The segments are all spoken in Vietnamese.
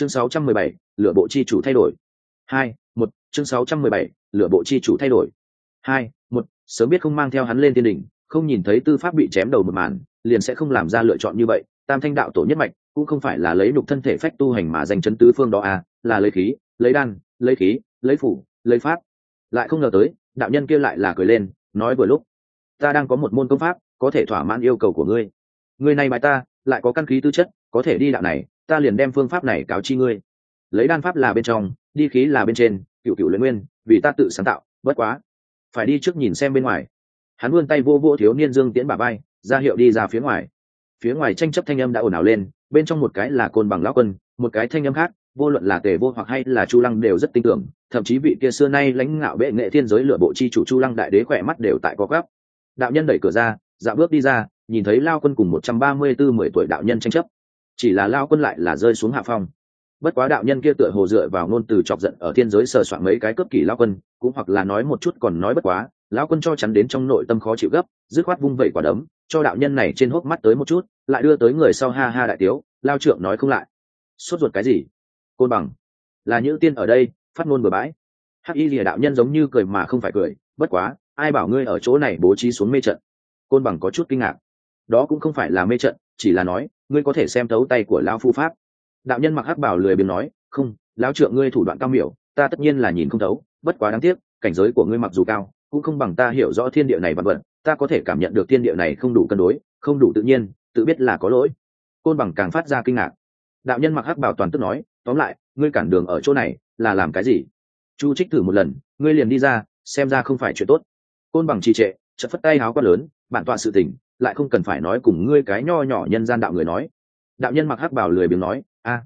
chương 617, lựa bộ chi chủ thay đổi. Hai một chương 617, lựa bộ chi chủ thay đổi. Hai một sớm biết không mang theo hắn lên tiên đỉnh không nhìn thấy tư pháp bị chém đầu một màn liền sẽ không làm ra lựa chọn như vậy. Tam thanh đạo tổ nhất mạch cũng không phải là lấy nục thân thể phách tu hành mà danh chấn tứ phương đó à là lấy khí lấy đan lấy khí lấy phủ lấy pháp. Lại không ngờ tới đạo nhân kia lại là cười lên nói vừa lúc ta đang có một môn công pháp có thể thỏa mãn yêu cầu của ngươi. Người này bài ta lại có căn khí tư chất có thể đi đạo này ta liền đem phương pháp này cáo chi ngươi. Lấy đan pháp là bên trong, đi khí là bên trên, cựu cựu luyện nguyên, vì ta tự sáng tạo, bất quá. Phải đi trước nhìn xem bên ngoài. Hắn vươn tay vô vô thiếu niên dương tiễn bà bay ra hiệu đi ra phía ngoài. Phía ngoài tranh chấp thanh âm đã ồn ào lên, bên trong một cái là côn bằng lão quân, một cái thanh âm khác, vô luận là tề vô hoặc hay là chu lăng đều rất tin tưởng, thậm chí vị kia xưa nay lãnh ngạo bệ nghệ thiên giới lựa bộ chi chủ chu lăng đại đế khỏe mắt đều tại có gấp đạo nhân đẩy cửa ra dạo bước đi ra, nhìn thấy lao quân cùng một trăm ba mươi tư mười tuổi đạo nhân tranh chấp chỉ là lao quân lại là rơi xuống hạ phong. Bất quá đạo nhân kia tựa hồ dựa vào ngôn từ chọc giận ở thiên giới sờ soạn mấy cái cướp kỷ lao quân, cũng hoặc là nói một chút còn nói bất quá lão quân cho chắn đến trong nội tâm khó chịu gấp, dứt khoát vung vẩy quả đấm, cho đạo nhân này trên hốc mắt tới một chút, lại đưa tới người sau ha ha đại tiếu, lao trượng nói không lại. Sốt ruột cái gì? Côn bằng. Là những tiên ở đây, phát ngôn bừa bãi. Hắc y lìa đạo nhân giống như cười mà không phải cười, bất quá, ai bảo ngươi ở chỗ này bố trí xuống mê trận? Côn bằng có chút kinh ngạc. Đó cũng không phải là mê trận chỉ là nói, ngươi có thể xem thấu tay của lão phu pháp. Đạo nhân mặc hắc bảo lười biếng nói, không, lão trượng ngươi thủ đoạn cao miểu, ta tất nhiên là nhìn không thấu, bất quá đáng tiếc, cảnh giới của ngươi mặc dù cao, cũng không bằng ta hiểu rõ thiên địa này vật vật, ta có thể cảm nhận được thiên địa này không đủ cân đối, không đủ tự nhiên, tự biết là có lỗi. Côn bằng càng phát ra kinh ngạc. Đạo nhân mặc hắc bảo toàn tức nói, tóm lại, ngươi cản đường ở chỗ này, là làm cái gì? Chu trích thử một lần, ngươi liền đi ra, xem ra không phải chuyện tốt. Côn bằng trì trệ, chợt phất tay háo quát lớn, bản tọa sự tình lại không cần phải nói cùng ngươi cái nho nhỏ nhân gian đạo người nói. Đạo nhân mặc hắc bảo lười biếng nói, a,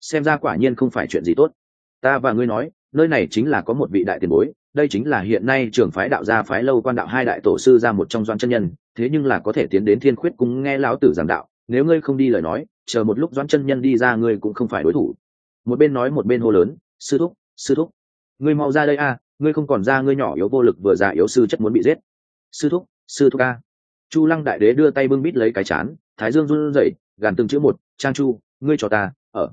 xem ra quả nhiên không phải chuyện gì tốt. Ta và ngươi nói, nơi này chính là có một vị đại tiền bối, đây chính là hiện nay trưởng phái đạo gia phái lâu quan đạo hai đại tổ sư ra một trong doan chân nhân, thế nhưng là có thể tiến đến thiên khuyết cũng nghe lão tử giảng đạo, nếu ngươi không đi lời nói, chờ một lúc doan chân nhân đi ra ngươi cũng không phải đối thủ. Một bên nói một bên hô lớn, sư thúc sư thúc, ngươi mau ra đây a, ngươi không còn ra ngươi nhỏ yếu vô lực vừa già yếu sư chất muốn bị giết. Sư thúc sư thúc a chu lăng đại đế đưa tay bưng bít lấy cái chán, thái dương run rẩy, gàn từng chữ một, trang chu, ngươi cho ta, ở.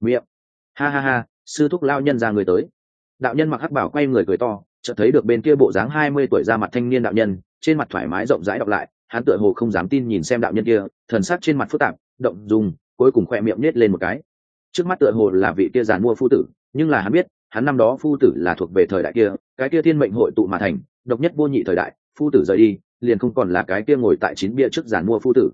Miệng. Ha ha ha, sư thúc lao nhân ra người tới. Đạo nhân mặc hắc bảo quay người cười to, chợt thấy được bên kia bộ dáng hai mươi tuổi ra mặt thanh niên đạo nhân, trên mặt thoải mái rộng rãi đọc lại, hắn tựa hồ không dám tin nhìn xem đạo nhân kia, thần sắc trên mặt phức tạp, động dùng cuối cùng khoe miệng nết lên một cái. Trước mắt tựa hồ là vị kia giàn mua phu tử, nhưng là hắn biết, hắn năm đó phu tử là thuộc về thời đại kia, cái kia thiên mệnh hội tụ mà thành, độc nhất vô nhị thời đại, phu tử rời đi liền không còn là cái kia ngồi tại chín bia trước giàn mua phu tử.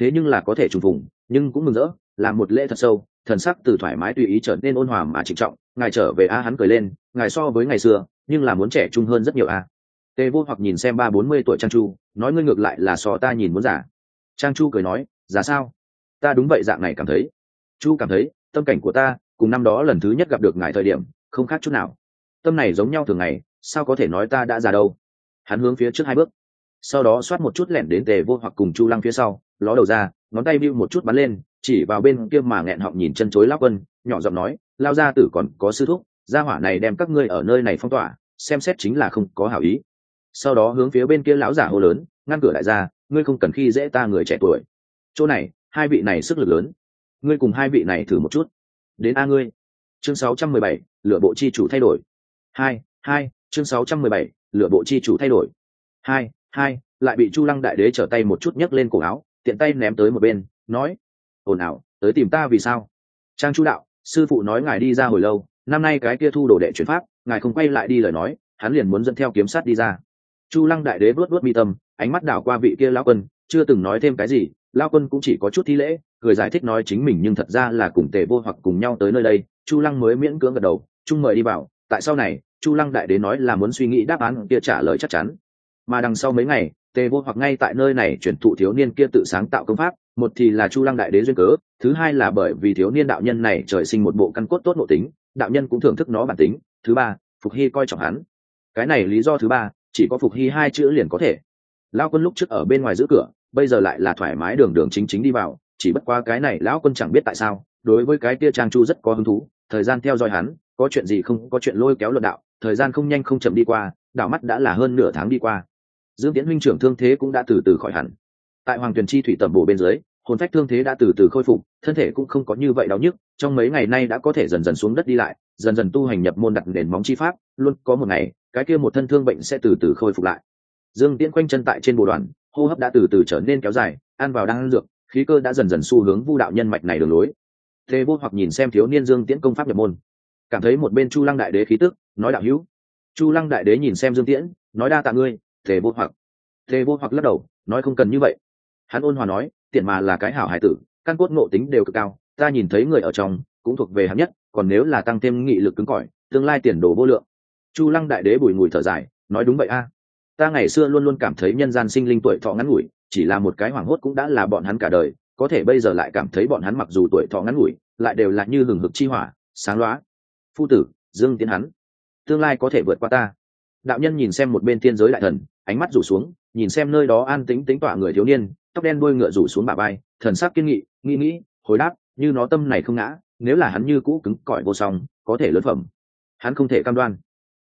Thế nhưng là có thể trùng vùng nhưng cũng mừng rỡ làm một lễ thật sâu, thần sắc từ thoải mái tùy ý trở nên ôn hòa mà trịnh trọng, ngài trở về a hắn cười lên, ngài so với ngày xưa, nhưng là muốn trẻ trung hơn rất nhiều a. Tề vô hoặc nhìn xem ba bốn mươi tuổi trang chu, nói ngươi ngược lại là so ta nhìn muốn giả trang chu cười nói giả sao? Ta đúng vậy dạng này cảm thấy. Chu cảm thấy, tâm cảnh của ta, cùng năm đó lần thứ nhất gặp được ngài thời điểm, không khác chút nào. Tâm này giống nhau thường ngày, sao có thể nói ta đã già đâu? Hắn hướng phía trước hai bước sau đó xoát một chút lẻn đến tề vô hoặc cùng chu lăng phía sau ló đầu ra ngón tay bưu một chút bắn lên chỉ vào bên kia mà nghẹn họng nhìn chân chối lao quân nhỏ giọng nói lao ra tử còn có sư thúc gia hỏa này đem các ngươi ở nơi này phong tỏa xem xét chính là không có hảo ý. Sau đó hướng phía bên kia lão giả hô lớn ngăn cửa lại ra ngươi không cần khi dễ ta người trẻ tuổi. Chỗ này hai vị này sức lực lớn. Ngươi cùng hai vị này thử một chút. Đến a ngươi. Chương 617, lựa bộ chi chủ thay đổi. Hai hai chương 617, lựa bộ chi chủ thay đổi. Hai hai, lại bị chu lăng đại đế trở tay một chút nhấc lên cổ áo, tiện tay ném tới một bên, nói, ồn ào, tới tìm ta vì sao? Trang chu đạo, sư phụ nói ngài đi ra hồi lâu, năm nay cái kia thu đồ đệ chuyển pháp, ngài không quay lại đi lời nói, hắn liền muốn dẫn theo kiếm sát đi ra. Chu lăng đại đế vớt vớt mi tâm, ánh mắt đảo qua vị kia lão quân, chưa từng nói thêm cái gì lao quân cũng chỉ có chút thi lễ, cười giải thích nói chính mình nhưng thật ra là cùng tề vô hoặc cùng nhau tới nơi đây, chu lăng mới miễn cưỡng gật đầu trung mời đi vào, tại sau này, chu lăng đại đế nói là muốn suy nghĩ đáp án kia trả lời chắc chắn mà đằng sau mấy ngày, tề vô hoặc ngay tại nơi này chuyển thụ thiếu niên kia tự sáng tạo công pháp, một thì là chu lăng đại đế duyên cớ, thứ hai là bởi vì thiếu niên đạo nhân này trời sinh một bộ căn cốt tốt nội tính, đạo nhân cũng thưởng thức nó bản tính, thứ ba, phục hy coi trọng hắn. Cái này lý do thứ ba, chỉ có phục hy hai chữ liền có thể. Lao quân lúc trước ở bên ngoài giữ cửa, bây giờ lại là thoải mái đường đường chính chính đi vào, chỉ bất qua cái này lão quân chẳng biết tại sao, đối với cái kia trang chu rất có hứng thú, thời gian theo dõi hắn, có chuyện gì không, có chuyện lôi kéo luận đạo, thời gian không nhanh không chậm đi qua, đảo mắt đã là hơn nửa tháng đi qua dương Tiễn huynh trưởng thương thế cũng đã từ từ khỏi hẳn. Tại hoàng tuyền chi thủy tẩm bổ bên dưới, hồn phách thương thế đã từ từ khôi phục, thân thể cũng không có như vậy đau nhức, trong mấy ngày nay đã có thể dần dần xuống đất đi lại, dần dần tu hành nhập môn đặt nền móng chi pháp, luôn có một ngày, cái kia một thân thương bệnh sẽ từ từ khôi phục lại. Dương tiễn quanh chân tại trên bồ đoàn, hô hấp đã từ từ trở nên kéo dài, ăn vào đang ăn dược, khí cơ đã dần dần xu hướng vu đạo nhân mạch này đường lối. Thế vô hoặc nhìn xem thiếu niên dương tiễn công pháp nhập môn, cảm thấy một bên chu lăng đại đế khí tức, nói đạo hữu. Chu lăng đại đế nhìn xem dương tiễn, nói đa tạ ngươi thề vô hoặc. Thề vô hoặc lắc đầu, nói không cần như vậy. Hắn ôn hòa nói, tiện mà là cái hảo hải tử, căn cốt ngộ tính đều cực cao, ta nhìn thấy người ở trong, cũng thuộc về hắn nhất, còn nếu là tăng thêm nghị lực cứng cỏi, tương lai tiền đồ vô lượng. Chu lăng đại đế bùi ngùi thở dài, nói, đúng vậy a. Ta ngày xưa luôn luôn cảm thấy nhân gian sinh linh tuổi thọ ngắn ngủi, chỉ là một cái hoảng hốt cũng đã là bọn hắn cả đời, có thể bây giờ lại cảm thấy bọn hắn mặc dù tuổi thọ ngắn ngủi, lại đều là như hừng hực chi hỏa, sáng loá. Phu tử, dương tiến hắn. Tương lai có thể vượt qua ta đạo nhân nhìn xem một bên thiên giới đại thần, ánh mắt rủ xuống, nhìn xem nơi đó an tính tính tọa người thiếu niên, tóc đen đuôi ngựa rủ xuống bà bay thần sắc kiên nghị, nghĩ nghĩ, hồi đáp, như nó tâm này không ngã, nếu là hắn như cũ cứng cỏi vô song, có thể lớn phẩm. Hắn không thể cam đoan.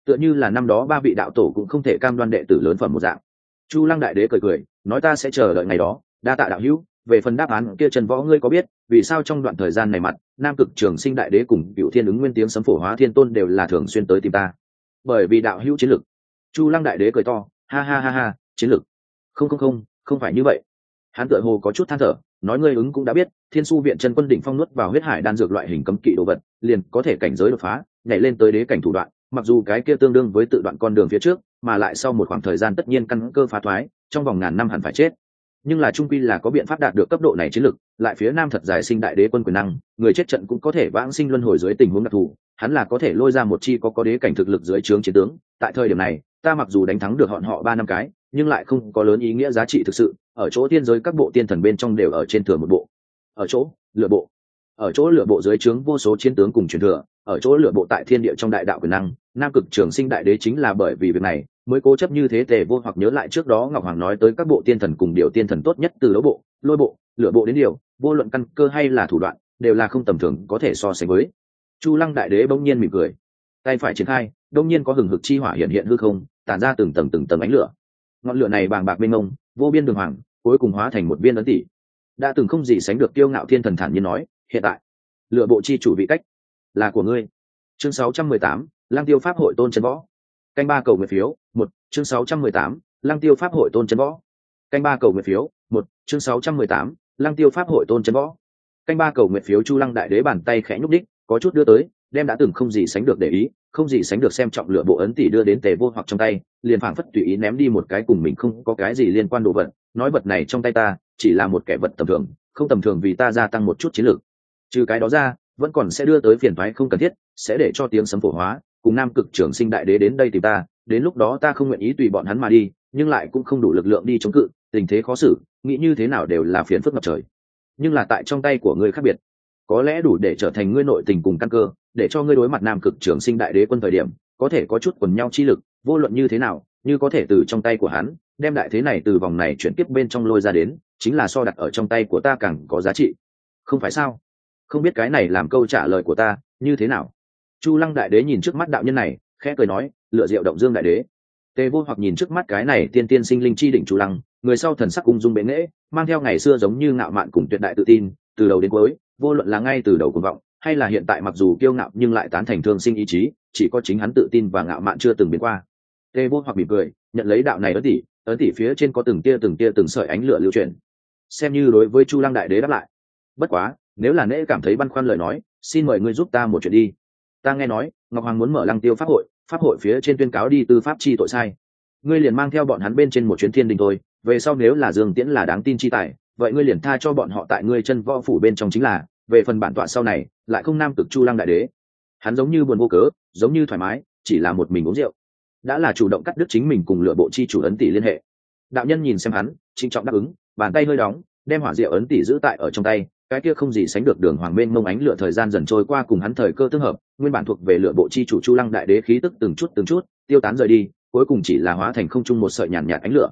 Tựa như là năm đó ba vị đạo tổ cũng không thể cam đoan đệ tử lớn phẩm một dạng. Chu lăng đại đế cười cười, nói ta sẽ chờ đợi ngày đó, đa tạ đạo hữu, về phần đáp án kia trần võ ngươi có biết, vì sao trong đoạn thời gian này mặt, nam cực trường sinh đại đế cùng cựu thiên ứng nguyên tiếng sấm phổ hóa thiên tôn đều là thường xuyên tới tìm ta? Bởi vì đạo hữu chiến lực. Chu lăng đại đế cười to, ha ha ha ha, chiến lực. Không không không không phải như vậy. Hắn tựa hồ có chút than thở, nói ngươi ứng cũng đã biết, thiên su viện chân quân đỉnh phong nuốt vào huyết hải đan dược loại hình cấm kỵ đồ vật, liền có thể cảnh giới đột phá, nhảy lên tới đế cảnh thủ đoạn, mặc dù cái kia tương đương với tự đoạn con đường phía trước, mà lại sau một khoảng thời gian tất nhiên căn cơ phá thoái, trong vòng ngàn năm hẳn phải chết. Nhưng là trung quy là có biện pháp đạt được cấp độ này chiến lực lại phía nam thật dài sinh đại đế quân quyền năng, người chết trận cũng có thể vãng sinh luân hồi dưới tình huống đặc thù, hắn là có thể lôi ra một chi có có đế cảnh thực lực dưới trướng chiến tướng. Tại thời điểm này, ta mặc dù đánh thắng được họ họ ba năm cái, nhưng lại không có lớn ý nghĩa giá trị thực sự, ở chỗ tiên giới các bộ tiên thần bên trong đều ở trên thừa một bộ. Ở chỗ, lựa bộ. Ở chỗ lựa bộ dưới trướng vô số chiến tướng cùng truyền thừa, ở chỗ lựa bộ tại thiên địa trong đại đạo quyền năng, nam cực trường sinh đại đế chính là bởi vì việc này, mới cố chấp như thế tề vô hoặc nhớ lại trước đó ngọc hoàng nói tới các bộ tiên thần cùng điều tiên thần tốt nhất từ lỗ bộ, lôi bộ lựa bộ đến điều vô luận căn cơ hay là thủ đoạn đều là không tầm thường có thể so sánh với. Chu lăng đại đế bỗng nhiên mỉm cười. Tay phải triển khai đông nhiên có hừng hực chi hỏa hiện hiện hư không tản ra từng tầng từng tầng ánh lửa. Ngọn lửa này bàng bạc mênh mông vô biên đường hoàng cuối cùng hóa thành một viên ấn tỷ đã từng không gì sánh được tiêu ngạo thiên thần thản nhiên nói hiện tại lựa bộ chi chủ vị cách là của ngươi. Chương 618, lang tiêu pháp hội tôn trấn võ. Canh ba cầu nguyện phiếu một chương 618, lang tiêu pháp hội tôn trấn võ. Canh ba cầu nguyện phiếu một chương 618, lang tiêu pháp hội tôn chân võ. Canh ba cầu nguyện phiếu chu lăng đại đế bàn tay khẽ nhúc đích, có chút đưa tới, đem đã từng không gì sánh được để ý, không gì sánh được xem trọng lựa bộ ấn tỷ đưa đến tề vô hoặc trong tay, liền phảng phất tùy ý ném đi một cái cùng mình không có cái gì liên quan đồ vật, nói vật này trong tay ta, chỉ là một kẻ vật tầm thường, không tầm thường vì ta gia tăng một chút chiến lược. Trừ cái đó ra, vẫn còn sẽ đưa tới phiền thoái không cần thiết, sẽ để cho tiếng sấm phổ hóa, cùng nam cực trưởng sinh đại đế đến đây tìm ta đến lúc đó ta không nguyện ý tùy bọn hắn mà đi, nhưng lại cũng không đủ lực lượng đi chống cự, tình thế khó xử, nghĩ như thế nào đều là phiền phức ngập trời. Nhưng là tại trong tay của ngươi khác biệt. Có lẽ đủ để trở thành ngươi nội tình cùng căn cơ, để cho ngươi đối mặt nam cực trưởng sinh đại đế quân thời điểm, có thể có chút quần nhau chi lực, vô luận như thế nào, như có thể từ trong tay của hắn, đem đại thế này từ vòng này chuyển tiếp bên trong lôi ra đến, chính là so đặt ở trong tay của ta càng có giá trị. Không phải sao? Không biết cái này làm câu trả lời của ta, như thế nào? Chu lăng đại đế nhìn trước mắt đạo nhân này, khẽ cười nói lựa diệu động dương đại đế. Tề vô hoặc nhìn trước mắt cái này tiên tiên sinh linh chi đỉnh chu lăng, người sau thần sắc ung dung bệ nghễ, mang theo ngày xưa giống như ngạo mạn cùng tuyệt đại tự tin, từ đầu đến cuối, vô luận là ngay từ đầu cuồng vọng, hay là hiện tại mặc dù kiêu ngạo nhưng lại tán thành thương sinh ý chí, chỉ có chính hắn tự tin và ngạo mạn chưa từng biến qua. Tề vô hoặc mỉm cười, nhận lấy đạo này ấn tỷ ấn tỷ phía trên có từng tia từng tia từng sợi ánh lửa lưu truyền xem như đối với chu lăng đại đế đáp lại. Bất quá, nếu là nễ cảm thấy băn khoăn lời nói, xin mời ngươi giúp ta một chuyện đi. Ta nghe nói, ngọc hoàng muốn mở lăng tiêu pháp hội pháp hội phía trên tuyên cáo đi tư pháp chi tội sai. Ngươi liền mang theo bọn hắn bên trên một chuyến thiên đình thôi, về sau nếu là dương tiễn là đáng tin chi tài, vậy ngươi liền tha cho bọn họ tại ngươi chân võ phủ bên trong chính là, về phần bản tọa sau này, lại không nam cực chu lăng đại đế. Hắn giống như buồn vô cớ, giống như thoải mái, chỉ là một mình uống rượu. Đã là chủ động cắt đứt chính mình cùng lựa bộ chi chủ ấn tỷ liên hệ. Đạo nhân nhìn xem hắn trinh trọng đáp ứng, bàn tay hơi đóng, đem hỏa rượu ấn tỷ giữ tại ở trong tay cái kia không gì sánh được đường hoàng mênh mông ánh lửa thời gian dần trôi qua cùng hắn thời cơ tương hợp nguyên bản thuộc về lửa bộ chi chủ chu lăng đại đế khí tức từng chút từng chút tiêu tán rời đi cuối cùng chỉ là hóa thành không trung một sợi nhàn nhạt, nhạt ánh lửa.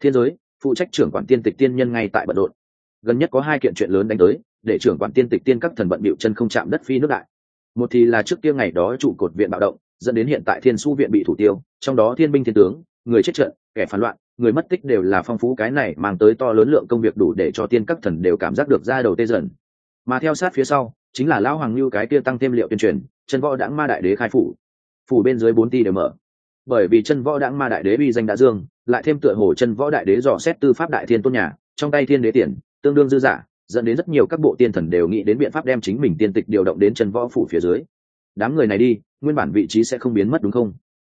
Thiên giới phụ trách trưởng quản tiên tịch tiên nhân ngay tại bận rộn. Gần nhất có hai kiện chuyện lớn đánh tới để trưởng quản tiên tịch tiên các thần bận bịu chân không chạm đất phi nước đại. Một thì là trước kia ngày đó trụ cột viện bạo động dẫn đến hiện tại thiên su viện bị thủ tiêu trong đó thiên binh thiên tướng người chết trận kẻ phản loạn người mất tích đều là phong phú cái này mang tới to lớn lượng công việc đủ để cho tiên các thần đều cảm giác được ra đầu tê dần. Mà theo sát phía sau, chính là lão hoàng lưu cái kia tăng thêm liệu tuyên truyền, chân võ đãng ma đại đế khai phủ. Phủ bên dưới bốn ti đều mở. Bởi vì chân võ đãng ma đại đế uy danh đã dương, lại thêm tựa hồ chân võ đại đế dò xét tư pháp đại thiên tôn nhà, trong tay thiên đế tiền, tương đương dư giả, dẫn đến rất nhiều các bộ tiên thần đều nghĩ đến biện pháp đem chính mình tiên tịch điều động đến chân võ phủ phía dưới. Đám người này đi, nguyên bản vị trí sẽ không biến mất đúng không?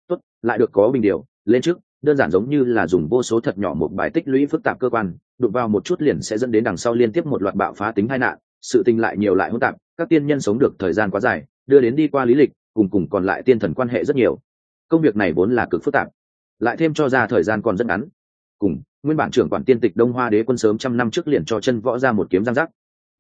Tốt, lại được có bình điều, lên trước đơn giản giống như là dùng vô số thật nhỏ một bài tích lũy phức tạp cơ quan, đụng vào một chút liền sẽ dẫn đến đằng sau liên tiếp một loạt bạo phá tính tai nạn, sự tình lại nhiều lại hỗn tạp, các tiên nhân sống được thời gian quá dài, đưa đến đi qua lý lịch, cùng cùng còn lại tiên thần quan hệ rất nhiều. Công việc này vốn là cực phức tạp, lại thêm cho ra thời gian còn rất ngắn. Cùng, nguyên bản trưởng quản tiên tịch đông hoa đế quân sớm trăm năm trước liền cho chân võ ra một kiếm giang giác.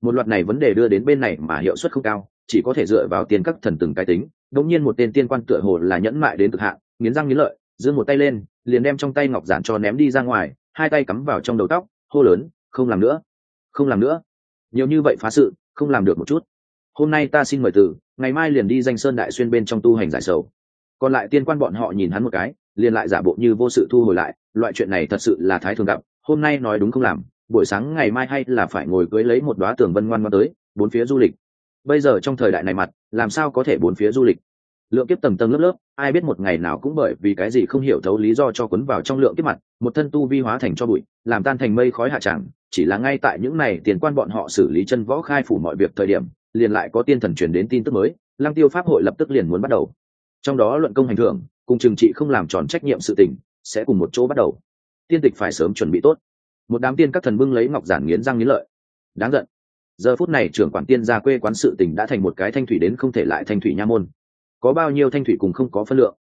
Một loạt này vấn đề đưa đến bên này mà hiệu suất không cao, chỉ có thể dựa vào tiên các thần từng cái tính đống nhiên một tên tiên quan tựa hồ là nhẫn mại đến cực hạn, nghiến răng nghiến lợi giương một tay lên, liền đem trong tay ngọc giản cho ném đi ra ngoài, hai tay cắm vào trong đầu tóc, hô lớn, không làm nữa, không làm nữa. Nhiều như vậy phá sự, không làm được một chút. Hôm nay ta xin mời từ ngày mai liền đi danh sơn đại xuyên bên trong tu hành giải sầu. Còn lại tiên quan bọn họ nhìn hắn một cái, liền lại giả bộ như vô sự thu hồi lại, loại chuyện này thật sự là thái thường gặp, hôm nay nói đúng không làm, buổi sáng ngày mai hay là phải ngồi cưới lấy một đoá tường vân ngoan ngoan tới, bốn phía du lịch. Bây giờ trong thời đại này mặt, làm sao có thể bốn phía du lịch? Lượng kiếp tầng tầng lớp lớp, ai biết một ngày nào cũng bởi vì cái gì không hiểu thấu lý do cho quấn vào trong lượng kiếp mặt, một thân tu vi hóa thành cho bụi, làm tan thành mây khói hạ tràng, chỉ là ngay tại những này tiền quan bọn họ xử lý chân võ khai phủ mọi việc thời điểm, liền lại có tiên thần truyền đến tin tức mới, lăng tiêu pháp hội lập tức liền muốn bắt đầu. Trong đó luận công hành thưởng, cùng trừng trị không làm tròn trách nhiệm sự tình, sẽ cùng một chỗ bắt đầu. Tiên tịch phải sớm chuẩn bị tốt. Một đám tiên các thần bưng lấy ngọc giản nghiến răng nghiến lợi. Đáng giận. Giờ phút này trưởng quản tiên gia quê quán sự tình đã thành một cái thanh thủy đến không thể lại thanh thủy nha môn có bao nhiêu thanh thủy cùng không có phân lượng.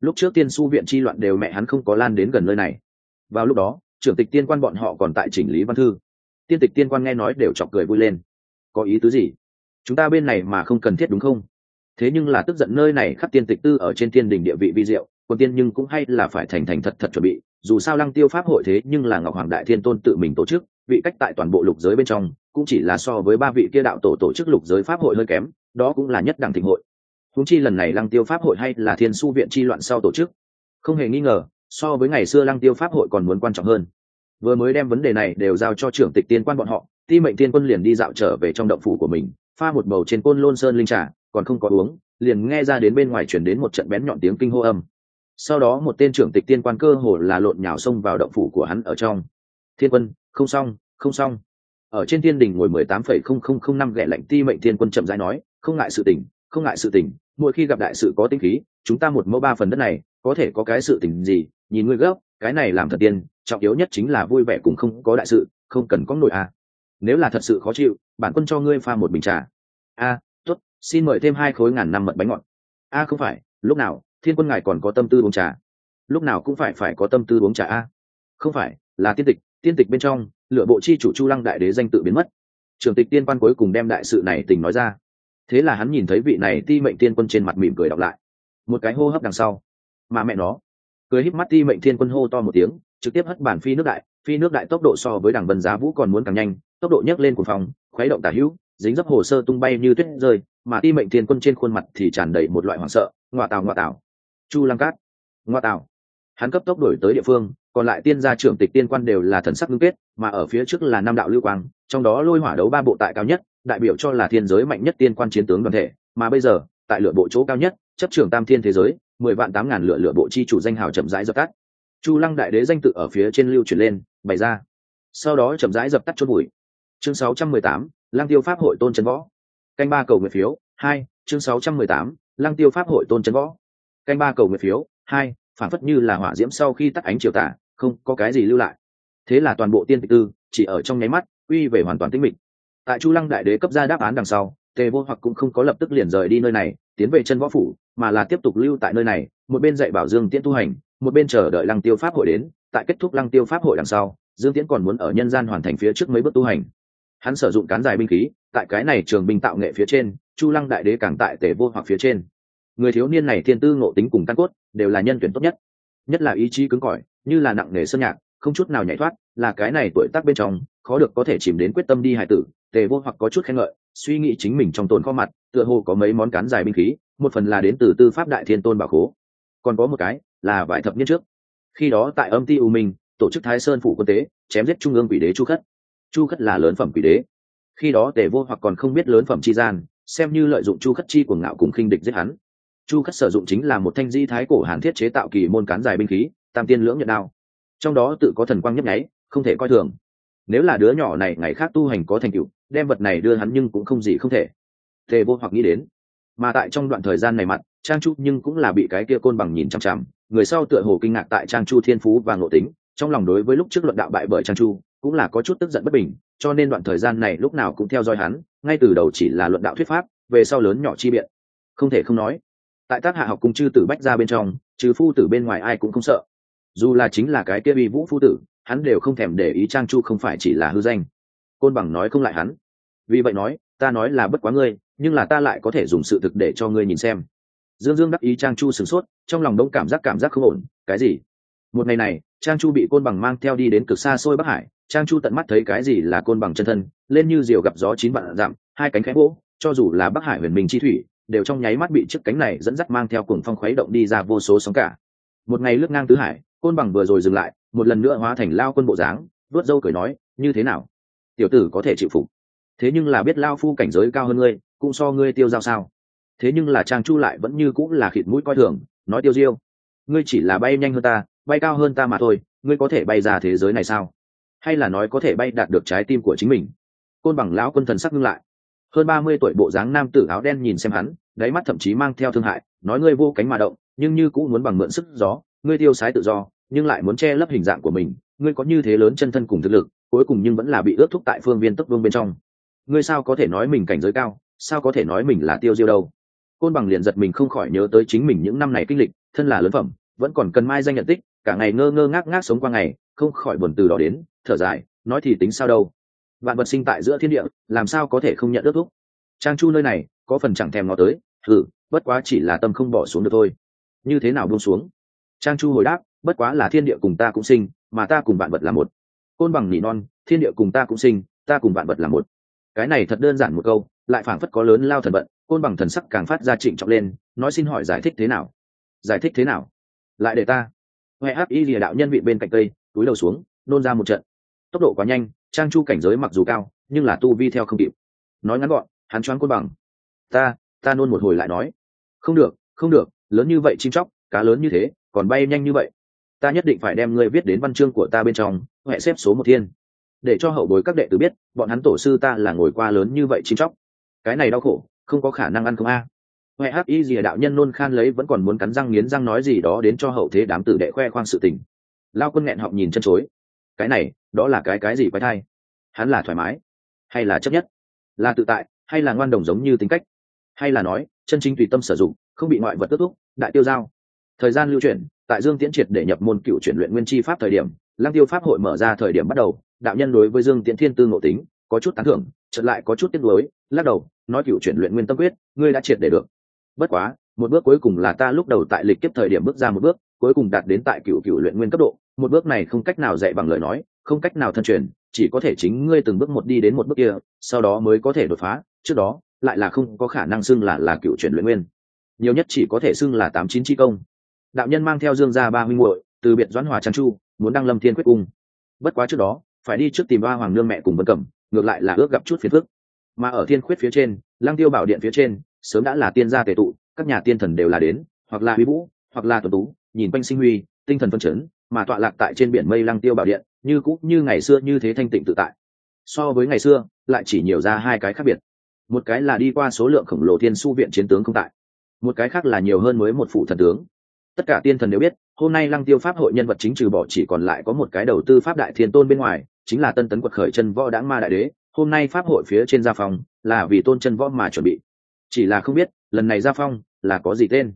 Lúc trước tiên su viện chi loạn đều mẹ hắn không có lan đến gần nơi này. Vào lúc đó, trưởng tịch tiên quan bọn họ còn tại chỉnh lý văn thư. Tiên tịch tiên quan nghe nói đều chọc cười vui lên. Có ý tứ gì? Chúng ta bên này mà không cần thiết đúng không? Thế nhưng là tức giận nơi này khắp tiên tịch tư ở trên tiên đình địa vị vi diệu, quân tiên nhưng cũng hay là phải thành thành thật thật chuẩn bị, dù sao lăng tiêu pháp hội thế nhưng là ngọc hoàng đại thiên tôn tự mình tổ chức, vị cách tại toàn bộ lục giới bên trong, cũng chỉ là so với ba vị kia đạo tổ tổ chức lục giới pháp hội hơi kém, đó cũng là nhất đẳng thịnh hội húng chi lần này lăng tiêu pháp hội hay là thiên su viện chi loạn sau tổ chức. Không hề nghi ngờ, so với ngày xưa lăng tiêu pháp hội còn muốn quan trọng hơn. Vừa mới đem vấn đề này đều giao cho trưởng tịch tiên quan bọn họ, ti mệnh tiên quân liền đi dạo trở về trong động phủ của mình, pha một bầu trên côn lôn sơn linh trà, còn không có uống, liền nghe ra đến bên ngoài chuyển đến một trận bén nhọn tiếng kinh hô âm. Sau đó một tên trưởng tịch tiên quan cơ hồ là lộn nhào xông vào động phủ của hắn ở trong. Thiên quân, không xong không xong. Ở trên thiên đình ngồi mười tám phẩy không không không năm ghẻ lạnh ti mệnh thiên quân chậm rãi nói, không ngại sự tình, không ngại sự tình mỗi khi gặp đại sự có tinh khí chúng ta một mẫu ba phần đất này có thể có cái sự tình gì nhìn ngươi gấp cái này làm thật tiên trọng yếu nhất chính là vui vẻ cũng không có đại sự không cần có nội à. nếu là thật sự khó chịu bản quân cho ngươi pha một bình trà. A à, tốt xin mời thêm hai khối ngàn năm mật bánh ngọt. A không phải lúc nào thiên quân ngài còn có tâm tư uống trà? Lúc nào cũng phải phải có tâm tư uống trà a không phải là tiên tịch tiên tịch bên trong lựa bộ chi chủ chu lăng đại đế danh tự biến mất. Trường tịch tiên quan cuối cùng đem đại sự này tình nói ra thế là hắn nhìn thấy vị này ti mệnh tiên quân trên mặt mỉm cười đọc lại. Một cái hô hấp đằng sau. Mà mẹ nó. Cười híp mắt ti mệnh thiên quân hô to một tiếng, trực tiếp hất bản phi nước đại, phi nước đại tốc độ so với đảng vân giá vũ còn muốn càng nhanh, tốc độ nhấc lên của phòng, khuấy động tả hữu, dính dấp hồ sơ tung bay như tuyết rơi, mà ti mệnh thiên quân trên khuôn mặt thì tràn đầy một loại hoảng sợ ngoại tào ngoại tào. Chu lăng cát. Ngoại tào hắn cấp tốc đổi tới địa phương, còn lại tiên gia trưởng tịch tiên quan đều là thần sắc ngưng kết, mà ở phía trước là năm đạo lưu quang, trong đó lôi hỏa đấu ba bộ tại cao nhất, đại biểu cho là thiên giới mạnh nhất tiên quan chiến tướng đoàn thể, mà bây giờ, tại lựa bộ chỗ cao nhất, chấp trưởng tam thiên thế giới, mười vạn tám ngàn lựa lựa bộ chi chủ danh hào chậm rãi dập tắt. Chu lăng đại đế danh tự ở phía trên lưu chuyển lên, bày ra. Sau đó chậm rãi dập tắt chốt bụi. Chương sáu trăm mười tám lang tiêu pháp hội tôn trấn võ. Canh ba cầu nguyện phiếu, hai, chương sáu trăm mười tám lang tiêu pháp hội tôn trấn võ. Canh ba cầu nguyện phiếu, hai phản phất như là hỏa diễm sau khi tắt ánh chiều tả, không có cái gì lưu lại. Thế là toàn bộ tiên tịch tư, chỉ ở trong nháy mắt uy về hoàn toàn tĩnh mịch. Tại chu lăng đại đế cấp ra đáp án đằng sau, tề vô hoặc cũng không có lập tức liền rời đi nơi này, tiến về chân võ phủ, mà là tiếp tục lưu tại nơi này, một bên dạy bảo dương tiễn tu hành, một bên chờ đợi lăng tiêu pháp hội đến. Tại kết thúc lăng tiêu pháp hội đằng sau, dương tiễn còn muốn ở nhân gian hoàn thành phía trước mấy bước tu hành. Hắn sử dụng cán dài binh khí, tại cái này trường binh tạo nghệ phía trên, chu lăng đại đế càng tại tề vô hoặc phía trên người thiếu niên này thiên tư ngộ tính cùng căn cốt, đều là nhân tuyển tốt nhất. Nhất là ý chí cứng cỏi, như là nặng nề sơn nhạc, không chút nào nhảy thoát, là cái này tuổi tác bên trong, khó được có thể chìm đến quyết tâm đi hải tử. Tề vô hoặc có chút khen ngợi, suy nghĩ chính mình trong tồn kho mặt, tựa hồ có mấy món cán dài binh khí, một phần là đến từ tư pháp đại thiên tôn bảo khố. Còn có một cái, là vài thập niên trước. Khi đó tại âm ti u minh, tổ chức thái sơn phủ quân tế, chém giết trung ương quỷ đế chu khất. Chu khất là lớn phẩm quỷ đế. Khi đó tề vô hoặc còn không biết lớn phẩm chi gian, xem như lợi dụng chu khất chi của ngạo cùng khinh địch giết hắn chu khất sử dụng chính là một thanh di thái cổ hàn thiết chế tạo kỳ môn cán dài binh khí, tam tiên lưỡng nhận đao. Trong đó tự có thần quang nhấp nháy, không thể coi thường. Nếu là đứa nhỏ này ngày khác tu hành có thành tựu, đem vật này đưa hắn nhưng cũng không gì không thể. Thề vô hoặc nghĩ đến. Mà tại trong đoạn thời gian này mặt, trang chu nhưng cũng là bị cái kia côn bằng nhìn chằm chằm, người sau tựa hồ kinh ngạc tại trang chu thiên phú và ngộ tính, trong lòng đối với lúc trước luận đạo bại bởi trang chu, cũng là có chút tức giận bất bình, cho nên đoạn thời gian này lúc nào cũng theo dõi hắn, ngay từ đầu chỉ là luận đạo thuyết pháp, về sau lớn nhỏ chi biện. Không thể không nói tại tác hạ học cung chư tử bách ra bên trong, trừ phu tử bên ngoài ai cũng không sợ. Dù là chính là cái kia bị vũ phu tử, hắn đều không thèm để ý trang chu không phải chỉ là hư danh. Côn bằng nói không lại hắn. Vì vậy nói, ta nói là bất quá ngươi, nhưng là ta lại có thể dùng sự thực để cho ngươi nhìn xem. Dương dương đắc ý trang chu sửng sốt, trong lòng đông cảm giác cảm giác không ổn, cái gì? Một ngày này, trang chu bị côn bằng mang theo đi đến cực xa xôi bắc hải, trang chu tận mắt thấy cái gì là côn bằng chân thân, lên như diều gặp gió chín vạn dặm, hai cánh khẽ gỗ cho dù là bắc hải huyền minh chi thủy đều trong nháy mắt bị chiếc cánh này dẫn dắt mang theo cùng phong khuấy động đi ra vô số sóng cả. Một ngày lướt ngang tứ hải, côn bằng vừa rồi dừng lại, một lần nữa hóa thành lao quân bộ dáng, vớt dâu cười nói, như thế nào? Tiểu tử có thể chịu phục. Thế nhưng là biết lao phu cảnh giới cao hơn ngươi, cũng so ngươi tiêu giao sao. Thế nhưng là trang chu lại vẫn như cũng là khịt mũi coi thường, nói tiêu diêu, ngươi chỉ là bay nhanh hơn ta, bay cao hơn ta mà thôi, ngươi có thể bay ra thế giới này sao? Hay là nói có thể bay đạt được trái tim của chính mình? Côn bằng lão quân thần sắc ngưng lại hơn ba mươi tuổi bộ dáng nam tử áo đen nhìn xem hắn, đáy mắt thậm chí mang theo thương hại, nói ngươi vô cánh mà động, nhưng như cũng muốn bằng mượn sức gió, ngươi tiêu sái tự do, nhưng lại muốn che lấp hình dạng của mình, ngươi có như thế lớn chân thân cùng thực lực, cuối cùng nhưng vẫn là bị ướt thúc tại phương viên tức vương bên trong. Ngươi sao có thể nói mình cảnh giới cao, sao có thể nói mình là tiêu diêu đâu? Côn bằng liền giật mình không khỏi nhớ tới chính mình những năm này kinh lịch, thân là lớn phẩm, vẫn còn cần mai danh nhận tích, cả ngày ngơ ngơ ngác ngác sống qua ngày, không khỏi buồn từ đó đến, thở dài, nói thì tính sao đâu? Vạn vật sinh tại giữa thiên địa, làm sao có thể không nhận ước thúc? Trang chu nơi này, có phần chẳng thèm ngó tới thử bất quá chỉ là tâm không bỏ xuống được thôi. Như thế nào buông xuống? Trang chu hồi đáp, bất quá là thiên địa cùng ta cũng sinh, mà ta cùng vạn vật là một. Côn bằng nỉ non, thiên địa cùng ta cũng sinh, ta cùng vạn vật là một. Cái này thật đơn giản một câu, lại phảng phất có lớn lao thần vận, côn bằng thần sắc càng phát ra trịnh trọng lên, nói xin hỏi giải thích thế nào? Giải thích thế nào? Lại để ta. Huệ hắc y lìa đạo nhân vị bên cạnh cây, túi đầu xuống, nôn ra một trận. Tốc độ quá nhanh trang chu cảnh giới mặc dù cao, nhưng là tu vi theo không kịp. Nói ngắn gọn, hắn choáng côn bằng. Ta ta nôn một hồi lại nói. Không được không được, lớn như vậy chim chóc, cá lớn như thế, còn bay nhanh như vậy. Ta nhất định phải đem ngươi viết đến văn chương của ta bên trong huệ xếp số một thiên. Để cho hậu bối các đệ tử biết, bọn hắn tổ sư ta là ngồi qua lớn như vậy chim chóc. Cái này đau khổ, không có khả năng ăn không a. À. huệ hắc y gì đạo nhân nôn khan lấy vẫn còn muốn cắn răng nghiến răng nói gì đó đến cho hậu thế đám tử đệ khoe khoang sự tình. Lao quân nghẹn họng nhìn chân chối cái này, đó là cái cái gì quái thai? Hắn là thoải mái, hay là chấp nhất? Là tự tại, hay là ngoan đồng giống như tính cách? Hay là nói, chân chính tùy tâm sử dụng, không bị ngoại vật tước thúc đại tiêu giao? Thời gian lưu chuyển, tại dương tiễn triệt để nhập môn cựu chuyển luyện nguyên chi pháp thời điểm, lăng tiêu pháp hội mở ra thời điểm bắt đầu, đạo nhân đối với dương tiễn thiên tư ngộ tính, có chút tán thưởng, chợt lại có chút tiếc nuối, lắc đầu, nói cựu chuyển luyện nguyên tâm quyết, ngươi đã triệt để được. Bất quá, một bước cuối cùng là ta lúc đầu tại lịch kiếp thời điểm bước ra một bước cuối cùng đạt đến tại cựu cựu luyện nguyên cấp độ. Một bước này không cách nào dạy bằng lời nói, không cách nào thân truyền, chỉ có thể chính ngươi từng bước một đi đến một bước kia, sau đó mới có thể đột phá. Trước đó, lại là không có khả năng xưng là là cựu chuyển luyện nguyên. Nhiều nhất chỉ có thể xưng là tám chín chi công. Đạo nhân mang theo dương gia ba huynh muội, từ biệt doãn hòa trang chu, muốn đăng lâm thiên quyết cung. Bất quá trước đó, phải đi trước tìm ba hoàng nương mẹ cùng vân cẩm, ngược lại là ước gặp chút phiền phức. Mà ở thiên khuyết phía trên lang tiêu bảo điện phía trên, sớm đã là tiên gia tề tụ, các nhà tiên thần đều là đến, hoặc là huy vũ, hoặc là tuần tú nhìn quanh sinh huy, tinh thần phân chấn, mà tọa lạc tại trên biển mây lăng tiêu bảo điện, như cũ như ngày xưa như thế thanh tịnh tự tại. So với ngày xưa, lại chỉ nhiều ra hai cái khác biệt. Một cái là đi qua số lượng khổng lồ thiên su viện chiến tướng không tại. Một cái khác là nhiều hơn mới một phụ thần tướng. Tất cả tiên thần đều biết, hôm nay lăng tiêu pháp hội nhân vật chính trừ bỏ chỉ còn lại có một cái đầu tư pháp đại thiên tôn bên ngoài, chính là tân tấn quật khởi chân võ đãng ma đại đế. Hôm nay pháp hội phía trên gia phong là vì tôn chân võ mà chuẩn bị. Chỉ là không biết, lần này gia phong là có gì tên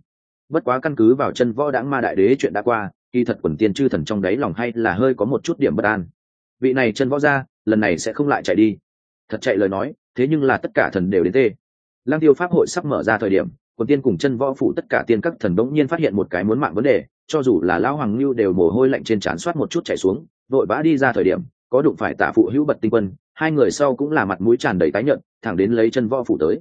bất quá căn cứ vào chân võ đãng ma đại đế chuyện đã qua, kỳ thật quần tiên chư thần trong đáy lòng hay là hơi có một chút điểm bất an. Vị này chân võ ra lần này sẽ không lại chạy đi. Thật chạy lời nói, thế nhưng là tất cả thần đều đến tê. Lang tiêu pháp hội sắp mở ra thời điểm, quần tiên cùng chân võ phụ tất cả tiên các thần đống nhiên phát hiện một cái muốn mạng vấn đề, cho dù là lão hoàng lưu đều mồ hôi lạnh trên trán soát một chút chảy xuống, vội vã đi ra thời điểm, có đụng phải tạ phụ hữu bật tinh quân, hai người sau cũng là mặt mũi tràn đầy tái nhợt, thẳng đến lấy chân võ phụ tới.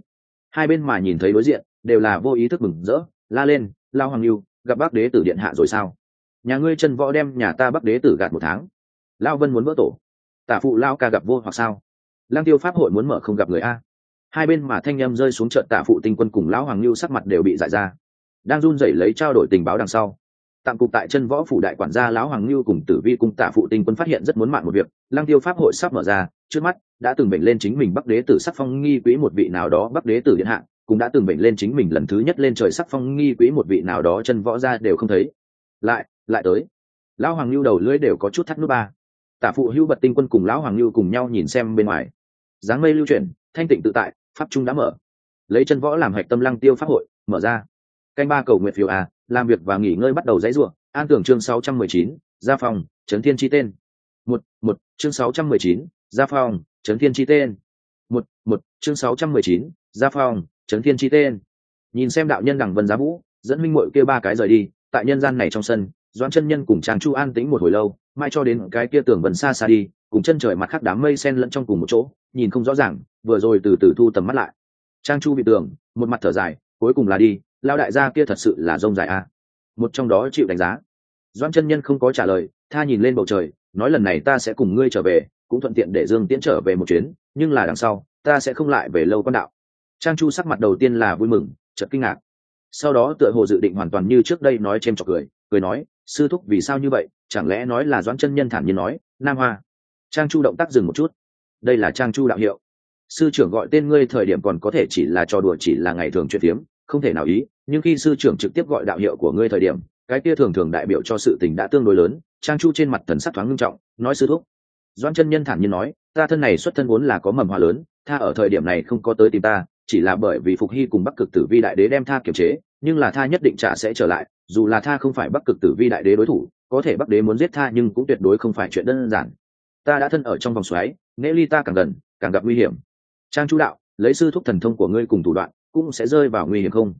Hai bên mà nhìn thấy đối diện, đều là vô ý thức mừng rỡ, la lên lao hoàng lưu, gặp bác đế tử điện hạ rồi sao? Nhà ngươi chân võ đem nhà ta bắc đế tử gạt một tháng. Lao vân muốn vỡ tổ. Tả phụ lao ca gặp vô hoặc sao? Lang tiêu pháp hội muốn mở không gặp người a. Hai bên mà thanh em rơi xuống trận tả phụ tinh quân cùng lão hoàng lưu sắc mặt đều bị giải ra. Đang run rẩy lấy trao đổi tình báo đằng sau. Tạm cục tại chân võ phủ đại quản gia lão hoàng lưu cùng tử vi cùng tả phụ tinh quân phát hiện rất muốn mạng một việc. Lang tiêu pháp hội sắp mở ra, trước mắt đã từng bệnh lên chính mình bắc đế tử sắc phong nghi quỹ một vị nào đó bắc đế tử điện hạ cũng đã từng bệnh lên chính mình lần thứ nhất lên trời sắc phong nghi quỹ một vị nào đó chân võ ra đều không thấy. Lại lại tới. Lão hoàng lưu đầu lưỡi đều có chút thắt nút ba. Tả phụ hưu bật tinh quân cùng lão hoàng lưu cùng nhau nhìn xem bên ngoài. Dáng mây lưu chuyển, thanh tịnh tự tại, pháp trung đã mở. Lấy chân võ làm hạch tâm lăng tiêu pháp hội, mở ra. Canh ba cầu nguyện phiếu à làm việc và nghỉ ngơi bắt đầu dãy ruộng. An tưởng chương sáu trăm mười chín, gia phòng trấn thiên chi tên. Một một, chương sáu trăm mười chín, gia phòng trấn thiên chi tên. Một một, chương sáu trăm mười chín, gia phòng trấn thiên chi tên. Nhìn xem đạo nhân đẳng vân giá vũ, dẫn minh mội kêu ba cái rời đi, tại nhân gian này trong sân doan chân nhân cùng chàng chu an tĩnh một hồi lâu mai cho đến cái kia tưởng vần xa xa đi, cùng chân trời mặt khác đám mây sen lẫn trong cùng một chỗ, nhìn không rõ ràng, vừa rồi từ từ thu tầm mắt lại. Trang chu bị tường, một mặt thở dài, cuối cùng là đi lao đại gia kia thật sự là rông dài a. À. một trong đó chịu đánh giá. Doan chân nhân không có trả lời, tha nhìn lên bầu trời, nói lần này ta sẽ cùng ngươi trở về, cũng thuận tiện để dương tiễn trở về một chuyến, nhưng là đằng sau, ta sẽ không lại về lâu con đạo trang chu sắc mặt đầu tiên là vui mừng, chợt kinh ngạc. Sau đó tựa hồ dự định hoàn toàn như trước đây nói c h trọc cười cười nói, sư thúc, vì sao như vậy? Chẳng lẽ nói là doãn chân nhân thản nhiên nói, nam hoa? Trang chu động tác dừng một chút. Đây là trang chu đạo hiệu. Sư trưởng gọi tên ngươi thời điểm còn có thể chỉ là trò đùa chỉ là ngày thường chuyện phiếm, không thể nào ý, nhưng khi sư trưởng trực tiếp gọi đạo hiệu của ngươi thời điểm, cái kia thường thường đại biểu cho sự tình đã tương đối lớn. Trang chu trên mặt thần sắc thoáng ngưng trọng, nói, sư thúc. Doan chân nhân thản nhiên nói, ta thân này xuất thân vốn là có mầm hòa lớn, tha ở thời điểm này không có tới tìm ta chỉ là bởi vì phục hy cùng bắc cực tử vi đại đế đem tha kiềm chế, nhưng là tha nhất định trả sẽ trở lại, dù là tha không phải bắc cực tử vi đại đế đối thủ, có thể bắc đế muốn giết tha nhưng cũng tuyệt đối không phải chuyện đơn giản. Ta đã thân ở trong vòng xoáy nễ ly ta càng gần, càng gặp nguy hiểm. Trang chú đạo, lấy sư thúc thần thông của ngươi cùng thủ đoạn, cũng sẽ rơi vào nguy hiểm không?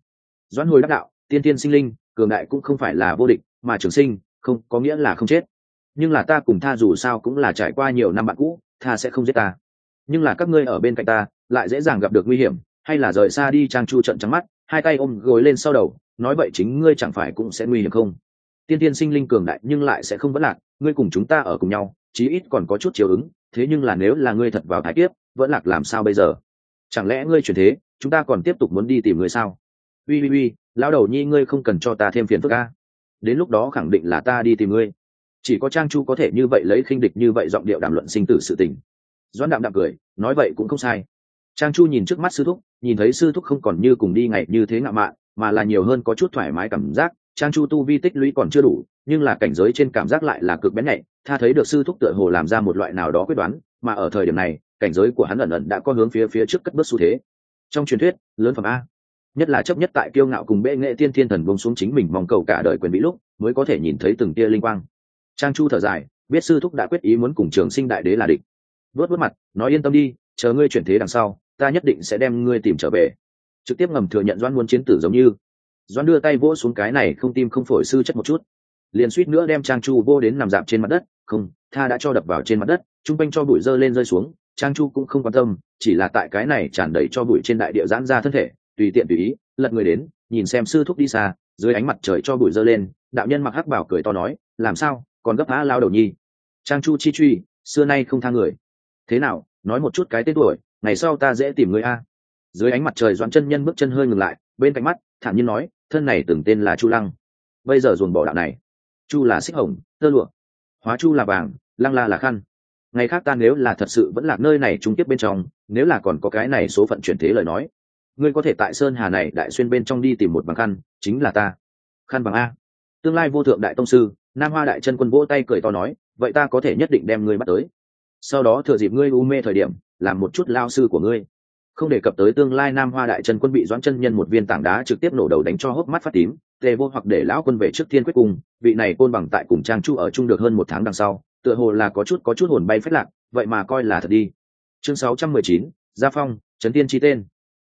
Doãn hồi đắc đạo, tiên tiên sinh linh, cường đại cũng không phải là vô địch, mà trường sinh, không, có nghĩa là không chết. Nhưng là ta cùng tha dù sao cũng là trải qua nhiều năm bạn cũ, tha sẽ không giết ta. Nhưng là các ngươi ở bên cạnh ta, lại dễ dàng gặp được nguy hiểm hay là rời xa đi trang chu trận trắng mắt, hai tay ôm gối lên sau đầu, nói vậy chính ngươi chẳng phải cũng sẽ nguy hiểm không? Tiên tiên sinh linh cường đại nhưng lại sẽ không vẫn lạc, ngươi cùng chúng ta ở cùng nhau, chí ít còn có chút chiều ứng, thế nhưng là nếu là ngươi thật vào thái kiếp, vẫn lạc làm sao bây giờ? Chẳng lẽ ngươi chuyển thế, chúng ta còn tiếp tục muốn đi tìm ngươi sao? Ui ui ui lão đầu nhi ngươi không cần cho ta thêm phiền phức ca đến lúc đó khẳng định là ta đi tìm ngươi. Chỉ có trang chu có thể như vậy lấy khinh địch như vậy giọng điệu đàm luận sinh tử sự tình. Doãn đạm đạm cười, nói vậy cũng không sai trang chu nhìn trước mắt sư thúc, nhìn thấy sư thúc không còn như cùng đi ngày như thế ngạo mạn, mà là nhiều hơn có chút thoải mái cảm giác. Trang chu tu vi tích lũy còn chưa đủ, nhưng là cảnh giới trên cảm giác lại là cực bén nhạy, tha thấy được sư thúc tựa hồ làm ra một loại nào đó quyết đoán, mà ở thời điểm này, cảnh giới của hắn ẩn ẩn đã có hướng phía phía trước cất bước xu thế. Trong truyền thuyết, lớn phẩm a. Nhất là chấp nhất tại kiêu ngạo cùng bệ nghệ tiên thiên thần bông xuống chính mình mong cầu cả đời quyền bị lúc, mới có thể nhìn thấy từng tia linh quang. Trang chu thở dài, biết sư thúc đã quyết ý muốn cùng trường sinh đại đế là địch. Vớt vớt mặt, nói yên tâm đi chờ ngươi chuyển thế đằng sau, ta nhất định sẽ đem ngươi tìm trở về. Trực tiếp ngầm thừa nhận doan muốn chiến tử giống như. Doan đưa tay vỗ xuống cái này không tim không phổi sư chất một chút. Liền suýt nữa đem trang chu vô đến nằm dạp trên mặt đất, không, tha đã cho đập vào trên mặt đất t r u n g quanh cho bụi dơ lên rơi xuống, trang chu cũng không quan tâm, chỉ là tại cái này tràn đầy cho bụi trên đại địa giãn ra thân thể, tùy tiện tùy ý, lật người đến, nhìn xem sư thúc đi xa, dưới ánh mặt trời cho bụi dơ lên, đạo nhân mặc hắc bảo cười to nói, làm sao, còn gấp á lao đầu nhi? Trang chu chi truy, xưa nay không tha người. Thế nào nói một chút cái tên tuổi, ngày sau ta dễ tìm người a. Dưới ánh mặt trời doãn chân nhân bước chân hơi ngừng lại, bên cạnh mắt, thản nhiên nói, thân này từng tên là chu lăng. Bây giờ dồn bỏ đạo này. Chu là xích hồng, tơ lụa. Hóa chu là vàng, lăng la là khăn. Ngày khác ta nếu là thật sự vẫn là nơi này trung tiếp bên trong, nếu là còn có cái này số phận chuyển thế lời nói, ngươi có thể tại sơn hà này đại xuyên bên trong đi tìm một bằng khăn, chính là ta. Khăn bằng a. Tương lai vô thượng đại tông sư, nam hoa đại chân quân vỗ tay cười to nói, vậy ta có thể nhất định đem ngươi bắt tới sau đó thừa dịp ngươi u mê thời điểm làm một chút lao sư của ngươi. Không đề cập tới tương lai nam hoa đại chân quân bị doãn chân nhân một viên tảng đá trực tiếp nổ đầu đánh cho hốc mắt phát tím tề vô hoặc để lão quân về trước thiên quyết cùng, vị này côn bằng tại cùng trang chu ở chung được hơn một tháng đằng sau tựa hồ là có chút có chút hồn bay phết lạc vậy mà coi là thật đi. Chương 619, gia phong trấn tiên chi tên.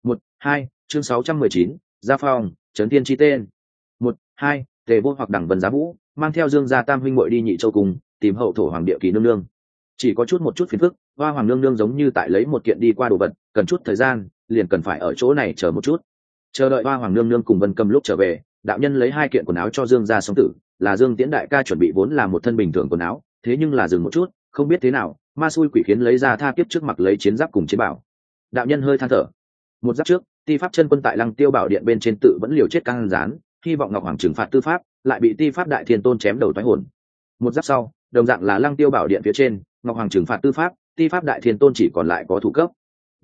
Một hai chương 619, gia phong trấn tiên chi tên. Một hai tề vô hoặc đẳng vân giá vũ mang theo dương gia tam huynh muội đi nhị châu cùng tìm hậu thổ hoàng địa kỳ nương nương chỉ có chút một chút phiền phức, hoa hoàng nương nương giống như tại lấy một kiện đi qua đồ vật, cần chút thời gian, liền cần phải ở chỗ này chờ một chút. Chờ đợi hoa hoàng nương nương cùng vân cầm lúc trở về, đạo nhân lấy hai kiện quần áo cho dương gia sống tử, là dương tiễn đại ca chuẩn bị vốn là một thân bình thường quần áo, thế nhưng là dừng một chút, không biết thế nào, ma xui quỷ khiến lấy ra tha kiếp trước mặt lấy chiến giáp cùng chiến bảo. Đạo nhân hơi than thở. Một giáp trước, ti pháp chân quân tại lăng tiêu bảo điện bên trên tự vẫn liều chết căng rán hy vọng ngọc hoàng trừng phạt tư pháp, lại bị ti pháp đại thiên tôn chém đầu thoái hồn. Một giáp sau, đồng dạng là lăng tiêu bảo điện phía trên ngọc hoàng trừng phạt tư pháp, ti pháp đại thiên tôn chỉ còn lại có thủ cấp.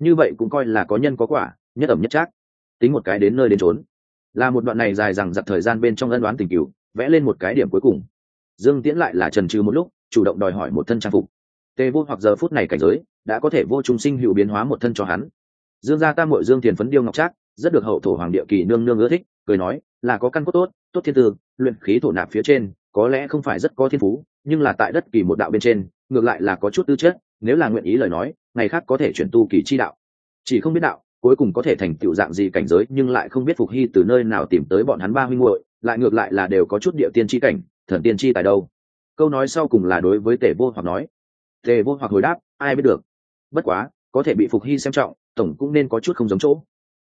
Như vậy cũng coi là có nhân có quả, nhất ẩm nhất trác. Tính một cái đến nơi đến trốn là một đoạn này dài rằng giặc thời gian bên trong ân đoán tình cựu vẽ lên một cái điểm cuối cùng. Dương tiễn lại là trần trừ một lúc, chủ động đòi hỏi một thân trang phục. Tề vô hoặc giờ phút này cảnh giới, đã có thể vô trung sinh hữu biến hóa một thân cho hắn. Dương gia tam mội dương thiền phấn điêu ngọc trác, rất được hậu thổ hoàng địa kỳ nương nương ưa thích, cười nói, là có căn cốt tốt tốt thiên tư, luyện khí thổ nạp phía trên, có lẽ không phải rất có thiên phú, nhưng là tại đất kỳ một đạo bên trên ngược lại là có chút tư chất, nếu là nguyện ý lời nói, ngày khác có thể chuyển tu kỳ chi đạo. Chỉ không biết đạo, cuối cùng có thể thành tựu dạng gì cảnh giới, nhưng lại không biết phục hy từ nơi nào tìm tới bọn hắn ba huynh muội, lại ngược lại là đều có chút địa tiên chi cảnh, thần tiên chi tại đâu. Câu nói sau cùng là đối với tề vô hoặc nói. Tề vô hoặc hồi đáp, ai biết được. Bất quá, có thể bị phục hy xem trọng, tổng cũng nên có chút không giống chỗ.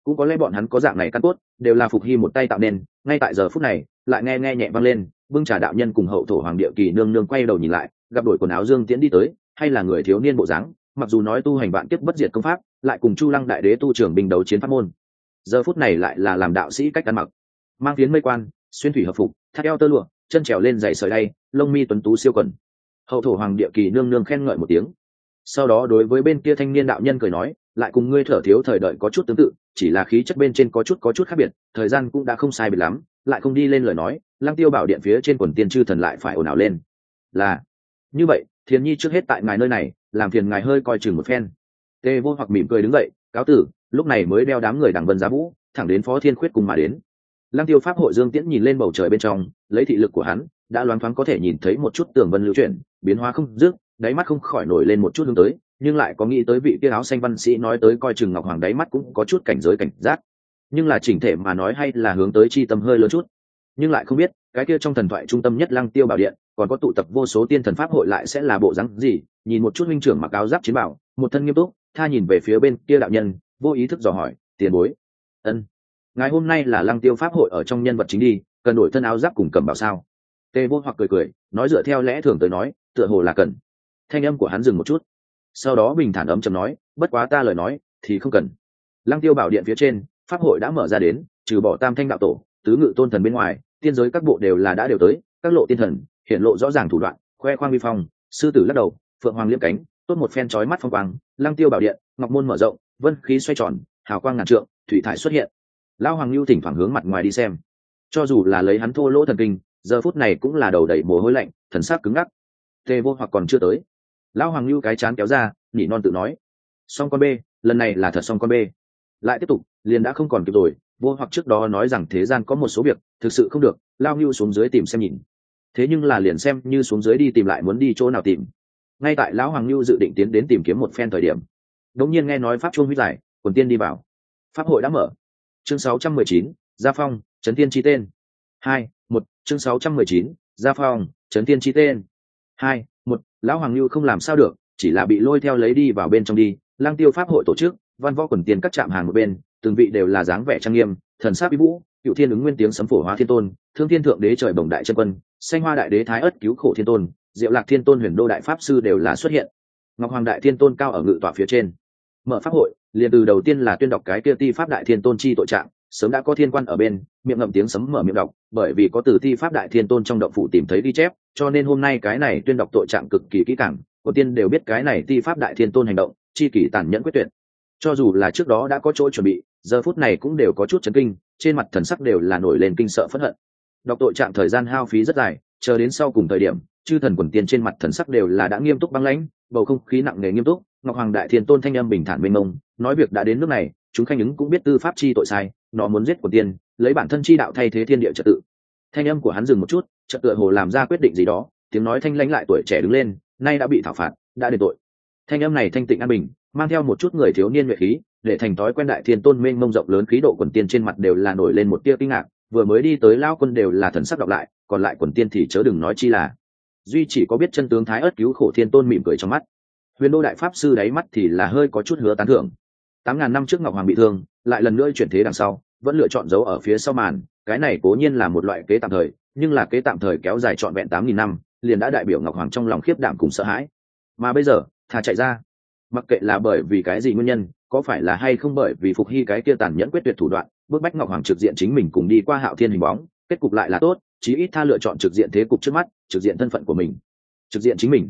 Cũng có lẽ bọn hắn có dạng này căn cốt, đều là phục hy một tay tạo nên, ngay tại giờ phút này, lại nghe nghe nhẹ vang lên bưng trà đạo nhân cùng hậu thổ hoàng địa kỳ nương nương quay đầu nhìn lại, gặp đổi quần áo dương tiễn đi tới, hay là người thiếu niên bộ dáng, mặc dù nói tu hành vạn kiếp bất diệt công pháp, lại cùng chu lăng đại đế tu trưởng bình đấu chiến pháp môn. Giờ phút này lại là làm đạo sĩ cách ăn mặc. Mang phiến mây quan, xuyên thủy hợp phục, thắt eo tơ lụa, chân trèo lên dày sợi đay, lông mi tuấn tú siêu quần. Hậu thổ hoàng địa kỳ nương nương khen ngợi một tiếng. Sau đó đối với bên kia thanh niên đạo nhân cười nói, lại cùng ngươi thở thiếu thời đợi có chút tương tự chỉ là khí chất bên trên có chút có chút khác biệt, thời gian cũng đã không sai biệt lắm, lại không đi lên lời nói, lăng tiêu bảo điện phía trên quần tiên chư thần lại phải ồn ào lên. Là, như vậy, thiền nhi trước hết tại ngài nơi này, làm phiền ngài hơi coi chừng một phen. Tê vô hoặc mỉm cười đứng dậy, cáo tử, lúc này mới đeo đám người đằng vân giá vũ, thẳng đến phó thiên khuyết cùng mà đến. Lăng tiêu pháp hội dương tiễn nhìn lên bầu trời bên trong, lấy thị lực của hắn, đã loáng thoáng có thể nhìn thấy một chút tường vân lưu chuyển, biến hóa không dứt, đáy mắt không khỏi nổi lên một chút hướng tới nhưng lại có nghĩ tới vị kia áo xanh văn sĩ nói tới coi chừng ngọc hoàng đáy mắt cũng có chút cảnh giới cảnh giác. Nhưng là chỉnh thể mà nói hay là hướng tới chi tâm hơi lớn chút. Nhưng lại không biết, cái kia trong thần thoại trung tâm nhất lăng tiêu bảo điện, còn có tụ tập vô số tiên thần pháp hội lại sẽ là bộ rắn gì? Nhìn một chút huynh trưởng mặc áo giáp chiến bảo, một thân nghiêm túc, tha nhìn về phía bên kia đạo nhân, vô ý thức dò hỏi, tiền bối. Ân ngày hôm nay là lăng tiêu pháp hội ở trong nhân vật chính đi, cần đổi thân áo giáp cùng cầm bảo sao? Tề vô hoặc cười cười, nói dựa theo lẽ thường tới nói, tựa hồ là cần. Thanh âm của hắn dừng một chút sau đó bình thản ấm chầm nói, bất quá ta lời nói, thì không cần. Lăng tiêu bảo điện phía trên, pháp hội đã mở ra đến, trừ bỏ tam thanh đạo tổ, tứ ngự tôn thần bên ngoài, tiên giới các bộ đều là đã đều tới, các lộ tiên thần, hiện lộ rõ ràng thủ đoạn, khoe khoang vi phong, sư tử lắc đầu, phượng hoàng liêm cánh, tốt một phen trói mắt phong quang, lăng tiêu bảo điện, ngọc môn mở rộng, vân khí xoay tròn, hào quang ngàn trượng, thủy thải xuất hiện. Lao hoàng lưu thỉnh thoảng hướng mặt ngoài đi xem. Cho dù là lấy hắn thô lỗ thần kinh, giờ phút này cũng là đầu đẩy mồ hôi lạnh, thần sắc cứng ngắc. Tê vô hoặc còn chưa tới lão hoàng lưu cái chán kéo ra nhỉ non tự nói. Xong con b lần này là thật xong con b lại tiếp tục liền đã không còn kịp rồi vô hoặc trước đó nói rằng thế gian có một số việc thực sự không được lao hưu xuống dưới tìm xem nhìn. Thế nhưng là liền xem như xuống dưới đi tìm lại muốn đi chỗ nào tìm. Ngay tại lão hoàng lưu dự định tiến đến tìm kiếm một phen thời điểm đống nhiên nghe nói pháp chuông huyết giải quần tiên đi vào. Pháp hội đã mở. Chương 619, gia phong trấn tiên chi tên. Hai một chương 619, gia phong trấn tiên chi tên. Hai lão hoàng lưu không làm sao được, chỉ là bị lôi theo lấy đi vào bên trong đi. Lang tiêu pháp hội tổ chức, văn võ quần tiền các trạm hàng một bên, từng vị đều là dáng vẻ trang nghiêm, thần sát bí vũ, cựu thiên ứng nguyên tiếng sấm phổ hóa thiên tôn, thương thiên thượng đế trời bồng đại chân quân, xanh hoa đại đế thái ất cứu khổ thiên tôn, diệu lạc thiên tôn huyền đô đại pháp sư đều là xuất hiện. Ngọc hoàng đại thiên tôn cao ở ngự tọa phía trên. Mở pháp hội, liền từ đầu tiên là tuyên đọc cái kia ti pháp đại thiên tôn chi tội trạng, sớm đã có thiên quan ở bên, miệng ngậm tiếng sấm mở miệng đọc, bởi vì có từ ti pháp đại thiên tôn trong động phủ tìm thấy ghi chép cho nên hôm nay cái này tuyên đọc tội trạng cực kỳ kỹ càng có tiên đều biết cái này ti pháp đại thiên tôn hành động, chi kỷ tàn nhẫn quyết tuyệt. Cho dù là trước đó đã có chỗ chuẩn bị, giờ phút này cũng đều có chút chấn kinh, trên mặt thần sắc đều là nổi lên kinh sợ phẫn hận. Đọc tội trạng thời gian hao phí rất dài, chờ đến sau cùng thời điểm, chư thần quần tiên trên mặt thần sắc đều là đã nghiêm túc băng lãnh, bầu không khí nặng nề nghiêm túc, ngọc hoàng đại thiên tôn thanh âm bình thản mênh mông, nói việc đã đến nước này, chúng khanh ứng cũng biết tư pháp chi tội sai, nó muốn giết quần tiên, lấy bản thân chi đạo thay thế thiên địa trật tự thanh âm của hắn dừng một chút, chợt tựa hồ làm ra quyết định gì đó, tiếng nói thanh lãnh lại tuổi trẻ đứng lên, nay đã bị thảo phạt, đã đền tội. Thanh âm này thanh tịnh an bình, mang theo một chút người thiếu niên nhuệ khí, để thành thói quen đại thiên tôn mênh mông rộng lớn khí độ quần tiên trên mặt đều là nổi lên một tia kinh ngạc, vừa mới đi tới lao quân đều là thần sắc đọc lại, còn lại quần tiên thì chớ đừng nói chi là. Duy chỉ có biết chân tướng thái ớt cứu khổ thiên tôn mỉm cười trong mắt. Huyền đô đại pháp sư đáy mắt thì là hơi có chút hứa tán thưởng. Tám ngàn năm trước ngọc hoàng bị thương, lại lần nữa chuyển thế đằng sau vẫn lựa chọn giấu ở phía sau màn, cái này cố nhiên là một loại kế tạm thời, nhưng là kế tạm thời kéo dài trọn vẹn tám nghìn năm, liền đã đại biểu ngọc hoàng trong lòng khiếp đảm cùng sợ hãi. Mà bây giờ, thà chạy ra. Mặc kệ là bởi vì cái gì nguyên nhân, có phải là hay không bởi vì phục hy cái kia tàn nhẫn quyết tuyệt thủ đoạn, bức bách ngọc hoàng trực diện chính mình cùng đi qua hạo thiên hình bóng, kết cục lại là tốt, chí ít tha lựa chọn trực diện thế cục trước mắt, trực diện thân phận của mình. Trực diện chính mình.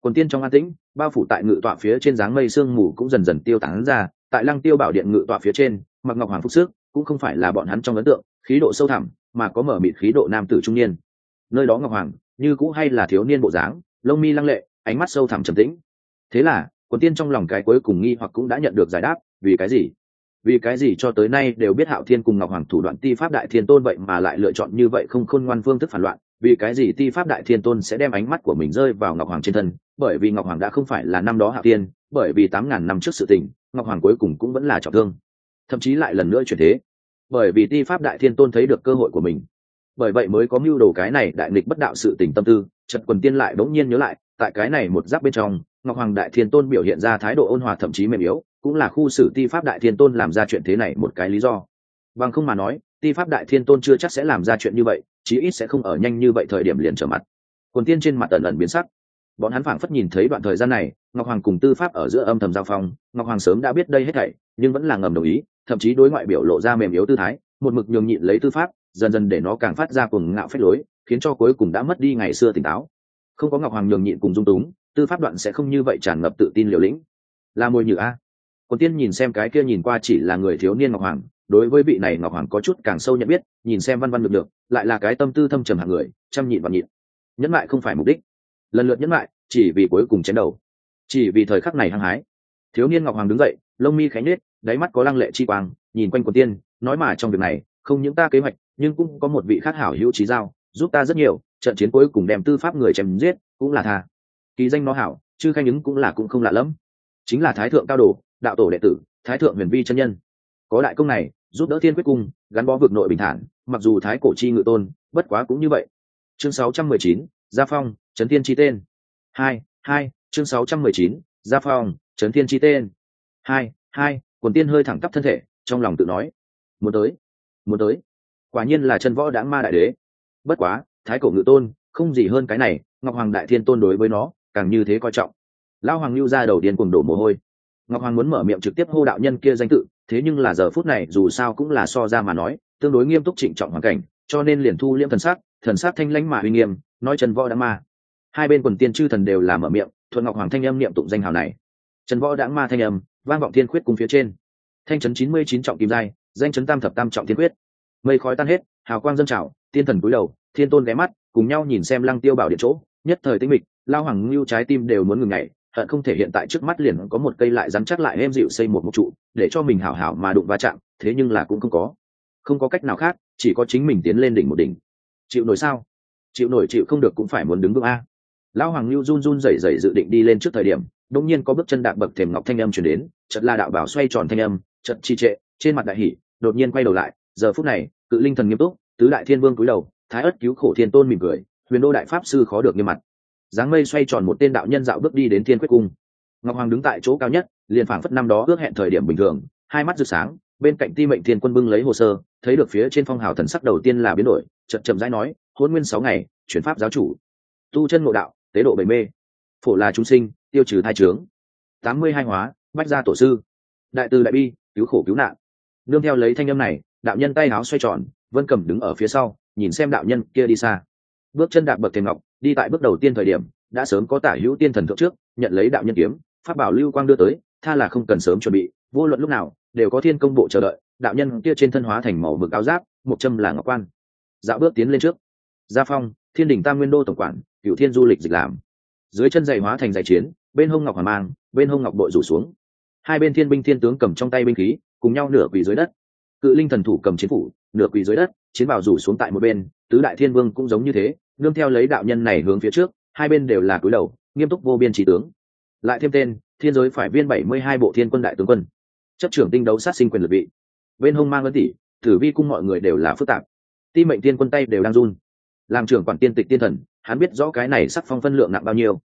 Quần tiên trong an tĩnh, bao phủ tại ngự tọa phía trên dáng mây sương mù cũng dần dần tiêu tán ra, tại lăng tiêu bảo điện ngự tọa phía trên, mặc ngọc hoàng phúc sức cũng không phải là bọn hắn trong ấn tượng, khí độ sâu thẳm, mà có mở mịt khí độ nam tử trung niên. Nơi đó ngọc hoàng, như cũ hay là thiếu niên bộ dáng, lông mi lăng lệ, ánh mắt sâu thẳm trầm tĩnh. Thế là, quần tiên trong lòng cái cuối cùng nghi hoặc cũng đã nhận được giải đáp, vì cái gì? Vì cái gì cho tới nay đều biết hạo thiên cùng ngọc hoàng thủ đoạn ti pháp đại thiên tôn vậy mà lại lựa chọn như vậy không khôn ngoan phương thức phản loạn? Vì cái gì ti pháp đại thiên tôn sẽ đem ánh mắt của mình rơi vào ngọc hoàng trên thân? Bởi vì ngọc hoàng đã không phải là năm đó hạo thiên, bởi vì tám ngàn năm trước sự tình, ngọc hoàng cuối cùng cũng vẫn là trọng thương thậm chí lại lần nữa chuyển thế. Bởi vì ti pháp đại thiên tôn thấy được cơ hội của mình. Bởi vậy mới có mưu đồ cái này đại nghịch bất đạo sự tình tâm tư trận quần tiên lại bỗng nhiên nhớ lại, tại cái này một giáp bên trong, ngọc hoàng đại thiên tôn biểu hiện ra thái độ ôn hòa thậm chí mềm yếu, cũng là khu xử ti pháp đại thiên tôn làm ra chuyện thế này một cái lý do. Bằng không mà nói, ti pháp đại thiên tôn chưa chắc sẽ làm ra chuyện như vậy, chí ít sẽ không ở nhanh như vậy thời điểm liền trở mặt. Quần tiên trên mặt ẩn ẩn biến sắc. Bọn hắn phảng phất nhìn thấy đoạn thời gian này ngọc hoàng cùng tư pháp ở giữa âm thầm giao phong, ngọc hoàng sớm đã biết đây hết thảy, nhưng vẫn là ngầm đồng ý, thậm chí đối ngoại biểu lộ ra mềm yếu tư thái, một mực nhường nhịn lấy tư pháp, dần dần để nó càng phát ra cùng ngạo phép lối, khiến cho cuối cùng đã mất đi ngày xưa tỉnh táo. Không có ngọc hoàng nhường nhịn cùng dung túng, tư pháp đoạn sẽ không như vậy tràn ngập tự tin liều lĩnh. Là mồi nhử a. Còn tiên nhìn xem cái kia nhìn qua chỉ là người thiếu niên ngọc hoàng, đối với vị này ngọc hoàng có chút càng sâu nhận biết, nhìn xem văn văn được được, lại là cái tâm tư thâm trầm hạng người, chăm nhịn và nhịn. Nhẫn lại không phải mục đích. Lần lượt nhẫn lại chỉ vì cuối cùng chém đầu chỉ vì thời khắc này hăng hái. Thiếu niên ngọc hoàng đứng dậy lông mi khánh nết đáy mắt có lăng lệ chi quang nhìn quanh quần tiên nói mà trong việc này không những ta kế hoạch nhưng cũng có một vị khác hảo hữu trí giao giúp ta rất nhiều trận chiến cuối cùng đem tư pháp người chém giết cũng là tha. Kỳ danh nó hảo chứ khanh ứng cũng là cũng không lạ lẫm. Chính là thái thượng cao đồ đạo tổ đệ tử thái thượng huyền vi chân nhân. Có đại công này giúp đỡ thiên quyết cung gắn bó vực nội bình thản mặc dù thái cổ chi ngự tôn bất quá cũng như vậy. Chương 619, gia phong trấn thiên chi tên. Hai hai chương 619, gia phong trấn thiên chi tên. Hai hai quần tiên hơi thẳng tắp thân thể trong lòng tự nói. Muốn tới muốn tới. Quả nhiên là chân võ đáng ma đại đế. Bất quá thái cổ ngự tôn không gì hơn cái này ngọc hoàng đại thiên tôn đối với nó càng như thế coi trọng. Lao hoàng lưu ra đầu điên cùng đổ mồ hôi. Ngọc hoàng muốn mở miệng trực tiếp hô đạo nhân kia danh tự thế nhưng là giờ phút này dù sao cũng là so ra mà nói tương đối nghiêm túc trịnh trọng hoàn cảnh cho nên liền thu liễm thần sắc thần sắc thanh lãnh mà uy nghiêm nói chân võ đã ma hai bên quần tiên chư thần đều là mở miệng, thuận ngọc hoàng thanh âm niệm tụng danh hào này. Trần võ đãng ma thanh âm, vang vọng thiên khuyết cùng phía trên. Thanh trấn chín mươi chín trọng kim giai, danh chấn tam thập tam trọng thiên khuyết. mây khói tan hết, hào quang dân trào, tiên thần cúi đầu, thiên tôn ghé mắt, cùng nhau nhìn xem lăng tiêu bảo điện chỗ, nhất thời tĩnh mịch, lao hoàng lưu trái tim đều muốn ngừng ngày hận không thể hiện tại trước mắt liền có một cây lại dám chắc lại êm dịu xây một mục trụ, để cho mình hảo hảo mà đụng va chạm, thế nhưng là cũng không có. Không có cách nào khác, chỉ có chính mình tiến lên đỉnh một đỉnh. Chịu nổi sao? Chịu nổi chịu không được cũng phải muốn đứng vững a lão hoàng lưu run run rẩy rẩy dự định đi lên trước thời điểm, đột nhiên có bước chân đạp bậc thềm ngọc thanh âm chuyển đến, chợt la đạo bảo xoay tròn thanh âm, chợt chi trệ, trên mặt đại hỉ, đột nhiên quay đầu lại, giờ phút này, cự linh thần nghiêm túc, tứ đại thiên vương cúi đầu, thái ất cứu khổ thiên tôn mỉm cười, huyền đô đại pháp sư khó được nghiêm mặt. Dáng mây xoay tròn một tên đạo nhân dạo bước đi đến thiên quyết cung. Ngọc hoàng đứng tại chỗ cao nhất, liền phảng phất năm đó ước hẹn thời điểm bình thường, hai mắt rực sáng, bên cạnh ti mệnh thiên quân bưng lấy hồ sơ, thấy được phía trên phong hào thần sắc đầu tiên là biến đổi, chậm chậm rãi nói, hôn nguyên sáu ngày, chuyển pháp giáo chủ. Tu chân ngộ đạo tế độ bảy mê. Phổ là chúng sinh, tiêu trừ thai trướng tám mươi hai hóa, bách gia tổ sư. Đại từ đại bi, cứu khổ cứu nạn. Nương theo lấy thanh âm này, đạo nhân tay áo xoay tròn, vân cầm đứng ở phía sau, nhìn xem đạo nhân kia đi xa. Bước chân đạp bậc thềm ngọc, đi tại bước đầu tiên thời điểm, đã sớm có tả hữu tiên thần thượng trước, nhận lấy đạo nhân kiếm phát bảo lưu quang đưa tới, tha là không cần sớm chuẩn bị, vô luận lúc nào, đều có thiên công bộ chờ đợi, đạo nhân kia trên thân hóa thành màu mực áo giáp, một châm là ngọc quan. Dạo bước tiến lên trước. Gia phong, thiên đình tam nguyên đô tổng quản cựu thiên du lịch dịch làm. Dưới chân dày hóa thành dày chiến, bên hông ngọc hà mang, bên hông ngọc bội rủ xuống. Hai bên thiên binh thiên tướng cầm trong tay binh khí, cùng nhau nửa quỳ dưới đất. Cự linh thần thủ cầm chiến phủ, nửa quỳ dưới đất, chiến bảo rủ xuống tại một bên, tứ đại thiên vương cũng giống như thế, nương theo lấy đạo nhân này hướng phía trước, hai bên đều là cúi đầu, nghiêm túc vô biên trí tướng. Lại thêm tên, thiên giới phải viên bảy mươi hai bộ thiên quân đại tướng quân. Chấp trưởng tinh đấu sát sinh quyền lực vị. Bên hông mang ấn tỷ, tử vi cung mọi người đều là phức tạp. Ti mệnh tiên quân tay đều đang run. Làm trưởng quản tiên tịch tiên thần hắn biết rõ cái này sắc phong phân lượng nặng bao nhiêu.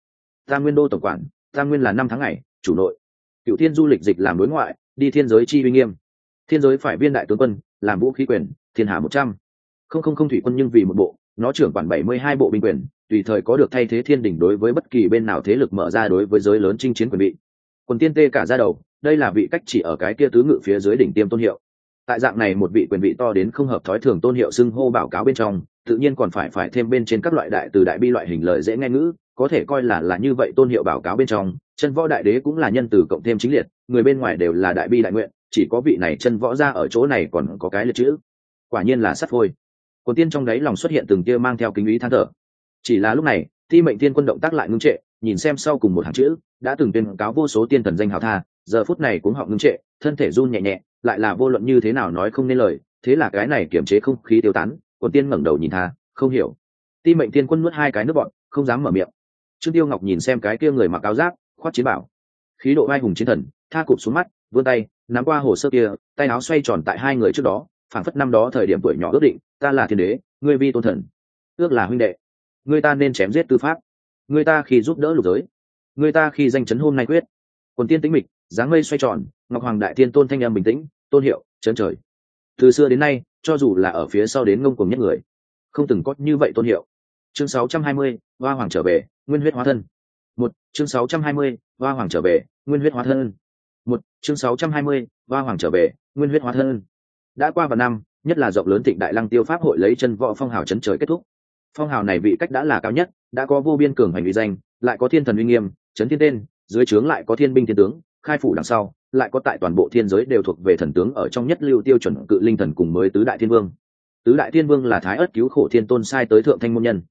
Ta nguyên đô tổng quản, ta nguyên là năm tháng ngày, chủ nội. Cựu thiên du lịch dịch làm đối ngoại, đi thiên giới chi uy nghiêm. Thiên giới phải viên đại tướng quân, làm vũ khí quyền, thiên hạ một trăm. Không không không thủy quân nhưng vì một bộ, nó trưởng quản bảy mươi hai bộ binh quyền, tùy thời có được thay thế thiên đình đối với bất kỳ bên nào thế lực mở ra đối với giới lớn chinh chiến quyền bị quần tiên tê cả ra đầu, đây là vị cách chỉ ở cái kia tứ ngự phía dưới đỉnh tiêm tôn hiệu. Tại dạng này một vị quyền vị to đến không hợp thói thường tôn hiệu xưng hô báo cáo bên trong tự nhiên còn phải phải thêm bên trên các loại đại từ đại bi loại hình lời dễ nghe ngữ, có thể coi là là như vậy tôn hiệu báo cáo bên trong, chân võ đại đế cũng là nhân từ cộng thêm chính liệt, người bên ngoài đều là đại bi đại nguyện, chỉ có vị này chân võ ra ở chỗ này còn có cái liệt chữ. Quả nhiên là sắt phôi quần tiên trong đấy lòng xuất hiện từng tia mang theo kính ý than thở. Chỉ là lúc này thi mệnh tiên quân động tác lại ngưng trệ, nhìn xem sau cùng một hàng chữ, đã từng tuyên cáo vô số tiên thần danh hào tha, giờ phút này cũng họ ngưng trệ, thân thể run nhẹ nhẹ, lại là vô luận như thế nào nói không nên lời, thế là cái này kiềm chế không khí tiêu tán quần tiên ngẩng đầu nhìn tha, không hiểu. Ti mệnh tiên quân nuốt hai cái nước bọn không dám mở miệng. Trương tiêu ngọc nhìn xem cái kia người mặc áo giáp khoát chiến bảo. Khí độ vai hùng chiến thần, tha cụp xuống mắt, vươn tay, nắm qua hồ sơ kia, tay áo xoay tròn tại hai người trước đó, phảng phất năm đó thời điểm tuổi nhỏ ước định, ta là thiên đế, ngươi vi tôn thần, ước là huynh đệ. Người ta nên chém giết tư pháp. Người ta khi giúp đỡ lục giới. Người ta khi danh chấn hôm nay quyết. Quần tiên tĩnh mịch, dáng mây xoay tròn, ngọc hoàng đại tiên tôn thanh em bình tĩnh, tôn hiệu, chấn trời từ xưa đến nay cho dù là ở phía sau đến ngông cùng nhất người không từng có như vậy tôn hiệu. Chương 620, hoa hoàng trở về nguyên huyết hóa thân. Một chương 620, hoa hoàng trở về nguyên huyết hóa thân. Một chương 620, hoa hoàng trở về nguyên huyết hóa thân. Đã qua vào năm nhất là rộng lớn thịnh đại lăng tiêu pháp hội lấy chân võ phong hào chấn trời kết thúc. Phong hào này vị cách đã là cao nhất đã có vô biên cường hành uy danh lại có thiên thần uy nghiêm chấn thiên tên dưới trướng lại có thiên binh thiên tướng khai phủ đằng sau, lại có tại toàn bộ thiên giới đều thuộc về thần tướng ở trong nhất lưu tiêu chuẩn cự linh thần cùng mới tứ đại thiên vương. Tứ đại thiên vương là thái ất cứu khổ thiên tôn sai tới thượng thanh môn nhân.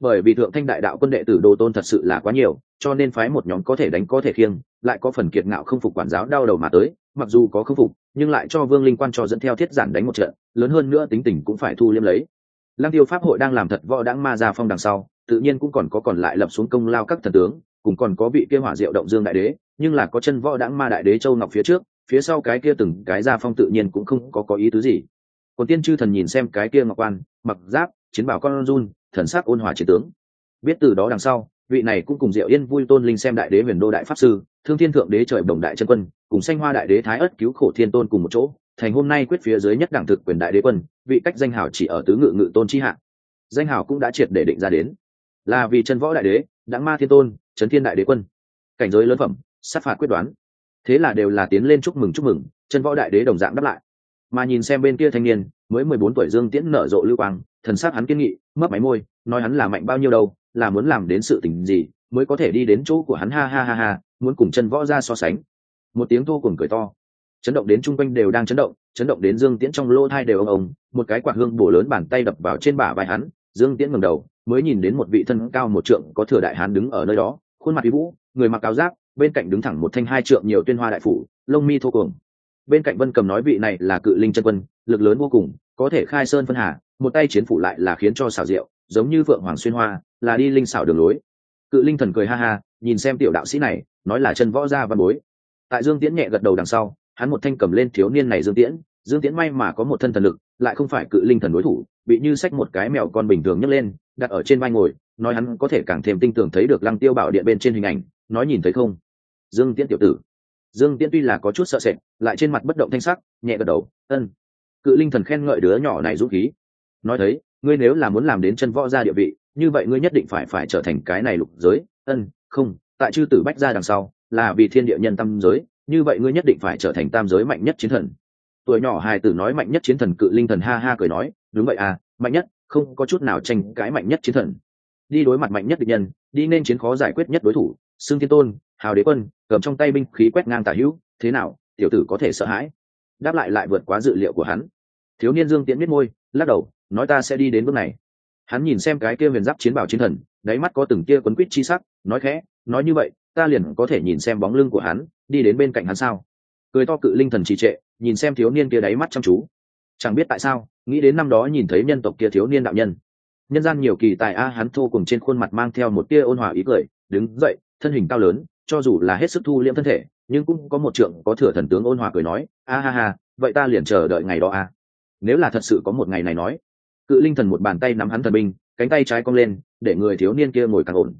Bởi vì thượng thanh đại đạo quân đệ tử đồ tôn thật sự là quá nhiều, cho nên phái một nhóm có thể đánh có thể khiêng, lại có phần kiệt ngạo không phục quản giáo đau đầu mà tới, mặc dù có không phục, nhưng lại cho vương linh quan cho dẫn theo thiết giản đánh một trận, lớn hơn nữa tính tình cũng phải thu liêm lấy. Lăng tiêu pháp hội đang làm thật võ đãng ma ra phong đằng sau, tự nhiên cũng còn có còn lại lập xuống công lao các thần tướng cùng còn có vị kia hỏa diệu động dương đại đế, nhưng là có chân võ đãng ma đại đế châu ngọc phía trước, phía sau cái kia từng cái gia phong tự nhiên cũng không có có ý tứ gì. Còn tiên chư thần nhìn xem cái kia ngọc quan, mặc giáp, chiến bảo con run, thần sắc ôn hòa chiến tướng. Biết từ đó đằng sau, vị này cũng cùng diệu yên vui tôn linh xem đại đế huyền đô đại pháp sư, thương thiên thượng đế trời đồng đại chân quân, cùng sanh hoa đại đế thái ất cứu khổ thiên tôn cùng một chỗ, thành hôm nay quyết phía dưới nhất đẳng thực quyền đại đế quân, vị cách danh hào chỉ ở tứ ngự ngự tôn chi hạ. Danh hào cũng đã triệt để định ra đến là vì chân võ đại đế đặng ma thiên tôn trấn thiên đại đế quân. Cảnh giới lớn phẩm, sát phạt quyết đoán. Thế là đều là tiến lên chúc mừng chúc mừng, chân võ đại đế đồng dạng đáp lại. Mà nhìn xem bên kia thanh niên, mới mười bốn tuổi dương tiễn nở rộ lưu quang, thần sát hắn kiên nghị, mấp máy môi, nói hắn là mạnh bao nhiêu đâu, là muốn làm đến sự tình gì, mới có thể đi đến chỗ của hắn, ha ha ha ha, muốn cùng chân võ ra so sánh. Một tiếng thô cùng cười to. Chấn động đến chung quanh đều đang chấn động chấn động đến dương tiễn trong lỗ thai đều ông ông một cái quạt hương bổ lớn bàn tay đập vào trên bả vai hắn, dương tiễn ngầm đầu mới nhìn đến một vị thân cao một trượng có thừa đại hán đứng ở nơi đó, khuôn mặt uy vũ, người mặc áo giáp, bên cạnh đứng thẳng một thanh hai trượng nhiều tuyên hoa đại phủ, lông mi thô cuồng. Bên cạnh vân cầm nói vị này là cự linh chân quân, lực lớn vô cùng, có thể khai sơn phân hà, một tay chiến phủ lại là khiến cho xảo diệu, giống như vượng hoàng xuyên hoa, là đi linh xảo đường lối. Cự linh thần cười ha ha, nhìn xem tiểu đạo sĩ này, nói là chân võ gia văn bối. Tại dương tiễn nhẹ gật đầu đằng sau, hắn một thanh cầm lên thiếu niên này dương tiễn dương tiễn may mà có một thân thần lực, lại không phải cự linh thần đối thủ, bị như sách một cái mèo con bình thường nhấc lên, đặt ở trên vai ngồi, nói hắn có thể càng thêm tinh tưởng thấy được lăng tiêu bảo điện bên trên hình ảnh, nói nhìn thấy không? Dương tiễn tiểu tử. Dương tiễn tuy là có chút sợ sệt, lại trên mặt bất động thanh sắc, nhẹ gật đầu, ân. Cự linh thần khen ngợi đứa nhỏ này dũng khí. Nói thấy, ngươi nếu là muốn làm đến chân võ gia địa vị, như vậy ngươi nhất định phải phải trở thành cái này lục giới. Ân, không, tại chư tử bách gia đằng sau, là vì thiên địa nhân tâm giới, như vậy ngươi nhất định phải trở thành tam giới mạnh nhất chiến thần tuổi nhỏ hài tử nói mạnh nhất chiến thần cự linh thần ha ha cười nói, đúng vậy à mạnh nhất, không có chút nào tranh cái mạnh nhất chiến thần. Đi đối mặt mạnh nhất địch nhân, đi nên chiến khó giải quyết nhất đối thủ. Xương thiên tôn, hào đế quân, cầm trong tay binh khí quét ngang tả hữu, thế nào, tiểu tử có thể sợ hãi? Đáp lại lại vượt quá dự liệu của hắn. Thiếu niên dương tiễn biết môi, lắc đầu, nói ta sẽ đi đến bước này. Hắn nhìn xem cái kia huyền giáp chiến bảo chiến thần, đáy mắt có từng kia quấn quýt chi sắc, nói khẽ, nói như vậy, ta liền có thể nhìn xem bóng lưng của hắn, đi đến bên cạnh hắn sao? Cười to cự linh thần trì trệ, nhìn xem thiếu niên kia đáy mắt chăm chú. Chẳng biết tại sao, nghĩ đến năm đó nhìn thấy nhân tộc kia thiếu niên đạo nhân. Nhân gian nhiều kỳ tài a, hắn thô cùng trên khuôn mặt mang theo một tia ôn hòa ý cười, đứng dậy, thân hình cao lớn, cho dù là hết sức thu liễm thân thể, nhưng cũng có một trượng có thừa thần tướng ôn hòa cười nói, a ha ha, vậy ta liền chờ đợi ngày đó a. Nếu là thật sự có một ngày này nói, cự linh thần một bàn tay nắm hắn thần binh, cánh tay trái cong lên, để người thiếu niên kia ngồi càng ổn.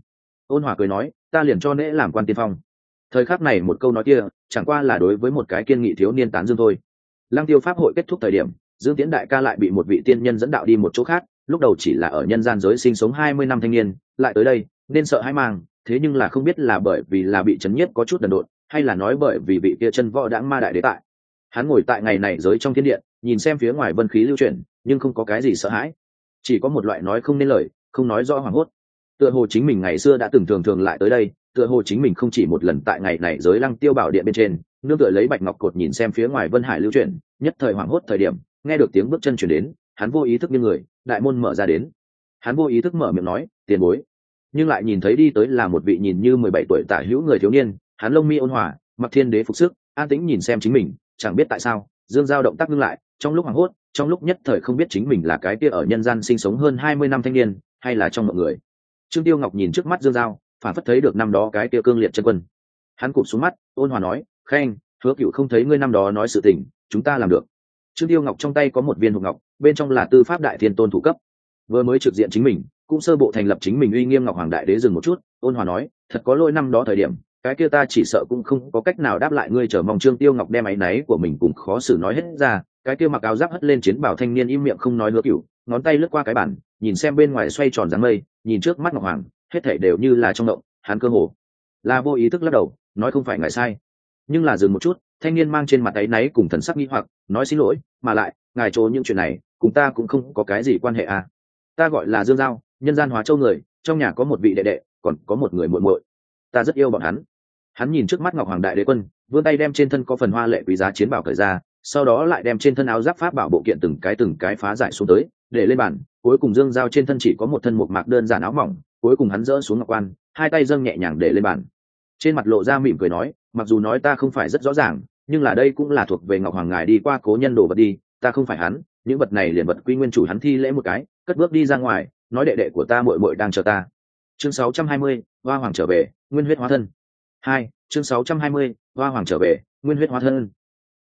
Ôn hòa cười nói, ta liền cho nễ làm quan tiên phong thời khắc này một câu nói kia, chẳng qua là đối với một cái kiên nghị thiếu niên tán dương thôi. Lăng tiêu pháp hội kết thúc thời điểm, dương tiễn đại ca lại bị một vị tiên nhân dẫn đạo đi một chỗ khác, lúc đầu chỉ là ở nhân gian giới sinh sống hai mươi năm thanh niên, lại tới đây, nên sợ hãi mang, thế nhưng là không biết là bởi vì là bị chấn nhiếp có chút đần độn, hay là nói bởi vì vị kia chân võ đãng ma đại đế tại. Hắn ngồi tại ngày này giới trong thiên điện, nhìn xem phía ngoài vân khí lưu chuyển, nhưng không có cái gì sợ hãi. Chỉ có một loại nói không nên lời, không nói rõ hoảng hốt. Tựa hồ chính mình ngày xưa đã từng thường thường lại tới đây tựa hồ chính mình không chỉ một lần tại ngày này giới lăng tiêu bảo điện bên trên, nương tựa lấy bạch ngọc cột nhìn xem phía ngoài vân hải lưu chuyển, nhất thời hoảng hốt thời điểm, nghe được tiếng bước chân chuyển đến, hắn vô ý thức như người, đại môn mở ra đến. Hắn vô ý thức mở miệng nói, tiền bối. Nhưng lại nhìn thấy đi tới là một vị nhìn như mười bảy tuổi tả hữu người thiếu niên, hắn lông mi ôn hòa, mặc thiên đế phục sức, an tĩnh nhìn xem chính mình, chẳng biết tại sao, dương giao động tác ngưng lại, trong lúc hoảng hốt, trong lúc nhất thời không biết chính mình là cái kia ở nhân gian sinh sống hơn hai mươi năm thanh niên, hay là trong mọi người. Trương tiêu ngọc nhìn trước mắt dương giao phản phất thấy được năm đó cái kia cương liệt chân quân. Hắn cụp xuống mắt, ôn hòa nói khen hứa cựu không thấy ngươi năm đó nói sự tình, chúng ta làm được. Trương tiêu ngọc trong tay có một viên hộp ngọc, bên trong là tư pháp đại thiên tôn thủ cấp. Vừa mới trực diện chính mình, cũng sơ bộ thành lập chính mình uy nghiêm ngọc hoàng đại đế dừng một chút, ôn hòa nói, thật có lỗi năm đó thời điểm, cái kia ta chỉ sợ cũng không có cách nào đáp lại ngươi chờ mong. Trương tiêu ngọc đem áy náy của mình cũng khó xử nói hết ra, cái kia mặc áo giáp hất lên chiến bảo thanh niên im miệng không nói hứa cựu ngón tay lướt qua cái bản nhìn xem bên ngoài xoay tròn dáng mây, nhìn trước mắt ngọc hoàng hết thể đều như là trong động, hắn cơ hồ là vô ý thức lắc đầu, nói không phải ngài sai. Nhưng là dừng một chút, thanh niên mang trên mặt áy náy cùng thần sắc nghi hoặc, nói xin lỗi, mà lại, ngài trốn những chuyện này, cùng ta cũng không có cái gì quan hệ à. Ta gọi là dương giao, nhân gian hóa châu người, trong nhà có một vị đệ đệ, còn có một người muội muội. Ta rất yêu bọn hắn. Hắn nhìn trước mắt ngọc hoàng đại đế quân, vươn tay đem trên thân có phần hoa lệ quý giá chiến bảo cởi ra, sau đó lại đem trên thân áo giáp pháp bảo bộ kiện từng cái từng cái phá giải xuống tới, để lên bàn, cuối cùng dương giao trên thân chỉ có một thân một mạc đơn giản áo mỏng cuối cùng hắn dỡ xuống ngọc quan hai tay dâng nhẹ nhàng để lên bàn. Trên mặt lộ ra mỉm cười nói mặc dù nói ta không phải rất rõ ràng nhưng là đây cũng là thuộc về ngọc hoàng ngài đi qua cố nhân đồ vật đi ta không phải hắn những vật này liền vật quy nguyên chủ hắn thi lễ một cái cất bước đi ra ngoài nói đệ đệ của ta muội muội đang chờ ta. Chương 620, hoa hoàng trở về nguyên huyết hóa thân. Hai chương 620, hoa hoàng trở về nguyên huyết hóa thân.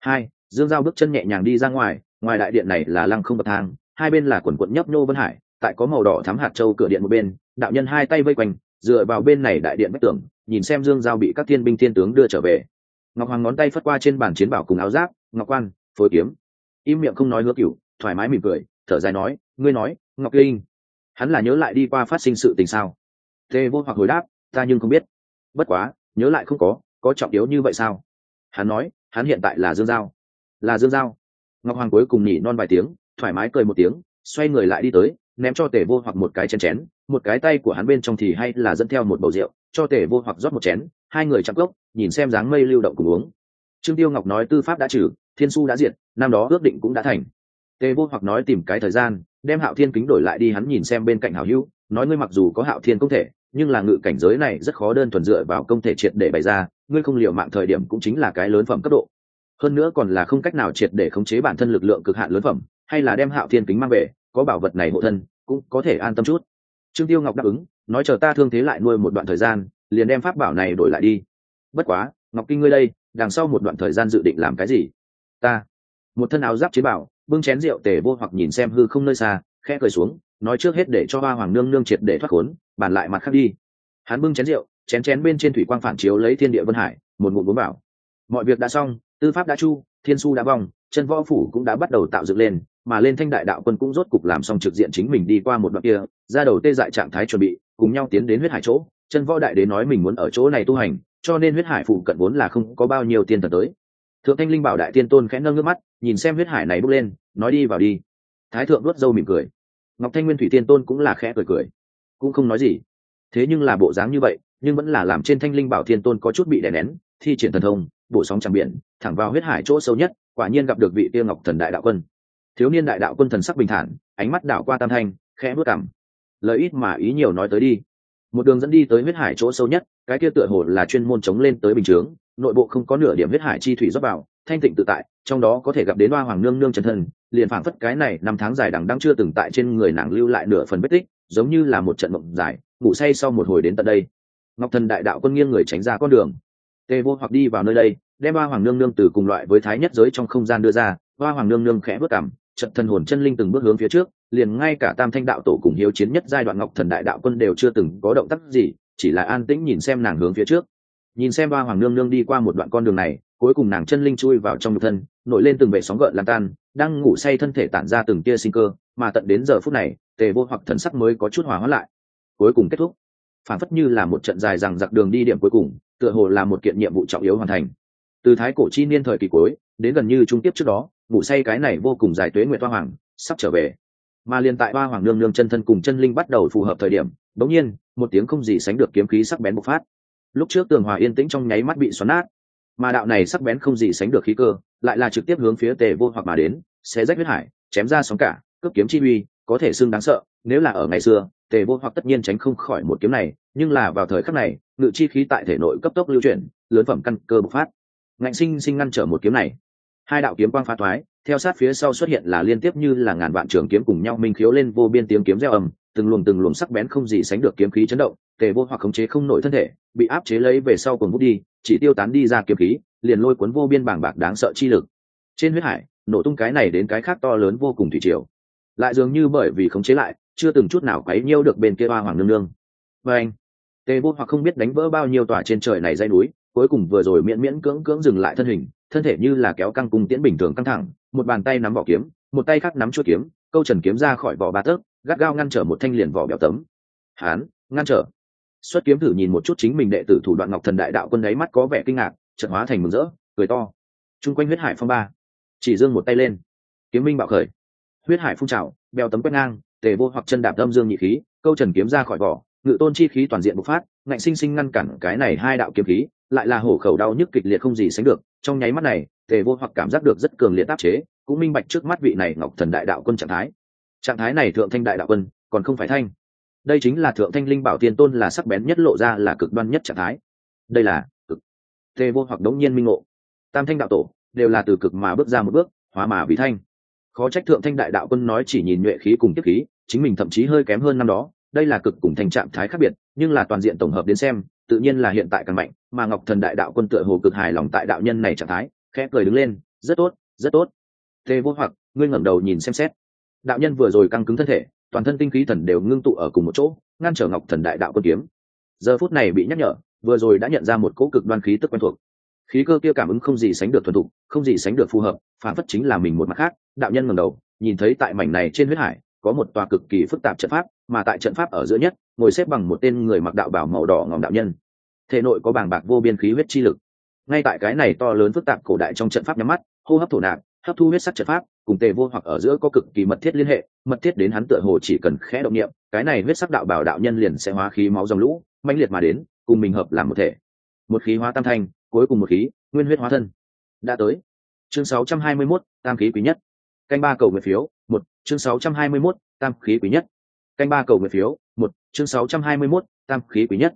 Hai dương giao bước chân nhẹ nhàng đi ra ngoài ngoài đại điện này là lăng không bậc thang hai bên là quần quận nhấp nhô vân hải tại có màu đỏ thắm hạt châu cửa điện một bên đạo nhân hai tay vây quanh, dựa vào bên này đại điện vách tường, nhìn xem dương giao bị các thiên binh thiên tướng đưa trở về. Ngọc hoàng ngón tay phất qua trên bàn chiến bảo cùng áo giáp, ngọc quan, phối kiếm. Im miệng không nói hứa cửu, thoải mái mỉm cười, thở dài nói, ngươi nói, ngọc linh hắn là nhớ lại đi qua phát sinh sự tình sao? Tê vô hoặc hồi đáp, ta nhưng không biết. Bất quá, nhớ lại không có có trọng yếu như vậy sao? Hắn nói, hắn hiện tại là dương giao. Là dương giao. Ngọc hoàng cuối cùng nhỉ non vài tiếng, thoải mái cười một tiếng, xoay người lại đi tới ném cho tề vô hoặc một cái chén chén, một cái tay của hắn bên trong thì hay là dẫn theo một bầu rượu, cho tề vô hoặc rót một chén, hai người chạm gốc nhìn xem dáng mây lưu động cùng uống. Trương tiêu ngọc nói tư pháp đã trừ, thiên su đã diệt, năm đó ước định cũng đã thành. Tề vô hoặc nói tìm cái thời gian, đem hạo thiên kính đổi lại đi, hắn nhìn xem bên cạnh hảo hữu, nói ngươi mặc dù có hạo thiên công thể, nhưng là ngự cảnh giới này rất khó đơn thuần dựa vào công thể triệt để bày ra, ngươi không liệu mạng thời điểm cũng chính là cái lớn phẩm cấp độ. Hơn nữa còn là không cách nào triệt để khống chế bản thân lực lượng cực hạn lớn phẩm, hay là đem hạo thiên kính mang về có bảo vật này hộ thân, cũng có thể an tâm chút. Trương tiêu ngọc đáp ứng, nói chờ ta thương thế lại nuôi một đoạn thời gian, liền đem pháp bảo này đổi lại đi. Bất quá, ngọc kinh ngươi đây, đằng sau một đoạn thời gian dự định làm cái gì? Ta. Một thân áo giáp chế bảo, bưng chén rượu tề vô hoặc nhìn xem hư không nơi xa, khẽ cười xuống, nói trước hết để cho hoa hoàng nương nương triệt để thoát khốn, bàn lại mặt khác đi. Hắn bưng chén rượu, chén chén bên trên thủy quang phản chiếu lấy thiên địa vân hải, một ngụm bốn bảo mọi việc đã xong, tư pháp đã chu, thiên su đã vong, chân võ phủ cũng đã bắt đầu tạo dựng lên mà lên thanh đại đạo quân cũng rốt cục làm xong trực diện chính mình đi qua một đoạn kia, ra đầu tê dại trạng thái chuẩn bị, cùng nhau tiến đến huyết hải chỗ. Chân võ đại đế nói mình muốn ở chỗ này tu hành, cho nên huyết hải phụ cận vốn là không có bao nhiêu tiên thần tới. Thượng thanh linh bảo đại tiên tôn khẽ nâng nước mắt, nhìn xem huyết hải này bốc lên, nói đi vào đi. Thái thượng luất dâu mỉm cười. Ngọc thanh nguyên thủy tiên tôn cũng là khẽ cười cười. Cũng không nói gì. Thế nhưng là bộ dáng như vậy, nhưng vẫn là làm trên thanh linh bảo thiên tôn có chút bị đè nén, thi triển thần thông, bổ sóng tràng biển, thẳng vào huyết hải chỗ sâu nhất, quả nhiên gặp được vị tiêu ngọc thần đại đạo quân thiếu niên đại đạo quân thần sắc bình thản, ánh mắt đảo qua tam thanh, khẽ bước cảm lời ít mà ý nhiều nói tới đi. Một đường dẫn đi tới huyết hải chỗ sâu nhất, cái kia tựa hồ là chuyên môn chống lên tới bình chướng, nội bộ không có nửa điểm huyết hải chi thủy rót vào, thanh tịnh tự tại, trong đó có thể gặp đến hoa hoàng nương nương chân thân, liền phảng phất cái này năm tháng dài đằng đang chưa từng tại trên người nàng lưu lại nửa phần vết tích, giống như là một trận mộng dài, ngủ say sau một hồi đến tận đây. Ngọc thần đại đạo quân nghiêng người tránh ra con đường. Tê vô hoặc đi vào nơi đây, đem hoa hoàng nương nương từ cùng loại với thái nhất giới trong không gian đưa ra, hoa hoàng nương nương khẽ bước cảm trận thần hồn chân linh từng bước hướng phía trước, liền ngay cả tam thanh đạo tổ cùng hiếu chiến nhất giai đoạn ngọc thần đại đạo quân đều chưa từng có động tác gì, chỉ là an tĩnh nhìn xem nàng hướng phía trước. Nhìn xem ba hoàng nương nương đi qua một đoạn con đường này, cuối cùng nàng chân linh chui vào trong nhục thân, nổi lên từng vệ sóng gợn lan tan, đang ngủ say thân thể tản ra từng tia sinh cơ, mà tận đến giờ phút này, tề vô hoặc thần sắc mới có chút hòa hóa lại. Cuối cùng kết thúc. Phản phất như là một trận dài rằng giặc đường đi điểm cuối cùng, tựa hồ là một kiện nhiệm vụ trọng yếu hoàn thành. Từ thái cổ chi niên thời kỳ cuối, đến gần như trung tiếp trước đó ngủ say cái này vô cùng dài tuế nguyệt hoa hoàng, sắp trở về. Mà liền tại hoa hoàng nương nương chân thân cùng chân linh bắt đầu phù hợp thời điểm bỗng nhiên, một tiếng không gì sánh được kiếm khí sắc bén bộc phát. Lúc trước tường hòa yên tĩnh trong nháy mắt bị xoắn nát. Mà đạo này sắc bén không gì sánh được khí cơ, lại là trực tiếp hướng phía tề vô hoặc mà đến sẽ rách huyết hải, chém ra sóng cả, cướp kiếm chi uy, có thể xưng đáng sợ, nếu là ở ngày xưa, tề vô hoặc tất nhiên tránh không khỏi một kiếm này, nhưng là vào thời khắc này, ngự chi khí tại thể nội cấp tốc lưu chuyển, lớn phẩm căn cơ bộc phát. Ngạnh sinh sinh ngăn trở một kiếm này hai đạo kiếm quang phá thoái, theo sát phía sau xuất hiện là liên tiếp như là ngàn vạn trường kiếm cùng nhau minh khiếu lên vô biên tiếng kiếm reo ầm, từng luồng từng luồng sắc bén không gì sánh được kiếm khí chấn động, tề vô hoặc khống chế không nổi thân thể, bị áp chế lấy về sau cùng bút đi, chỉ tiêu tán đi ra kiếm khí, liền lôi cuốn vô biên bảng bạc đáng sợ chi lực. Trên huyết hải, nổ tung cái này đến cái khác to lớn vô cùng thủy triều. Lại dường như bởi vì khống chế lại, chưa từng chút nào quấy nhiêu được bên kia ba hoàng nương nương. Vê anh, tề vô hoặc không biết đánh vỡ bao nhiêu tòa trên trời này dây núi cuối cùng vừa rồi miễn miễn cưỡng cưỡng dừng lại thân hình, thân thể như là kéo căng cung tiễn bình thường căng thẳng, một bàn tay nắm vỏ kiếm, một tay khác nắm chuôi kiếm, câu trần kiếm ra khỏi vỏ ba tấc, gắt gao ngăn trở một thanh liền vỏ bèo tấm. Hán, ngăn trở. Xuất kiếm thử nhìn một chút chính mình đệ tử thủ đoạn ngọc thần đại đạo quân ấy mắt có vẻ kinh ngạc, chợt hóa thành mừng rỡ, cười to. Chung quanh huyết hải phong ba. Chỉ dương một tay lên. Kiếm minh bạo khởi. Huyết hải phun trào, bèo tấm quét ngang, tề vô hoặc chân đạp âm dương nhị khí, câu trần kiếm ra khỏi vỏ ngự tôn chi khí toàn diện bộc phát, ngạnh sinh sinh ngăn cản cái này hai đạo kiếm khí, lại là hổ khẩu đau nhức kịch liệt không gì sánh được. Trong nháy mắt này, tề vô hoặc cảm giác được rất cường liệt áp chế, cũng minh bạch trước mắt vị này ngọc thần đại đạo quân trạng thái. Trạng thái này thượng thanh đại đạo quân, còn không phải thanh. Đây chính là thượng thanh linh bảo tiên tôn là sắc bén nhất lộ ra là cực đoan nhất trạng thái. Đây là cực. Tề vô hoặc đống nhiên minh ngộ. Tam thanh đạo tổ đều là từ cực mà bước ra một bước, hóa mà vì thanh. Khó trách thượng thanh đại đạo quân nói chỉ nhìn nhuệ khí cùng tiếp khí, chính mình thậm chí hơi kém hơn năm đó đây là cực cùng thành trạng thái khác biệt, nhưng là toàn diện tổng hợp đến xem, tự nhiên là hiện tại càng mạnh, mà ngọc thần đại đạo quân tựa hồ cực hài lòng tại đạo nhân này trạng thái, khẽ cười đứng lên, rất tốt rất tốt. Tề vô hoặc, ngươi ngẩng đầu nhìn xem xét. Đạo nhân vừa rồi căng cứng thân thể, toàn thân tinh khí thần đều ngưng tụ ở cùng một chỗ, ngăn trở ngọc thần đại đạo quân kiếm. Giờ phút này bị nhắc nhở, vừa rồi đã nhận ra một cỗ cực đoan khí tức quen thuộc. Khí cơ kia cảm ứng không gì sánh được thuần thục, không gì sánh được phù hợp, phản phất chính là mình một mặt khác. Đạo nhân ngẩng đầu, nhìn thấy tại mảnh này trên huyết hải, có một tòa cực kỳ phức tạp trận pháp mà tại trận pháp ở giữa nhất ngồi xếp bằng một tên người mặc đạo bảo màu đỏ ngòm đạo nhân. Thể nội có bàng bạc vô biên khí huyết chi lực. Ngay tại cái này to lớn phức tạp cổ đại trong trận pháp nhắm mắt hô hấp thổ nạp hấp thu huyết sắc trận pháp cùng tề vô hoặc ở giữa có cực kỳ mật thiết liên hệ mật thiết đến hắn tựa hồ chỉ cần khẽ động niệm cái này huyết sắc đạo bảo đạo nhân liền sẽ hóa khí máu dòng lũ mãnh liệt mà đến cùng mình hợp làm một thể. Một khí hóa tam thanh cuối cùng một khí nguyên huyết hóa thân. Đã tới. Chương 621, tam khí quý nhất. Canh ba cầu nguyện phiếu một chương 621, tam khí quý nhất canh ba cầu nguyện phiếu một chương 621, tam khí quý nhất.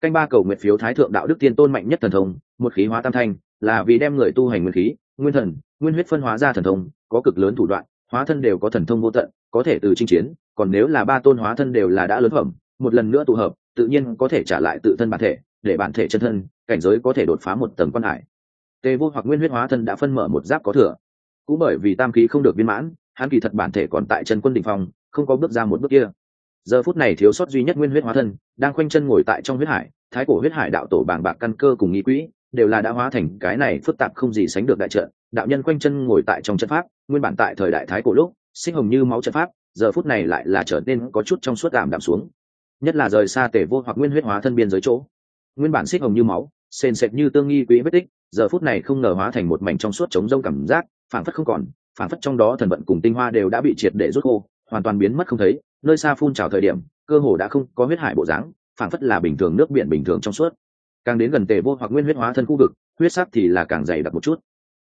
Canh ba cầu nguyện phiếu thái thượng đạo đức tiên tôn mạnh nhất thần thông một khí hóa tam thanh là vì đem người tu hành nguyên khí nguyên thần nguyên huyết phân hóa ra thần thông có cực lớn thủ đoạn hóa thân đều có thần thông vô tận có thể từ chinh chiến còn nếu là ba tôn hóa thân đều là đã lớn phẩm một lần nữa tụ hợp tự nhiên có thể trả lại tự thân bản thể để bản thể chân thân cảnh giới có thể đột phá một tầng quan hải. Tề vô hoặc nguyên huyết hóa thân đã phân mở một giáp có thừa. Cũng bởi vì tam khí không được viên mãn hắn kỳ thật bản thể còn tại chân quân đình phong không có bước ra một bước kia giờ phút này thiếu sót duy nhất nguyên huyết hóa thân, đang khoanh chân ngồi tại trong huyết hải, thái cổ huyết hải đạo tổ bảng bạc căn cơ cùng nghi quỹ, đều là đã hóa thành cái này phức tạp không gì sánh được đại trận. Đạo nhân quanh chân ngồi tại trong trận pháp, nguyên bản tại thời đại thái cổ lúc, sinh hồng như máu trận pháp, giờ phút này lại là trở nên có chút trong suốt đảm đạm xuống. Nhất là rời xa tể vô hoặc nguyên huyết hóa thân biên giới chỗ. Nguyên bản xích hồng như máu, sền sệt như tương nghi quỹ vết tích, giờ phút này không ngờ hóa thành một mảnh trong suốt chống rông cảm giác phản phất không còn phản phất trong đó thần vận cùng tinh hoa đều đã bị triệt để rút khô, hoàn toàn biến mất không thấy nơi xa phun trào thời điểm, cơ hồ đã không có huyết hải bộ dáng phản phất là bình thường nước biển bình thường trong suốt. Càng đến gần tề vô hoặc nguyên huyết hóa thân khu vực, huyết sắc thì là càng dày đặc một chút.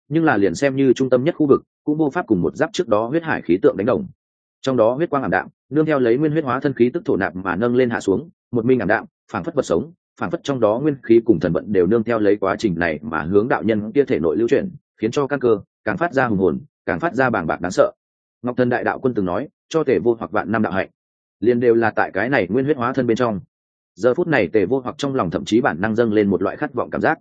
Nhưng là liền xem như trung tâm nhất khu vực, cũng vô pháp cùng một giáp trước đó huyết hải khí tượng đánh đồng. Trong đó huyết quang ảm đạm, nương theo lấy nguyên huyết hóa thân khí tức thổ nạp mà nâng lên hạ xuống, một minh ảm đạm, phảng phất vật sống, phảng phất trong đó nguyên khí cùng thần vận đều nương theo lấy quá trình này mà hướng đạo nhân kia thể nội lưu chuyển, khiến cho căn cơ càng phát ra hùng hồn, càng phát ra bàng bạc đáng sợ ngọc thần đại đạo quân từng nói, cho Tề vô hoặc vạn năm đạo hạnh, liền đều là tại cái này nguyên huyết hóa thân bên trong. Giờ phút này tề vô hoặc trong lòng thậm chí bản năng dâng lên một loại khát vọng cảm giác.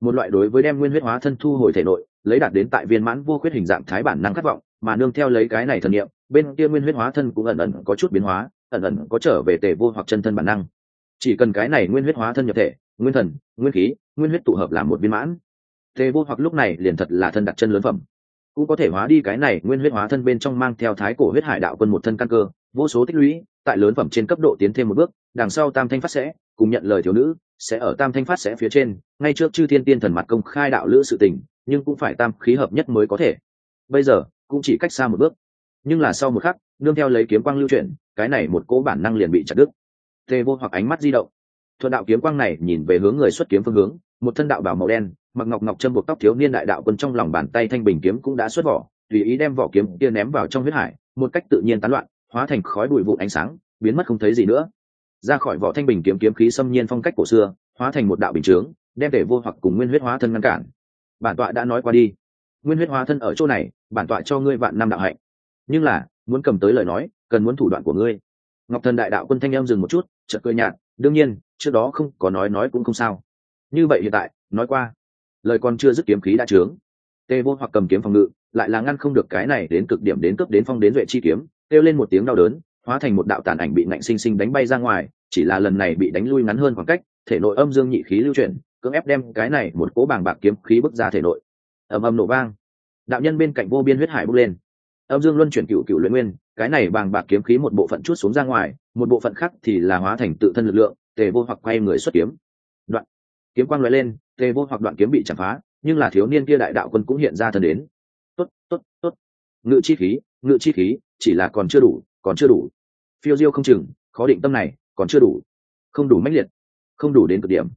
Một loại đối với đem nguyên huyết hóa thân thu hồi thể nội, lấy đạt đến tại viên mãn vô khuyết hình dạng thái bản năng khát vọng, mà nương theo lấy cái này thần nghiệm bên kia nguyên huyết hóa thân cũng ẩn ẩn có chút biến hóa, ẩn ẩn có trở về tề vô hoặc chân thân bản năng. Chỉ cần cái này nguyên huyết hóa thân nhập thể, nguyên thần, nguyên khí, nguyên huyết tụ hợp làm một viên mãn. Tề vô hoặc lúc này liền thật là thân đặt chân lớn phẩm cũng có thể hóa đi cái này nguyên huyết hóa thân bên trong mang theo thái cổ huyết hải đạo quân một thân căn cơ, vô số tích lũy, tại lớn phẩm trên cấp độ tiến thêm một bước, đằng sau tam thanh phát sẽ, cùng nhận lời thiếu nữ, sẽ ở tam thanh phát sẽ phía trên, ngay trước chư thiên tiên thần mặt công khai đạo lữ sự tình, nhưng cũng phải tam khí hợp nhất mới có thể. Bây giờ, cũng chỉ cách xa một bước. Nhưng là sau một khắc, nương theo lấy kiếm quang lưu chuyển, cái này một cỗ bản năng liền bị chặt đứt. Tê vô hoặc ánh mắt di động. Thuận đạo kiếm quang này nhìn về hướng người xuất kiếm phương hướng, một thân đạo bảo màu đen mặc ngọc ngọc châm buộc tóc thiếu niên đại đạo quân trong lòng bàn tay thanh bình kiếm cũng đã xuất vỏ, tùy ý đem vỏ kiếm kia ném vào trong huyết hải, một cách tự nhiên tán loạn, hóa thành khói bụi vụ ánh sáng, biến mất không thấy gì nữa. Ra khỏi vỏ thanh bình kiếm kiếm khí xâm nhiên phong cách cổ xưa, hóa thành một đạo bình chướng, đem để vô hoặc cùng nguyên huyết hóa thân ngăn cản. Bản tọa đã nói qua đi. Nguyên huyết hóa thân ở chỗ này, bản tọa cho ngươi vạn năm đạo hạnh. Nhưng là, muốn cầm tới lời nói, cần muốn thủ đoạn của ngươi. Ngọc thần đại đạo quân thanh em dừng một chút, chợt cười nhạt, đương nhiên, trước đó không có nói nói cũng không sao. Như vậy hiện tại, nói qua lời còn chưa dứt kiếm khí đã trướng. Tê vô hoặc cầm kiếm phòng ngự, lại là ngăn không được cái này đến cực điểm đến cấp đến phong đến duệ chi kiếm, kêu lên một tiếng đau đớn, hóa thành một đạo tàn ảnh bị ngạnh sinh sinh đánh bay ra ngoài, chỉ là lần này bị đánh lui ngắn hơn khoảng cách, thể nội âm dương nhị khí lưu chuyển, cưỡng ép đem cái này một cỗ bàng bạc kiếm khí bước ra thể nội. Ầm ầm nổ vang. Đạo nhân bên cạnh vô biên huyết hải bốc lên. Âm dương luân chuyển cựu cựu luyện nguyên, cái này bàng bạc kiếm khí một bộ phận chút xuống ra ngoài, một bộ phận khác thì là hóa thành tự thân lực lượng, tề vô hoặc quay người xuất kiếm. Đoạn. Kiếm quang lóe lên tề vô hoặc đoạn kiếm bị chặt phá, nhưng là thiếu niên kia đại đạo quân cũng hiện ra thân đến. Tốt tốt tốt. Ngự chi khí, ngự chi khí, chỉ là còn chưa đủ, còn chưa đủ. Phiêu diêu không chừng, khó định tâm này, còn chưa đủ. Không đủ mãnh liệt, không đủ đến cực điểm.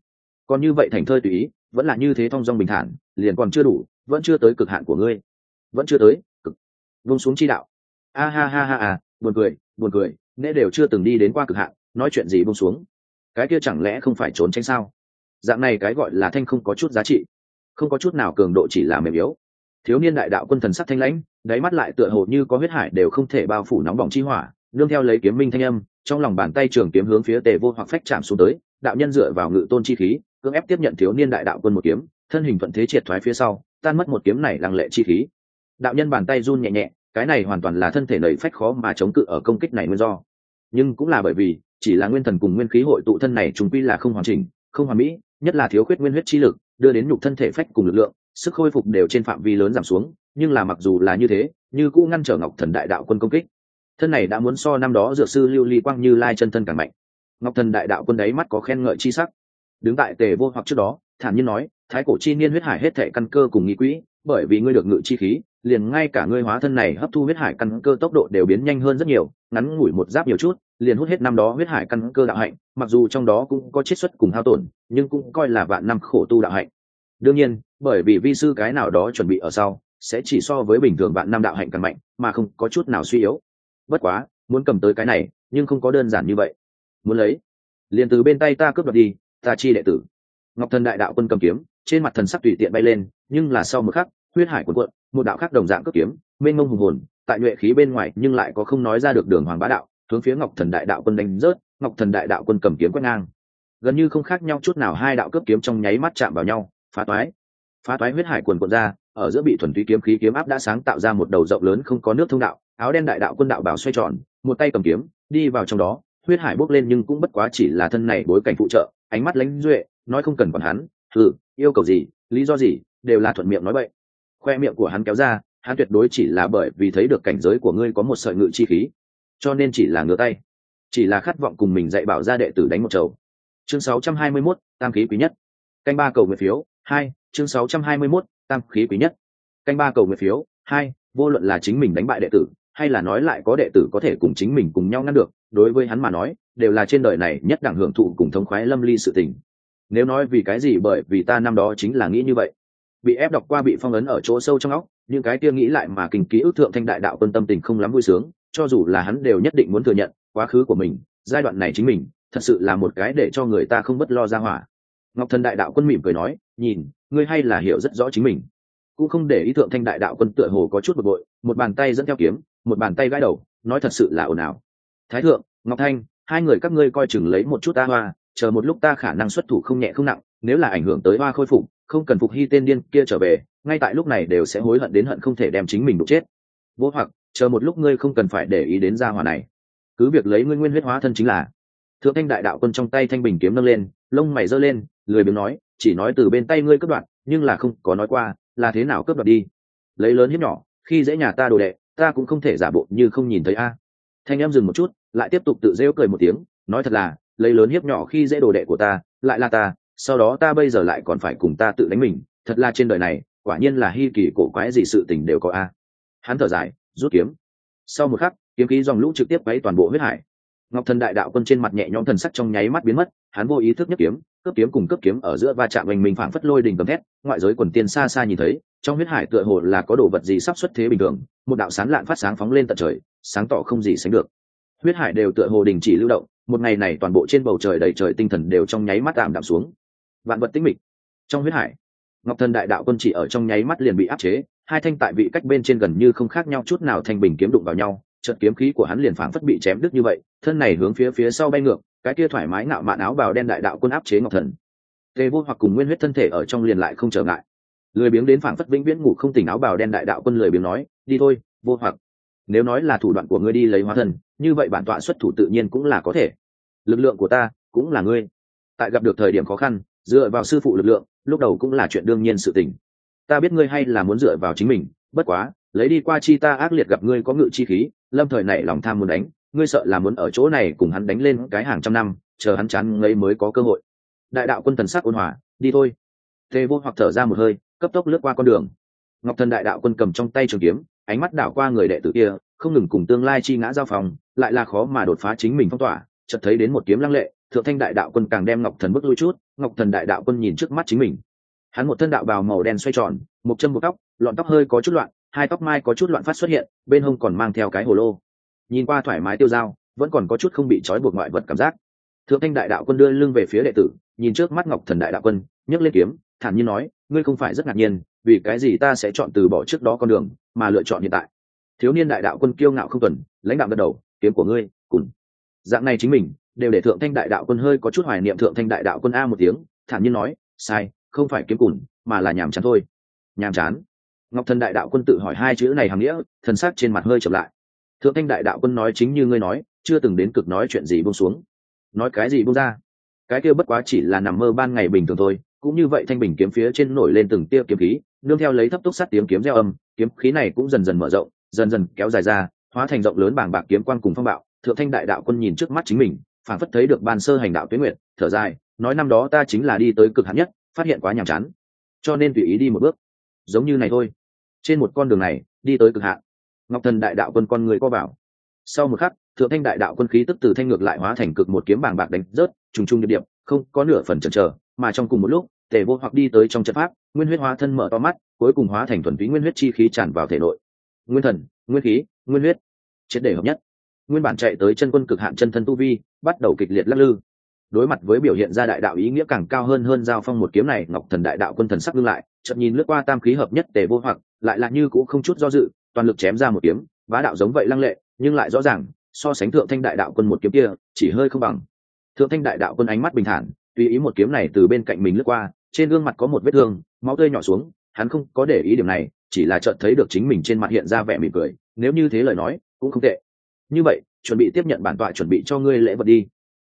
Còn như vậy thành thơi tùy ý, vẫn là như thế thong dong bình thản, liền còn chưa đủ, vẫn chưa tới cực hạn của ngươi. Vẫn chưa tới, cực. Vung xuống chi đạo. A ha ha ha à buồn cười buồn cười nễ đều chưa từng đi đến qua cực hạn, nói chuyện gì buông xuống? Cái kia chẳng lẽ không phải trốn tránh sao? Dạng này cái gọi là thanh không có chút giá trị. Không có chút nào cường độ chỉ là mềm yếu. Thiếu niên đại đạo quân thần sắc thanh lãnh, đáy mắt lại tựa hồ như có huyết hải đều không thể bao phủ nóng bỏng chi hỏa, nương theo lấy kiếm minh thanh âm, trong lòng bàn tay trường kiếm hướng phía tề vô hoặc phách chạm xuống tới, đạo nhân dựa vào ngự tôn chi khí, cưỡng ép tiếp nhận thiếu niên đại đạo quân một kiếm, thân hình thuận thế triệt thoái phía sau, tan mất một kiếm này lăng lệ chi khí. Đạo nhân bàn tay run nhẹ nhẹ, cái này hoàn toàn là thân thể nầy phách khó mà chống cự ở công kích này nguyên do. Nhưng cũng là bởi vì, chỉ là nguyên thần cùng nguyên khí hội tụ thân này chúng quy là không hoàn chỉnh, không hoàn mỹ nhất là thiếu khuyết nguyên huyết chi lực, đưa đến nhục thân thể phách cùng lực lượng, sức khôi phục đều trên phạm vi lớn giảm xuống, nhưng là mặc dù là như thế, như cũ ngăn trở ngọc thần đại đạo quân công kích. Thân này đã muốn so năm đó dược sư lưu ly quang như lai chân thân càng mạnh. Ngọc thần đại đạo quân đấy mắt có khen ngợi chi sắc. Đứng tại tề vô hoặc trước đó, thản nhiên nói, thái cổ chi niên huyết hải hết thệ căn cơ cùng nghi quỹ bởi vì ngươi được ngự chi khí, liền ngay cả ngươi hóa thân này hấp thu huyết hải căn cơ tốc độ đều biến nhanh hơn rất nhiều, ngắn ngủi một giáp nhiều chút, liền hút hết năm đó huyết hải căn cơ đạo hạnh, mặc dù trong đó cũng có chiết xuất cùng hao tổn, nhưng cũng coi là vạn năm khổ tu đạo hạnh. Đương nhiên, bởi vì vi sư cái nào đó chuẩn bị ở sau, sẽ chỉ so với bình thường vạn năm đạo hạnh càng mạnh, mà không có chút nào suy yếu. Bất quá, muốn cầm tới cái này, nhưng không có đơn giản như vậy. Muốn lấy, liền từ bên tay ta cướp đoạt đi, ta chi đệ tử. Ngọc thần đại đạo quân cầm kiếm, trên mặt thần sắc tùy tiện bay lên nhưng là sau một khắc, huyết hải cuộn cuộn, một đạo khác đồng dạng cướp kiếm, mênh mông hùng hồn, tại nhuệ khí bên ngoài nhưng lại có không nói ra được đường hoàng bá đạo, hướng phía ngọc thần đại đạo quân đánh rớt, ngọc thần đại đạo quân cầm kiếm quét ngang. Gần như không khác nhau chút nào, hai đạo cướp kiếm trong nháy mắt chạm vào nhau, phá toái. Phá toái huyết hải quần quần ra, ở giữa bị thuần túy kiếm khí kiếm áp đã sáng tạo ra một đầu rộng lớn không có nước thông đạo, áo đen đại đạo quân đạo bảo xoay tròn, một tay cầm kiếm, đi vào trong đó, huyết hải bốc lên nhưng cũng bất quá chỉ là thân này bối cảnh phụ trợ, ánh mắt lãnh duệ, nói không cần còn hắn thử yêu cầu gì, lý do gì đều là thuận miệng nói vậy khoe miệng của hắn kéo ra hắn tuyệt đối chỉ là bởi vì thấy được cảnh giới của ngươi có một sợi ngự chi khí cho nên chỉ là ngửa tay chỉ là khát vọng cùng mình dạy bảo ra đệ tử đánh một chầu. Chương 621, tam khí quý nhất. Canh ba cầu nguyện phiếu hai chương 621, tam khí quý nhất. Canh ba cầu nguyện phiếu hai vô luận là chính mình đánh bại đệ tử hay là nói lại có đệ tử có thể cùng chính mình cùng nhau ngăn được đối với hắn mà nói đều là trên đời này nhất đẳng hưởng thụ cùng thống khoái lâm ly sự tình. Nếu nói vì cái gì bởi vì ta năm đó chính là nghĩ như vậy bị ép đọc qua bị phong ấn ở chỗ sâu trong óc, những cái kia nghĩ lại mà kinh ký ức thượng thanh đại đạo quân tâm tình không lắm vui sướng, cho dù là hắn đều nhất định muốn thừa nhận, quá khứ của mình, giai đoạn này chính mình, thật sự là một cái để cho người ta không bất lo ra hỏa. Ngọc thần đại đạo quân mỉm cười nói, nhìn, ngươi hay là hiểu rất rõ chính mình. Cũng không để ý thượng thanh đại đạo quân tựa hồ có chút bực bội, một bàn tay dẫn theo kiếm, một bàn tay gãi đầu, nói thật sự là ồn ào. Thái thượng, ngọc thanh, hai người các ngươi coi chừng lấy một chút ta hoa, chờ một lúc ta khả năng xuất thủ không nhẹ không nặng, nếu là ảnh hưởng tới hoa khôi phục không cần phục hy tên điên kia trở về, ngay tại lúc này đều sẽ hối hận đến hận không thể đem chính mình đục chết. Vô hoặc, chờ một lúc ngươi không cần phải để ý đến gia hỏa này. Cứ việc lấy ngươi nguyên huyết hóa thân chính là. Thượng thanh đại đạo quân trong tay thanh bình kiếm nâng lên, lông mày giơ lên, lười biếng nói, chỉ nói từ bên tay ngươi cướp đoạt, nhưng là không có nói qua, là thế nào cướp đoạt đi. Lấy lớn hiếp nhỏ, khi dễ nhà ta đồ đệ, ta cũng không thể giả bộ như không nhìn thấy a. Thanh em dừng một chút, lại tiếp tục tự rêu cười một tiếng, nói thật là, lấy lớn hiếp nhỏ khi dễ đồ đệ của ta, lại là ta sau đó ta bây giờ lại còn phải cùng ta tự đánh mình, thật là trên đời này, quả nhiên là hy kỳ cổ quái gì sự tình đều có a. Hắn thở dài, rút kiếm. Sau một khắc, kiếm khí dòng lũ trực tiếp quấy toàn bộ huyết hải. Ngọc thần đại đạo quân trên mặt nhẹ nhõm thần sắc trong nháy mắt biến mất, hắn vô ý thức nhất kiếm, cướp kiếm cùng cướp kiếm ở giữa va chạm mình mình phảng phất lôi đình cầm thét, ngoại giới quần tiên xa xa nhìn thấy, trong huyết hải tựa hồ là có đồ vật gì sắp xuất thế bình thường, một đạo sán lạn phát sáng phóng lên tận trời, sáng tỏ không gì sánh được. Huyết hải đều tựa hồ đình chỉ lưu động, một ngày này toàn bộ trên bầu trời đầy trời tinh thần đều trong nháy mắt tạm đạm xuống vạn vật tĩnh mịch. Trong huyết hải, ngọc thần đại đạo quân chỉ ở trong nháy mắt liền bị áp chế, hai thanh tại vị cách bên trên gần như không khác nhau chút nào thanh bình kiếm đụng vào nhau trận kiếm khí của hắn liền phảng phất bị chém đứt như vậy, thân này hướng phía phía sau bay ngược, cái kia thoải mái ngạo mạn áo bào đen đại đạo quân áp chế ngọc thần. Tề vô hoặc cùng nguyên huyết thân thể ở trong liền lại không trở ngại. Lười biếng đến phảng phất vĩnh viễn ngủ không tỉnh áo bào đen đại đạo quân lười biếng nói, đi thôi, vô hoặc. Nếu nói là thủ đoạn của ngươi đi lấy hóa thần, như vậy bản tọa xuất thủ tự nhiên cũng là có thể. Lực lượng của ta cũng là ngươi. Tại gặp được thời điểm khó khăn dựa vào sư phụ lực lượng, lúc đầu cũng là chuyện đương nhiên sự tình. Ta biết ngươi hay là muốn dựa vào chính mình, bất quá, lấy đi qua chi ta ác liệt gặp ngươi có ngự chi khí, lâm thời này lòng tham muốn đánh, ngươi sợ là muốn ở chỗ này cùng hắn đánh lên cái hàng trăm năm, chờ hắn chán ngấy mới có cơ hội. Đại đạo quân thần sắc ôn hòa, đi thôi. Tề vô hoặc thở ra một hơi, cấp tốc lướt qua con đường. Ngọc thần đại đạo quân cầm trong tay trường kiếm, ánh mắt đảo qua người đệ tử kia, không ngừng cùng tương lai chi ngã giao phòng, lại là khó mà đột phá chính mình phong tỏa, chợt thấy đến một kiếm lăng lệ thượng thanh đại đạo quân càng đem ngọc thần bước lui chút, ngọc thần đại đạo quân nhìn trước mắt chính mình. Hắn một thân đạo bào màu đen xoay tròn, một chân một tóc, lọn tóc hơi có chút loạn, hai tóc mai có chút loạn phát xuất hiện, bên hông còn mang theo cái hồ lô. Nhìn qua thoải mái tiêu dao, vẫn còn có chút không bị trói buộc ngoại vật cảm giác. Thượng thanh đại đạo quân đưa lưng về phía đệ tử, nhìn trước mắt ngọc thần đại đạo quân, nhấc lên kiếm, thản nhiên nói, ngươi không phải rất ngạc nhiên, vì cái gì ta sẽ chọn từ bỏ trước đó con đường, mà lựa chọn hiện tại? Thiếu niên đại đạo quân kiêu ngạo không tuần, lãnh đạo gật đầu, kiếm của ngươi cùn dạng này chính mình đều để thượng thanh đại đạo quân hơi có chút hoài niệm thượng thanh đại đạo quân a một tiếng, thản nhiên nói, sai, không phải kiếm cùn, mà là nhàm chán thôi. Nhàm chán? Ngọc thần đại đạo quân tự hỏi hai chữ này hàm nghĩa, thần sắc trên mặt hơi chậm lại. Thượng thanh đại đạo quân nói chính như ngươi nói, chưa từng đến cực nói chuyện gì buông xuống. Nói cái gì buông ra? Cái kia bất quá chỉ là nằm mơ ban ngày bình thường thôi, cũng như vậy thanh bình kiếm phía trên nổi lên từng tia kiếm khí, nương theo lấy thấp túc sắt tiếng kiếm gieo âm, kiếm khí này cũng dần dần mở rộng, dần dần kéo dài ra, hóa thành rộng lớn bảng bạc kiếm quan cùng phong bạo. Thượng thanh đại đạo quân nhìn trước mắt chính mình phản phất thấy được ban sơ hành đạo tuyến nguyện thở dài, nói năm đó ta chính là đi tới cực hạn nhất, phát hiện quá nhàm chán. Cho nên tùy ý đi một bước. Giống như này thôi. Trên một con đường này, đi tới cực hạn. Ngọc thần đại đạo quân con người co bảo sau một khắc, thượng thanh đại đạo quân khí tức từ thanh ngược lại hóa thành cực một kiếm bảng bạc đánh rớt, trùng trùng điệp điệp, không có nửa phần chần chờ, mà trong cùng một lúc, tề vô hoặc đi tới trong trận pháp, nguyên huyết hóa thân mở to mắt, cuối cùng hóa thành thuần túy nguyên huyết chi khí tràn vào thể nội. Nguyên thần, nguyên khí, nguyên huyết, triệt để hợp nhất nguyên bản chạy tới chân quân cực hạn chân thân tu vi, bắt đầu kịch liệt lắc lư. Đối mặt với biểu hiện ra đại đạo ý nghĩa càng cao hơn hơn giao phong một kiếm này, ngọc thần đại đạo quân thần sắc ngưng lại, chậm nhìn lướt qua tam khí hợp nhất tề vô hoặc, lại là như cũng không chút do dự, toàn lực chém ra một kiếm, bá đạo giống vậy lăng lệ, nhưng lại rõ ràng, so sánh thượng thanh đại đạo quân một kiếm kia, chỉ hơi không bằng. Thượng thanh đại đạo quân ánh mắt bình thản, tùy ý một kiếm này từ bên cạnh mình lướt qua, trên gương mặt có một vết thương, máu tươi nhỏ xuống, hắn không có để ý điểm này, chỉ là chợt thấy được chính mình trên mặt hiện ra vẻ mỉm cười, nếu như thế lời nói, cũng không tệ như vậy, chuẩn bị tiếp nhận bản tọa chuẩn bị cho ngươi lễ vật đi.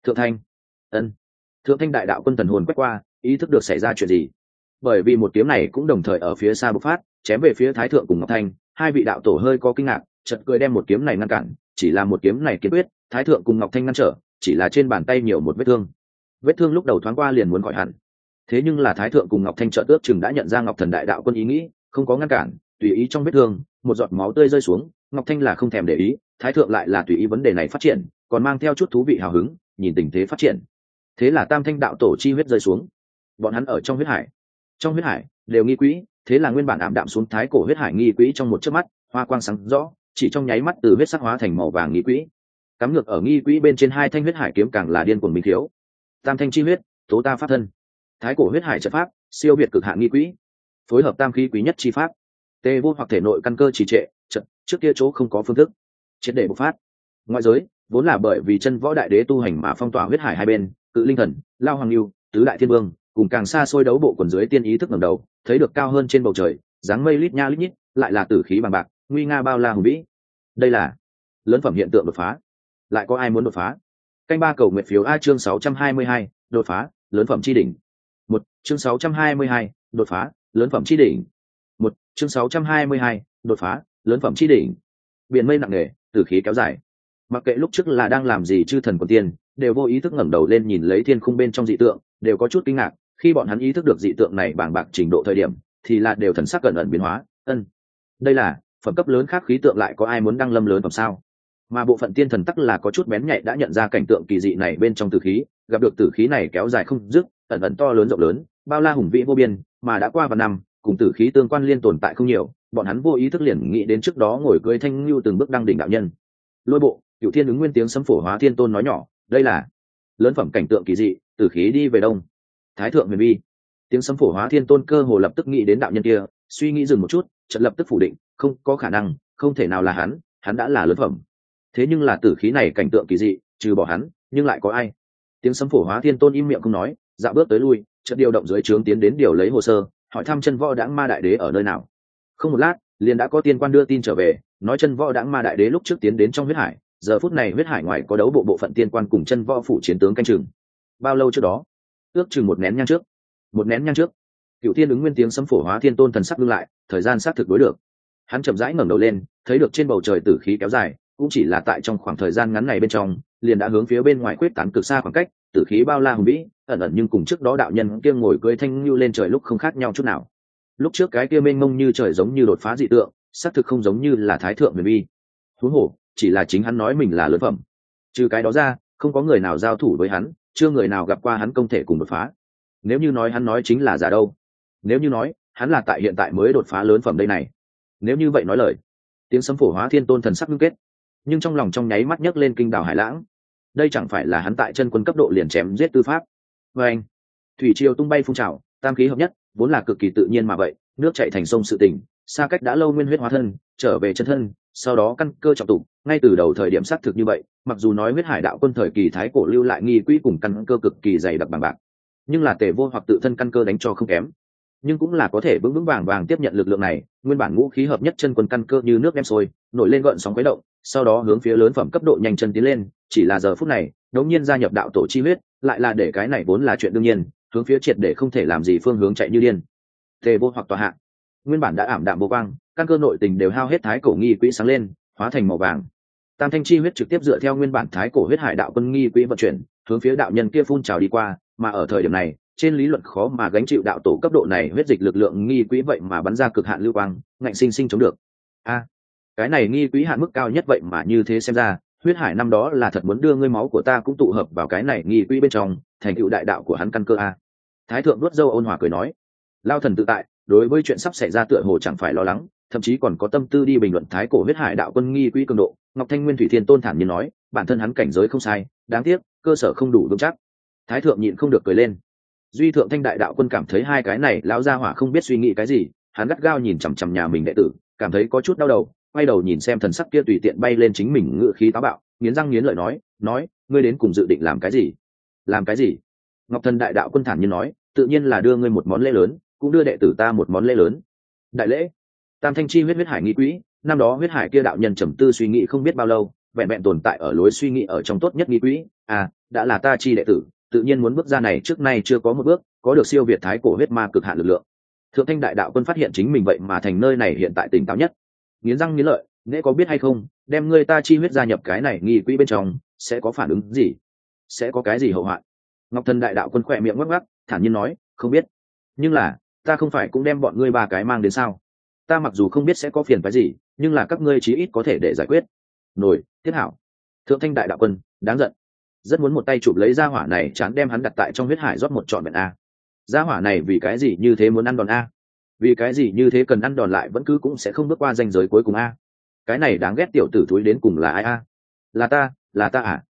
Thượng thanh. Ân. Thượng thanh đại đạo quân thần hồn quét qua, ý thức được xảy ra chuyện gì? Bởi vì một kiếm này cũng đồng thời ở phía xa bộc phát, chém về phía thái thượng cùng ngọc thanh, hai vị đạo tổ hơi có kinh ngạc, chợt cười đem một kiếm này ngăn cản, chỉ là một kiếm này kiên quyết, thái thượng cùng ngọc thanh ngăn trở, chỉ là trên bàn tay nhiều một vết thương. Vết thương lúc đầu thoáng qua liền muốn khỏi hẳn. Thế nhưng là thái thượng cùng ngọc thanh trợ tước chừng đã nhận ra ngọc thần đại đạo quân ý nghĩ, không có ngăn cản, tùy ý trong vết thương một giọt máu tươi rơi xuống, ngọc thanh là không thèm để ý, thái thượng lại là tùy ý vấn đề này phát triển, còn mang theo chút thú vị hào hứng, nhìn tình thế phát triển. Thế là tam thanh đạo tổ chi huyết rơi xuống. Bọn hắn ở trong huyết hải. Trong huyết hải, đều nghi quỹ, thế là nguyên bản ảm đạm xuống thái cổ huyết hải nghi quỹ trong một chớp mắt, hoa quang sáng rõ, chỉ trong nháy mắt từ huyết sắc hóa thành màu vàng nghi quỹ. Cắm ngược ở nghi quỹ bên trên hai thanh huyết hải kiếm càng là điên cuồng minh thiếu tam thanh chi huyết, tố ta pháp thân. Thái cổ huyết hải trận pháp, siêu việt cực hạn nghi quỹ. Phối hợp tam khí quý nhất chi pháp tê vô hoặc thể nội căn cơ trì trệ, trận, trước kia chỗ không có phương thức. Triệt để bộc phát. Ngoại giới, vốn là bởi vì chân võ đại đế tu hành mà phong tỏa huyết hải hai bên, cự linh thần, lao hoàng lưu, tứ đại thiên vương, cùng càng xa xôi đấu bộ quần dưới tiên ý thức ngầm đầu, thấy được cao hơn trên bầu trời, dáng mây lít nha lít nhít, lại là tử khí bằng bạc, nguy nga bao la hùng vĩ. Đây là lớn phẩm hiện tượng đột phá. Lại có ai muốn đột phá? Canh ba cầu nguyện phiếu a chương sáu trăm hai mươi hai, đột phá, lớn phẩm chi đỉnh. Một, chương sáu trăm hai mươi hai, đột phá, lớn phẩm chi đỉnh một, chương sáu trăm hai mươi hai, đột phá, lớn phẩm chi đỉnh. Biển mây nặng nề, tử khí kéo dài. Mặc kệ lúc trước là đang làm gì chư thần quần tiên, đều vô ý thức ngẩng đầu lên nhìn lấy thiên khung bên trong dị tượng, đều có chút kinh ngạc, khi bọn hắn ý thức được dị tượng này bảng bạc trình độ thời điểm, thì là đều thần sắc cẩn ẩn biến hóa, ân, đây là, phẩm cấp lớn khác khí tượng lại có ai muốn đăng lâm lớn phẩm sao? Mà bộ phận tiên thần tắc là có chút bén nhạy đã nhận ra cảnh tượng kỳ dị này bên trong tử khí, gặp được tử khí này kéo dài không dứt, ẩn ẩn to lớn rộng lớn, bao la hùng vĩ vô biên, mà đã qua vài năm cùng tử khí tương quan liên tồn tại không nhiều, bọn hắn vô ý thức liền nghĩ đến trước đó ngồi cưới thanh lưu từng bước đăng đỉnh đạo nhân. Lôi bộ cựu thiên ứng nguyên tiếng sấm phổ hóa thiên tôn nói nhỏ, đây là lớn phẩm cảnh tượng kỳ dị, tử khí đi về đông. Thái thượng huyền vi. Tiếng sấm phổ hóa thiên tôn cơ hồ lập tức nghĩ đến đạo nhân kia, suy nghĩ dừng một chút trận lập tức phủ định, không có khả năng, không thể nào là hắn hắn đã là lớn phẩm. Thế nhưng là tử khí này cảnh tượng kỳ dị, trừ bỏ hắn, nhưng lại có ai? Tiếng sấm phổ hóa thiên tôn im miệng không nói, dạo bước tới lui, chợt điều động dưới trướng tiến đến điều lấy hồ sơ hỏi thăm chân võ đãng ma đại đế ở nơi nào. Không một lát, liền đã có tiên quan đưa tin trở về, nói chân võ đãng ma đại đế lúc trước tiến đến trong huyết hải, giờ phút này huyết hải ngoài có đấu bộ bộ phận tiên quan cùng chân võ phủ chiến tướng canh chừng. Bao lâu trước đó? Ước chừng một nén nhang trước. Một nén nhang trước. Cựu thiên ứng nguyên tiếng sấm phổ hóa thiên tôn thần sắc ngưng lại, thời gian xác thực đối được. Hắn chậm rãi ngẩng đầu lên, thấy được trên bầu trời tử khí kéo dài, cũng chỉ là tại trong khoảng thời gian ngắn này bên trong liền đã hướng phía bên ngoài quyết tán cực xa khoảng cách, tử khí bao la hùng vĩ, ẩn ẩn nhưng cùng trước đó đạo nhân kia ngồi cưới thanh như lên trời lúc không khác nhau chút nào. Lúc trước cái kia mênh mông như trời giống như đột phá dị tượng, xác thực không giống như là thái thượng huyền vi. Thú hổ chỉ là chính hắn nói mình là lớn phẩm. Trừ cái đó ra, không có người nào giao thủ với hắn, chưa người nào gặp qua hắn công thể cùng đột phá. Nếu như nói hắn nói chính là giả đâu? Nếu như nói, hắn là tại hiện tại mới đột phá lớn phẩm đây này. Nếu như vậy nói lời, tiếng sấm phổ hóa thiên tôn thần sắc ngưng kết nhưng trong lòng trong nháy mắt nhấc lên kinh đảo hải lãng. Đây chẳng phải là hắn tại chân quân cấp độ liền chém giết tư pháp. Vê anh, thủy triều tung bay phun trào, tam khí hợp nhất, vốn là cực kỳ tự nhiên mà vậy, nước chạy thành sông sự tỉnh, xa cách đã lâu nguyên huyết hóa thân, trở về chân thân, sau đó căn cơ trọng tụng ngay từ đầu thời điểm xác thực như vậy, mặc dù nói huyết hải đạo quân thời kỳ thái cổ lưu lại nghi quỹ cùng căn cơ cực kỳ dày đặc bằng bạc, nhưng là tề vô hoặc tự thân căn cơ đánh cho không kém. Nhưng cũng là có thể vững vững vàng vàng tiếp nhận lực lượng này, nguyên bản ngũ khí hợp nhất chân quân căn cơ như nước đem sôi, nổi lên gợn sóng quấy động sau đó hướng phía lớn phẩm cấp độ nhanh chân tiến lên, chỉ là giờ phút này, đống nhiên gia nhập đạo tổ chi huyết, lại là để cái này vốn là chuyện đương nhiên, hướng phía triệt để không thể làm gì phương hướng chạy như điên. Tề vô hoặc tòa hạ. Nguyên bản đã ảm đạm vô quang, căn cơ nội tình đều hao hết thái cổ nghi quỹ sáng lên, hóa thành màu vàng. Tam thanh chi huyết trực tiếp dựa theo nguyên bản thái cổ huyết hải đạo quân nghi quỹ vận chuyển, hướng phía đạo nhân kia phun trào đi qua, mà ở thời điểm này, trên lý luận khó mà gánh chịu đạo tổ cấp độ này huyết dịch lực lượng nghi quỹ vậy mà bắn ra cực hạn lưu quang, ngạnh sinh sinh chống được. A cái này nghi quỹ hạn mức cao nhất vậy mà như thế xem ra, huyết hải năm đó là thật muốn đưa ngươi máu của ta cũng tụ hợp vào cái này nghi quỹ bên trong, thành cựu đại đạo của hắn căn cơ a. Thái thượng đốt dâu ôn hòa cười nói, lao thần tự tại, đối với chuyện sắp xảy ra tựa hồ chẳng phải lo lắng, thậm chí còn có tâm tư đi bình luận thái cổ huyết hải đạo quân nghi quỹ cường độ. Ngọc thanh nguyên thủy thiên tôn thản nhiên nói, bản thân hắn cảnh giới không sai, đáng tiếc, cơ sở không đủ vững chắc. Thái thượng nhịn không được cười lên. Duy thượng thanh đại đạo quân cảm thấy hai cái này, lão gia hỏa không biết suy nghĩ cái gì, hắn gắt gao nhìn chằm chằm nhà mình đệ tử, cảm thấy có chút đau đầu quay đầu nhìn xem thần sắc kia tùy tiện bay lên chính mình ngự khí táo bạo, nghiến răng nghiến lợi nói nói, ngươi đến cùng dự định làm cái gì? Làm cái gì? Ngọc thần đại đạo quân thản nhiên nói, tự nhiên là đưa ngươi một món lễ lớn, cũng đưa đệ tử ta một món lễ lớn. Đại lễ? Tam thanh chi huyết huyết hải nghĩ quỹ, năm đó huyết hải kia đạo nhân trầm tư suy nghĩ không biết bao lâu, vẹn vẹn tồn tại ở lối suy nghĩ ở trong tốt nhất nghĩ quỹ. À đã là ta chi đệ tử, tự nhiên muốn bước ra này, trước nay chưa có một bước, có được siêu việt thái cổ huyết ma cực hạn lực lượng. Thượng thanh đại đạo quân phát hiện chính mình vậy mà thành nơi này hiện tại tỉnh táo nhất nghiến răng nghiến lợi nghĩa có biết hay không, đem ngươi ta chi huyết gia nhập cái này nghi quỹ bên trong, sẽ có phản ứng gì? Sẽ có cái gì hậu hoạn? Ngọc thần đại đạo quân khỏe miệng ngắc ngắc thản nhiên nói, không biết. Nhưng là, ta không phải cũng đem bọn ngươi ba cái mang đến sao? Ta mặc dù không biết sẽ có phiền phái gì, nhưng là các ngươi chí ít có thể để giải quyết. Nổi thiết hảo. Thượng thanh đại đạo quân, đáng giận. Rất muốn một tay chụp lấy gia hỏa này chán đem hắn đặt tại trong huyết hải rót một trọn vẹn a. Gia hỏa này vì cái gì như thế muốn ăn đòn a? Vì cái gì như thế cần ăn đòn lại vẫn cứ cũng sẽ không bước qua ranh giới cuối cùng a? Cái này đáng ghét tiểu tử thúi đến cùng là ai a? Là ta là ta à?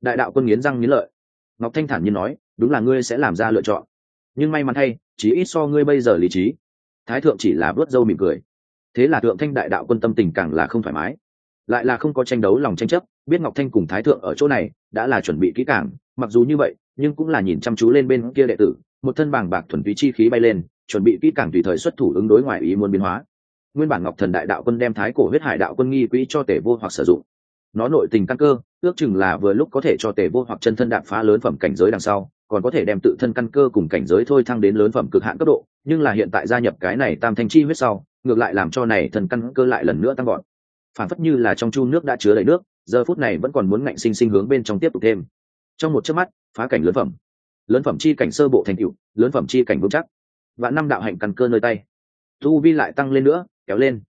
Đại đạo quân nghiến răng nghiến lợi. Ngọc thanh thản nhiên nói, đúng là ngươi sẽ làm ra lựa chọn. Nhưng may mắn thay chỉ ít so ngươi bây giờ lý trí. Thái thượng chỉ là vớt râu mỉm cười. Thế là thượng thanh đại đạo quân tâm tình càng là không thoải mái. Lại là không có tranh đấu lòng tranh chấp, biết ngọc thanh cùng thái thượng ở chỗ này, đã là chuẩn bị kỹ càng. Mặc dù như vậy, nhưng cũng là nhìn chăm chú lên bên kia đệ tử, một thân bàng bạc thuần túy chi khí bay lên chuẩn bị kỹ càng tùy thời xuất thủ ứng đối ngoài ý muốn biến hóa. Nguyên bản ngọc thần đại đạo quân đem thái cổ huyết hải đạo quân nghi quỹ cho tể vô hoặc sử dụng. Nó nội tình căn cơ, ước chừng là vừa lúc có thể cho tể vô hoặc chân thân đạp phá lớn phẩm cảnh giới đằng sau, còn có thể đem tự thân căn cơ cùng cảnh giới thôi thăng đến lớn phẩm cực hạn cấp độ, nhưng là hiện tại gia nhập cái này tam thanh chi huyết sau, ngược lại làm cho này thần căn cơ lại lần nữa tăng gọn phản phất như là trong chu nước đã chứa đầy nước, giờ phút này vẫn còn muốn ngạnh sinh sinh hướng bên trong tiếp tục thêm. Trong một chớp mắt, phá cảnh lớn phẩm. Lớn phẩm chi cảnh sơ bộ thành tựu, lớn phẩm chi cảnh vững chắc và năm đạo hạnh căn cơ nơi tay. Tu vi lại tăng lên nữa, kéo lên.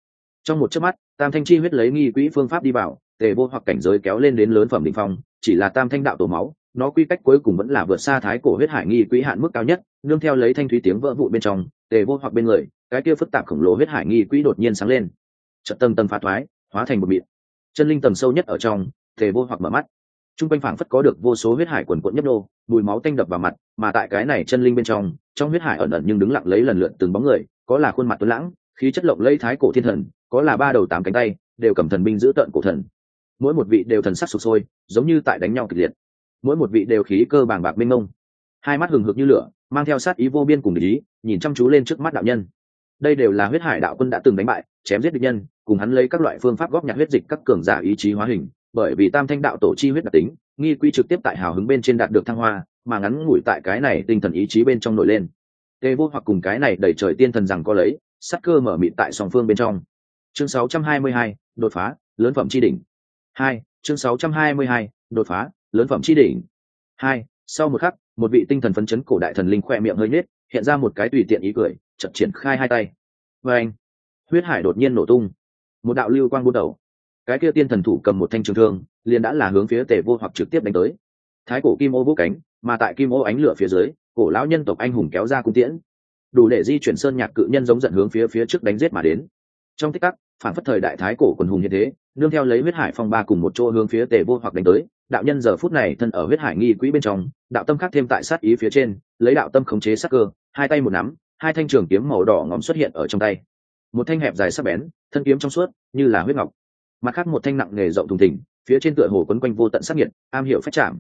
Trong một chớp mắt, tam thanh chi huyết lấy nghi quỹ phương pháp đi vào, tề vô hoặc cảnh giới kéo lên đến lớn phẩm đ ỉ n h phong, chỉ là tam thanh đạo tổ máu, nó quy cách cuối cùng vẫn là vượt xa thái cổ huyết hải nghi quỹ hạn mức cao nhất, nương theo lấy thanh thúy tiếng vỡ vụ bên trong, tề vô hoặc bên người, cái kia phức tạp khổng lồ huyết hải nghi quỹ đột nhiên sáng lên. Trận tầng tầng phá thoái, hóa thành một mịt. Chân linh tầng sâu nhất ở trong, tề vô hoặc mở mắt t r u n g quanh phảng phất có được vô số huyết hải quần quận nhấp nô bùi máu tanh đập vào mặt, mà tại cái này chân linh bên trong trong huyết hải ẩn ẩn nhưng đứng lặng lấy lần lượt từng bóng người, có là khuôn mặt tuấn lãng, khí chất lộng lấy thái cổ thiên thần, có là ba đầu tám cánh tay, đều cầm thần binh giữ tợn cổ thần. Mỗi một vị đều thần sắc sụp sôi, giống như tại đánh nhau kịch liệt. Mỗi một vị đều khí cơ bàng bạc mênh mông. Hai mắt hừng hực như lửa, mang theo sát ý vô biên cùng ý, nhìn chăm chú lên trước mắt đạo nhân. Đây đều là huyết hải đạo quân đã từng đánh bại, chém giết địch nhân, cùng hắn lấy các loại phương pháp góp nhặt huyết dịch các cường giả ý chí hóa hình bởi vì tam thanh đạo tổ chi huyết đặc tính nghi quy trực tiếp tại hào hứng bên trên đạt được thăng hoa mà ngắn ngủi tại cái này tinh thần ý chí bên trong nổi lên. Tê vô hoặc cùng cái này đẩy trời tiên thần rằng có lấy sắc cơ mở mịt tại song phương bên trong. Chương 622, đột phá lớn phẩm chi đỉnh. Hai chương 622, đột phá lớn phẩm chi đỉnh. Hai sau một khắc một vị tinh thần phấn chấn cổ đại thần linh khoe miệng hơi nhếch hiện ra một cái tùy tiện ý cười chật triển khai hai tay. Và anh huyết hải đột nhiên nổ tung. Một đạo lưu quang buôn đầu cái kia tiên thần thủ cầm một thanh trường thương, liền đã là hướng phía tề vô hoặc trực tiếp đánh tới. Thái cổ kim ô vũ cánh, mà tại kim ô ánh lửa phía dưới, cổ lão nhân tộc anh hùng kéo ra cung tiễn. Đủ để di chuyển sơn nhạc cự nhân giống giận hướng phía phía trước đánh giết mà đến. Trong tích tắc, phản phất thời đại thái cổ quần hùng như thế, nương theo lấy huyết hải phong ba cùng một chỗ hướng phía tề vô hoặc đánh tới. Đạo nhân giờ phút này thân ở huyết hải nghi quỹ bên trong, đạo tâm khác thêm tại sát ý phía trên, lấy đạo tâm khống chế sắc cơ, hai tay một nắm, hai thanh trường kiếm màu đỏ ngòm xuất hiện ở trong tay. Một thanh hẹp dài sắc bén, thân kiếm trong suốt, như là huyết ngọc mặt khác một thanh nặng nghề rộng thùng thỉnh phía trên tựa hồ quấn quanh vô tận sắc nhiệt, am hiểu phách chạm.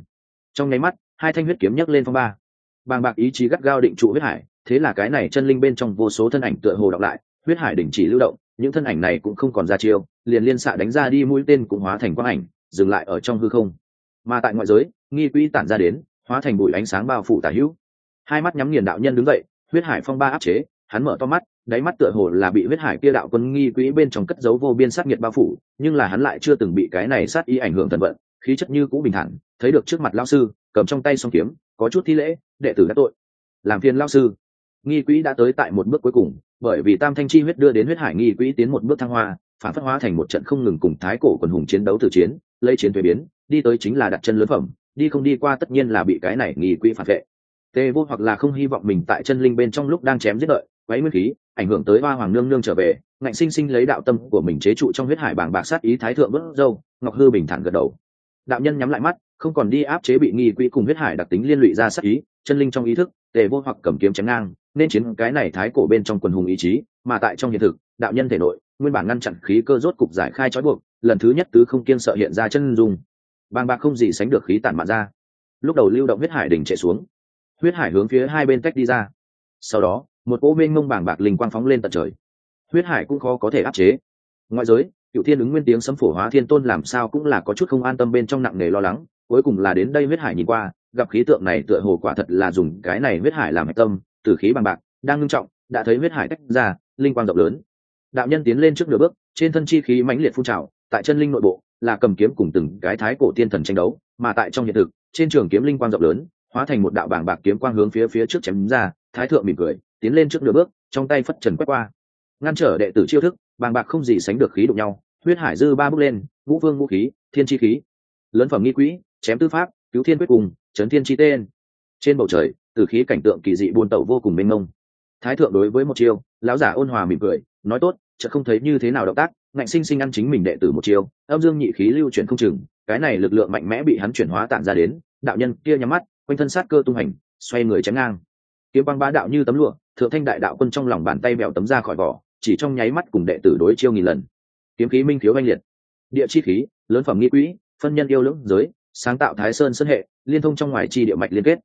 Trong nháy mắt, hai thanh huyết kiếm nhấc lên phong ba. Bàng bạc ý chí gắt gao định trụ huyết hải, thế là cái này chân linh bên trong vô số thân ảnh tựa hồ đọc lại, huyết hải đình chỉ lưu động, những thân ảnh này cũng không còn ra chiêu, liền liên xạ đánh ra đi mũi tên cũng hóa thành quang ảnh, dừng lại ở trong hư không. Mà tại ngoại giới, nghi quỹ tản ra đến, hóa thành bụi ánh sáng bao phủ tả hữu. Hai mắt nhắm nghiền đạo nhân đứng dậy, huyết hải phong ba áp chế, hắn mở to mắt đáy mắt tựa hồ là bị huyết hải kia đạo quân nghi quỹ bên trong cất dấu vô biên sát nhiệt bao phủ, nhưng là hắn lại chưa từng bị cái này sát ý ảnh hưởng thần vận, khí chất như cũ bình thản, thấy được trước mặt lao sư, cầm trong tay song kiếm, có chút thi lễ, đệ tử đã tội. Làm phiền lao sư. Nghi quỹ đã tới tại một bước cuối cùng, bởi vì tam thanh chi huyết đưa đến huyết hải nghi quỹ tiến một bước thăng hoa, phản phất hóa thành một trận không ngừng cùng thái cổ quần hùng chiến đấu từ chiến, lấy chiến thuế biến, đi tới chính là đặt chân lớn phẩm, đi không đi qua tất nhiên là bị cái này nghi quỹ phản vệ tê vô hoặc là không hy vọng mình tại chân linh bên trong lúc đang chém giết đợi, quấy nguyên khí, ảnh hưởng tới hoa hoàng nương nương trở về, ngạnh sinh sinh lấy đạo tâm của mình chế trụ trong huyết hải bảng bạc sát ý thái thượng vỡ dâu, ngọc hư bình thản gật đầu. Đạo nhân nhắm lại mắt, không còn đi áp chế bị nghi quỹ cùng huyết hải đặc tính liên lụy ra sát ý, chân linh trong ý thức tề vô hoặc cầm kiếm chém ngang, nên chiến cái này thái cổ bên trong quần hùng ý chí, mà tại trong hiện thực, đạo nhân thể nội, nguyên bản ngăn chặn khí cơ rốt cục giải khai trói buộc, lần thứ nhất tứ không kiên sợ hiện ra chân dung. Bàng bạc không gì sánh được khí tản mạn ra. Lúc đầu lưu động huyết hải đỉnh chạy xuống huyết hải hướng phía hai bên cách đi ra. Sau đó, một cỗ mênh mông bảng bạc linh quang phóng lên tận trời. Huyết hải cũng khó có thể áp chế. Ngoại giới cựu thiên ứng nguyên tiếng sấm phổ hóa thiên tôn làm sao cũng là có chút không an tâm bên trong nặng nề lo lắng, cuối cùng là đến đây huyết hải nhìn qua, gặp khí tượng này tựa hồ quả thật là dùng cái này huyết hải làm hạch tâm, từ khí bằng bạc, đang ngưng trọng, đã thấy huyết hải tách ra, linh quang rộng lớn. Đạo nhân tiến lên trước nửa bước, trên thân chi khí mãnh liệt phun trào, tại chân linh nội bộ, là cầm kiếm cùng từng cái thái cổ tiên thần tranh đấu, mà tại trong hiện thực, trên trường kiếm linh quang rộng lớn hóa thành một đạo bảng bạc kiếm quang hướng phía phía trước chém ra, thái thượng mỉm cười, tiến lên trước nửa bước, trong tay phất trần quét qua. Ngăn trở đệ tử chiêu thức, bàng bạc không gì sánh được khí đụng nhau, huyết hải dư ba bước lên, ngũ vương vũ khí, thiên chi khí. Lớn phẩm nghi quỹ, chém tư pháp, cứu thiên quyết cùng trấn thiên chi tên. Trên bầu trời từ khí cảnh tượng kỳ dị buôn tẩu vô cùng mênh mông. Thái thượng đối với một chiêu, lão giả ôn hòa mỉm cười, nói tốt, chợt không thấy như thế nào động tác, ngạnh sinh sinh ăn chính mình đệ tử một chiêu, âm dương nhị khí lưu chuyển không chừng, cái này lực lượng mạnh mẽ bị hắn chuyển hóa tản ra đến, đạo nhân kia nhắm mắt quanh thân sát cơ tung hành, xoay người chém ngang. Kiếm băng bá đạo như tấm lụa, thượng thanh đại đạo quân trong lòng bàn tay mèo tấm ra khỏi vỏ, chỉ trong nháy mắt cùng đệ tử đối chiêu nghìn lần. Kiếm khí minh thiếu oanh liệt. Địa chi khí, lớn phẩm nghi quỹ, phân nhân yêu lưỡng giới, sáng tạo thái sơn sơn hệ, liên thông trong ngoài chi địa mạch liên kết.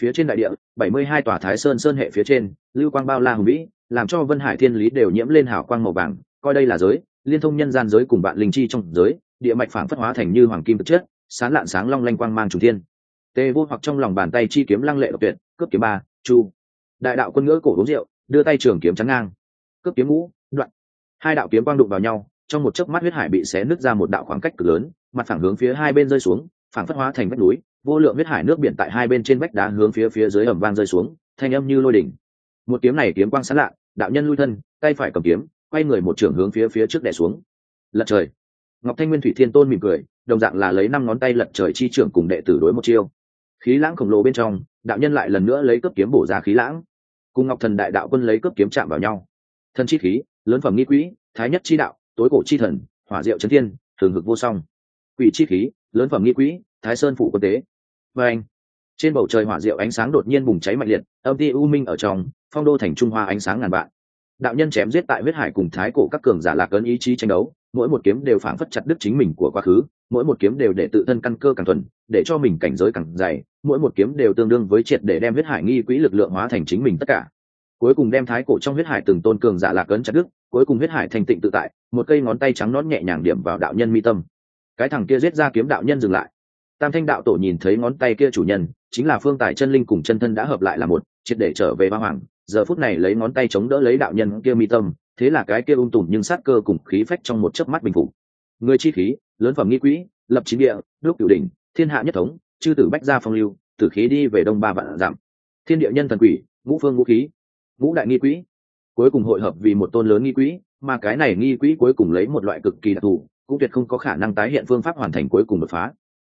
Phía trên đại địa, bảy mươi hai tòa thái sơn sơn hệ phía trên, lưu quang bao la hùng vĩ, làm cho vân hải thiên lý đều nhiễm lên hào quang màu vàng, coi đây là giới, liên thông nhân gian giới cùng bạn linh chi trong giới, địa mạch phản phất hóa thành như hoàng kim thực chất sán lạn sáng long lanh quang mang chủ thiên tê vô hoặc trong lòng bàn tay chi kiếm lăng lệ độc tuyệt, cướp kiếm ba, chu. Đại đạo quân ngỡ cổ uống rượu, đưa tay trường kiếm chắn ngang. Cướp kiếm ngũ, đoạn. Hai đạo kiếm quang đụng vào nhau, trong một chớp mắt huyết hải bị xé nứt ra một đạo khoảng cách cực lớn, mặt phẳng hướng phía hai bên rơi xuống phẳng phất hóa thành vách núi, vô lượng huyết hải nước biển tại hai bên trên vách đá hướng phía phía dưới ẩm vang rơi xuống, thanh âm như lôi đỉnh. Một kiếm này kiếm quang sáng lạ, đạo nhân lui thân, tay phải cầm kiếm, quay người một trường hướng phía phía trước đè xuống. Lật trời. Ngọc thanh nguyên thủy thiên tôn mỉm cười, đồng dạng là lấy năm ngón tay lật trời chi trưởng cùng đệ tử đối một chiêu khí lãng khổng lồ bên trong, đạo nhân lại lần nữa lấy cướp kiếm bổ ra khí lãng. Cùng ngọc thần đại đạo quân lấy cướp kiếm chạm vào nhau. Thân chi khí, lớn phẩm nghi quỹ, thái nhất chi đạo, tối cổ chi thần, hỏa diệu trấn thiên, thường hực vô song. Quỷ chi khí, lớn phẩm nghi quỹ, thái sơn phụ quân tế. Và anh, trên bầu trời hỏa diệu ánh sáng đột nhiên bùng cháy mạnh liệt, âm ti u minh ở trong, phong đô thành trung hoa ánh sáng ngàn vạn. Đạo nhân chém giết tại huyết hải cùng thái cổ các cường giả lạc ấn ý chí tranh đấu mỗi một kiếm đều phảng phất chặt đứt chính mình của quá khứ, mỗi một kiếm đều để tự thân căn cơ càng thuần, để cho mình cảnh giới càng dày, mỗi một kiếm đều tương đương với triệt để đem huyết hải nghi quỹ lực lượng hóa thành chính mình tất cả. Cuối cùng đem thái cổ trong huyết hải từng tôn cường giả lạc ấn chặt đứt, cuối cùng huyết hải thành tịnh tự tại, một cây ngón tay trắng nón nhẹ nhàng điểm vào đạo nhân mi tâm. Cái thằng kia giết ra kiếm đạo nhân dừng lại. Tam thanh đạo tổ nhìn thấy ngón tay kia chủ nhân, chính là phương tài chân linh cùng chân thân đã hợp lại là một, triệt để trở về ba hoàng. Giờ phút này lấy ngón tay chống đỡ lấy đạo nhân kia mi tâm thế là cái kia ung tùm nhưng sát cơ cùng khí phách trong một chớp mắt bình phục. Người chi khí, lớn phẩm nghi quỹ, lập chính địa, đúc cửu đỉnh, thiên hạ nhất thống, chư tử bách gia phong lưu, tử khí đi về đông ba vạn giảm thiên địa nhân thần quỷ, ngũ phương ngũ khí, ngũ đại nghi quỹ. Cuối cùng hội hợp vì một tôn lớn nghi quỹ, mà cái này nghi quỹ cuối cùng lấy một loại cực kỳ đặc thù, cũng tuyệt không có khả năng tái hiện phương pháp hoàn thành cuối cùng đột phá.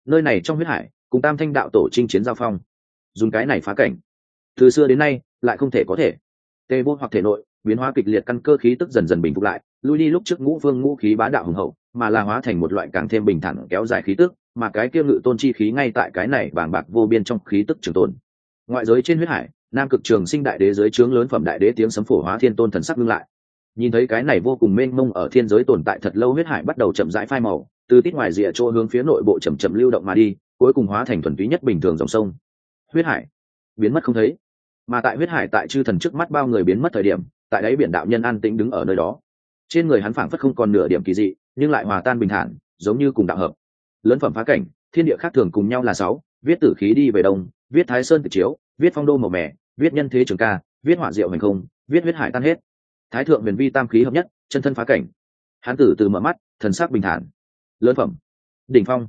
Nơi này trong huyết hải, cùng tam thanh đạo tổ chinh chiến giao phong, dùng cái này phá cảnh. Từ xưa đến nay, lại không thể có thể. Tê vô hoặc thể nội biến hóa kịch liệt căn cơ khí tức dần dần bình phục lại, lui đi lúc trước ngũ phương ngũ khí bá đạo hùng hậu, mà là hóa thành một loại càng thêm bình thản kéo dài khí tức, mà cái kia ngự tôn chi khí ngay tại cái này bàng bạc vô biên trong khí tức trường tồn. Ngoại giới trên huyết hải, nam cực trường sinh đại đế giới trướng lớn phẩm đại đế tiếng sấm phổ hóa thiên tôn thần sắc ngưng lại. Nhìn thấy cái này vô cùng mênh mông ở thiên giới tồn tại thật lâu huyết hải bắt đầu chậm rãi phai màu, từ tít ngoài rìa chỗ hướng phía nội bộ chậm chậm lưu động mà đi, cuối cùng hóa thành thuần túy nhất bình thường dòng sông. Huyết hải biến mất không thấy. Mà tại huyết hải tại chư thần trước mắt bao người biến mất thời điểm tại đáy biển đạo nhân an tĩnh đứng ở nơi đó. Trên người hắn phảng phất không còn nửa điểm kỳ dị nhưng lại hòa tan bình thản giống như cùng đạo hợp. Lớn phẩm phá cảnh thiên địa khác thường cùng nhau là sáu viết tử khí đi về đông viết thái sơn tự chiếu viết phong đô màu mẻ viết nhân thế trường ca viết hỏa diệu hành không viết huyết hải tan hết. Thái thượng huyền vi tam khí hợp nhất chân thân phá cảnh. Hán tử từ mở mắt thần sắc bình thản. Lớn phẩm. Đỉnh phong.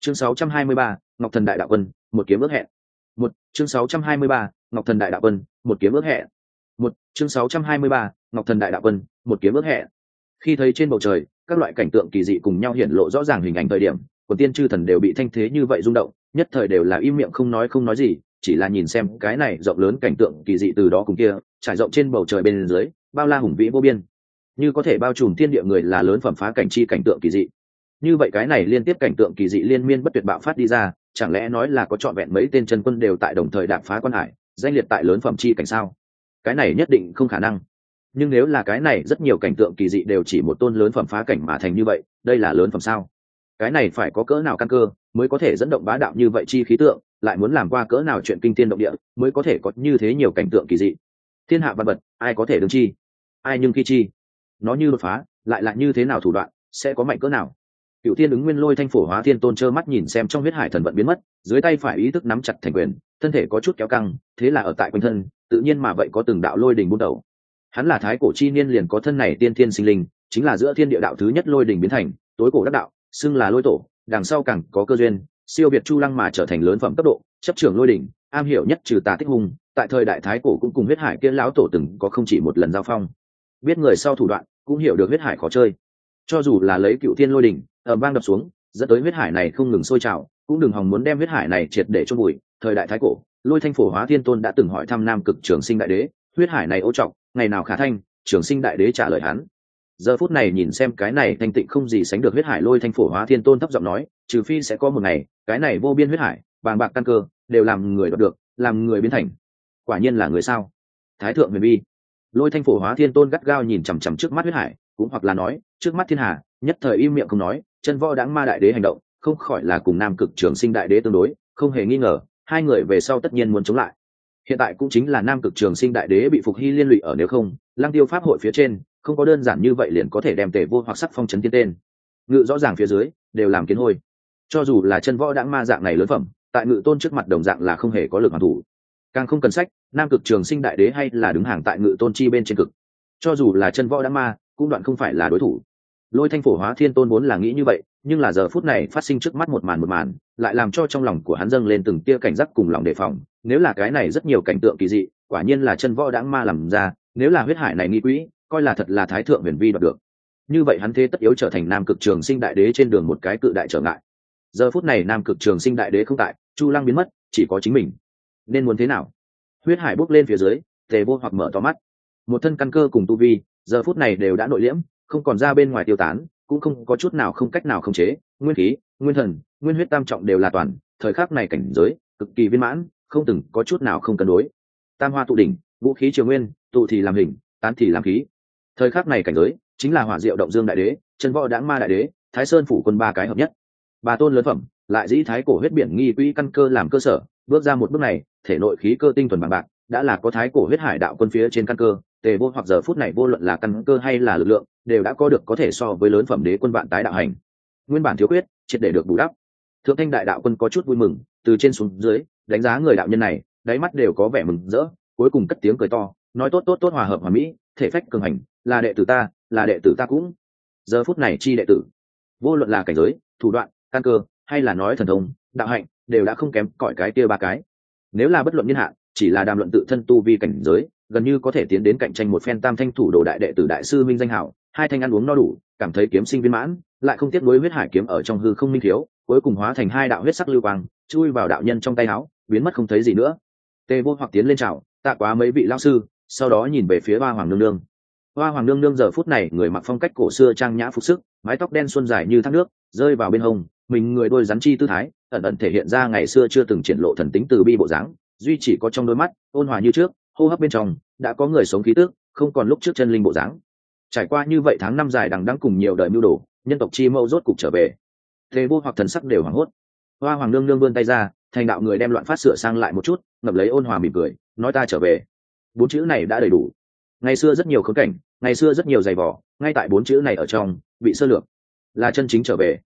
Chương 623, ngọc thần đại đạo quân một kiếm ước hẹn. Một chương 623, ngọc thần đại đạo quân một kiếm ước hẹn một chương 623, ngọc thần đại đạo quân một kiếm ước hẹn. Khi thấy trên bầu trời các loại cảnh tượng kỳ dị cùng nhau hiện lộ rõ ràng hình ảnh thời điểm quần tiên chư thần đều bị thanh thế như vậy rung động nhất thời đều là im miệng không nói không nói gì chỉ là nhìn xem cái này rộng lớn cảnh tượng kỳ dị từ đó cùng kia trải rộng trên bầu trời bên dưới bao la hùng vĩ vô biên. Như có thể bao trùm thiên địa người là lớn phẩm phá cảnh chi cảnh tượng kỳ dị. Như vậy cái này liên tiếp cảnh tượng kỳ dị liên miên bất tuyệt bạo phát đi ra chẳng lẽ nói là có trọn vẹn mấy tên chân quân đều tại đồng thời đạp phá quan hải danh liệt tại lớn phẩm chi cảnh sao? Cái này nhất định không khả năng. Nhưng nếu là cái này, rất nhiều cảnh tượng kỳ dị đều chỉ một tôn lớn phẩm phá cảnh mà thành như vậy, đây là lớn phẩm sao? Cái này phải có cỡ nào căn cơ mới có thể dẫn động bá đạo như vậy chi khí tượng, lại muốn làm qua cỡ nào chuyện kinh tiên động địa mới có thể có như thế nhiều cảnh tượng kỳ dị? Thiên hạ văn vật, ai có thể đương chi? Ai nhưng khi chi? Nó như đột phá, lại là như thế nào thủ đoạn, sẽ có mạnh cỡ nào? Cựu thiên ứng nguyên lôi thanh phổ hóa thiên tôn trơ mắt nhìn xem trong huyết hải thần vận biến mất, dưới tay phải ý thức nắm chặt thành quyền, thân thể có chút kéo căng, thế là ở tại quanh thân tự nhiên mà vậy có từng đạo lôi đình buôn đầu. Hắn là thái cổ chi niên liền có thân này tiên thiên sinh linh, chính là giữa thiên địa đạo thứ nhất lôi đình biến thành, tối cổ đắc đạo, xưng là lôi tổ, đằng sau càng có cơ duyên, siêu việt chu lăng mà trở thành lớn phẩm cấp độ, chấp trưởng lôi đỉnh am hiểu nhất trừ tà tích hùng tại thời đại thái cổ cũng cùng huyết hải kia lão tổ từng có không chỉ một lần giao phong. Biết người sau thủ đoạn, cũng hiểu được huyết hải khó chơi. Cho dù là lấy cựu thiên lôi đỉnh ở bang đập xuống, dẫn tới huyết hải này không ngừng sôi trào, cũng đừng hòng muốn đem huyết hải này triệt để chôn bụi thời đại thái cổ lôi thanh phổ hóa thiên tôn đã từng hỏi thăm nam cực trường sinh đại đế, huyết hải này ô trọng, ngày nào khả thanh, trường sinh đại đế trả lời hắn. Giờ phút này nhìn xem cái này, thanh tịnh không gì sánh được huyết hải lôi thanh phổ hóa thiên tôn thấp giọng nói, trừ phi sẽ có một ngày, cái này vô biên huyết hải, bàng bạc căn cơ, đều làm người đoạt được, làm người biến thành. Quả nhiên là người sao? Thái thượng huyền bi lôi thanh phổ hóa thiên tôn gắt gao nhìn chằm chằm trước mắt huyết hải, cũng hoặc là nói, trước mắt thiên hà, nhất thời im miệng không nói, chân võ đáng ma đại đế hành động, không khỏi là cùng nam cực trường sinh đại đế tương đối, không hề nghi ngờ hai người về sau tất nhiên muốn chống lại. Hiện tại cũng chính là nam cực trường sinh đại đế bị phục hy liên lụy ở nếu không, lăng tiêu pháp hội phía trên, không có đơn giản như vậy liền có thể đem tề vô hoặc sắc phong chấn tiên tên. Ngự rõ ràng phía dưới, đều làm kiến hôi. Cho dù là chân võ đã ma dạng này lớn phẩm, tại ngự tôn trước mặt đồng dạng là không hề có lực hoàn thủ. Càng không cần sách, nam cực trường sinh đại đế hay là đứng hàng tại ngự tôn chi bên trên cực. Cho dù là chân võ đã ma, cũng đoạn không phải là đối thủ. Lôi thanh phổ hóa thiên tôn vốn là nghĩ như vậy nhưng là giờ phút này phát sinh trước mắt một màn một màn, lại làm cho trong lòng của hắn dâng lên từng tia cảnh giác cùng lòng đề phòng. Nếu là cái này rất nhiều cảnh tượng kỳ dị, quả nhiên là chân võ đãng ma làm ra, nếu là huyết hải này nghi quỹ, coi là thật là thái thượng huyền vi đoạt được. Như vậy hắn thế tất yếu trở thành nam cực trường sinh đại đế trên đường một cái cự đại trở ngại. Giờ phút này nam cực trường sinh đại đế không tại, chu lăng biến mất, chỉ có chính mình. Nên muốn thế nào? Huyết hải bốc lên phía dưới, tề vô hoặc mở to mắt. Một thân căn cơ cùng tu vi, giờ phút này đều đã nội liễm, không còn ra bên ngoài tiêu tán cũng không có chút nào không cách nào khống chế. Nguyên khí, nguyên thần, nguyên huyết tam trọng đều là toàn, thời khắc này cảnh giới, cực kỳ viên mãn, không từng có chút nào không cân đối. Tam hoa tụ đỉnh, vũ khí triều nguyên, tụ thì làm hình, tán thì làm khí. Thời khắc này cảnh giới, chính là hỏa diệu động dương đại đế, chân võ đãng ma đại đế, thái sơn phủ quân ba cái hợp nhất. Ba tôn lớn phẩm, lại dĩ thái cổ huyết biển nghi quỹ căn cơ làm cơ sở, bước ra một bước này, thể nội khí cơ tinh thuần bằng bạc đã là có thái cổ huyết hải đạo quân phía trên căn cơ, tề vô hoặc giờ phút này vô luận là căn cơ hay là lực lượng, đều đã có được có thể so với lớn phẩm đế quân vạn tái đạo hành. Nguyên bản thiếu quyết, triệt để được bù đắp. Thượng thanh đại đạo quân có chút vui mừng, từ trên xuống dưới, đánh giá người đạo nhân này, đáy mắt đều có vẻ mừng rỡ, cuối cùng cất tiếng cười to, nói tốt tốt tốt hòa hợp hòa mỹ, thể phách cường hành, là đệ tử ta, là đệ tử ta cũng. Giờ phút này chi đệ tử, vô luận là cảnh giới, thủ đoạn, căn cơ, hay là nói thần thông, đạo hạnh, đều đã không kém cỏi cái kia ba cái. Nếu là bất luận nhân hạn chỉ là đàm luận tự thân tu vi cảnh giới, gần như có thể tiến đến cạnh tranh một phen tam thanh thủ đồ đại đệ tử đại sư minh danh hảo. Hai thanh ăn uống no đủ, cảm thấy kiếm sinh viên mãn, lại không tiếc nối huyết hải kiếm ở trong hư không minh thiếu, cuối cùng hóa thành hai đạo huyết sắc lưu quang, chui vào đạo nhân trong tay áo, biến mất không thấy gì nữa. Tê vô hoặc tiến lên chào, tạ quá mấy vị lao sư. Sau đó nhìn về phía ba hoàng nương nương. Hoa hoàng nương nương giờ phút này, người mặc phong cách cổ xưa trang nhã phục sức, mái tóc đen xuân dài như thác nước, rơi vào bên hông, mình người đôi rắn chi tư thái, ẩn ẩn thể hiện ra ngày xưa chưa từng triển lộ thần tính từ bi bộ dáng duy chỉ có trong đôi mắt, ôn hòa như trước, hô hấp bên trong, đã có người sống khí tước không còn lúc trước chân linh bộ dáng. Trải qua như vậy tháng năm dài đằng đẵng cùng nhiều đời mưu đồ, nhân tộc chi mẫu rốt cục trở về. Thế vô hoặc thần sắc đều hoảng hốt. Hoa hoàng nương nương vươn tay ra, thành đạo người đem loạn phát sửa sang lại một chút ngập lấy ôn hòa mỉm cười, nói ta trở về. Bốn chữ này đã đầy đủ. Ngày xưa rất nhiều khớp cảnh, ngày xưa rất nhiều giày vỏ ngay tại bốn chữ này ở trong, bị sơ lược. Là chân chính trở về.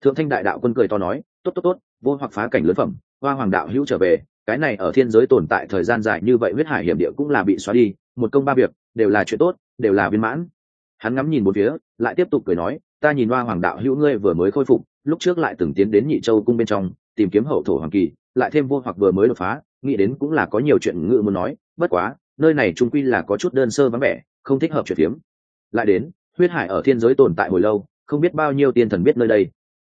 Thượng thanh đại đạo quân cười to nói, tốt tốt tốt, vô hoặc phá cảnh lớn phẩm hoa hoàng đạo hữu trở về, cái này ở thiên giới tồn tại thời gian dài như vậy huyết hải hiểm địa cũng là bị xóa đi, một công ba việc, đều là chuyện tốt, đều là viên mãn. Hắn ngắm nhìn một phía, lại tiếp tục cười nói, ta nhìn hoa hoàng đạo hữu ngươi vừa mới khôi phục, lúc trước lại từng tiến đến nhị châu cung bên trong, tìm kiếm hậu thổ hoàng kỳ, lại thêm vô hoặc vừa mới đột phá, nghĩ đến cũng là có nhiều chuyện ngự muốn nói, bất quá, nơi này trung quy là có chút đơn sơ vắng vẻ, không thích hợp chuyện phiếm. Lại đến, huyết hải ở thiên giới tồn tại hồi lâu, không biết bao nhiêu tiên thần biết nơi đây.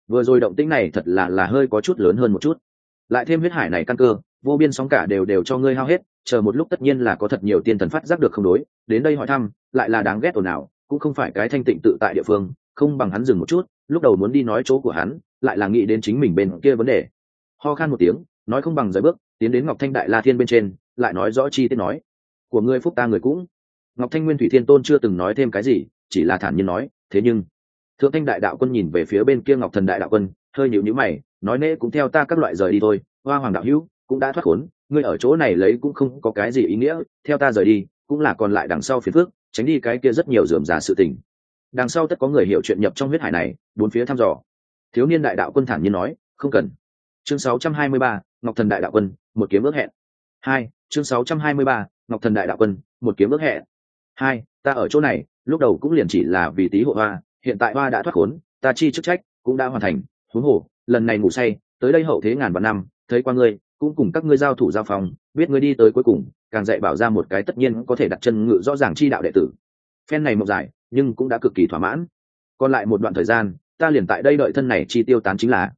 Vừa rồi động tĩnh này thật là là hơi có chút lớn hơn một chút lại thêm huyết hải này căn cơ, vô biên sóng cả đều đều cho ngươi hao hết, chờ một lúc tất nhiên là có thật nhiều tiên thần phát giác được không đối, đến đây hỏi thăm, lại là đáng ghét ồn nào cũng không phải cái thanh tịnh tự tại địa phương, không bằng hắn dừng một chút, lúc đầu muốn đi nói chỗ của hắn, lại là nghĩ đến chính mình bên kia vấn đề. Ho khan một tiếng, nói không bằng rời bước, tiến đến ngọc thanh đại la thiên bên trên, lại nói rõ chi tiết nói. Của ngươi phúc ta người cũng. Ngọc thanh nguyên thủy thiên tôn chưa từng nói thêm cái gì, chỉ là thản nhiên nói, thế nhưng, thượng thanh đại đạo quân nhìn về phía bên kia ngọc thần đại đạo quân hơi nhịu nhữ mày nói nễ cũng theo ta các loại rời đi thôi hoa hoàng đạo hữu cũng đã thoát khốn ngươi ở chỗ này lấy cũng không có cái gì ý nghĩa theo ta rời đi cũng là còn lại đằng sau phiền phước tránh đi cái kia rất nhiều dườm giả sự tình. Đằng sau tất có người hiểu chuyện nhập trong huyết hải này bốn phía thăm dò. Thiếu niên đại đạo quân thản nhiên nói không cần. Chương 623, ngọc thần đại đạo quân một kiếm ước hẹn. Hai chương 623, ngọc thần đại đạo quân một kiếm ước hẹn. Hai ta ở chỗ này lúc đầu cũng liền chỉ là vì tí hộ hoa hiện tại hoa đã thoát khốn ta chi chức trách cũng đã hoàn thành huống hồ, lần này ngủ say, tới đây hậu thế ngàn vạn năm, thấy qua ngươi, cũng cùng các ngươi giao thủ giao phòng, biết ngươi đi tới cuối cùng, càng dạy bảo ra một cái tất nhiên có thể đặt chân ngự rõ ràng chi đạo đệ tử. Phen này một dài nhưng cũng đã cực kỳ thỏa mãn. Còn lại một đoạn thời gian, ta liền tại đây đợi thân này chi tiêu tán chính là.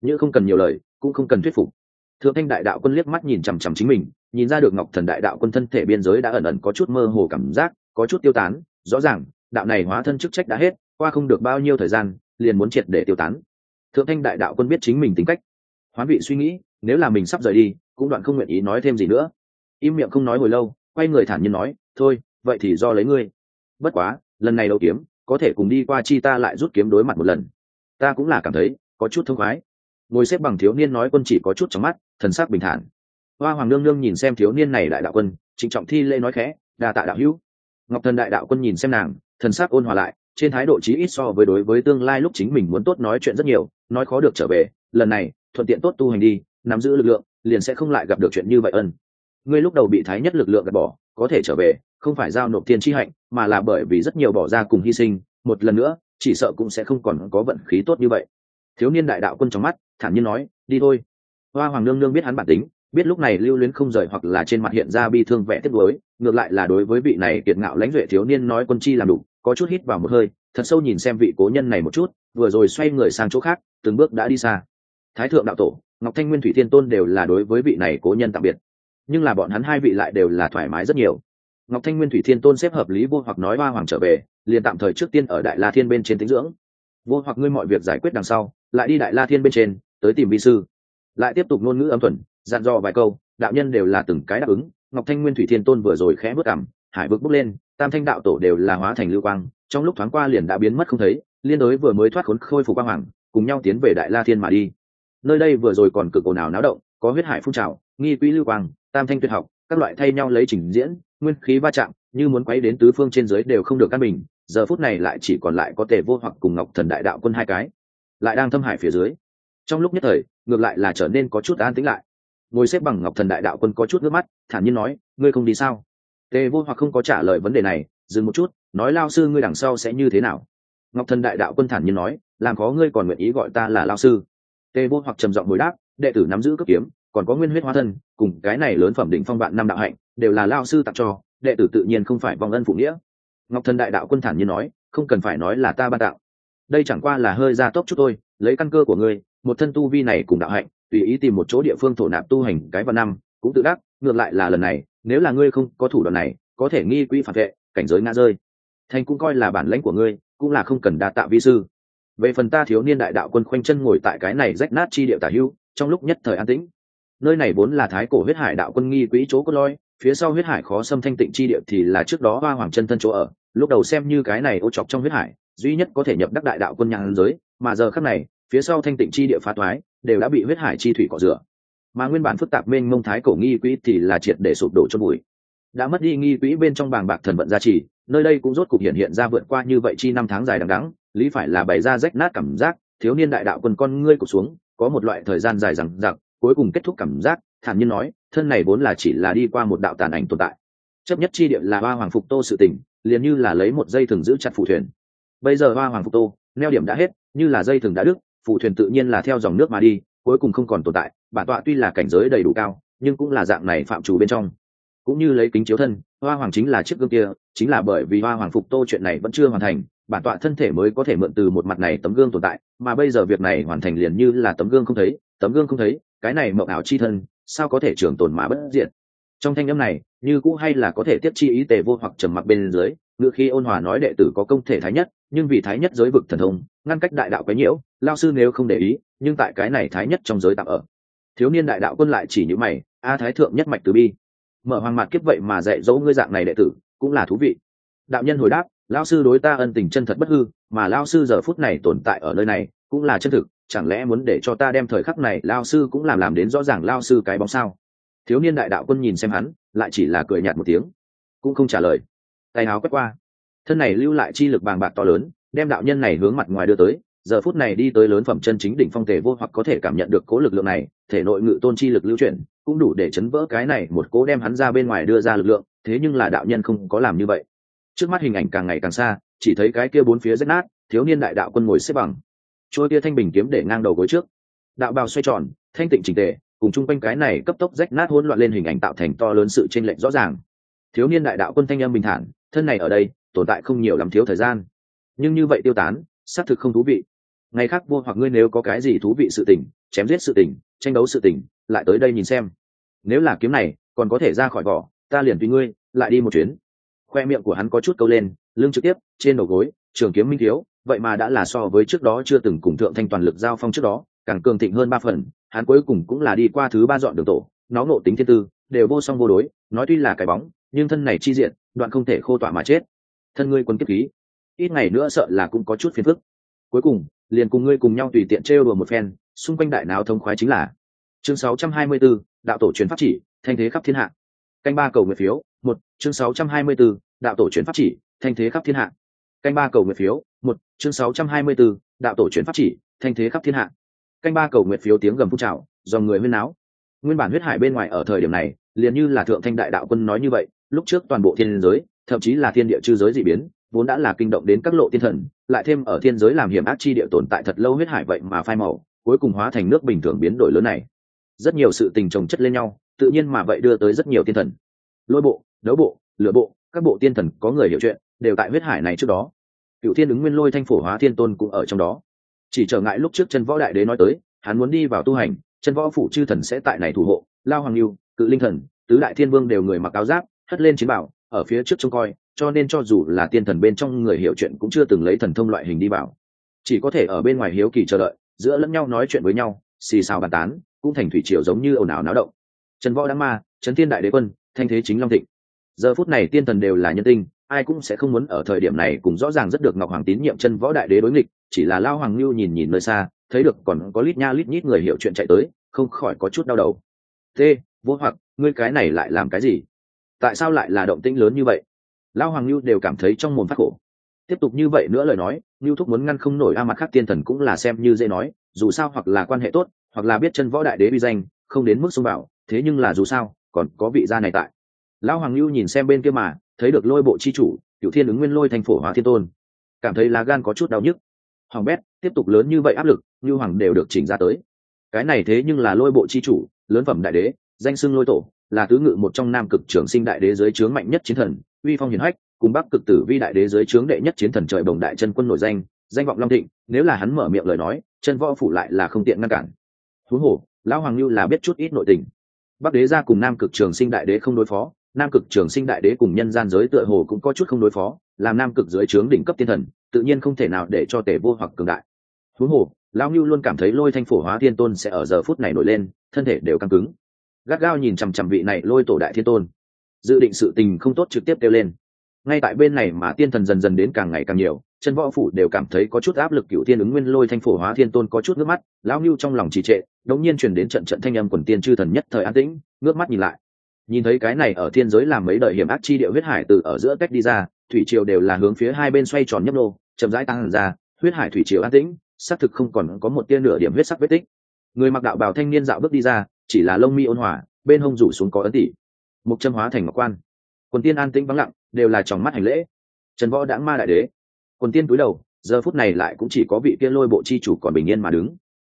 Như không cần nhiều lời, cũng không cần thuyết phục. Thượng thanh đại đạo quân liếc mắt nhìn chằm chằm chính mình, nhìn ra được ngọc thần đại đạo quân thân thể biên giới đã ẩn ẩn có chút mơ hồ cảm giác, có chút tiêu tán, rõ ràng, đạo này hóa thân chức trách đã hết, qua không được bao nhiêu thời gian, liền muốn triệt để tiêu tán thượng thanh đại đạo quân biết chính mình tính cách. Hoán vị suy nghĩ, nếu là mình sắp rời đi, cũng đoạn không nguyện ý nói thêm gì nữa. Im miệng không nói hồi lâu, quay người thản nhiên nói, thôi, vậy thì do lấy ngươi. Bất quá, lần này đấu kiếm, có thể cùng đi qua chi ta lại rút kiếm đối mặt một lần. Ta cũng là cảm thấy, có chút thông khoái. Ngồi xếp bằng thiếu niên nói quân chỉ có chút trong mắt, thần sắc bình thản. Hoa hoàng nương nương nhìn xem thiếu niên này đại đạo quân, trịnh trọng thi lễ nói khẽ, đa tạ đạo hữu. Ngọc thần đại đạo quân nhìn xem nàng, thần sắc ôn hòa lại trên thái độ chí ít so với đối với tương lai lúc chính mình muốn tốt nói chuyện rất nhiều, nói khó được trở về, lần này, thuận tiện tốt tu hành đi, nắm giữ lực lượng, liền sẽ không lại gặp được chuyện như vậy ân. Ngươi lúc đầu bị thái nhất lực lượng gạt bỏ, có thể trở về, không phải giao nộp thiên tri hạnh, mà là bởi vì rất nhiều bỏ ra cùng hy sinh, một lần nữa, chỉ sợ cũng sẽ không còn có vận khí tốt như vậy. Thiếu niên đại đạo quân trong mắt, thản nhiên nói, đi thôi. Hoa hoàng nương nương biết hắn bản tính, biết lúc này lưu luyến không rời hoặc là trên mặt hiện ra bi thương vẻ tiếc nuối, ngược lại là đối với vị này kiệt ngạo lãnh duệ thiếu niên nói quân chi làm đủ có chút hít vào một hơi, thật sâu nhìn xem vị cố nhân này một chút, vừa rồi xoay người sang chỗ khác, từng bước đã đi xa. Thái thượng đạo tổ, ngọc thanh nguyên thủy thiên tôn đều là đối với vị này cố nhân tạm biệt. Nhưng là bọn hắn hai vị lại đều là thoải mái rất nhiều. Ngọc thanh nguyên thủy thiên tôn xếp hợp lý vô hoặc nói hoa hoàng trở về, liền tạm thời trước tiên ở đại la thiên bên trên tính dưỡng. Vô hoặc ngươi mọi việc giải quyết đằng sau, lại đi đại la thiên bên trên, tới tìm vi sư. Lại tiếp tục ngôn ngữ âm thuần, dặn dò vài câu, đạo nhân đều là từng cái đáp ứng. Ngọc thanh nguyên thủy thiên tôn vừa rồi khẽ bước cảm hải vực bước lên, tam thanh đạo tổ đều là hóa thành lưu quang, trong lúc thoáng qua liền đã biến mất không thấy, liên đối vừa mới thoát khốn khôi phục quang hoàng, cùng nhau tiến về đại la thiên mà đi. Nơi đây vừa rồi còn cực ồn ào náo động, có huyết hải phun trào, nghi quỹ lưu quang, tam thanh tuyệt học, các loại thay nhau lấy trình diễn, nguyên khí va chạm, như muốn quấy đến tứ phương trên dưới đều không được căn bình, giờ phút này lại chỉ còn lại có tề vô hoặc cùng ngọc thần đại đạo quân hai cái, lại đang thâm hải phía dưới. Trong lúc nhất thời, ngược lại là trở nên có chút an tĩnh lại. Ngồi xếp bằng ngọc thần đại đạo quân có chút nước mắt, thản nhiên nói, ngươi không đi sao? Tề vô hoặc không có trả lời vấn đề này dừng một chút nói lao sư ngươi đằng sau sẽ như thế nào? Ngọc thần đại đạo quân thản nhiên nói làm khó ngươi còn nguyện ý gọi ta là lao sư. Tề vô hoặc trầm giọng hồi đáp đệ tử nắm giữ cấp kiếm còn có nguyên huyết hóa thân cùng cái này lớn phẩm định phong vạn năm đạo hạnh đều là lao sư tặng cho đệ tử tự nhiên không phải vong ân phụ nghĩa. Ngọc thần đại đạo quân thản nhiên nói không cần phải nói là ta ban đạo, đây chẳng qua là hơi ra tốc chút thôi lấy căn cơ của ngươi một thân tu vi này cùng đạo hạnh tùy ý tìm một chỗ địa phương thổ nạp tu hành cái vào năm cũng tự đắc ngược lại là lần này nếu là ngươi không có thủ đoạn này, có thể nghi quỹ phản vệ, cảnh giới ngã rơi. Thành cũng coi là bản lãnh của ngươi, cũng là không cần đa tạ vi sư. Về phần ta thiếu niên đại đạo quân khoanh chân ngồi tại cái này rách nát chi địa tả hưu, trong lúc nhất thời an tĩnh. Nơi này vốn là thái cổ huyết hải đạo quân nghi quỹ chỗ cốt loi phía sau huyết hải khó xâm thanh tịnh chi địa thì là trước đó hoa hoàng chân thân chỗ ở, lúc đầu xem như cái này ô chọc trong huyết hải, duy nhất có thể nhập đắc đại đạo quân nhàn giới, mà giờ khắc này, phía sau thanh tịnh chi địa phá toái, đều đã bị huyết hải chi thủy cọ rửa mà nguyên bản phức tạp bên mông thái cổ nghi quỹ thì là triệt để sụp đổ cho bụi đã mất đi nghi quỹ bên trong bàng bạc thần vận gia trì, nơi đây cũng rốt cục hiện hiện ra vượt qua như vậy chi năm tháng dài đằng đắng lý phải là bày ra rách nát cảm giác, thiếu niên đại đạo quân con ngươi cụt xuống, có một loại thời gian dài rằng rằng cuối cùng kết thúc cảm giác, thản nhiên nói, thân này vốn là chỉ là đi qua một đạo tàn ảnh tồn tại. Chấp nhất chi địa là hoa hoàng phục tô sự tình liền như là lấy một dây thừng giữ chặt phụ thuyền. Bây giờ hoa hoàng phục tô, neo điểm đã hết, như là dây thừng đã đứt phụ thuyền tự nhiên là theo dòng nước mà đi cuối cùng không còn tồn tại, bản tọa tuy là cảnh giới đầy đủ cao, nhưng cũng là dạng này phạm trù bên trong. Cũng như lấy kính chiếu thân, hoa hoàng chính là chiếc gương kia, chính là bởi vì hoa hoàng phục tô chuyện này vẫn chưa hoàn thành, bản tọa thân thể mới có thể mượn từ một mặt này tấm gương tồn tại, mà bây giờ việc này hoàn thành liền như là tấm gương không thấy, tấm gương không thấy, cái này mộng ảo chi thân, sao có thể trường tồn mà bất diệt? Trong thanh âm này, như cũ hay là có thể tiếp chi ý tề vô hoặc trầm mặc bên dưới ngựa khi ôn hòa nói đệ tử có công thể thái nhất nhưng vì thái nhất giới vực thần thông, ngăn cách đại đạo quấy nhiễu, lao sư nếu không để ý, nhưng tại cái này thái nhất trong giới tạm ở. Thiếu niên đại đạo quân lại chỉ như mày, a thái thượng nhất mạch từ bi. Mở hoàng mặt kiếp vậy mà dạy dỗ ngươi dạng này đệ tử, cũng là thú vị. Đạo nhân hồi đáp lao sư đối ta ân tình chân thật bất hư, mà lao sư giờ phút này tồn tại ở nơi này, cũng là chân thực, chẳng lẽ muốn để cho ta đem thời khắc này lao sư cũng làm làm đến rõ ràng lao sư cái bóng sao? Thiếu niên đại đạo quân nhìn xem hắn, lại chỉ là cười nhạt một tiếng, cũng không trả lời. Tay áo quét qua thân này lưu lại chi lực bàng bạc to lớn, đem đạo nhân này hướng mặt ngoài đưa tới, giờ phút này đi tới lớn phẩm chân chính đỉnh phong thể vô hoặc có thể cảm nhận được cố lực lượng này, thể nội ngự tôn chi lực lưu chuyển, cũng đủ để chấn vỡ cái này một cố đem hắn ra bên ngoài đưa ra lực lượng, thế nhưng là đạo nhân không có làm như vậy. Trước mắt hình ảnh càng ngày càng xa, chỉ thấy cái kia bốn phía rách nát, thiếu niên đại đạo quân ngồi xếp bằng. Trôi kia thanh bình kiếm để ngang đầu gối trước. Đạo bào xoay tròn, thanh tịnh trình tề, cùng chung quanh cái này cấp tốc rách nát hỗn loạn lên hình ảnh tạo thành to lớn sự chênh lệch rõ ràng. Thiếu niên đại đạo quân thanh âm bình thản, thân này ở đây tồn tại không nhiều lắm thiếu thời gian. Nhưng như vậy tiêu tán, xác thực không thú vị. Ngày khác vua hoặc ngươi nếu có cái gì thú vị sự tình, chém giết sự tình, tranh đấu sự tình, lại tới đây nhìn xem. Nếu là kiếm này, còn có thể ra khỏi vỏ, ta liền tùy ngươi, lại đi một chuyến. Khoe miệng của hắn có chút câu lên, lưng trực tiếp, trên đầu gối, trường kiếm minh thiếu, vậy mà đã là so với trước đó chưa từng cùng thượng thanh toàn lực giao phong trước đó, càng cường thịnh hơn ba phần, hắn cuối cùng cũng là đi qua thứ ba dọn đường tổ, nó nộ tính thiên tư, đều vô song vô đối, nói tuy là cái bóng, nhưng thân này chi diện, đoạn không thể khô tỏa mà chết thân ngươi quân kiếp khí. Ít ngày nữa sợ là cũng có chút phiền phức. Cuối cùng liền cùng ngươi cùng nhau tùy tiện trêu đùa một phen xung quanh đại não thông khoái chính là chương 624, đạo tổ truyền pháp chỉ thanh thế khắp thiên hạ. Canh ba cầu nguyện phiếu một chương 624, đạo tổ truyền pháp chỉ thanh thế khắp thiên hạ. Canh ba cầu nguyện phiếu một chương 624, đạo tổ truyền pháp chỉ thanh thế khắp thiên hạ. Canh ba cầu nguyện phiếu tiếng gầm phun trào dòng người huyên náo. Nguyên bản huyết hải bên ngoài ở thời điểm này liền như là thượng thanh đại đạo quân nói như vậy lúc trước toàn bộ thiên giới thậm chí là thiên địa chư giới dị biến, vốn đã là kinh động đến các lộ thiên thần, lại thêm ở thiên giới làm hiểm ác chi địa tồn tại thật lâu huyết hải vậy mà phai màu, cuối cùng hóa thành nước bình thường biến đổi lớn này. Rất nhiều sự tình chồng chất lên nhau, tự nhiên mà vậy đưa tới rất nhiều thiên thần. Lôi bộ, đấu bộ, lửa bộ, các bộ tiên thần có người hiểu chuyện, đều tại huyết hải này trước đó. Cựu thiên ứng nguyên lôi thanh phổ hóa thiên tôn cũng ở trong đó. Chỉ trở ngại lúc trước chân võ đại đế nói tới, hắn muốn đi vào tu hành, chân võ phủ chư thần sẽ tại này thủ hộ, lao hoàng lưu, cự linh thần, tứ đại thiên vương đều người mặc áo giáp, hất lên chiến bảo ở phía trước trông coi, cho nên cho dù là tiên thần bên trong người hiểu chuyện cũng chưa từng lấy thần thông loại hình đi vào. Chỉ có thể ở bên ngoài hiếu kỳ chờ đợi, giữa lẫn nhau nói chuyện với nhau, xì xào bàn tán, cũng thành thủy triều giống như ồn ào náo động. Trần võ đăng ma, trấn thiên đại đế quân, thanh thế chính long thịnh. Giờ phút này tiên thần đều là nhân tinh, ai cũng sẽ không muốn ở thời điểm này cũng rõ ràng rất được ngọc hoàng tín nhiệm chân võ đại đế đối nghịch, chỉ là lao hoàng lưu nhìn nhìn nơi xa, thấy được còn có lít nha lít nhít người hiểu chuyện chạy tới, không khỏi có chút đau đầu. T vô hoặc, ngươi cái này lại làm cái gì? Tại sao lại là động tĩnh lớn như vậy? Lao hoàng lưu đều cảm thấy trong mồm phát khổ. Tiếp tục như vậy nữa lời nói lưu thúc muốn ngăn không nổi a mặt khác tiên thần cũng là xem như dễ nói, dù sao hoặc là quan hệ tốt, hoặc là biết chân võ đại đế uy danh, không đến mức xông bảo thế nhưng là dù sao, còn có vị gia này tại. Lão hoàng lưu nhìn xem bên kia mà, thấy được lôi bộ chi chủ cựu thiên ứng nguyên lôi thành phổ hóa thiên tôn. Cảm thấy lá gan có chút đau nhức. Hoàng bét, tiếp tục lớn như vậy áp lực như hoàng đều được chỉnh ra tới. Cái này thế nhưng là lôi bộ chi chủ, lớn phẩm đại đế, danh xưng lôi tổ là tứ ngự một trong nam cực trưởng sinh đại đế giới chướng mạnh nhất chiến thần, uy phong hiền hách, cùng bắc cực tử vi đại đế giới chướng đệ nhất chiến thần trời bồng đại chân quân nổi danh danh vọng long thịnh, nếu là hắn mở miệng lời nói, chân võ phủ lại là không tiện ngăn cản. Huống hồ, lão hoàng lưu là biết chút ít nội tình. Bắc đế ra cùng nam cực trường sinh đại đế không đối phó, nam cực trường sinh đại đế cùng nhân gian giới tựa hồ cũng có chút không đối phó, làm nam cực dưới trướng đỉnh cấp tiên thần, tự nhiên không thể nào để cho tể vô hoặc cường đại. Huống hồ, lão Lưu luôn cảm thấy lôi thanh phổ hóa thiên tôn sẽ ở giờ phút này nổi lên, thân thể đều căng cứng gắt gao nhìn chằm chằm vị này lôi tổ đại thiên tôn. Dự định sự tình không tốt trực tiếp kêu lên. Ngay tại bên này mà tiên thần dần dần đến càng ngày càng nhiều, chân võ phủ đều cảm thấy có chút áp lực cựu tiên ứng nguyên lôi thanh phổ hóa thiên tôn có chút nước mắt, lão ngưu trong lòng trì trệ, đống nhiên chuyển đến trận trận thanh âm quần tiên chư thần nhất thời an tĩnh, ngước mắt nhìn lại. Nhìn thấy cái này ở thiên giới làm mấy đời hiểm ác chi địa huyết hải từ ở giữa cách đi ra, thủy triều đều là hướng phía hai bên xoay tròn nhấp nô, chậm rãi tăng ra, huyết hải thủy triều an tĩnh, xác thực không còn có một tia nửa điểm huyết sắc vết tích. Người mặc đạo bào thanh niên dạo bước đi ra chỉ là lông mi ôn hòa, bên hông rủ xuống có ấn tỷ mục châm hóa thành ngọc quan. Quần tiên an tĩnh vắng lặng, đều là tròng mắt hành lễ. Trần võ đãng ma đại đế. Quần tiên cúi đầu, giờ phút này lại cũng chỉ có vị tiên lôi bộ chi chủ còn bình yên mà đứng.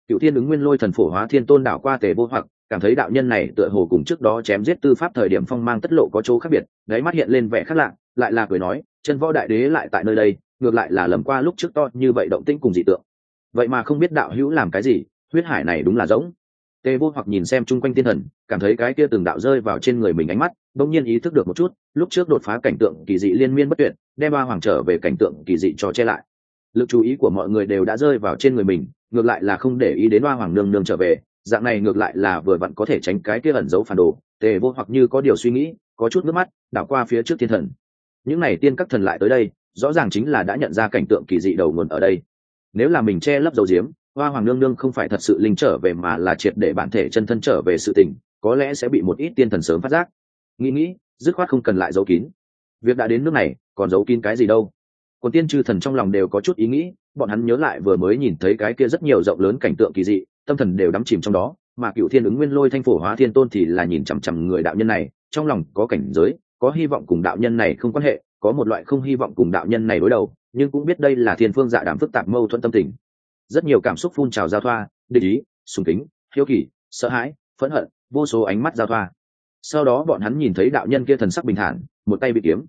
Cựu tiên ứng nguyên lôi thần phổ hóa thiên tôn đảo qua tề vô hoặc, cảm thấy đạo nhân này tựa hồ cùng trước đó chém giết tư pháp thời điểm phong mang tất lộ có chỗ khác biệt, đáy mắt hiện lên vẻ khác lạ, lại là cười nói chân võ đại đế lại tại nơi đây, ngược lại là lầm qua lúc trước to như vậy động tĩnh cùng dị tượng. Vậy mà không biết đạo hữu làm cái gì, huyết hải này đúng là giống tề vô hoặc nhìn xem chung quanh tiên thần, cảm thấy cái kia từng đạo rơi vào trên người mình ánh mắt, bỗng nhiên ý thức được một chút, lúc trước đột phá cảnh tượng kỳ dị liên miên bất tuyệt, đem ba hoàng trở về cảnh tượng kỳ dị cho che lại. Lực chú ý của mọi người đều đã rơi vào trên người mình, ngược lại là không để ý đến ba hoàng nương nương trở về, dạng này ngược lại là vừa vặn có thể tránh cái kia ẩn giấu phản đồ tề vô hoặc như có điều suy nghĩ, có chút nước mắt, đảo qua phía trước thiên thần. Những này tiên các thần lại tới đây, rõ ràng chính là đã nhận ra cảnh tượng kỳ dị đầu nguồn ở đây. Nếu là mình che lấp dầu diếm hoa hoàng nương nương không phải thật sự linh trở về mà là triệt để bản thể chân thân trở về sự tình, có lẽ sẽ bị một ít tiên thần sớm phát giác. Nghĩ nghĩ, dứt khoát không cần lại giấu kín. Việc đã đến nước này, còn giấu kín cái gì đâu. Còn tiên chư thần trong lòng đều có chút ý nghĩ, bọn hắn nhớ lại vừa mới nhìn thấy cái kia rất nhiều rộng lớn cảnh tượng kỳ dị, tâm thần đều đắm chìm trong đó, mà cựu thiên ứng nguyên lôi thanh phổ hóa thiên tôn thì là nhìn chằm chằm người đạo nhân này, trong lòng có cảnh giới, có hy vọng cùng đạo nhân này không quan hệ, có một loại không hy vọng cùng đạo nhân này đối đầu, nhưng cũng biết đây là thiên phương dạ đảm phức tạp mâu thuẫn tâm tình rất nhiều cảm xúc phun trào giao thoa, địch ý, sùng kính, hiếu kỳ, sợ hãi, phẫn hận, vô số ánh mắt giao thoa. Sau đó bọn hắn nhìn thấy đạo nhân kia thần sắc bình thản, một tay bị kiếm.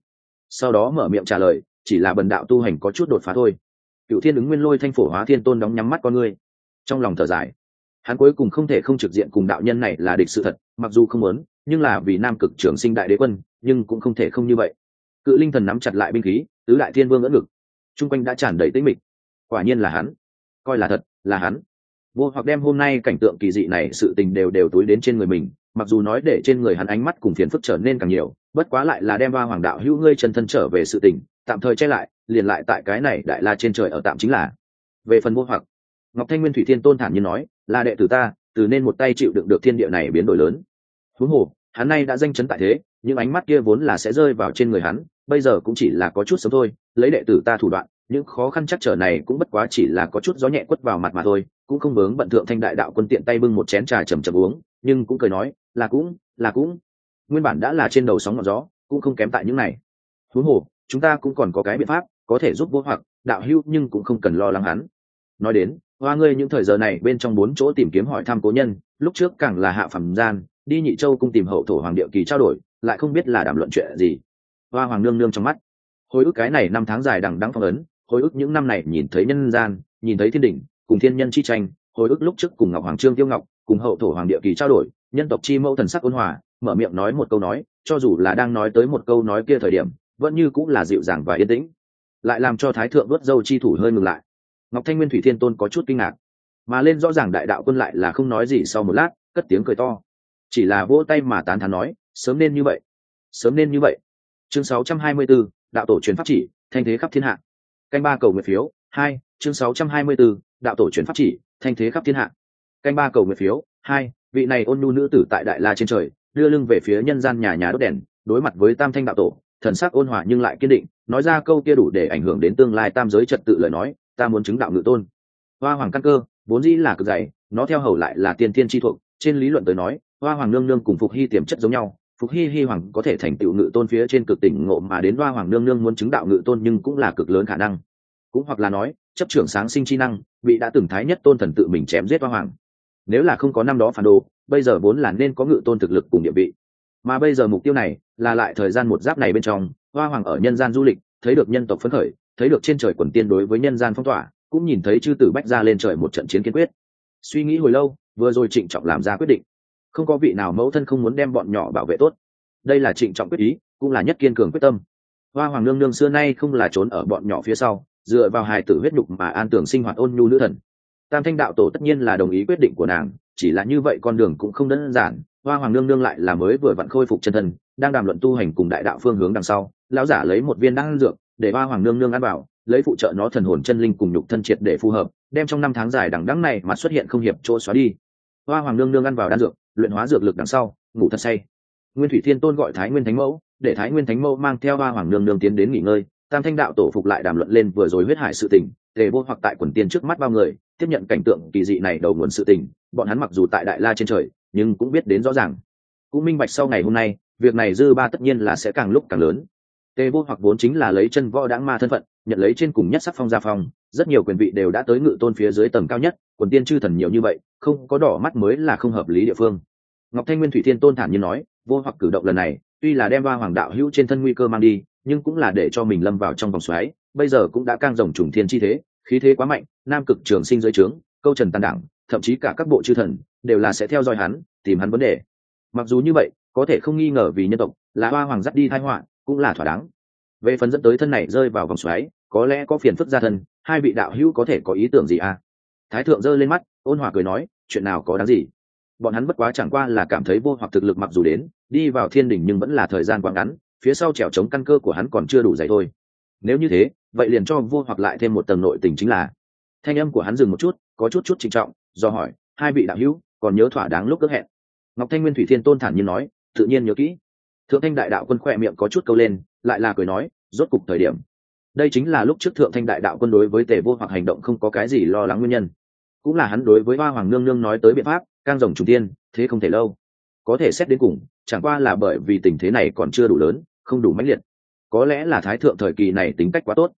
Sau đó mở miệng trả lời, chỉ là bần đạo tu hành có chút đột phá thôi. Cựu thiên ứng nguyên lôi thanh phổ hóa thiên tôn đóng nhắm mắt con ngươi. Trong lòng thở dài, hắn cuối cùng không thể không trực diện cùng đạo nhân này là địch sự thật, mặc dù không muốn, nhưng là vì nam cực trưởng sinh đại đế quân, nhưng cũng không thể không như vậy. Cự linh thần nắm chặt lại binh khí, tứ đại thiên vương ngỡ ngực. Chung quanh đã tràn đầy tĩnh mịch. Quả nhiên là hắn coi là thật, là hắn. Vô hoặc đem hôm nay cảnh tượng kỳ dị này sự tình đều đều túi đến trên người mình, mặc dù nói để trên người hắn ánh mắt cùng phiền phức trở nên càng nhiều, bất quá lại là đem ba hoàng đạo hữu ngươi chân thân trở về sự tình, tạm thời che lại, liền lại tại cái này đại la trên trời ở tạm chính là. Về phần vô hoặc, ngọc thanh nguyên thủy thiên tôn thản nhiên nói, là đệ tử ta, từ nên một tay chịu đựng được thiên địa này biến đổi lớn. Thú hồ, hắn nay đã danh chấn tại thế, những ánh mắt kia vốn là sẽ rơi vào trên người hắn, bây giờ cũng chỉ là có chút sớm thôi, lấy đệ tử ta thủ đoạn những khó khăn chắc trở này cũng bất quá chỉ là có chút gió nhẹ quất vào mặt mà thôi, cũng không vướng bận thượng thanh đại đạo quân tiện tay bưng một chén trà chầm chầm uống, nhưng cũng cười nói, là cũng là cũng. Nguyên bản đã là trên đầu sóng ngọn gió, cũng không kém tại những này. Thú hồ, chúng ta cũng còn có cái biện pháp, có thể giúp vô hoặc, đạo hưu nhưng cũng không cần lo lắng hắn. Nói đến, hoa ngươi những thời giờ này bên trong bốn chỗ tìm kiếm hỏi thăm cố nhân, lúc trước càng là hạ phẩm gian, đi nhị châu cung tìm hậu thổ hoàng địa kỳ trao đổi, lại không biết là đàm luận chuyện gì. Hoa hoàng nương nương trong mắt. Hồi ức cái này năm tháng dài đằng đắng phong ấn hồi ức những năm này nhìn thấy nhân gian nhìn thấy thiên đỉnh cùng thiên nhân chi tranh hồi ức lúc trước cùng ngọc hoàng trương tiêu ngọc cùng hậu thổ hoàng địa kỳ trao đổi nhân tộc chi mẫu thần sắc ôn hòa mở miệng nói một câu nói cho dù là đang nói tới một câu nói kia thời điểm vẫn như cũng là dịu dàng và yên tĩnh. Lại làm cho thái thượng vớt dâu chi thủ hơi ngừng lại. Ngọc thanh nguyên thủy thiên tôn có chút kinh ngạc. Mà lên rõ ràng đại đạo quân lại là không nói gì sau một lát cất tiếng cười to. Chỉ là vỗ tay mà tán thán nói sớm nên như vậy. Sớm nên như vậy. Chương 624, đạo tổ truyền pháp chỉ thanh thế khắp thiên hạ canh ba cầu nguyện phiếu hai chương 624, đạo tổ truyền pháp chỉ thanh thế khắp thiên hạ. Canh ba cầu nguyện phiếu hai vị này ôn nhu nữ tử tại đại la trên trời đưa lưng về phía nhân gian nhà nhà đốt đèn đối mặt với tam thanh đạo tổ thần sắc ôn hòa nhưng lại kiên định nói ra câu kia đủ để ảnh hưởng đến tương lai tam giới trật tự lời nói ta muốn chứng đạo ngự tôn. Hoa hoàng căn cơ vốn dĩ là cực dày nó theo hầu lại là tiên thiên chi thuộc trên lý luận tới nói hoa hoàng nương nương cùng phục hy tiềm chất giống nhau phục hy hy hoàng có thể thành tựu ngự tôn phía trên cực tỉnh ngộ mà đến đoa hoàng nương nương muốn chứng đạo ngự tôn nhưng cũng là cực lớn khả năng. Cũng hoặc là nói, chấp trưởng sáng sinh chi năng, bị đã từng thái nhất tôn thần tự mình chém giết đoa hoàng. Nếu là không có năm đó phản đồ, bây giờ vốn là nên có ngự tôn thực lực cùng địa vị. Mà bây giờ mục tiêu này là lại thời gian một giáp này bên trong, hoa hoàng ở nhân gian du lịch, thấy được nhân tộc phấn khởi, thấy được trên trời quần tiên đối với nhân gian phong tỏa, cũng nhìn thấy chư tử bách ra lên trời một trận chiến kiên quyết. Suy nghĩ hồi lâu, vừa rồi trịnh trọng làm ra quyết định không có vị nào mẫu thân không muốn đem bọn nhỏ bảo vệ tốt. Đây là trịnh trọng quyết ý, cũng là nhất kiên cường quyết tâm. Hoa hoàng nương nương xưa nay không là trốn ở bọn nhỏ phía sau, dựa vào hài tử huyết nhục mà an tưởng sinh hoạt ôn nhu nữ thần. Tam thanh đạo tổ tất nhiên là đồng ý quyết định của nàng, chỉ là như vậy con đường cũng không đơn giản. Hoa hoàng nương nương lại là mới vừa vặn khôi phục chân thân, đang đàm luận tu hành cùng đại đạo phương hướng đằng sau, lão giả lấy một viên đan dược để hoa hoàng nương nương ăn bảo lấy phụ trợ nó thần hồn chân linh cùng nhục thân triệt để phù hợp, đem trong năm tháng dài đằng đắng này mà xuất hiện không hiệp chỗ xóa đi hoa hoàng nương nương ăn vào đan dược, luyện hóa dược lực đằng sau, ngủ thật say. Nguyên thủy thiên tôn gọi thái nguyên thánh mẫu, để thái nguyên thánh mẫu mang theo hoa hoàng nương nương tiến đến nghỉ ngơi. Tam thanh đạo tổ phục lại đàm luận lên vừa rồi huyết hải sự tình, tề vô hoặc tại quần tiên trước mắt bao người, tiếp nhận cảnh tượng kỳ dị này đầu nguồn sự tình, bọn hắn mặc dù tại đại la trên trời, nhưng cũng biết đến rõ ràng. Cũng minh bạch sau ngày hôm nay, việc này dư ba tất nhiên là sẽ càng lúc càng lớn tề vô hoặc vốn chính là lấy chân võ đáng ma thân phận, nhận lấy trên cùng nhất sắc phong gia phong, rất nhiều quyền vị đều đã tới ngự tôn phía dưới tầng cao nhất, quần tiên chư thần nhiều như vậy, không có đỏ mắt mới là không hợp lý địa phương. Ngọc thanh nguyên thủy thiên tôn thản nhiên nói, vô hoặc cử động lần này, tuy là đem ba hoàng đạo hữu trên thân nguy cơ mang đi, nhưng cũng là để cho mình lâm vào trong vòng xoáy, bây giờ cũng đã càng rồng trùng thiên chi thế, khí thế quá mạnh, nam cực trường sinh dưới trướng, câu trần tàn đảng thậm chí cả các bộ chư thần, đều là sẽ theo dõi hắn, tìm hắn vấn đề. Mặc dù như vậy, có thể không nghi ngờ vì nhân tộc, là hoa hoàng dắt đi thai họa cũng là thỏa đáng. Về phần dẫn tới thân này rơi vào vòng xoáy, có lẽ có phiền phức gia thân, hai vị đạo hữu có thể có ý tưởng gì à? Thái thượng giơ lên mắt, ôn hòa cười nói, chuyện nào có đáng gì? Bọn hắn bất quá chẳng qua là cảm thấy vô hoặc thực lực mặc dù đến, đi vào thiên đỉnh nhưng vẫn là thời gian quá ngắn, phía sau trèo chống căn cơ của hắn còn chưa đủ dày thôi. Nếu như thế, vậy liền cho vô hoặc lại thêm một tầng nội tình chính là. Thanh âm của hắn dừng một chút, có chút chút trịnh trọng, do hỏi, hai vị đạo hữu, còn nhớ thỏa đáng lúc ước hẹn? Ngọc thanh nguyên thủy thiên tôn thản nhiên nói, tự nhiên nhớ kỹ thượng thanh đại đạo quân khỏe miệng có chút câu lên, lại là cười nói, rốt cục thời điểm. Đây chính là lúc trước thượng thanh đại đạo quân đối với tề vô hoặc hành động không có cái gì lo lắng nguyên nhân. Cũng là hắn đối với hoa hoàng nương nương nói tới biện pháp càng rồng trùng tiên, thế không thể lâu. Có thể xét đến cùng, chẳng qua là bởi vì tình thế này còn chưa đủ lớn, không đủ mãnh liệt. Có lẽ là thái thượng thời kỳ này tính cách quá tốt.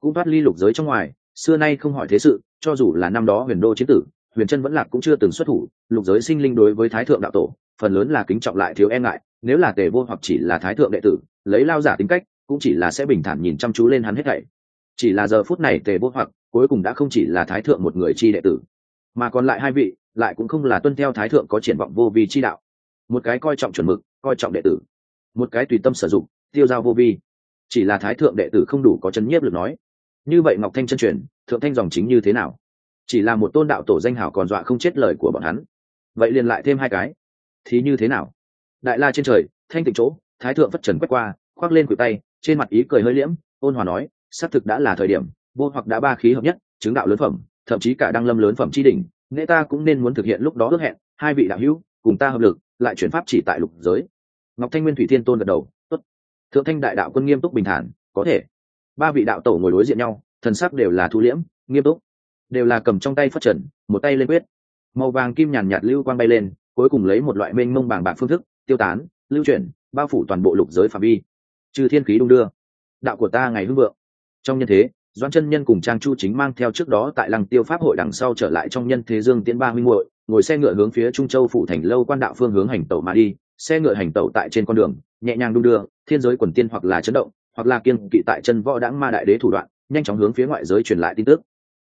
Cũng thoát ly lục giới trong ngoài, xưa nay không hỏi thế sự, cho dù là năm đó huyền đô chiến tử, huyền chân vẫn lạc cũng chưa từng xuất thủ, lục giới sinh linh đối với thái thượng đạo tổ phần lớn là kính trọng lại thiếu e ngại, nếu là tề vô hoặc chỉ là thái thượng đệ tử, lấy lao giả tính cách, cũng chỉ là sẽ bình thản nhìn chăm chú lên hắn hết thảy. Chỉ là giờ phút này tề vô hoặc cuối cùng đã không chỉ là thái thượng một người chi đệ tử, mà còn lại hai vị, lại cũng không là tuân theo thái thượng có triển vọng vô vi chi đạo. Một cái coi trọng chuẩn mực, coi trọng đệ tử. Một cái tùy tâm sử dụng, tiêu giao vô vi. Chỉ là thái thượng đệ tử không đủ có chân nhiếp lực nói. Như vậy ngọc thanh chân truyền, thượng thanh dòng chính như thế nào? Chỉ là một tôn đạo tổ danh hảo còn dọa không chết lời của bọn hắn. Vậy liền lại thêm hai cái thì như thế nào? Đại la trên trời, thanh tịnh chỗ, thái thượng phất trần quét qua, khoác lên quỷ tay, trên mặt ý cười hơi liễm, ôn hòa nói, xác thực đã là thời điểm, vô hoặc đã ba khí hợp nhất, chứng đạo lớn phẩm, thậm chí cả đăng lâm lớn phẩm chi đỉnh nghệ ta cũng nên muốn thực hiện lúc đó ước hẹn, hai vị đạo hữu, cùng ta hợp lực, lại chuyển pháp chỉ tại lục giới. Ngọc thanh nguyên thủy thiên tôn gật đầu, tốt. Thượng thanh đại đạo quân nghiêm túc bình thản, có thể. Ba vị đạo tổ ngồi đối diện nhau, thần sắc đều là thu liễm, nghiêm túc. Đều là cầm trong tay phát trần, một tay lên quyết. Màu vàng kim nhàn nhạt lưu quang bay lên cuối cùng lấy một loại mênh mông bàng bạc phương thức, tiêu tán, lưu chuyển, bao phủ toàn bộ lục giới phạm vi. Trừ thiên khí đung đưa. Đạo của ta ngày hưng vượng. Trong nhân thế doan chân nhân cùng trang chu chính mang theo trước đó tại lăng tiêu pháp hội đằng sau trở lại trong nhân thế dương tiễn ba huynh hội, ngồi xe ngựa hướng phía trung châu phủ thành lâu quan đạo phương hướng hành tẩu mà đi. Xe ngựa hành tẩu tại trên con đường, nhẹ nhàng đung đưa, thiên giới quần tiên hoặc là chấn động, hoặc là kiên kỵ tại chân võ đãng ma đại đế thủ đoạn, nhanh chóng hướng phía ngoại giới truyền lại tin tức.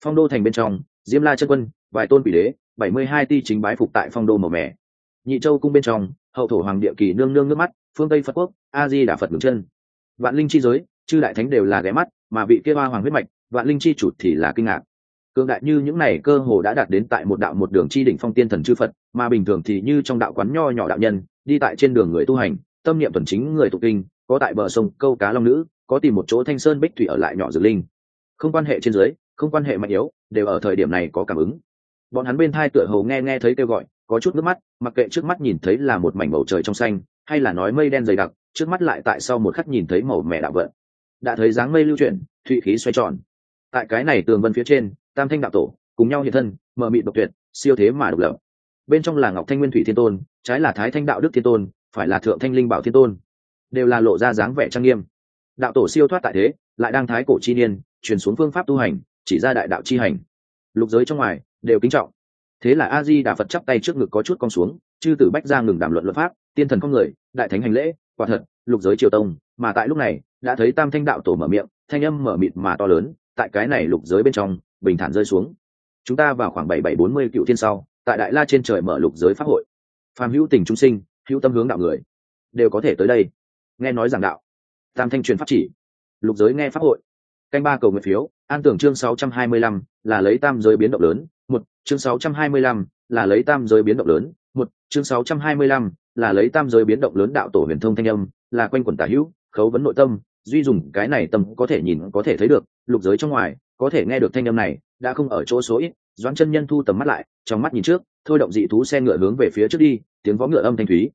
Phong đô thành bên trong, diêm la chân quân, vài tôn quỷ đế bảy mươi hai ti chính bái phục tại phong đô màu mẻ nhị châu cung bên trong, hậu thổ hoàng địa kỳ nương nương nước mắt, phương tây phật quốc, a di đà phật ngừng chân. Vạn linh chi giới, chư đại thánh đều là ghé mắt, mà vị kia hoa hoàng huyết mạch, vạn linh chi chủ thì là kinh ngạc. Cương đại như những này cơ hồ đã đạt đến tại một đạo một đường chi đỉnh phong tiên thần chư phật, mà bình thường thì như trong đạo quán nho nhỏ đạo nhân, đi tại trên đường người tu hành, tâm niệm tuần chính người tụ kinh, có tại bờ sông câu cá long nữ, có tìm một chỗ thanh sơn bích thủy ở lại nhỏ dược linh. Không quan hệ trên dưới, không quan hệ mạnh yếu, đều ở thời điểm này có cảm ứng bọn hắn bên thai tựa hồ nghe nghe thấy kêu gọi, có chút nước mắt, mặc kệ trước mắt nhìn thấy là một mảnh bầu trời trong xanh, hay là nói mây đen dày đặc, trước mắt lại tại sau một khắc nhìn thấy màu mẹ đạo vận. Đã thấy dáng mây lưu chuyển, thụy khí xoay tròn. Tại cái này tường vân phía trên, tam thanh đạo tổ, cùng nhau hiện thân mờ mịt độc tuyệt, siêu thế mà độc lập. Bên trong là ngọc thanh nguyên thủy thiên tôn, trái là thái thanh đạo đức thiên tôn, phải là thượng thanh linh bảo thiên tôn. Đều là lộ ra dáng vẻ trang nghiêm. Đạo tổ siêu thoát tại thế, lại đang thái cổ chi niên, truyền xuống phương pháp tu hành, chỉ ra đại đạo chi hành. Lục giới trong ngoài đều kính trọng. Thế là a di đà phật chắp tay trước ngực có chút cong xuống, chư tử bách ra ngừng đàm luận luật pháp, tiên thần con người, đại thánh hành lễ, quả thật, lục giới triều tông, mà tại lúc này, đã thấy tam thanh đạo tổ mở miệng, thanh âm mở mịt mà to lớn, tại cái này lục giới bên trong, bình thản rơi xuống. Chúng ta vào khoảng bảy bảy bốn mươi cựu thiên sau, tại đại la trên trời mở lục giới pháp hội. Phàm hữu tình trung sinh, hữu tâm hướng đạo người, đều có thể tới đây. Nghe nói giảng đạo, tam thanh truyền pháp chỉ, lục giới nghe pháp hội. Canh ba cầu nguyện phiếu, an tưởng chương sáu trăm hai mươi lăm, là lấy tam giới biến động lớn chương sáu trăm hai mươi lăm là lấy tam giới biến động lớn. Một, chương sáu trăm hai mươi lăm là lấy tam giới biến động lớn đạo tổ huyền thông thanh âm, là quanh quần tả hữu, khấu vấn nội tâm, duy dùng cái này tâm có thể nhìn, có thể thấy được, lục giới trong ngoài, có thể nghe được thanh âm này, đã không ở chỗ số ít. Doãn chân nhân thu tầm mắt lại, trong mắt nhìn trước, thôi động dị thú xe ngựa hướng về phía trước đi, tiếng võ ngựa âm thanh thúy.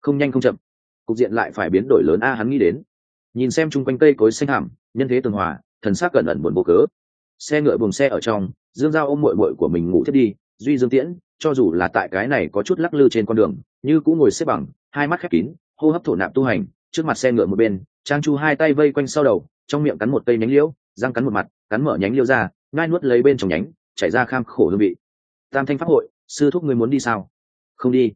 Không nhanh không chậm. Cục diện lại phải biến đổi lớn a, hắn nghĩ đến. Nhìn xem chung quanh cây cối xanh hàm nhân thế tường hòa, thần sắc cẩn ẩn buồn vô cớ. Xe ngựa buồng xe ở trong dương giao ôm mội mội của mình ngủ thiết đi, duy dương tiễn, cho dù là tại cái này có chút lắc lư trên con đường, như cũng ngồi xếp bằng, hai mắt khép kín, hô hấp thổ nạp tu hành, trước mặt xe ngựa một bên, trang chu hai tay vây quanh sau đầu, trong miệng cắn một cây nhánh liễu, răng cắn một mặt, cắn mở nhánh liễu ra ngai nuốt lấy bên trong nhánh, chảy ra kham khổ hương vị. Tam thanh pháp hội, sư thúc người muốn đi sao? Không đi.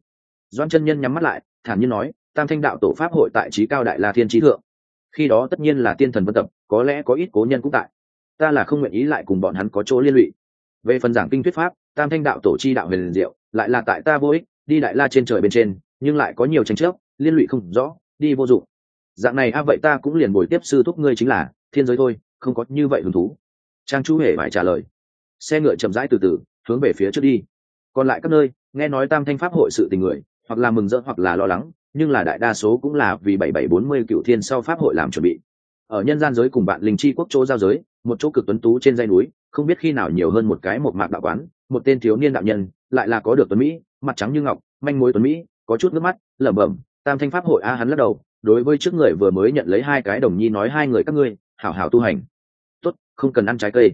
Doan chân nhân nhắm mắt lại, thản nhiên nói, tam thanh đạo tổ pháp hội tại trí cao đại la thiên trí thượng. Khi đó tất nhiên là tiên thần vân tập, có lẽ có ít cố nhân cũng tại. Ta là không nguyện ý lại cùng bọn hắn có chỗ liên lụy về phần giảng kinh thuyết pháp, tam thanh đạo tổ chi đạo huyền diệu, lại là tại ta vô ích, đi đại la trên trời bên trên, nhưng lại có nhiều tranh chấp, liên lụy không rõ, đi vô dụng. Dạng này, a, vậy ta cũng liền bồi tiếp sư thúc ngươi chính là, thiên giới thôi, không có như vậy hứng thú. Trang chú hề phải trả lời. Xe ngựa chậm rãi từ từ, hướng về phía trước đi. Còn lại các nơi, nghe nói tam thanh pháp hội sự tình người, hoặc là mừng rỡ hoặc là lo lắng, nhưng là đại đa số cũng là vì bảy bảy bốn mươi cựu thiên sau pháp hội làm chuẩn bị. Ở nhân gian giới cùng bạn linh chi quốc chỗ giao giới, một chỗ cực tuấn tú trên dây núi không biết khi nào nhiều hơn một cái một mạc đạo quán, một tên thiếu niên đạo nhân, lại là có được tuấn mỹ, mặt trắng như ngọc, manh mối tuấn mỹ, có chút nước mắt, lẩm bẩm, tam thanh pháp hội a hắn lắc đầu, đối với trước người vừa mới nhận lấy hai cái đồng nhi nói hai người các ngươi, hảo hảo tu hành. Tốt, không cần ăn trái cây.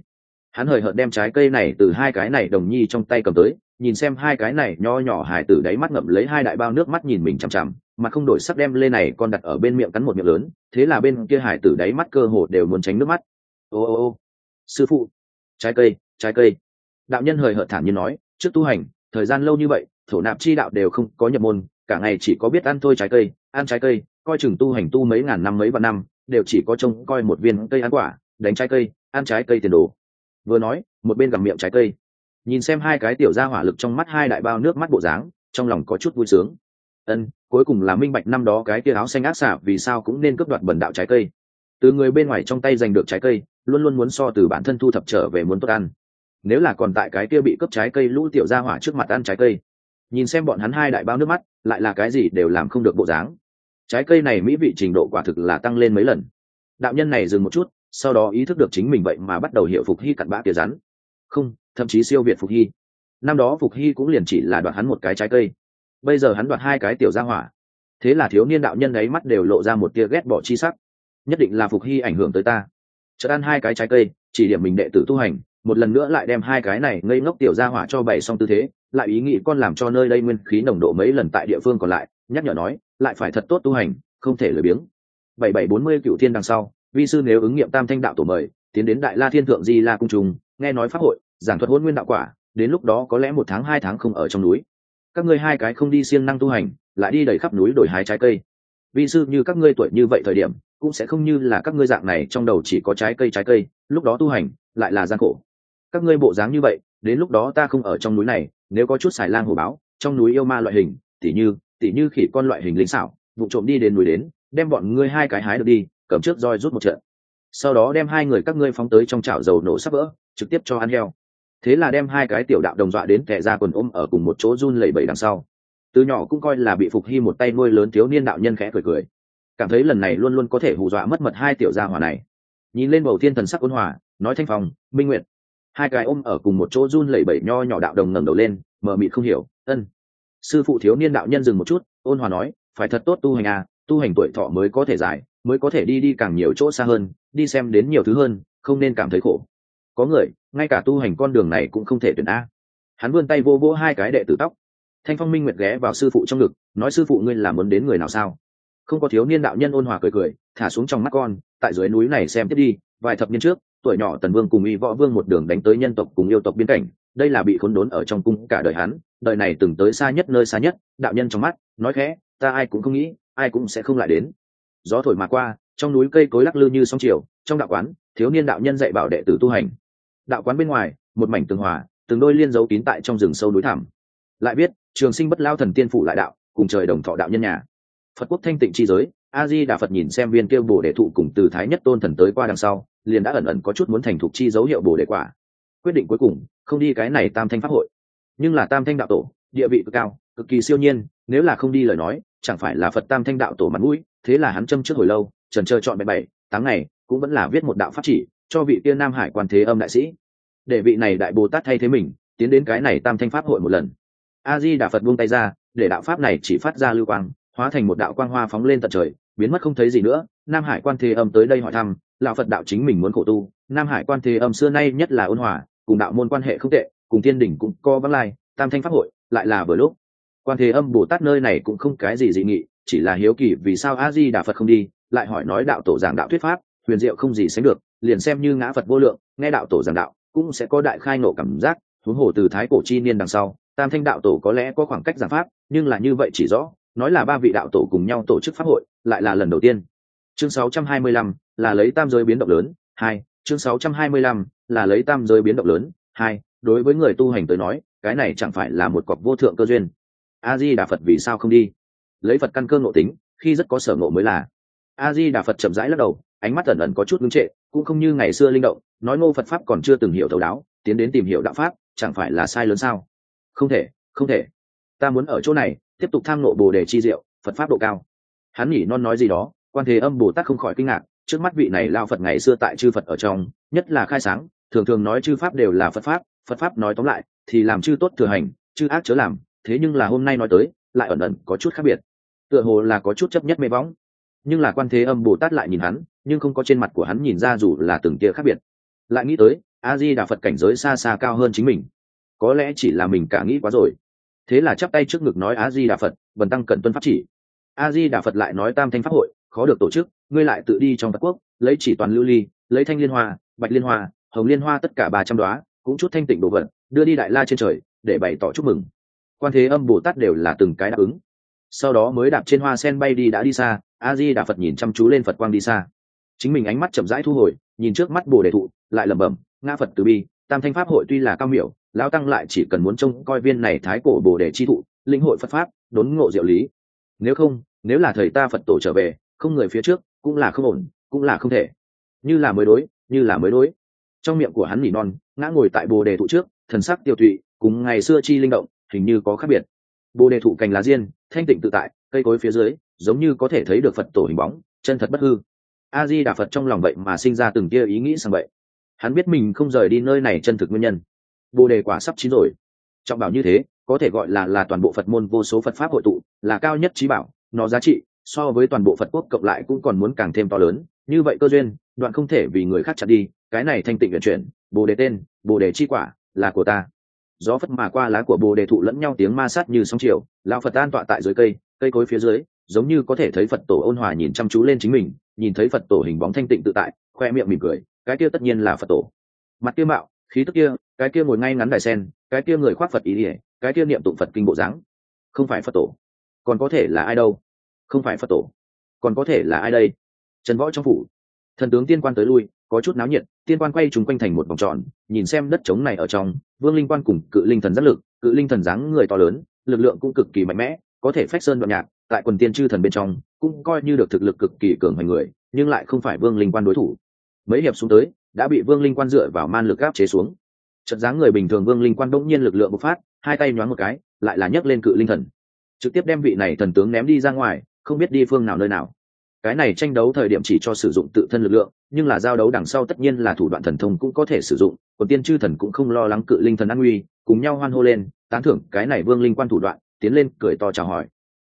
Hắn hời hợt đem trái cây này từ hai cái này đồng nhi trong tay cầm tới, nhìn xem hai cái này nho nhỏ hải tử đáy mắt ngậm lấy hai đại bao nước mắt nhìn mình chằm chằm, mà không đổi sắc đem lê này con đặt ở bên miệng cắn một miệng lớn, thế là bên kia hải tử đáy mắt cơ hồ đều muốn tránh nước mắt. Ô ô ô, sư phụ trái cây trái cây. Đạo nhân hời hợt thản nhiên nói, trước tu hành, thời gian lâu như vậy, thổ nạp chi đạo đều không có nhập môn, cả ngày chỉ có biết ăn thôi trái cây, ăn trái cây, coi chừng tu hành tu mấy ngàn năm mấy vạn năm, đều chỉ có trông coi một viên cây ăn quả, đánh trái cây, ăn trái cây tiền đồ. Vừa nói, một bên gặm miệng trái cây. Nhìn xem hai cái tiểu ra hỏa lực trong mắt hai đại bao nước mắt bộ dáng, trong lòng có chút vui sướng. Ân, cuối cùng là minh bạch năm đó cái tia áo xanh ác xạ vì sao cũng nên cướp đoạt bần đạo trái cây từ người bên ngoài trong tay giành được trái cây, luôn luôn muốn so từ bản thân thu thập trở về muốn tốt ăn. Nếu là còn tại cái kia bị cướp trái cây lũ tiểu ra hỏa trước mặt ăn trái cây, nhìn xem bọn hắn hai đại bao nước mắt, lại là cái gì đều làm không được bộ dáng. Trái cây này mỹ vị trình độ quả thực là tăng lên mấy lần. Đạo nhân này dừng một chút, sau đó ý thức được chính mình vậy mà bắt đầu hiệu phục hy cặn bã kia rắn. Không, thậm chí siêu việt phục hy. Năm đó phục hy cũng liền chỉ là đoạt hắn một cái trái cây. Bây giờ hắn đoạt hai cái tiểu gia hỏa. Thế là thiếu niên đạo nhân ấy mắt đều lộ ra một tia ghét bỏ chi sắc nhất định là phục hy ảnh hưởng tới ta. Chợt ăn hai cái trái cây, chỉ điểm mình đệ tử tu hành, một lần nữa lại đem hai cái này ngây ngốc tiểu gia hỏa cho bày xong tư thế, lại ý nghĩ con làm cho nơi đây nguyên khí nồng độ mấy lần tại địa phương còn lại, nhắc nhở nói, lại phải thật tốt tu hành, không thể lười biếng. Bảy bảy bốn mươi cựu thiên đằng sau, vi sư nếu ứng nghiệm tam thanh đạo tổ mời, tiến đến đại la thiên thượng di la cung trùng nghe nói pháp hội, giảng thuật hôn nguyên đạo quả, đến lúc đó có lẽ một tháng hai tháng không ở trong núi. Các ngươi hai cái không đi siêng năng tu hành, lại đi đầy khắp núi đổi hái trái cây. Vi sư như các ngươi tuổi như vậy thời điểm cũng sẽ không như là các ngươi dạng này, trong đầu chỉ có trái cây trái cây, lúc đó tu hành lại là gian khổ. Các ngươi bộ dáng như vậy, đến lúc đó ta không ở trong núi này, nếu có chút xài lang hồ báo, trong núi yêu ma loại hình, tỉ như tỉ như khỉ con loại hình lính xảo, vụ trộm đi đến núi đến, đem bọn ngươi hai cái hái được đi, cầm trước roi rút một trận. Sau đó đem hai người các ngươi phóng tới trong chảo dầu nổ sắp vỡ, trực tiếp cho ăn heo. Thế là đem hai cái tiểu đạo đồng dọa đến kẻ ra quần ôm ở cùng một chỗ run lẩy bẩy đằng sau. Từ nhỏ cũng coi là bị phục hy một tay nuôi lớn thiếu niên đạo nhân khẽ cười cười cảm thấy lần này luôn luôn có thể hù dọa mất mật hai tiểu gia hỏa này. Nhìn lên bầu thiên thần sắc ôn hòa, nói thanh phòng minh nguyện hai cái ôm ở cùng một chỗ run lẩy bẩy nho nhỏ đạo đồng ngẩng đầu lên mờ mịt không hiểu, ân. Sư phụ thiếu niên đạo nhân dừng một chút, ôn hòa nói, phải thật tốt tu hành à tu hành tuổi thọ mới có thể dài, mới có thể đi đi càng nhiều chỗ xa hơn, đi xem đến nhiều thứ hơn, không nên cảm thấy khổ. Có người, ngay cả tu hành con đường này cũng không thể tuyển a. Hắn vươn tay vô vỗ hai cái đệ tử tóc. Thanh phong minh nguyệt ghé vào sư phụ trong ngực, nói, sư phụ ngươi là muốn đến người nào sao? Không có thiếu niên đạo nhân ôn hòa cười cười, thả xuống trong mắt con, tại dưới núi này xem tiếp đi, vài thập niên trước, tuổi nhỏ tần vương cùng y võ vương một đường đánh tới nhân tộc cùng yêu tộc biên cảnh, đây là bị khốn đốn ở trong cung cả đời hắn, đời này từng tới xa nhất nơi xa nhất, đạo nhân trong mắt, nói khẽ, ta ai cũng không nghĩ, ai cũng sẽ không lại đến. Gió thổi mà qua, trong núi cây cối lắc lư như sóng chiều, trong đạo quán, thiếu niên đạo nhân dạy bảo đệ tử tu hành. Đạo quán bên ngoài, một mảnh tường hòa, từng đôi liên dấu kín tại trong rừng sâu núi thẳm. Lại biết, trường sinh bất lao thần tiên phủ lại đạo, cùng trời đồng thọ đạo nhân nhà phật quốc thanh tịnh chi giới, a di đà phật nhìn xem viên kêu bồ đề thụ cùng từ thái nhất tôn thần tới qua đằng sau, liền đã ẩn ẩn có chút muốn thành thục chi dấu hiệu bồ đề quả. Quyết định cuối cùng, không đi cái này tam thanh pháp hội. Nhưng là tam thanh đạo tổ, địa vị cực cao, cực kỳ siêu nhiên, nếu là không đi lời nói, chẳng phải là phật tam thanh đạo tổ mặt mũi, thế là hắn châm trước hồi lâu, trần trơ chọn bảy bảy, tám ngày, cũng vẫn là viết một đạo pháp chỉ, cho vị tiên nam hải quan thế âm đại sĩ. Để vị này đại bồ tát thay thế mình, tiến đến cái này tam thanh pháp hội một lần. A di đà phật buông tay ra, để đạo pháp này chỉ phát ra lưu quang hóa thành một đạo quang hoa phóng lên tận trời, biến mất không thấy gì nữa. Nam hải quan thế âm tới đây hỏi thăm, lão phật đạo chính mình muốn khổ tu. Nam hải quan thế âm xưa nay nhất là ôn hòa, cùng đạo môn quan hệ không tệ, cùng thiên đỉnh cũng co vắng lai, tam thanh pháp hội, lại là vừa lúc. Quan thế âm, bồ tát nơi này cũng không cái gì dị nghị, chỉ là hiếu kỳ vì sao a di đà phật không đi, lại hỏi nói đạo tổ giảng đạo thuyết pháp, huyền diệu không gì sánh được, liền xem như ngã phật vô lượng, nghe đạo tổ giảng đạo, cũng sẽ có đại khai nộ cảm giác, huống hồ từ thái cổ chi niên đằng sau, tam thanh đạo tổ có lẽ có khoảng cách giảng pháp, nhưng là như vậy chỉ rõ nói là ba vị đạo tổ cùng nhau tổ chức pháp hội lại là lần đầu tiên. Chương 625, là lấy tam giới biến động lớn hai chương 625, là lấy tam giới biến động lớn hai đối với người tu hành tới nói cái này chẳng phải là một cọc vô thượng cơ duyên. A di đà phật vì sao không đi? Lấy phật căn cơ ngộ tính khi rất có sở ngộ mới là. A di đà phật chậm rãi lắc đầu ánh mắt ẩn ẩn có chút ngưng trệ cũng không như ngày xưa linh động nói ngô phật pháp còn chưa từng hiểu thấu đáo tiến đến tìm hiểu đạo pháp chẳng phải là sai lớn sao? Không thể không thể. Ta muốn ở chỗ này tiếp tục tham nộ bồ đề chi diệu, phật pháp độ cao. Hắn nhỉ non nói gì đó, quan thế âm bồ tát không khỏi kinh ngạc, trước mắt vị này lao phật ngày xưa tại chư phật ở trong, nhất là khai sáng, thường thường nói chư pháp đều là phật pháp phật pháp nói tóm lại, thì làm chư tốt thừa hành, chư ác chớ làm, thế nhưng là hôm nay nói tới, lại ẩn ẩn có chút khác biệt. Tựa hồ là có chút chấp nhất mê võng nhưng là quan thế âm bồ tát lại nhìn hắn, nhưng không có trên mặt của hắn nhìn ra dù là từng tia khác biệt. Lại nghĩ tới, a di đà phật cảnh giới xa xa cao hơn chính mình. Có lẽ chỉ là mình cả nghĩ quá rồi thế là chắp tay trước ngực nói a di đà phật bần tăng cận tuân pháp chỉ. A di đà phật lại nói tam thanh pháp hội, khó được tổ chức, ngươi lại tự đi trong phật quốc, lấy chỉ toàn lưu ly, lấy thanh liên hoa, bạch liên hoa, hồng liên hoa tất cả ba trăm đoá, cũng chút thanh tịnh đồ vật, đưa đi đại la trên trời, để bày tỏ chúc mừng. Quan thế âm bồ tát đều là từng cái đáp ứng. Sau đó mới đạp trên hoa sen bay đi đã đi xa a di đà phật nhìn chăm chú lên phật quang đi xa. Chính mình ánh mắt chậm rãi thu hồi, nhìn trước mắt bồ đề thụ, lại lẩm bẩm, ngã phật từ bi, tam thanh pháp hội tuy là cao miểu lão tăng lại chỉ cần muốn trông coi viên này thái cổ bồ đề chi thụ linh hội phật pháp, đốn ngộ diệu lý. Nếu không, nếu là thầy ta phật tổ trở về, không người phía trước, cũng là không ổn, cũng là không thể. Như là mới đối, như là mới đối. Trong miệng của hắn nỉ non, ngã ngồi tại bồ đề thụ trước, thần sắc tiêu thụy cùng ngày xưa chi linh động, hình như có khác biệt. Bồ đề thụ cành lá diên, thanh tịnh tự tại, cây cối phía dưới, giống như có thể thấy được phật tổ hình bóng, chân thật bất hư. A di đà phật trong lòng vậy mà sinh ra từng tia ý nghĩ sang vậy. Hắn biết mình không rời đi nơi này chân thực nguyên nhân bồ đề quả sắp chín rồi. Trọng bảo như thế, có thể gọi là là toàn bộ phật môn, vô số phật pháp hội tụ, là cao nhất trí bảo, nó giá trị, so với toàn bộ phật quốc cộng lại cũng còn muốn càng thêm to lớn. Như vậy cơ duyên, đoạn không thể vì người khác chặt đi, cái này thanh tịnh vận chuyển, bồ đề tên, bồ đề chi quả, là của ta. Gió phất mà qua lá của bồ đề thụ lẫn nhau tiếng ma sát như sóng chiều, lão phật an tọa tại dưới cây cây cối phía dưới, giống như có thể thấy phật tổ ôn hòa nhìn chăm chú lên chính mình, nhìn thấy phật tổ hình bóng thanh tịnh tự tại, khoe miệng mỉm cười, cái kia tất nhiên là phật tổ. Mặt kia mạo khí tức kia, cái kia ngồi ngay ngắn đài sen, cái kia người khoác phật ý ỉa cái kia niệm tụng phật kinh bộ dáng, không phải phật tổ. Còn có thể là ai đâu? Không phải phật tổ. Còn có thể là ai đây? Trần võ trong phủ. Thần tướng tiên quan tới lui, có chút náo nhiệt, tiên quan quay chúng quanh thành một vòng tròn, nhìn xem đất trống này ở trong, vương linh quan cùng cự linh thần giác lực, cự linh thần dáng người to lớn, lực lượng cũng cực kỳ mạnh mẽ, có thể phách sơn đoạn nhạc, tại quần tiên chư thần bên trong, cũng coi như được thực lực cực kỳ cường hoành người, nhưng lại không phải vương linh quan đối thủ. Mấy hiệp xuống tới đã bị vương linh quan dựa vào man lực áp chế xuống. Trận dáng người bình thường vương linh quan bỗng nhiên lực lượng bộc phát, hai tay nhoáng một cái, lại là nhấc lên cự linh thần. Trực tiếp đem vị này thần tướng ném đi ra ngoài, không biết đi phương nào nơi nào. Cái này tranh đấu thời điểm chỉ cho sử dụng tự thân lực lượng, nhưng là giao đấu đằng sau tất nhiên là thủ đoạn thần thông cũng có thể sử dụng, còn tiên chư thần cũng không lo lắng cự linh thần an nguy, cùng nhau hoan hô lên, tán thưởng cái này vương linh quan thủ đoạn, tiến lên cười to chào hỏi.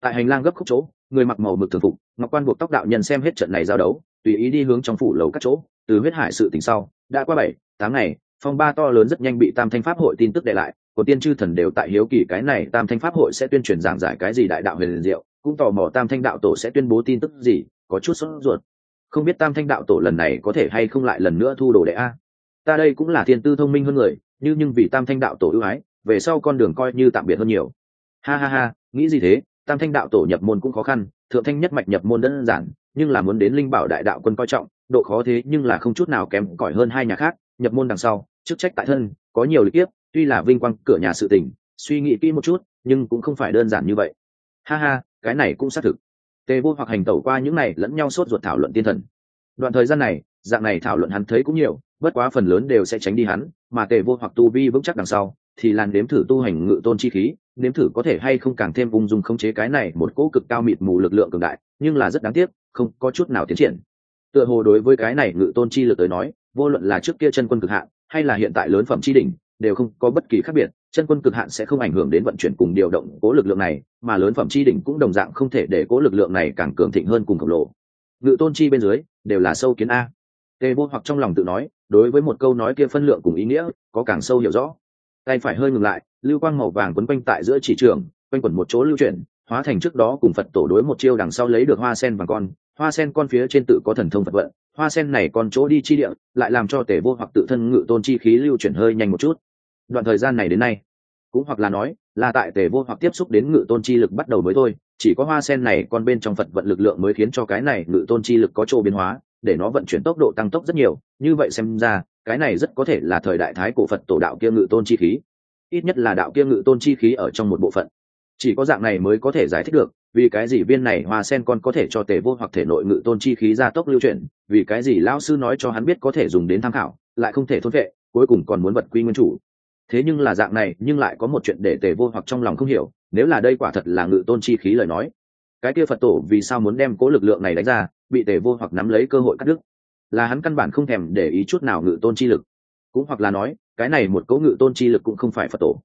Tại hành lang gấp khúc chỗ, người mặc màu mực thường phục, ngọc quan buộc tóc đạo nhân xem hết trận này giao đấu tùy ý đi hướng trong phủ lầu các chỗ, từ huyết hải sự tình sau, đã qua bảy tháng ngày, phong ba to lớn rất nhanh bị tam thanh pháp hội tin tức để lại, của tiên chư thần đều tại hiếu kỳ cái này tam thanh pháp hội sẽ tuyên truyền giảng giải cái gì đại đạo huyền diệu, cũng tò mò tam thanh đạo tổ sẽ tuyên bố tin tức gì, có chút sốt ruột. Không biết tam thanh đạo tổ lần này có thể hay không lại lần nữa thu đồ đệ a? Ta đây cũng là thiên tư thông minh hơn người như nhưng vì tam thanh đạo tổ ưu ái, về sau con đường coi như tạm biệt hơn nhiều. Ha ha ha, nghĩ gì thế? Tam thanh đạo tổ nhập môn cũng khó khăn, thượng thanh nhất mạch nhập môn đơn giản nhưng là muốn đến linh bảo đại đạo quân coi trọng, độ khó thế nhưng là không chút nào kém cỏi hơn hai nhà khác, nhập môn đằng sau, chức trách tại thân, có nhiều lịch tiếp tuy là vinh quang cửa nhà sự tình, suy nghĩ kỹ một chút, nhưng cũng không phải đơn giản như vậy. Ha ha, cái này cũng xác thực. Tề vô hoặc hành tẩu qua những này lẫn nhau sốt ruột thảo luận tiên thần. Đoạn thời gian này, dạng này thảo luận hắn thấy cũng nhiều, bất quá phần lớn đều sẽ tránh đi hắn, mà tề vô hoặc tu vi vững chắc đằng sau, thì làn đếm thử tu hành ngự tôn chi khí, nếm thử có thể hay không càng thêm ung dung khống chế cái này một cỗ cực cao mịt mù lực lượng cường đại, nhưng là rất đáng tiếc không có chút nào tiến triển. Tựa hồ đối với cái này ngự tôn chi lực tới nói, vô luận là trước kia chân quân cực hạn, hay là hiện tại lớn phẩm chi đỉnh, đều không có bất kỳ khác biệt. Chân quân cực hạn sẽ không ảnh hưởng đến vận chuyển cùng điều động cố lực lượng này, mà lớn phẩm chi đỉnh cũng đồng dạng không thể để cố lực lượng này càng cường thịnh hơn cùng khổng lồ. Ngự tôn chi bên dưới, đều là sâu kiến a. Tề vô hoặc trong lòng tự nói, đối với một câu nói kia phân lượng cùng ý nghĩa, có càng sâu hiểu rõ. Tay phải hơi ngừng lại, lưu quang màu vàng quấn quanh tại giữa chỉ trường, quanh quẩn một chỗ lưu chuyển, hóa thành trước đó cùng phật tổ đối một chiêu đằng sau lấy được hoa sen vàng con hoa sen con phía trên tự có thần thông phật vận, hoa sen này còn chỗ đi chi địa, lại làm cho tề vô hoặc tự thân ngự tôn chi khí lưu chuyển hơi nhanh một chút. Đoạn thời gian này đến nay, cũng hoặc là nói, là tại tề vô hoặc tiếp xúc đến ngự tôn chi lực bắt đầu mới thôi, chỉ có hoa sen này còn bên trong phật vận lực lượng mới khiến cho cái này ngự tôn chi lực có chỗ biến hóa, để nó vận chuyển tốc độ tăng tốc rất nhiều. Như vậy xem ra, cái này rất có thể là thời đại thái cổ phật tổ đạo kia ngự tôn chi khí. Ít nhất là đạo kia ngự tôn chi khí ở trong một bộ phận. Chỉ có dạng này mới có thể giải thích được vì cái gì viên này hoa sen con có thể cho tề vô hoặc thể nội ngự tôn chi khí ra tốc lưu chuyển, vì cái gì lão sư nói cho hắn biết có thể dùng đến tham khảo, lại không thể thôn vệ, cuối cùng còn muốn vật quy nguyên chủ. Thế nhưng là dạng này, nhưng lại có một chuyện để tề vô hoặc trong lòng không hiểu, nếu là đây quả thật là ngự tôn chi khí lời nói. Cái kia phật tổ vì sao muốn đem cố lực lượng này đánh ra, bị tề vô hoặc nắm lấy cơ hội cắt đứt? Là hắn căn bản không thèm để ý chút nào ngự tôn chi lực. Cũng hoặc là nói, cái này một cố ngự tôn chi lực cũng không phải phật tổ.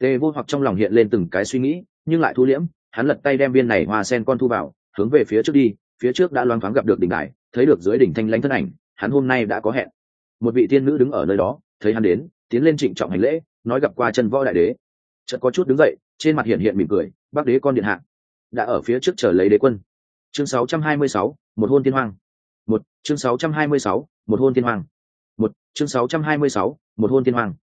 Tề vô hoặc trong lòng hiện lên từng cái suy nghĩ, nhưng lại thu liễm hắn lật tay đem viên này hoa sen con thu vào hướng về phía trước đi phía trước đã loáng thoáng gặp được đỉnh đài thấy được dưới đỉnh thanh lãnh thân ảnh hắn hôm nay đã có hẹn. Một vị tiên nữ đứng ở nơi đó thấy hắn đến tiến lên trịnh trọng hành lễ nói gặp qua chân võ đại đế. Chợt có chút đứng dậy trên mặt hiện hiện mỉm cười bác đế con điện hạ đã ở phía trước chờ lấy đế quân. Chương 626, một hôn tiên hoàng một chương 626, một hôn tiên hoàng một chương 626, một hôn tiên hoàng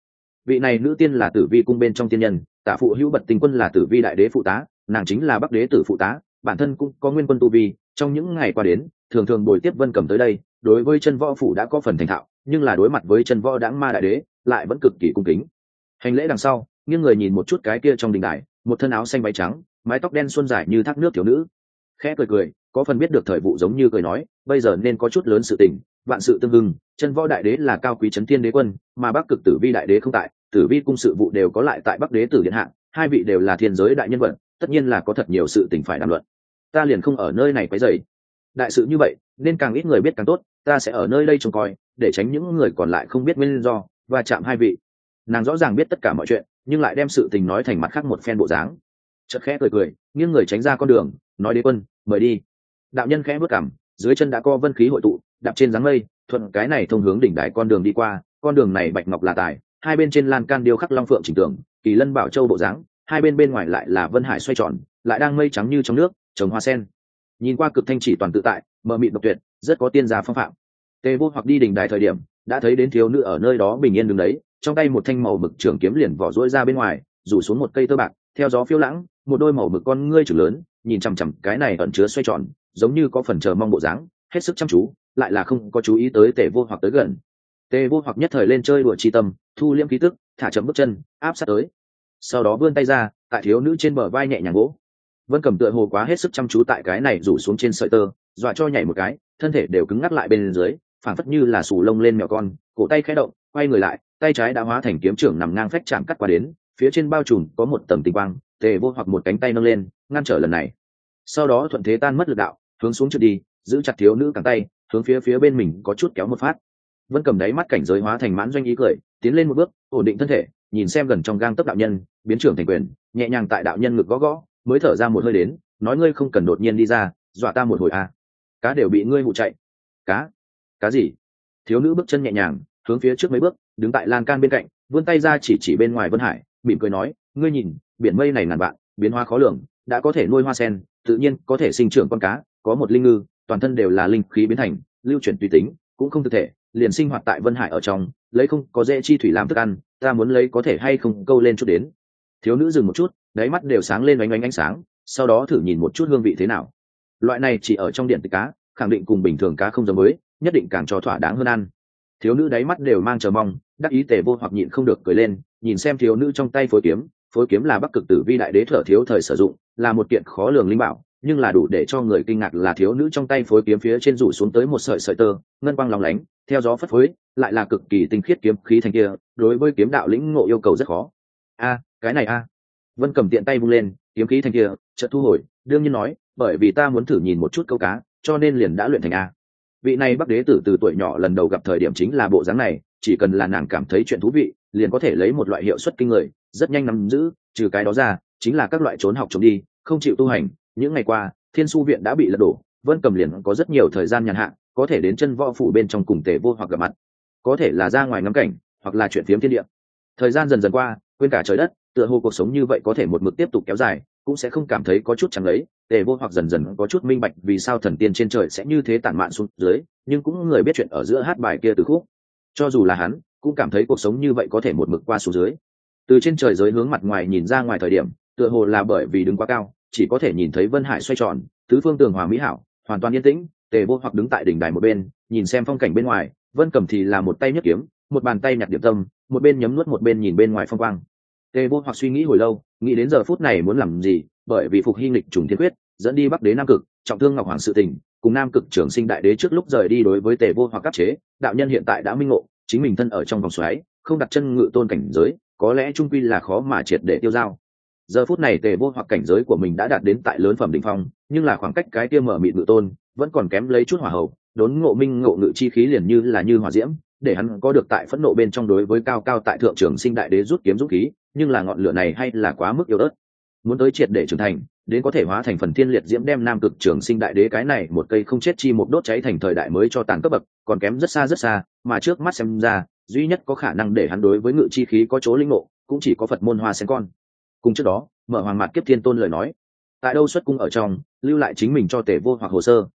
vị này nữ tiên là tử vi cung bên trong tiên nhân tả phụ hữu bật tình quân là tử vi đại đế phụ tá nàng chính là bắc đế tử phụ tá bản thân cũng có nguyên quân tu vi trong những ngày qua đến thường thường bồi tiếp vân cầm tới đây đối với chân võ phủ đã có phần thành thạo nhưng là đối mặt với chân võ đãng ma đại đế lại vẫn cực kỳ cung kính. Hành lễ đằng sau nghiêng người nhìn một chút cái kia trong đình đài một thân áo xanh váy trắng mái tóc đen xuân dài như thác nước thiếu nữ. Khẽ cười cười có phần biết được thời vụ giống như cười nói bây giờ nên có chút lớn sự tình vạn sự tương hưng chân võ đại đế là cao quý chấn thiên đế quân mà bắc cực tử vi đại đế không tại tử vi cung sự vụ đều có lại tại bắc đế tử điện hạng, hai vị đều là thiên giới đại nhân vật tất nhiên là có thật nhiều sự tình phải đàm luận. Ta liền không ở nơi này quấy dày đại sự như vậy nên càng ít người biết càng tốt ta sẽ ở nơi đây trông coi để tránh những người còn lại không biết nguyên do và chạm hai vị. Nàng rõ ràng biết tất cả mọi chuyện nhưng lại đem sự tình nói thành mặt khác một phen bộ dáng. Chợt khẽ cười cười nghiêng người tránh ra con đường nói đế quân mời đi. Đạo nhân khẽ bước cảm dưới chân đã co vân khí hội tụ đạp trên dáng mây thuận cái này thông hướng đỉnh đại con đường đi qua con đường này bạch ngọc là tài hai bên trên lan can điêu khắc long phượng chỉnh tưởng, kỳ lân bảo châu bộ dáng hai bên bên ngoài lại là vân hải xoay tròn, lại đang mây trắng như trong nước, trồng hoa sen. Nhìn qua cực thanh chỉ toàn tự tại, mờ mịt độc tuyệt, rất có tiên gia phong phạm. Tề vô hoặc đi đỉnh đài thời điểm, đã thấy đến thiếu nữ ở nơi đó bình yên đứng đấy, trong tay một thanh màu mực trường kiếm liền vỏ rỗi ra bên ngoài, rủ xuống một cây tơ bạc, theo gió phiêu lãng, một đôi màu mực con ngươi chừng lớn, nhìn chằm chằm cái này ẩn chứa xoay tròn, giống như có phần chờ mong bộ dáng, hết sức chăm chú, lại là không có chú ý tới tề vô hoặc tới gần. Tề vô hoặc nhất thời lên chơi đùa chi tâm, thu liêm khí tức, thả chậm bước chân, áp sát tới sau đó vươn tay ra, tại thiếu nữ trên bờ vai nhẹ nhàng gỗ vân cầm tựa hồ quá hết sức chăm chú tại cái này rủ xuống trên sợi tơ, dọa cho nhảy một cái, thân thể đều cứng ngắc lại bên dưới, phảng phất như là sù lông lên mèo con, cổ tay khẽ động, quay người lại, tay trái đã hóa thành kiếm trưởng nằm ngang phách chạm cắt qua đến, phía trên bao trùm có một tầm tinh quang, tề vô hoặc một cánh tay nâng lên, ngăn trở lần này. Sau đó thuận thế tan mất lực đạo, hướng xuống trượt đi, giữ chặt thiếu nữ cẳng tay, hướng phía phía bên mình có chút kéo một phát vân cầm đáy mắt cảnh giới hóa thành mãn doanh ý cười, tiến lên một bước, ổn định thân thể, nhìn xem gần trong gang tấp đạo nhân, biến trưởng thành quyền, nhẹ nhàng tại đạo nhân ngực gõ gõ, mới thở ra một hơi đến, nói ngươi không cần đột nhiên đi ra, dọa ta một hồi à. cá đều bị ngươi hụ chạy. Cá? Cá gì? Thiếu nữ bước chân nhẹ nhàng, hướng phía trước mấy bước, đứng tại lan can bên cạnh, vươn tay ra chỉ chỉ bên ngoài vân hải, mỉm cười nói, ngươi nhìn, biển mây này ngàn vạn, biến hoa khó lường, đã có thể nuôi hoa sen, tự nhiên có thể sinh trưởng con cá, có một linh ngư, toàn thân đều là linh khí biến thành, lưu chuyển tùy tính, cũng không thực thể liền sinh hoạt tại vân hải ở trong, lấy không có dễ chi thủy làm thức ăn, ta muốn lấy có thể hay không câu lên chút đến. Thiếu nữ dừng một chút, đáy mắt đều sáng lên oanh oanh ánh sáng, sau đó thử nhìn một chút hương vị thế nào. Loại này chỉ ở trong điện tịch cá, khẳng định cùng bình thường cá không giống mới nhất định càng cho thỏa đáng hơn ăn. Thiếu nữ đáy mắt đều mang chờ mong, đắc ý tề vô hoặc nhịn không được cười lên, nhìn xem thiếu nữ trong tay phối kiếm phối kiếm là bắc cực tử vi đại đế thở thiếu thời sử dụng, là một kiện khó lường linh bảo nhưng là đủ để cho người kinh ngạc là thiếu nữ trong tay phối kiếm phía trên rủ xuống tới một sợi sợi tơ, ngân quang lòng lánh, theo gió phất phới, lại là cực kỳ tinh khiết kiếm khí thành kia, đối với kiếm đạo lĩnh ngộ yêu cầu rất khó. A, cái này a. Vân cầm tiện tay vung lên, kiếm khí thành kia, chợt thu hồi, đương nhiên nói, bởi vì ta muốn thử nhìn một chút câu cá, cho nên liền đã luyện thành a. Vị này bắc đế tử từ tuổi nhỏ lần đầu gặp thời điểm chính là bộ dáng này, chỉ cần là nàng cảm thấy chuyện thú vị, liền có thể lấy một loại hiệu suất kinh người, rất nhanh nắm giữ, trừ cái đó ra, chính là các loại trốn học trốn đi, không chịu tu hành những ngày qua, thiên su viện đã bị lật đổ, vân cầm liền có rất nhiều thời gian nhàn hạ, có thể đến chân võ phủ bên trong cùng tề vô hoặc gặp mặt. Có thể là ra ngoài ngắm cảnh, hoặc là chuyện phiếm thiên địa. Thời gian dần dần qua, quên cả trời đất, tựa hồ cuộc sống như vậy có thể một mực tiếp tục kéo dài, cũng sẽ không cảm thấy có chút chẳng lấy tề vô hoặc dần dần có chút minh bạch vì sao thần tiên trên trời sẽ như thế tản mạn xuống dưới, nhưng cũng người biết chuyện ở giữa hát bài kia từ khúc. Cho dù là hắn, cũng cảm thấy cuộc sống như vậy có thể một mực qua xuống dưới. Từ trên trời giới hướng mặt ngoài nhìn ra ngoài thời điểm, tựa hồ là bởi vì đứng quá cao chỉ có thể nhìn thấy vân hải xoay tròn, tứ phương tường hòa mỹ hảo, hoàn toàn yên tĩnh, tề vô hoặc đứng tại đỉnh đài một bên, nhìn xem phong cảnh bên ngoài, vân cầm thì là một tay nhấc kiếm, một bàn tay nhặt điểm tâm, một bên nhấm nuốt một bên nhìn bên ngoài phong quang. Tề vô hoặc suy nghĩ hồi lâu, nghĩ đến giờ phút này muốn làm gì, bởi vì phục hy lịch trùng thiên quyết, dẫn đi bắc đế nam cực, trọng thương ngọc hoàng sự tình, cùng nam cực trưởng sinh đại đế trước lúc rời đi đối với tề vô hoặc áp chế, đạo nhân hiện tại đã minh ngộ, chính mình thân ở trong vòng xoáy, không đặt chân ngự tôn cảnh giới, có lẽ trung quy là khó mà triệt để tiêu dao giờ phút này tề vô hoặc cảnh giới của mình đã đạt đến tại lớn phẩm đỉnh phong, nhưng là khoảng cách cái kia mở mịt ngự tôn vẫn còn kém lấy chút hỏa hậu đốn ngộ minh ngộ ngự chi khí liền như là như hỏa diễm, để hắn có được tại phẫn nộ bên trong đối với cao cao tại thượng trường sinh đại đế rút kiếm rút khí, nhưng là ngọn lửa này hay là quá mức yếu ớt. Muốn tới triệt để trưởng thành, đến có thể hóa thành phần thiên liệt diễm đem nam cực trường sinh đại đế cái này một cây không chết chi một đốt cháy thành thời đại mới cho tàn cấp bậc, còn kém rất xa rất xa, mà trước mắt xem ra, duy nhất có khả năng để hắn đối với ngự chi khí có chỗ linh ngộ, cũng chỉ có phật môn hoa sen con cùng trước đó, mở hoàng mạc kiếp thiên tôn lời nói. Tại đâu xuất cung ở trong, lưu lại chính mình cho tể vô hoặc hồ sơ.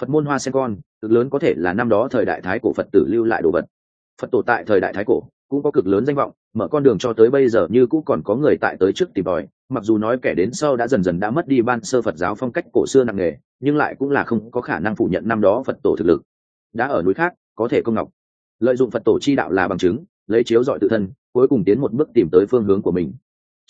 Phật môn hoa sen con, cực lớn có thể là năm đó thời đại thái cổ phật tử lưu lại đồ vật. Phật tổ tại thời đại thái cổ, cũng có cực lớn danh vọng, mở con đường cho tới bây giờ như cũng còn có người tại tới trước tìm tòi, mặc dù nói kẻ đến sau đã dần dần đã mất đi ban sơ phật giáo phong cách cổ xưa nặng nề, nhưng lại cũng là không có khả năng phủ nhận năm đó phật tổ thực lực. Đã ở núi khác, có thể công ngọc. Lợi dụng phật tổ chi đạo là bằng chứng, lấy chiếu dọi tự thân, cuối cùng tiến một bước tìm tới phương hướng của mình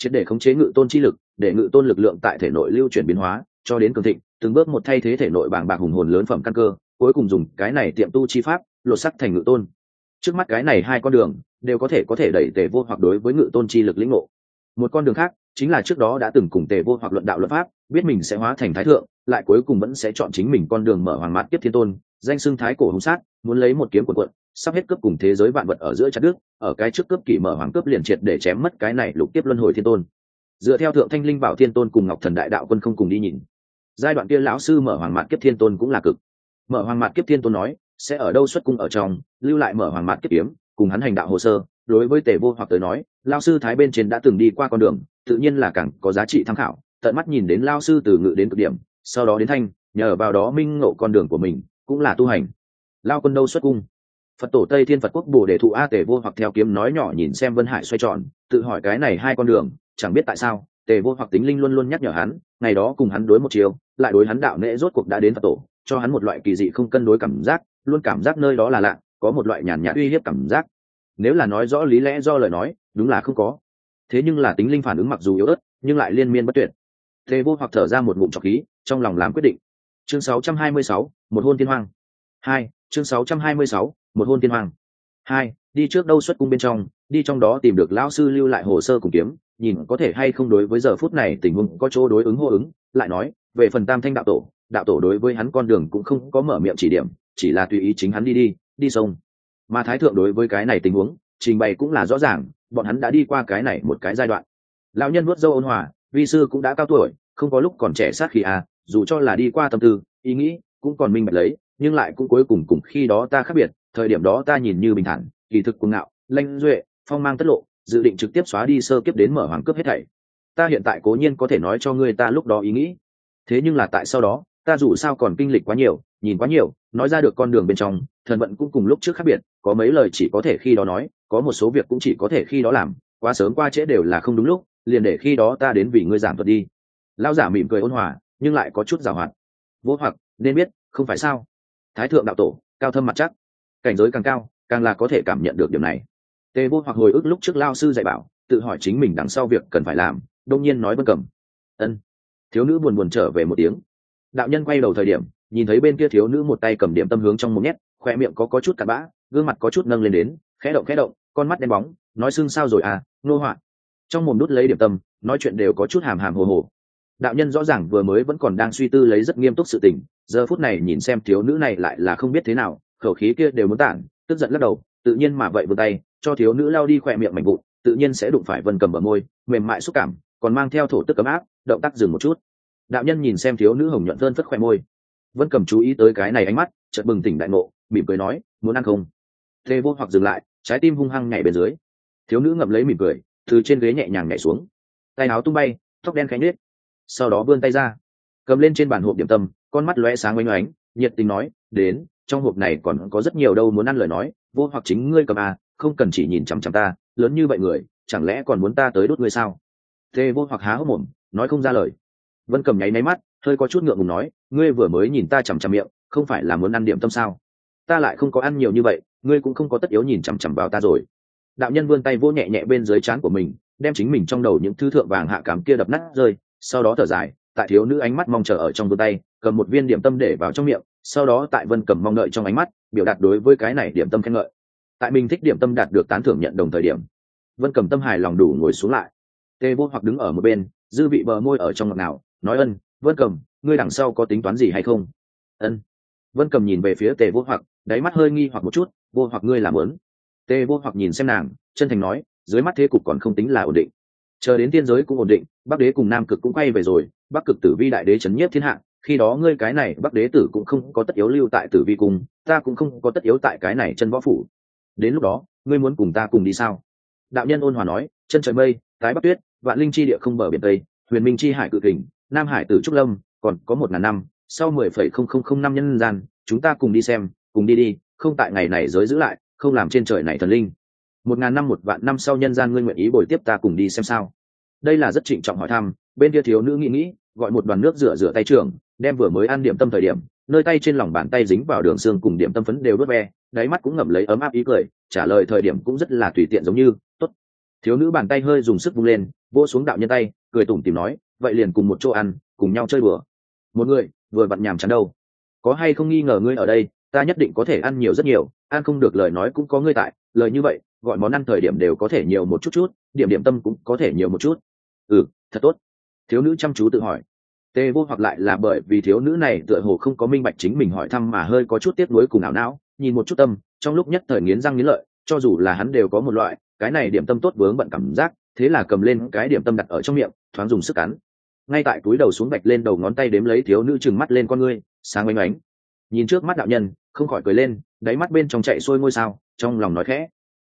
triệt để khống chế ngự tôn chi lực, để ngự tôn lực lượng tại thể nội lưu chuyển biến hóa, cho đến cường thịnh, từng bước một thay thế thể nội bàng bạc hùng hồn lớn phẩm căn cơ, cuối cùng dùng cái này tiệm tu chi pháp, lột sắc thành ngự tôn. Trước mắt cái này hai con đường, đều có thể có thể đẩy tề vô hoặc đối với ngự tôn chi lực lĩnh ngộ. Một con đường khác, chính là trước đó đã từng cùng tề vô hoặc luận đạo luật pháp, biết mình sẽ hóa thành thái thượng lại cuối cùng vẫn sẽ chọn chính mình con đường mở hoàng mạt tiếp thiên tôn, danh xưng thái cổ hùng sát, muốn lấy một kiếm của quận, sắp hết cướp cùng thế giới vạn vật ở giữa chặt đức ở cái trước cướp kỷ mở hoàng cướp liền triệt để chém mất cái này lục tiếp luân hồi thiên tôn. Dựa theo thượng thanh linh bảo thiên tôn cùng ngọc thần đại đạo quân không cùng đi nhìn. Giai đoạn kia lão sư mở hoàng mạt kiếp thiên tôn cũng là cực. Mở hoàng mạt kiếp thiên tôn nói, sẽ ở đâu xuất cung ở trong, lưu lại mở hoàng mạt kiếp kiếm, cùng hắn hành đạo hồ sơ. Đối với tề vô hoặc tới nói lao sư thái bên trên đã từng đi qua con đường, tự nhiên là càng có giá trị tham khảo. Tận mắt nhìn đến lao sư từ ngự đến cực điểm sau đó đến thanh, nhờ vào đó minh ngộ con đường của mình, cũng là tu hành. Lao quân đâu xuất cung? Phật tổ tây thiên phật quốc bồ để thụ a tề vô hoặc theo kiếm nói nhỏ nhìn xem vân hải xoay tròn, tự hỏi cái này hai con đường, chẳng biết tại sao, tề vô hoặc tính linh luôn luôn nhắc nhở hắn, ngày đó cùng hắn đối một chiều, lại đối hắn đạo nễ rốt cuộc đã đến phật tổ, cho hắn một loại kỳ dị không cân đối cảm giác, luôn cảm giác nơi đó là lạ, có một loại nhàn nhạt uy hiếp cảm giác. Nếu là nói rõ lý lẽ do lời nói, đúng là không có. Thế nhưng là tính linh phản ứng mặc dù yếu ớt, nhưng lại liên miên bất tuyệt tề vô hoặc thở ra một ngụm trọc khí trong lòng làm quyết định chương 626, một hôn thiên hoàng. hai chương 626, một hôn thiên hoàng. hai đi trước đâu xuất cung bên trong đi trong đó tìm được lão sư lưu lại hồ sơ cùng kiếm nhìn có thể hay không đối với giờ phút này tình huống có chỗ đối ứng hô ứng lại nói về phần tam thanh đạo tổ đạo tổ đối với hắn con đường cũng không có mở miệng chỉ điểm chỉ là tùy ý chính hắn đi đi đi sông mà thái thượng đối với cái này tình huống trình bày cũng là rõ ràng bọn hắn đã đi qua cái này một cái giai đoạn lão nhân vuốt dâu ôn hòa vi sư cũng đã cao tuổi, không có lúc còn trẻ sát khi à dù cho là đi qua tâm tư, ý nghĩ cũng còn minh bạch lấy, nhưng lại cũng cuối cùng cùng khi đó ta khác biệt, thời điểm đó ta nhìn như bình thản, kỳ thực cuồng ngạo, lanh duệ, phong mang tất lộ, dự định trực tiếp xóa đi sơ kiếp đến mở hoàng cướp hết thảy. Ta hiện tại cố nhiên có thể nói cho ngươi ta lúc đó ý nghĩ. Thế nhưng là tại sau đó, ta dù sao còn kinh lịch quá nhiều, nhìn quá nhiều, nói ra được con đường bên trong, thần vận cũng cùng lúc trước khác biệt, có mấy lời chỉ có thể khi đó nói, có một số việc cũng chỉ có thể khi đó làm, quá sớm qua trễ đều là không đúng lúc liền để khi đó ta đến vì ngươi giảm thuật đi. Lao giả mỉm cười ôn hòa, nhưng lại có chút giảo hoạt. Vô hoặc, nên biết, không phải sao? Thái thượng đạo tổ, cao thâm mặt chắc. Cảnh giới càng cao, càng là có thể cảm nhận được điểm này. Tề vô hoặc hồi ức lúc trước lao sư dạy bảo, tự hỏi chính mình đằng sau việc cần phải làm, đông nhiên nói vân cầm. Ân. Thiếu nữ buồn buồn trở về một tiếng. Đạo nhân quay đầu thời điểm, nhìn thấy bên kia thiếu nữ một tay cầm điểm tâm hướng trong một nhét, khoe miệng có có chút cặn bã, gương mặt có chút nâng lên đến, khẽ động khẽ động, con mắt đen bóng, nói xưng sao rồi à nô họa trong mồm nút lấy điểm tâm, nói chuyện đều có chút hàm hàm hồ hồ. Đạo nhân rõ ràng vừa mới vẫn còn đang suy tư lấy rất nghiêm túc sự tình, giờ phút này nhìn xem thiếu nữ này lại là không biết thế nào, khẩu khí kia đều muốn tản, tức giận lắc đầu, tự nhiên mà vậy vươn tay, cho thiếu nữ lao đi khỏe miệng mảnh vụn, tự nhiên sẽ đụng phải vân cầm ở môi, mềm mại xúc cảm, còn mang theo thổ tức cấm áp, động tác dừng một chút. Đạo nhân nhìn xem thiếu nữ hồng nhuận thơn phất khoe môi. Vân cầm chú ý tới cái này ánh mắt, chợt bừng tỉnh đại ngộ, mỉm cười nói, muốn ăn không? Thê vô hoặc dừng lại, trái tim hung hăng nhảy bên dưới. Thiếu nữ ngậm lấy mỉm cười từ trên ghế nhẹ nhàng nhảy xuống. Tay áo tung bay, tóc đen khánh nết sau đó vươn tay ra, cầm lên trên bàn hộp điểm tâm, con mắt lóe sáng oanh oánh nhiệt tình nói, đến, trong hộp này còn có rất nhiều đâu muốn ăn lời nói, vô hoặc chính ngươi cầm à không cần chỉ nhìn chằm chằm ta, lớn như vậy người, chẳng lẽ còn muốn ta tới đốt ngươi sao? Thế vô hoặc há hốc mồm, nói không ra lời. Vân cầm nháy máy mắt, hơi có chút ngượng ngùng nói, ngươi vừa mới nhìn ta chằm chằm miệng, không phải là muốn ăn điểm tâm sao? Ta lại không có ăn nhiều như vậy, ngươi cũng không có tất yếu nhìn chằm chằm vào ta rồi đạo nhân vươn tay vô nhẹ nhẹ bên dưới trán của mình, đem chính mình trong đầu những thứ thượng vàng hạ cám kia đập nát rơi, sau đó thở dài, tại thiếu nữ ánh mắt mong chờ ở trong vươn tay, cầm một viên điểm tâm để vào trong miệng, sau đó tại vân cầm mong đợi trong ánh mắt, biểu đạt đối với cái này điểm tâm khen ngợi. Tại mình thích điểm tâm đạt được tán thưởng nhận đồng thời điểm, vân cầm tâm hài lòng đủ ngồi xuống lại. Tê vô hoặc đứng ở một bên, dư vị bờ môi ở trong ngọc nào nói ân, vân cầm ngươi đằng sau có tính toán gì hay không? Ân. Vân cầm nhìn về phía tề vô hoặc, đáy mắt hơi nghi hoặc một chút, vô hoặc ngươi làm lớn. Tê vô hoặc nhìn xem nàng, chân thành nói, dưới mắt thế cục còn không tính là ổn định. Chờ đến tiên giới cũng ổn định, bắc đế cùng nam cực cũng quay về rồi, bắc cực tử vi đại đế chấn nhiếp thiên hạ, khi đó ngươi cái này bắc đế tử cũng không có tất yếu lưu tại tử vi cung, ta cũng không có tất yếu tại cái này chân võ phủ. Đến lúc đó, ngươi muốn cùng ta cùng đi sao? Đạo nhân ôn hòa nói, chân trời mây, tái bắc tuyết, vạn linh chi địa không bờ biển tây, huyền minh chi hải cự kình, nam hải tử trúc lâm, còn có một ngàn năm, sau mười phẩy không không không năm nhân gian, chúng ta cùng đi xem, cùng đi đi, không tại ngày này giới giữ lại không làm trên trời này thần linh. Một ngàn năm, một vạn năm sau nhân gian ngươi nguyện ý bồi tiếp ta cùng đi xem sao? Đây là rất trịnh trọng hỏi thăm, bên kia thiếu nữ nghĩ nghĩ, gọi một đoàn nước rửa rửa tay trường đem vừa mới ăn điểm tâm thời điểm, nơi tay trên lòng bàn tay dính vào đường xương cùng điểm tâm phấn đều đốt ve, đáy mắt cũng ngậm lấy ấm áp ý cười, trả lời thời điểm cũng rất là tùy tiện giống như, tốt. Thiếu nữ bàn tay hơi dùng sức vung lên, vỗ xuống đạo nhân tay, cười tủm tìm nói, vậy liền cùng một chỗ ăn, cùng nhau chơi bừa. Một người, vừa vặn nhàm chán đâu. Có hay không nghi ngờ ngươi ở đây? Ta nhất định có thể ăn nhiều rất nhiều, ăn không được lời nói cũng có ngươi tại, lời như vậy, gọi món ăn thời điểm đều có thể nhiều một chút chút, điểm điểm tâm cũng có thể nhiều một chút. Ừ thật tốt. Thiếu nữ chăm chú tự hỏi. Tê vô hoặc lại là bởi vì thiếu nữ này tựa hồ không có minh bạch chính mình hỏi thăm mà hơi có chút tiếc nuối cùng ảo não, nhìn một chút tâm, trong lúc nhất thời nghiến răng nghiến lợi, cho dù là hắn đều có một loại, cái này điểm tâm tốt vướng bận cảm giác, thế là cầm lên cái điểm tâm đặt ở trong miệng, thoáng dùng sức cắn. Ngay tại túi đầu xuống bạch lên đầu ngón tay đếm lấy thiếu nữ chừng mắt lên con ngươi, sáng oanh oánh nhìn trước mắt đạo nhân không khỏi cười lên, đáy mắt bên trong chạy xuôi ngôi sao, trong lòng nói khẽ.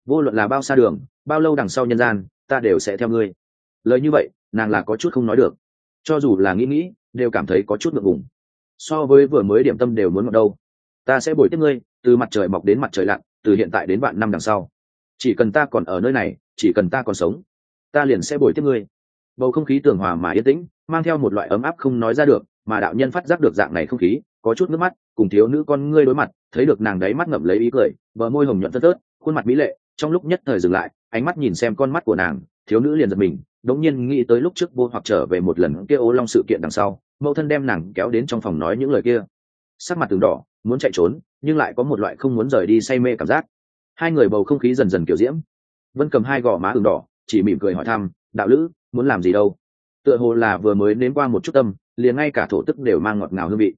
Vô luận là bao xa đường, bao lâu đằng sau nhân gian, ta đều sẽ theo ngươi. Lời như vậy, nàng là có chút không nói được. Cho dù là nghĩ nghĩ, đều cảm thấy có chút ngượng ngùng. So với vừa mới điểm tâm đều muốn ngọt đâu. Ta sẽ bồi tiếp ngươi, từ mặt trời mọc đến mặt trời lặn, từ hiện tại đến vạn năm đằng sau. Chỉ cần ta còn ở nơi này, chỉ cần ta còn sống, ta liền sẽ bồi tiếp ngươi. Bầu không khí tường hòa mà yên tĩnh, mang theo một loại ấm áp không nói ra được, mà đạo nhân phát giác được dạng này không khí, có chút nước mắt cùng thiếu nữ con ngươi đối mặt, thấy được nàng đấy mắt ngậm lấy ý cười, bờ môi hồng nhuận thất tớt khuôn mặt mỹ lệ, trong lúc nhất thời dừng lại, ánh mắt nhìn xem con mắt của nàng, thiếu nữ liền giật mình, đống nhiên nghĩ tới lúc trước vô hoặc trở về một lần kia ô long sự kiện đằng sau, mẫu thân đem nàng kéo đến trong phòng nói những lời kia. Sắc mặt từng đỏ, muốn chạy trốn, nhưng lại có một loại không muốn rời đi say mê cảm giác. Hai người bầu không khí dần dần kiểu diễm. Vân cầm hai gò má ửng đỏ, chỉ mỉm cười hỏi thăm, đạo lữ, muốn làm gì đâu? Tựa hồ là vừa mới nếm qua một chút tâm, liền ngay cả thổ tức đều mang ngọt ngào hương vị.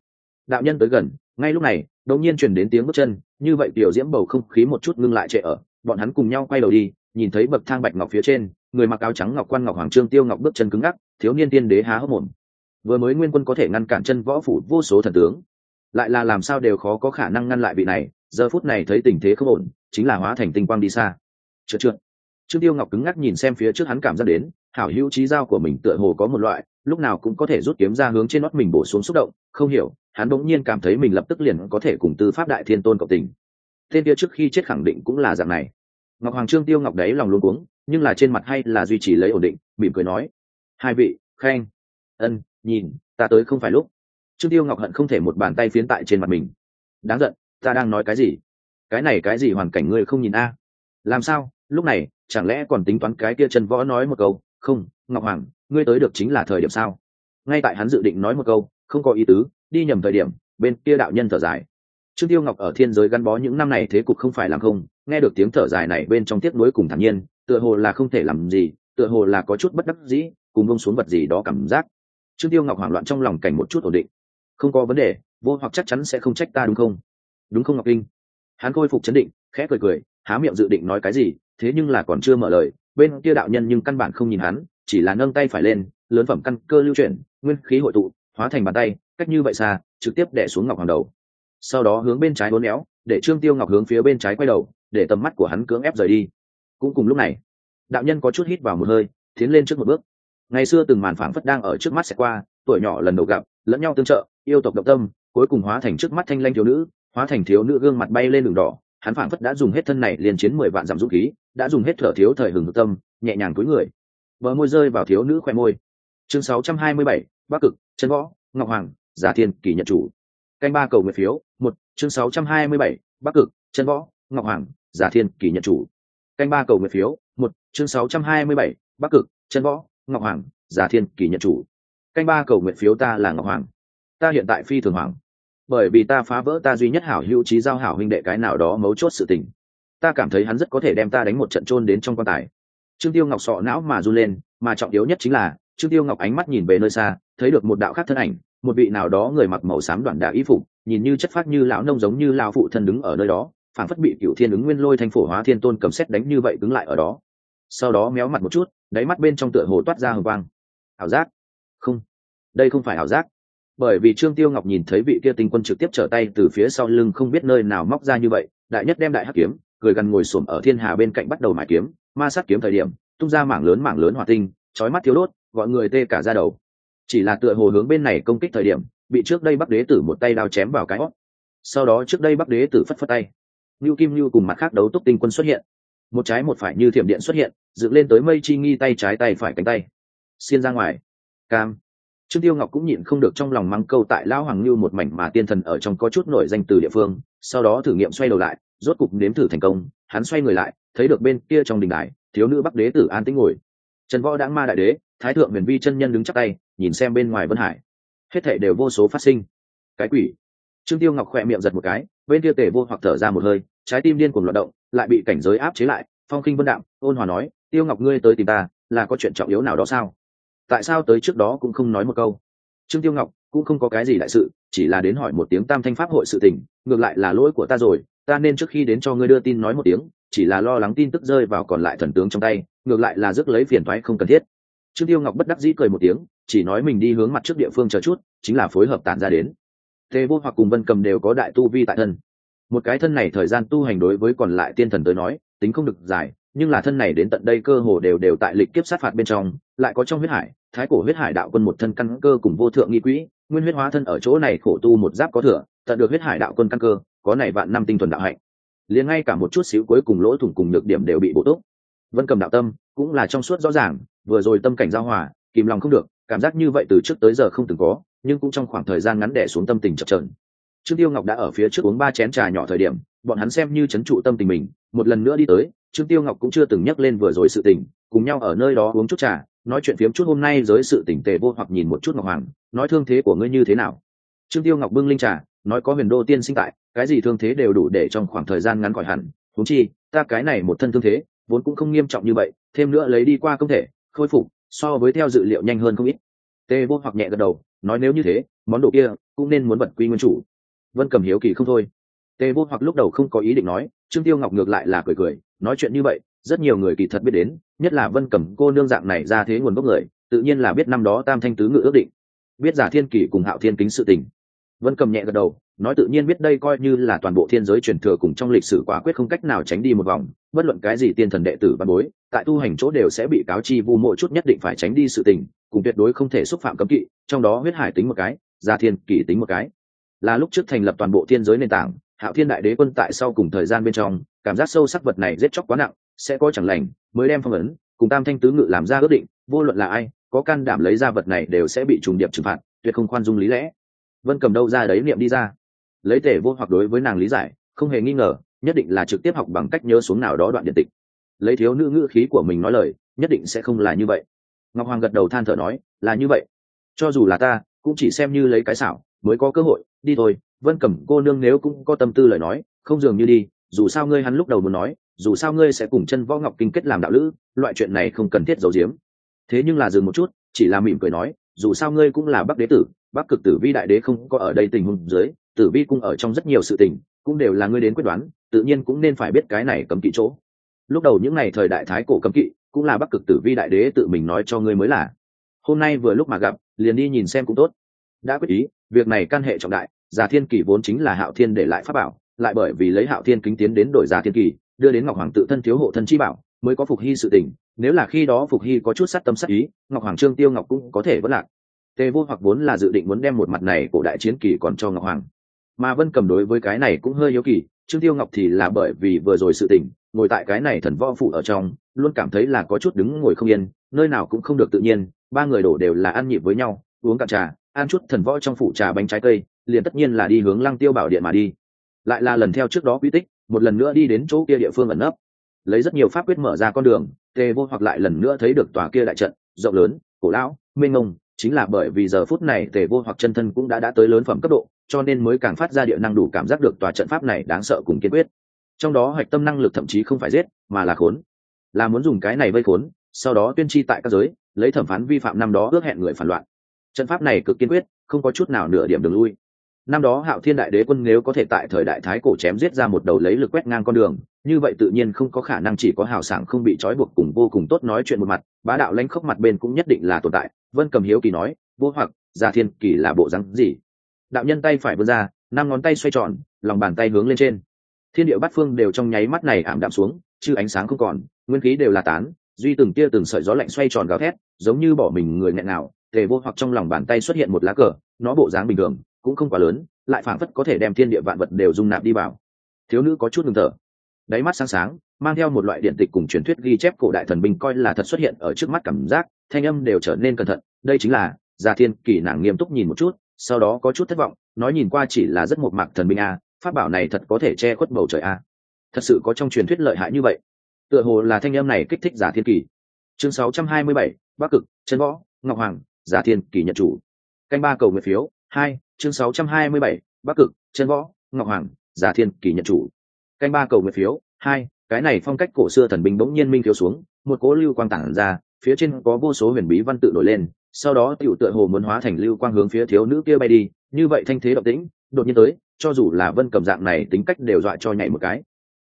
Đạo nhân tới gần ngay lúc này, đột nhiên truyền đến tiếng bước chân, như vậy tiểu diễm bầu không khí một chút ngưng lại trệ ở, bọn hắn cùng nhau quay đầu đi, nhìn thấy bậc thang bạch ngọc phía trên, người mặc áo trắng ngọc quan ngọc hoàng trương tiêu ngọc bước chân cứng ngắc, thiếu niên tiên đế há hốc mồm. Vừa mới nguyên quân có thể ngăn cản chân võ phủ vô số thần tướng, lại là làm sao đều khó có khả năng ngăn lại vị này, giờ phút này thấy tình thế không ổn, chính là hóa thành tinh quang đi xa. Trượt trượt trương tiêu ngọc cứng ngắc nhìn xem phía trước hắn cảm giác đến, hảo hữu trí dao của mình tựa hồ có một loại lúc nào cũng có thể rút kiếm ra hướng trên nót mình bổ xuống xúc động, không hiểu, hắn bỗng nhiên cảm thấy mình lập tức liền có thể cùng tư pháp đại thiên tôn cộng tình. Tên kia trước khi chết khẳng định cũng là dạng này. Ngọc hoàng trương tiêu ngọc đấy lòng luôn cuống, nhưng là trên mặt hay là duy trì lấy ổn định, mỉm cười nói, hai vị, khen, ân, nhìn, ta tới không phải lúc. Trương tiêu ngọc hận không thể một bàn tay phiến tại trên mặt mình. Đáng giận, ta đang nói cái gì? Cái này cái gì hoàn cảnh ngươi không nhìn a? Làm sao? Lúc này, chẳng lẽ còn tính toán cái kia trần võ nói một câu, không, ngọc hoàng ngươi tới được chính là thời điểm sao? Ngay tại hắn dự định nói một câu, không có ý tứ, đi nhầm thời điểm, bên kia đạo nhân thở dài. Trương tiêu ngọc ở thiên giới gắn bó những năm này thế cục không phải làm không, nghe được tiếng thở dài này bên trong tiếc nuối cùng thản nhiên, tựa hồ là không thể làm gì, tựa hồ là có chút bất đắc dĩ, cùng bông xuống vật gì đó cảm giác. Trương tiêu ngọc hoảng loạn trong lòng cảnh một chút ổn định. Không có vấn đề, vô hoặc chắc chắn sẽ không trách ta đúng không? Đúng không ngọc linh hắn khôi phục chấn định, khẽ cười cười, há miệng dự định nói cái gì, thế nhưng là còn chưa mở lời, bên kia đạo nhân nhưng căn bản không nhìn hắn chỉ là nâng tay phải lên, lớn phẩm căn cơ lưu chuyển, nguyên khí hội tụ, hóa thành bàn tay, cách như vậy xa, trực tiếp đẻ xuống ngọc hoàng đầu. Sau đó hướng bên trái bốn éo, để trương tiêu ngọc hướng phía bên trái quay đầu, để tầm mắt của hắn cưỡng ép rời đi. Cũng cùng lúc này, đạo nhân có chút hít vào một hơi, tiến lên trước một bước. Ngày xưa từng màn phảng phất đang ở trước mắt sẽ qua, tuổi nhỏ lần đầu gặp, lẫn nhau tương trợ, yêu tộc động tâm, cuối cùng hóa thành trước mắt thanh lanh thiếu nữ, hóa thành thiếu nữ gương mặt bay lên đường đỏ. Hắn phảng phất đã dùng hết thân này liền chiến mười vạn giảm dũng khí, đã dùng hết thở thiếu thời hừng tâm, nhẹ nhàng cúi người bờ môi rơi vào thiếu nữ khoe môi. Chương 627, bắc cực chân võ ngọc hoàng giả thiên Kỷ nhật chủ. Canh ba cầu nguyện phiếu một chương 627, bắc cực chân võ ngọc hoàng giả thiên Kỷ nhật chủ. Canh ba cầu nguyện phiếu một chương 627, bắc cực chân võ ngọc hoàng giả thiên Kỷ nhật chủ. Canh ba cầu nguyện phiếu ta là ngọc hoàng. Ta hiện tại phi thường hoàng bởi vì ta phá vỡ ta duy nhất hảo hữu trí giao hảo huynh đệ cái nào đó mấu chốt sự tình. Ta cảm thấy hắn rất có thể đem ta đánh một trận chôn đến trong quan tài trương tiêu ngọc sọ não mà run lên, mà trọng yếu nhất chính là, trương tiêu ngọc ánh mắt nhìn về nơi xa, thấy được một đạo khác thân ảnh, một vị nào đó người mặc màu xám đoạn đạo y phục, nhìn như chất phát như lão nông giống như lao phụ thân đứng ở nơi đó phản phất bị cựu thiên ứng nguyên lôi thanh phổ hóa thiên tôn cầm xét đánh như vậy đứng lại ở đó. Sau đó méo mặt một chút, đáy mắt bên trong tựa hồ toát ra hờ vang ảo giác? Không. Đây không phải ảo giác. Bởi vì trương tiêu ngọc nhìn thấy vị kia tinh quân trực tiếp trở tay từ phía sau lưng không biết nơi nào móc ra như vậy, đại nhất đem đại hắc kiếm, cười gần ngồi xổm ở thiên hà bên cạnh bắt đầu mải kiếm ma sát kiếm thời điểm tung ra mảng lớn mảng lớn hỏa tinh chói mắt thiếu đốt gọi người tê cả ra đầu chỉ là tựa hồ hướng bên này công kích thời điểm bị trước đây bắc đế tử một tay đao chém vào cái óc sau đó trước đây bắc đế tử phất phất tay Lưu Kim Lưu cùng mặt khác đấu túc tinh quân xuất hiện. Một trái một phải như thiểm điện xuất hiện, dựng lên tới mây chi nghi tay trái tay phải cánh tay. Xiên ra ngoài. Cam. Trương Tiêu Ngọc cũng nhịn không được trong lòng mắng câu tại lão hoàng lưu một mảnh mà tiên thần ở trong có chút nổi danh từ địa phương, sau đó thử nghiệm xoay đầu lại, rốt cục nếm thử thành công, hắn xoay người lại, thấy được bên kia trong đình đài, thiếu nữ Bắc đế tử an tĩnh ngồi. Trần Võ đãng ma đại đế, thái thượng huyền vi chân nhân đứng chắc tay, nhìn xem bên ngoài vân hải. Hết thảy đều vô số phát sinh. Cái quỷ. Trương Tiêu Ngọc khỏe miệng giật một cái, bên kia tề vô hoặc thở ra một hơi, trái tim điên cuồng loạt động, lại bị cảnh giới áp chế lại, phong khinh vân đạm, ôn hòa nói, "Tiêu Ngọc ngươi tới tìm ta, là có chuyện trọng yếu nào đó sao?" Tại sao tới trước đó cũng không nói một câu? Trương Tiêu Ngọc cũng không có cái gì đại sự, chỉ là đến hỏi một tiếng Tam Thanh Pháp hội sự tình, ngược lại là lỗi của ta rồi, ta nên trước khi đến cho ngươi đưa tin nói một tiếng, chỉ là lo lắng tin tức rơi vào còn lại thần tướng trong tay, ngược lại là rước lấy phiền toái không cần thiết. Trương Tiêu Ngọc bất đắc dĩ cười một tiếng, chỉ nói mình đi hướng mặt trước địa phương chờ chút, chính là phối hợp tản ra đến. Tề Vô hoặc cùng Vân Cầm đều có đại tu vi tại thân. Một cái thân này thời gian tu hành đối với còn lại tiên thần tới nói, tính không được dài, nhưng là thân này đến tận đây cơ hồ đều đều tại lịch kiếp sát phạt bên trong, lại có trong huyết hải thái cổ huyết hải đạo quân một thân căn cơ cùng vô thượng nghi quỹ nguyên huyết hóa thân ở chỗ này khổ tu một giáp có thừa tận được huyết hải đạo quân căn cơ có này vạn năm tinh thuần đạo hạnh liền ngay cả một chút xíu cuối cùng lỗ thủng cùng nhược điểm đều bị bổ túc. Vân cầm đạo tâm cũng là trong suốt rõ ràng, vừa rồi tâm cảnh giao hòa, kìm lòng không được, cảm giác như vậy từ trước tới giờ không từng có, nhưng cũng trong khoảng thời gian ngắn đẻ xuống tâm tình chập trờn trương tiêu ngọc đã ở phía trước uống ba chén trà nhỏ thời điểm, bọn hắn xem như c h ấ n trụ tâm tình mình, một lần nữa đi tới, trương tiêu ngọc cũng chưa từng nhắc lên vừa rồi sự tình, cùng nhau ở nơi đó uống chút trà, nói chuyện phiếm chút hôm nay giới sự tỉnh tề vô hoặc nhìn một chút ngọc hoàng, nói thương thế của ngươi như thế nào. Trương tiêu ngọc bưng linh trà nói có huyền đô tiên sinh tại, cái gì thương thế đều đủ để trong khoảng thời gian ngắn khỏi hẳn. Thú chi, ta cái này một thân thương thế, vốn cũng không nghiêm trọng như vậy, thêm nữa lấy đi qua công thể, khôi phục, so với theo dự liệu nhanh hơn không ít. Tê vô hoặc nhẹ gật đầu, nói nếu như thế, món đồ kia cũng nên muốn bật quy nguyên chủ. Vân cầm hiếu kỳ không thôi. Tê vô hoặc lúc đầu không có ý định nói, trương tiêu ngọc ngược lại là cười cười, nói chuyện như vậy, rất nhiều người kỳ thật biết đến, nhất là vân cầm cô nương dạng này ra thế nguồn gốc người, tự nhiên là biết năm đó tam thanh tứ ngự ước định. Biết giả thiên kỳ cùng hạo thiên kính sự tình vân cầm nhẹ gật đầu, nói tự nhiên biết đây coi như là toàn bộ thiên giới truyền thừa cùng trong lịch sử quả quyết không cách nào tránh đi một vòng, bất luận cái gì tiên thần đệ tử văn bối, tại tu hành chỗ đều sẽ bị cáo chi vu mỗi chút nhất định phải tránh đi sự tình, cùng tuyệt đối không thể xúc phạm cấm kỵ, trong đó huyết hải tính một cái, gia thiên kỷ tính một cái. Là lúc trước thành lập toàn bộ thiên giới nền tảng, hạo thiên đại đế quân tại sau cùng thời gian bên trong, cảm giác sâu sắc vật này giết chóc quá nặng, sẽ có chẳng lành, mới đem phong ấn, cùng tam thanh tứ ngự làm ra ước định, vô luận là ai, có can đảm lấy ra vật này đều sẽ bị trùng điệp trừng phạt, tuyệt không khoan dung lý lẽ vân cầm đâu ra đấy niệm đi ra. Lấy tể vô hoặc đối với nàng lý giải, không hề nghi ngờ, nhất định là trực tiếp học bằng cách nhớ xuống nào đó đoạn điện tịch. Lấy thiếu nữ ngữ khí của mình nói lời, nhất định sẽ không là như vậy. Ngọc hoàng gật đầu than thở nói, là như vậy. Cho dù là ta, cũng chỉ xem như lấy cái xảo, mới có cơ hội, đi thôi. Vân cẩm cô nương nếu cũng có tâm tư lời nói, không dường như đi, dù sao ngươi hắn lúc đầu muốn nói, dù sao ngươi sẽ cùng chân võ ngọc kinh kết làm đạo lữ, loại chuyện này không cần thiết giấu giếm. Thế nhưng là dừng một chút, chỉ là mỉm cười nói dù sao ngươi cũng là bắc đế tử, bắc cực tử vi đại đế không có ở đây tình huống dưới, tử vi cũng ở trong rất nhiều sự tình, cũng đều là ngươi đến quyết đoán, tự nhiên cũng nên phải biết cái này cấm kỵ chỗ. Lúc đầu những ngày thời đại thái cổ cấm kỵ, cũng là bắc cực tử vi đại đế tự mình nói cho ngươi mới là. Hôm nay vừa lúc mà gặp, liền đi nhìn xem cũng tốt. Đã quyết ý, việc này căn hệ trọng đại, già thiên kỳ vốn chính là hạo thiên để lại pháp bảo, lại bởi vì lấy hạo thiên kính tiến đến đổi già thiên kỳ đưa đến ngọc hoàng tự thân thiếu hộ thân chi bảo, mới có phục hy sự tình nếu là khi đó phục hy có chút sát tâm sát ý, ngọc hoàng trương tiêu ngọc cũng có thể vất lạc. Tề vô hoặc vốn là dự định muốn đem một mặt này của đại chiến kỳ còn cho ngọc hoàng. Mà vân cầm đối với cái này cũng hơi yếu kỳ, trương tiêu ngọc thì là bởi vì vừa rồi sự tình, ngồi tại cái này thần võ phụ ở trong, luôn cảm thấy là có chút đứng ngồi không yên, nơi nào cũng không được tự nhiên, ba người đổ đều là ăn nhịp với nhau, uống cạn trà, ăn chút thần võ trong phủ trà bánh trái cây, liền tất nhiên là đi hướng lăng tiêu bảo điện mà đi. Lại là lần theo trước đó quy tích, một lần nữa đi đến chỗ kia địa phương ẩn nấp. Lấy rất nhiều pháp quyết mở ra con đường tề vô hoặc lại lần nữa thấy được tòa kia đại trận, rộng lớn, cổ lão, mênh mông, chính là bởi vì giờ phút này tề vô hoặc chân thân cũng đã đã tới lớn phẩm cấp độ, cho nên mới càng phát ra địa năng đủ cảm giác được tòa trận pháp này đáng sợ cùng kiên quyết. Trong đó hạch tâm năng lực thậm chí không phải giết, mà là khốn. Là muốn dùng cái này vây khốn, sau đó tuyên tri tại các giới, lấy thẩm phán vi phạm năm đó ước hẹn người phản loạn. Trận pháp này cực kiên quyết, không có chút nào nửa điểm đường lui năm đó hạo thiên đại đế quân nếu có thể tại thời đại thái cổ chém giết ra một đầu lấy lực quét ngang con đường, như vậy tự nhiên không có khả năng chỉ có hào sảng không bị trói buộc cùng vô cùng tốt nói chuyện một mặt, bá đạo lãnh khốc mặt bên cũng nhất định là tồn tại. Vân cầm hiếu kỳ nói, vô hoặc, gia thiên kỳ là bộ rắn gì? Đạo nhân tay phải vươn ra, năm ngón tay xoay tròn, lòng bàn tay hướng lên trên. Thiên địa bát phương đều trong nháy mắt này ảm đạm xuống, chứ ánh sáng không còn, nguyên khí đều là tán, duy từng tia từng sợi gió lạnh xoay tròn gào thét, giống như bỏ mình người nghẹn nào tề vô hoặc trong lòng bàn tay xuất hiện một lá cờ, nó bộ dáng bình thường cũng không quá lớn lại phảng phất có thể đem thiên địa vạn vật đều dung nạp đi vào. Thiếu nữ có chút ngừng thở. Đáy mắt sáng sáng mang theo một loại điện tịch cùng truyền thuyết ghi chép cổ đại thần binh coi là thật xuất hiện ở trước mắt cảm giác thanh âm đều trở nên cẩn thận. Đây chính là gia thiên kỳ nàng nghiêm túc nhìn một chút sau đó có chút thất vọng nói nhìn qua chỉ là rất một mạc thần binh a pháp bảo này thật có thể che khuất bầu trời a. Thật sự có trong truyền thuyết lợi hại như vậy. Tựa hồ là thanh âm này kích thích giả thiên kỳ chương 627, bắc cực chân võ ngọc hoàng giả thiên kỳ nhận chủ. Canh ba cầu nguyện phiếu hai chương 627, bắc cực chân võ ngọc hoàng giả thiên kỳ nhận chủ. Canh ba cầu nguyện phiếu hai cái này phong cách cổ xưa thần binh bỗng nhiên minh thiếu xuống một cố lưu quang tản ra phía trên có vô số huyền bí văn tự nổi lên sau đó tiểu tựa hồ muốn hóa thành lưu quang hướng phía thiếu nữ kia bay đi như vậy thanh thế động tĩnh đột nhiên tới cho dù là vân cầm dạng này tính cách đều dọa cho nhảy một cái.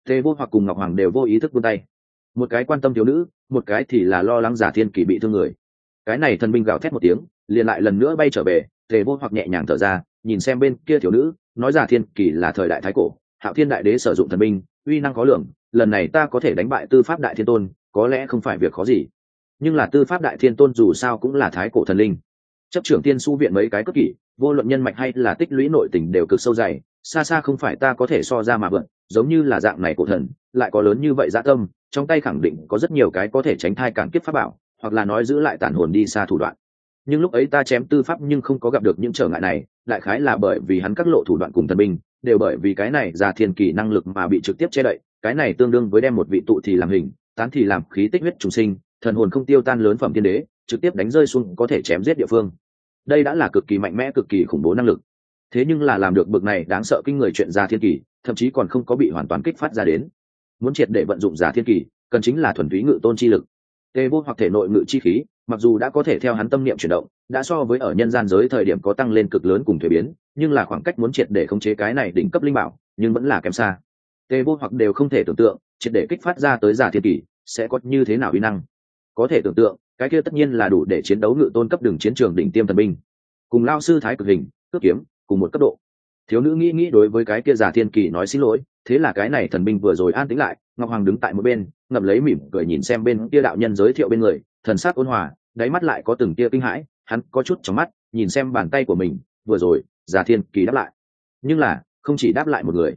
Tề vô hoặc cùng ngọc hoàng đều vô ý thức vươn tay. Một cái quan tâm thiếu nữ một cái thì là lo lắng giả thiên kỳ bị thương người. Cái này thần binh gào thét một tiếng liền lại lần nữa bay trở về tề vô hoặc nhẹ nhàng thở ra, nhìn xem bên kia thiếu nữ, nói giả thiên kỳ là thời đại thái cổ, hạo thiên đại đế sử dụng thần binh, uy năng có lượng lần này ta có thể đánh bại tư pháp đại thiên tôn, có lẽ không phải việc khó gì. Nhưng là tư pháp đại thiên tôn dù sao cũng là thái cổ thần linh. Chấp trưởng tiên su viện mấy cái cất kỷ, vô luận nhân mạch hay là tích lũy nội tình đều cực sâu dày, xa xa không phải ta có thể so ra mà vượn, giống như là dạng này cổ thần, lại có lớn như vậy dã tâm, trong tay khẳng định có rất nhiều cái có thể tránh thai cản kiếp pháp bảo, hoặc là nói giữ lại tản hồn đi xa thủ đoạn nhưng lúc ấy ta chém tư pháp nhưng không có gặp được những trở ngại này, đại khái là bởi vì hắn các lộ thủ đoạn cùng thần binh, đều bởi vì cái này ra thiên kỳ năng lực mà bị trực tiếp che đậy, cái này tương đương với đem một vị tụ thì làm hình, tán thì làm khí tích huyết trùng sinh, thần hồn không tiêu tan lớn phẩm thiên đế, trực tiếp đánh rơi xuống có thể chém giết địa phương. Đây đã là cực kỳ mạnh mẽ, cực kỳ khủng bố năng lực. Thế nhưng là làm được bực này đáng sợ kinh người chuyện ra thiên kỳ, thậm chí còn không có bị hoàn toàn kích phát ra đến. Muốn triệt để vận dụng giả thiên kỳ, cần chính là thuần túy ngự tôn chi lực. Tê vô hoặc thể nội ngự chi khí mặc dù đã có thể theo hắn tâm niệm chuyển động, đã so với ở nhân gian giới thời điểm có tăng lên cực lớn cùng thuế biến, nhưng là khoảng cách muốn triệt để khống chế cái này đỉnh cấp linh bảo, nhưng vẫn là kém xa. Tê vô hoặc đều không thể tưởng tượng, triệt để kích phát ra tới giả thiên kỳ, sẽ có như thế nào uy năng. Có thể tưởng tượng, cái kia tất nhiên là đủ để chiến đấu ngự tôn cấp đường chiến trường đỉnh tiêm thần binh. Cùng lao sư thái cực hình, cước kiếm, cùng một cấp độ. Thiếu nữ nghĩ nghĩ đối với cái kia giả thiên kỳ nói xin lỗi, thế là cái này thần binh vừa rồi an tĩnh lại, ngọc hoàng đứng tại một bên, ngậm lấy mỉm cười nhìn xem bên kia đạo nhân giới thiệu bên người thần sắc ôn hòa, đáy mắt lại có từng tia kinh hãi, hắn có chút trong mắt, nhìn xem bàn tay của mình, vừa rồi giả thiên kỳ đáp lại. Nhưng là, không chỉ đáp lại một người.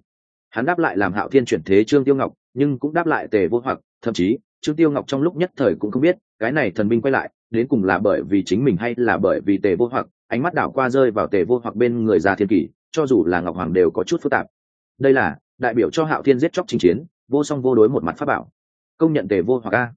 Hắn đáp lại làm hạo thiên chuyển thế trương tiêu ngọc, nhưng cũng đáp lại tề vô hoặc, thậm chí, trương tiêu ngọc trong lúc nhất thời cũng không biết, cái này thần binh quay lại, đến cùng là bởi vì chính mình hay là bởi vì tề vô hoặc, ánh mắt đảo qua rơi vào tề vô hoặc bên người già thiên kỳ, cho dù là ngọc hoàng đều có chút phức tạp. Đây là, đại biểu cho hạo thiên giết chóc chinh chiến, vô song vô đối một mặt pháp bảo. Công nhận tề vô hoặc a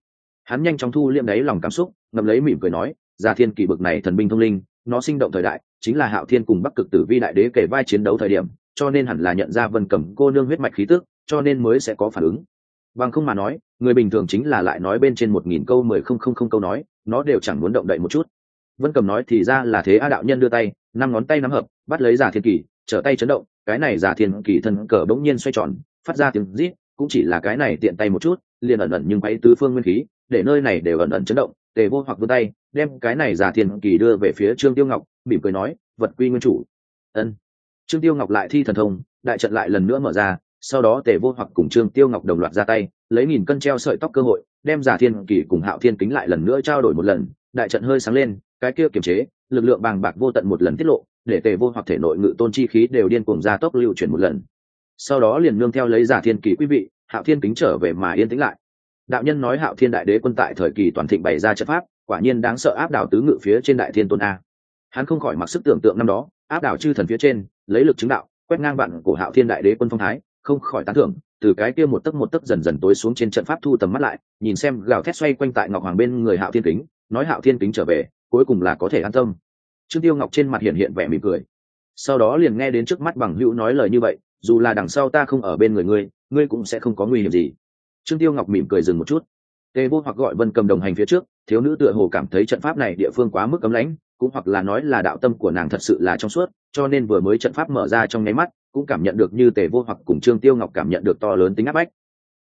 hắn nhanh chóng thu liệm đáy lòng cảm xúc, ngậm lấy mỉm cười nói già thiên kỳ bực này thần binh thông linh, nó sinh động thời đại, chính là hạo thiên cùng bắc cực tử vi đại đế kể vai chiến đấu thời điểm, cho nên hẳn là nhận ra vân cầm cô nương huyết mạch khí tức, cho nên mới sẽ có phản ứng. Bằng không mà nói, người bình thường chính là lại nói bên trên một nghìn câu, mười không không không câu nói, nó đều chẳng muốn động đậy một chút. Vân cầm nói thì ra là thế a đạo nhân đưa tay, năm ngón tay nắm hợp, bắt lấy giả thiên kỳ, trở tay chấn động, cái này giả thiên kỳ thân cờ bỗng nhiên xoay tròn, phát ra tiếng rít, cũng chỉ là cái này tiện tay một chút, liền ẩn ẩn nhưng quay tứ phương nguyên khí để nơi này đều ẩn ẩn chấn động, tề vô hoặc vươn tay, đem cái này giả thiên kỳ đưa về phía trương tiêu ngọc, mỉm cười nói, vật quy nguyên chủ. Ân. Trương tiêu ngọc lại thi thần thông, đại trận lại lần nữa mở ra, sau đó tề vô hoặc cùng trương tiêu ngọc đồng loạt ra tay, lấy nghìn cân treo sợi tóc cơ hội, đem giả thiên kỳ cùng hạo thiên kính lại lần nữa trao đổi một lần, đại trận hơi sáng lên, cái kia kiềm chế, lực lượng bàng bạc vô tận một lần tiết lộ, để tề vô hoặc thể nội ngự tôn chi khí đều điên cùng ra tốc lưu chuyển một lần. Sau đó liền nương theo lấy giả thiên kỳ quý vị, hạo thiên kính trở về mà yên tĩnh lại đạo nhân nói hạo thiên đại đế quân tại thời kỳ toàn thịnh bày ra trận pháp, quả nhiên đáng sợ áp đảo tứ ngự phía trên đại thiên tôn a. Hắn không khỏi mặc sức tưởng tượng năm đó, áp đảo chư thần phía trên, lấy lực chứng đạo, quét ngang bạn của hạo thiên đại đế quân phong thái, không khỏi tán thưởng, từ cái kia một tấc một tấc dần dần tối xuống trên trận pháp thu tầm mắt lại, nhìn xem gào thét xoay quanh tại ngọc hoàng bên người hạo thiên kính, nói hạo thiên kính trở về, cuối cùng là có thể an tâm. Trương tiêu ngọc trên mặt hiện hiện vẻ mỉm cười. Sau đó liền nghe đến trước mắt bằng hữu nói lời như vậy, dù là đằng sau ta không ở bên người ngươi ngươi cũng sẽ không có nguy hiểm gì trương tiêu ngọc mỉm cười dừng một chút. Tề vô hoặc gọi vân cầm đồng hành phía trước, thiếu nữ tựa hồ cảm thấy trận pháp này địa phương quá mức cấm lãnh, cũng hoặc là nói là đạo tâm của nàng thật sự là trong suốt, cho nên vừa mới trận pháp mở ra trong nháy mắt, cũng cảm nhận được như tề vô hoặc cùng trương tiêu ngọc cảm nhận được to lớn tính áp bách.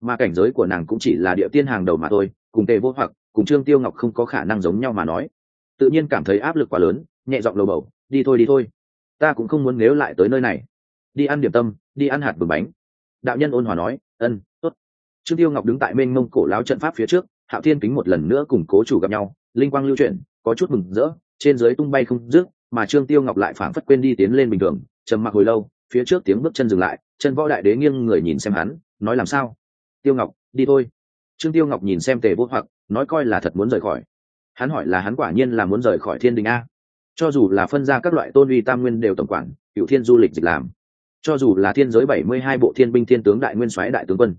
Mà cảnh giới của nàng cũng chỉ là địa tiên hàng đầu mà thôi, cùng tề vô hoặc, cùng trương tiêu ngọc không có khả năng giống nhau mà nói. Tự nhiên cảm thấy áp lực quá lớn, nhẹ giọng lầu bầu, đi thôi đi thôi. Ta cũng không muốn nếu lại tới nơi này. Đi ăn điểm tâm, đi ăn hạt bừng bánh. Đạo nhân ôn hòa nói, ân trương tiêu ngọc đứng tại mênh mông cổ láo trận pháp phía trước, hạo thiên kính một lần nữa cùng cố chủ gặp nhau, linh quang lưu chuyển, có chút mừng rỡ, trên dưới tung bay không dứt, mà trương tiêu ngọc lại phảng phất quên đi tiến lên bình thường, trầm mặc hồi lâu, phía trước tiếng bước chân dừng lại, chân võ đại đế nghiêng người nhìn xem hắn, nói làm sao? Tiêu ngọc, đi thôi. Trương tiêu ngọc nhìn xem tề vô hoặc, nói coi là thật muốn rời khỏi. Hắn hỏi là hắn quả nhiên là muốn rời khỏi thiên đình a. Cho dù là phân ra các loại tôn uy tam nguyên đều tổng quản, cựu thiên du lịch dịch làm. Cho dù là thiên giới bảy mươi hai bộ thiên binh thiên tướng đại nguyên soái đại tướng quân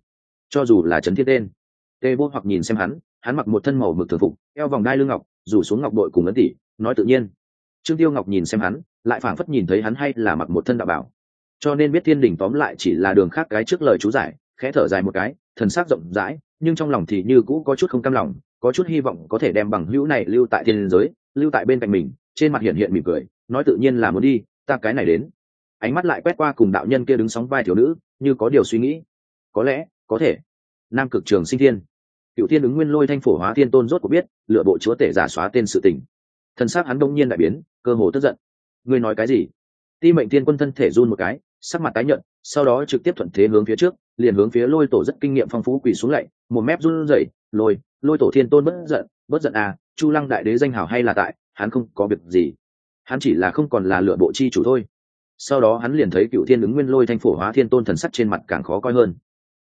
cho dù là trấn thiên tên. Tê vô hoặc nhìn xem hắn hắn mặc một thân màu mực thường phục, eo vòng đai lưng ngọc, rủ xuống ngọc đội cùng ấn tỷ, nói tự nhiên. Trương tiêu ngọc nhìn xem hắn, lại phảng phất nhìn thấy hắn hay là mặc một thân đạo bảo. Cho nên biết thiên đình tóm lại chỉ là đường khác cái trước lời chú giải, khẽ thở dài một cái, thần sắc rộng rãi, nhưng trong lòng thì như cũ có chút không cam lòng, có chút hy vọng có thể đem bằng hữu này lưu tại thiên giới, lưu tại bên cạnh mình, trên mặt hiện hiện mỉm cười, nói tự nhiên là muốn đi, ta cái này đến. Ánh mắt lại quét qua cùng đạo nhân kia đứng sóng vai thiếu nữ, như có điều suy nghĩ. Có lẽ có thể. Nam cực trường sinh thiên. Cựu thiên ứng nguyên lôi thanh phổ hóa thiên tôn rốt của biết, lựa bộ chúa tể giả xóa tên sự tình. Thần xác hắn đông nhiên đại biến, cơ hồ tức giận. Ngươi nói cái gì? Ti mệnh thiên quân thân thể run một cái, sắc mặt tái nhận sau đó trực tiếp thuận thế hướng phía trước, liền hướng phía lôi tổ rất kinh nghiệm phong phú quỳ xuống lạy, một mép run rẩy, lôi lôi tổ thiên tôn bất giận bất giận à chu lăng đại đế danh hào hay là tại, hắn không có việc gì. Hắn chỉ là không còn là lựa bộ chi chủ thôi. Sau đó hắn liền thấy cựu thiên ứng nguyên lôi thanh phổ hóa thiên tôn thần sắc trên mặt càng khó coi hơn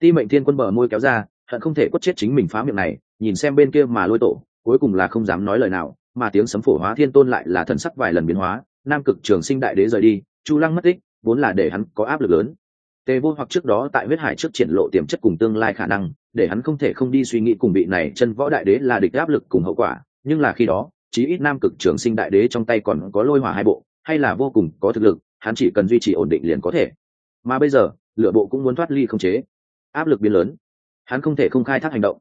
ti mệnh thiên quân bờ môi kéo ra, hận không thể quất chết chính mình phá miệng này, nhìn xem bên kia mà lôi tổ, cuối cùng là không dám nói lời nào, mà tiếng sấm phổ hóa thiên tôn lại là thần sắc vài lần biến hóa, nam cực trường sinh đại đế rời đi, chu lăng mất tích, vốn là để hắn có áp lực lớn. Tề vô hoặc trước đó tại huyết hải trước triển lộ tiềm chất cùng tương lai khả năng, để hắn không thể không đi suy nghĩ cùng vị này chân võ đại đế là địch áp lực cùng hậu quả, nhưng là khi đó, chí ít nam cực trường sinh đại đế trong tay còn có lôi hỏa hai bộ, hay là vô cùng có thực lực, hắn chỉ cần duy trì ổn định liền có thể. Mà bây giờ lựa bộ cũng muốn thoát ly không chế áp lực biến lớn. Hắn không thể không khai thác hành động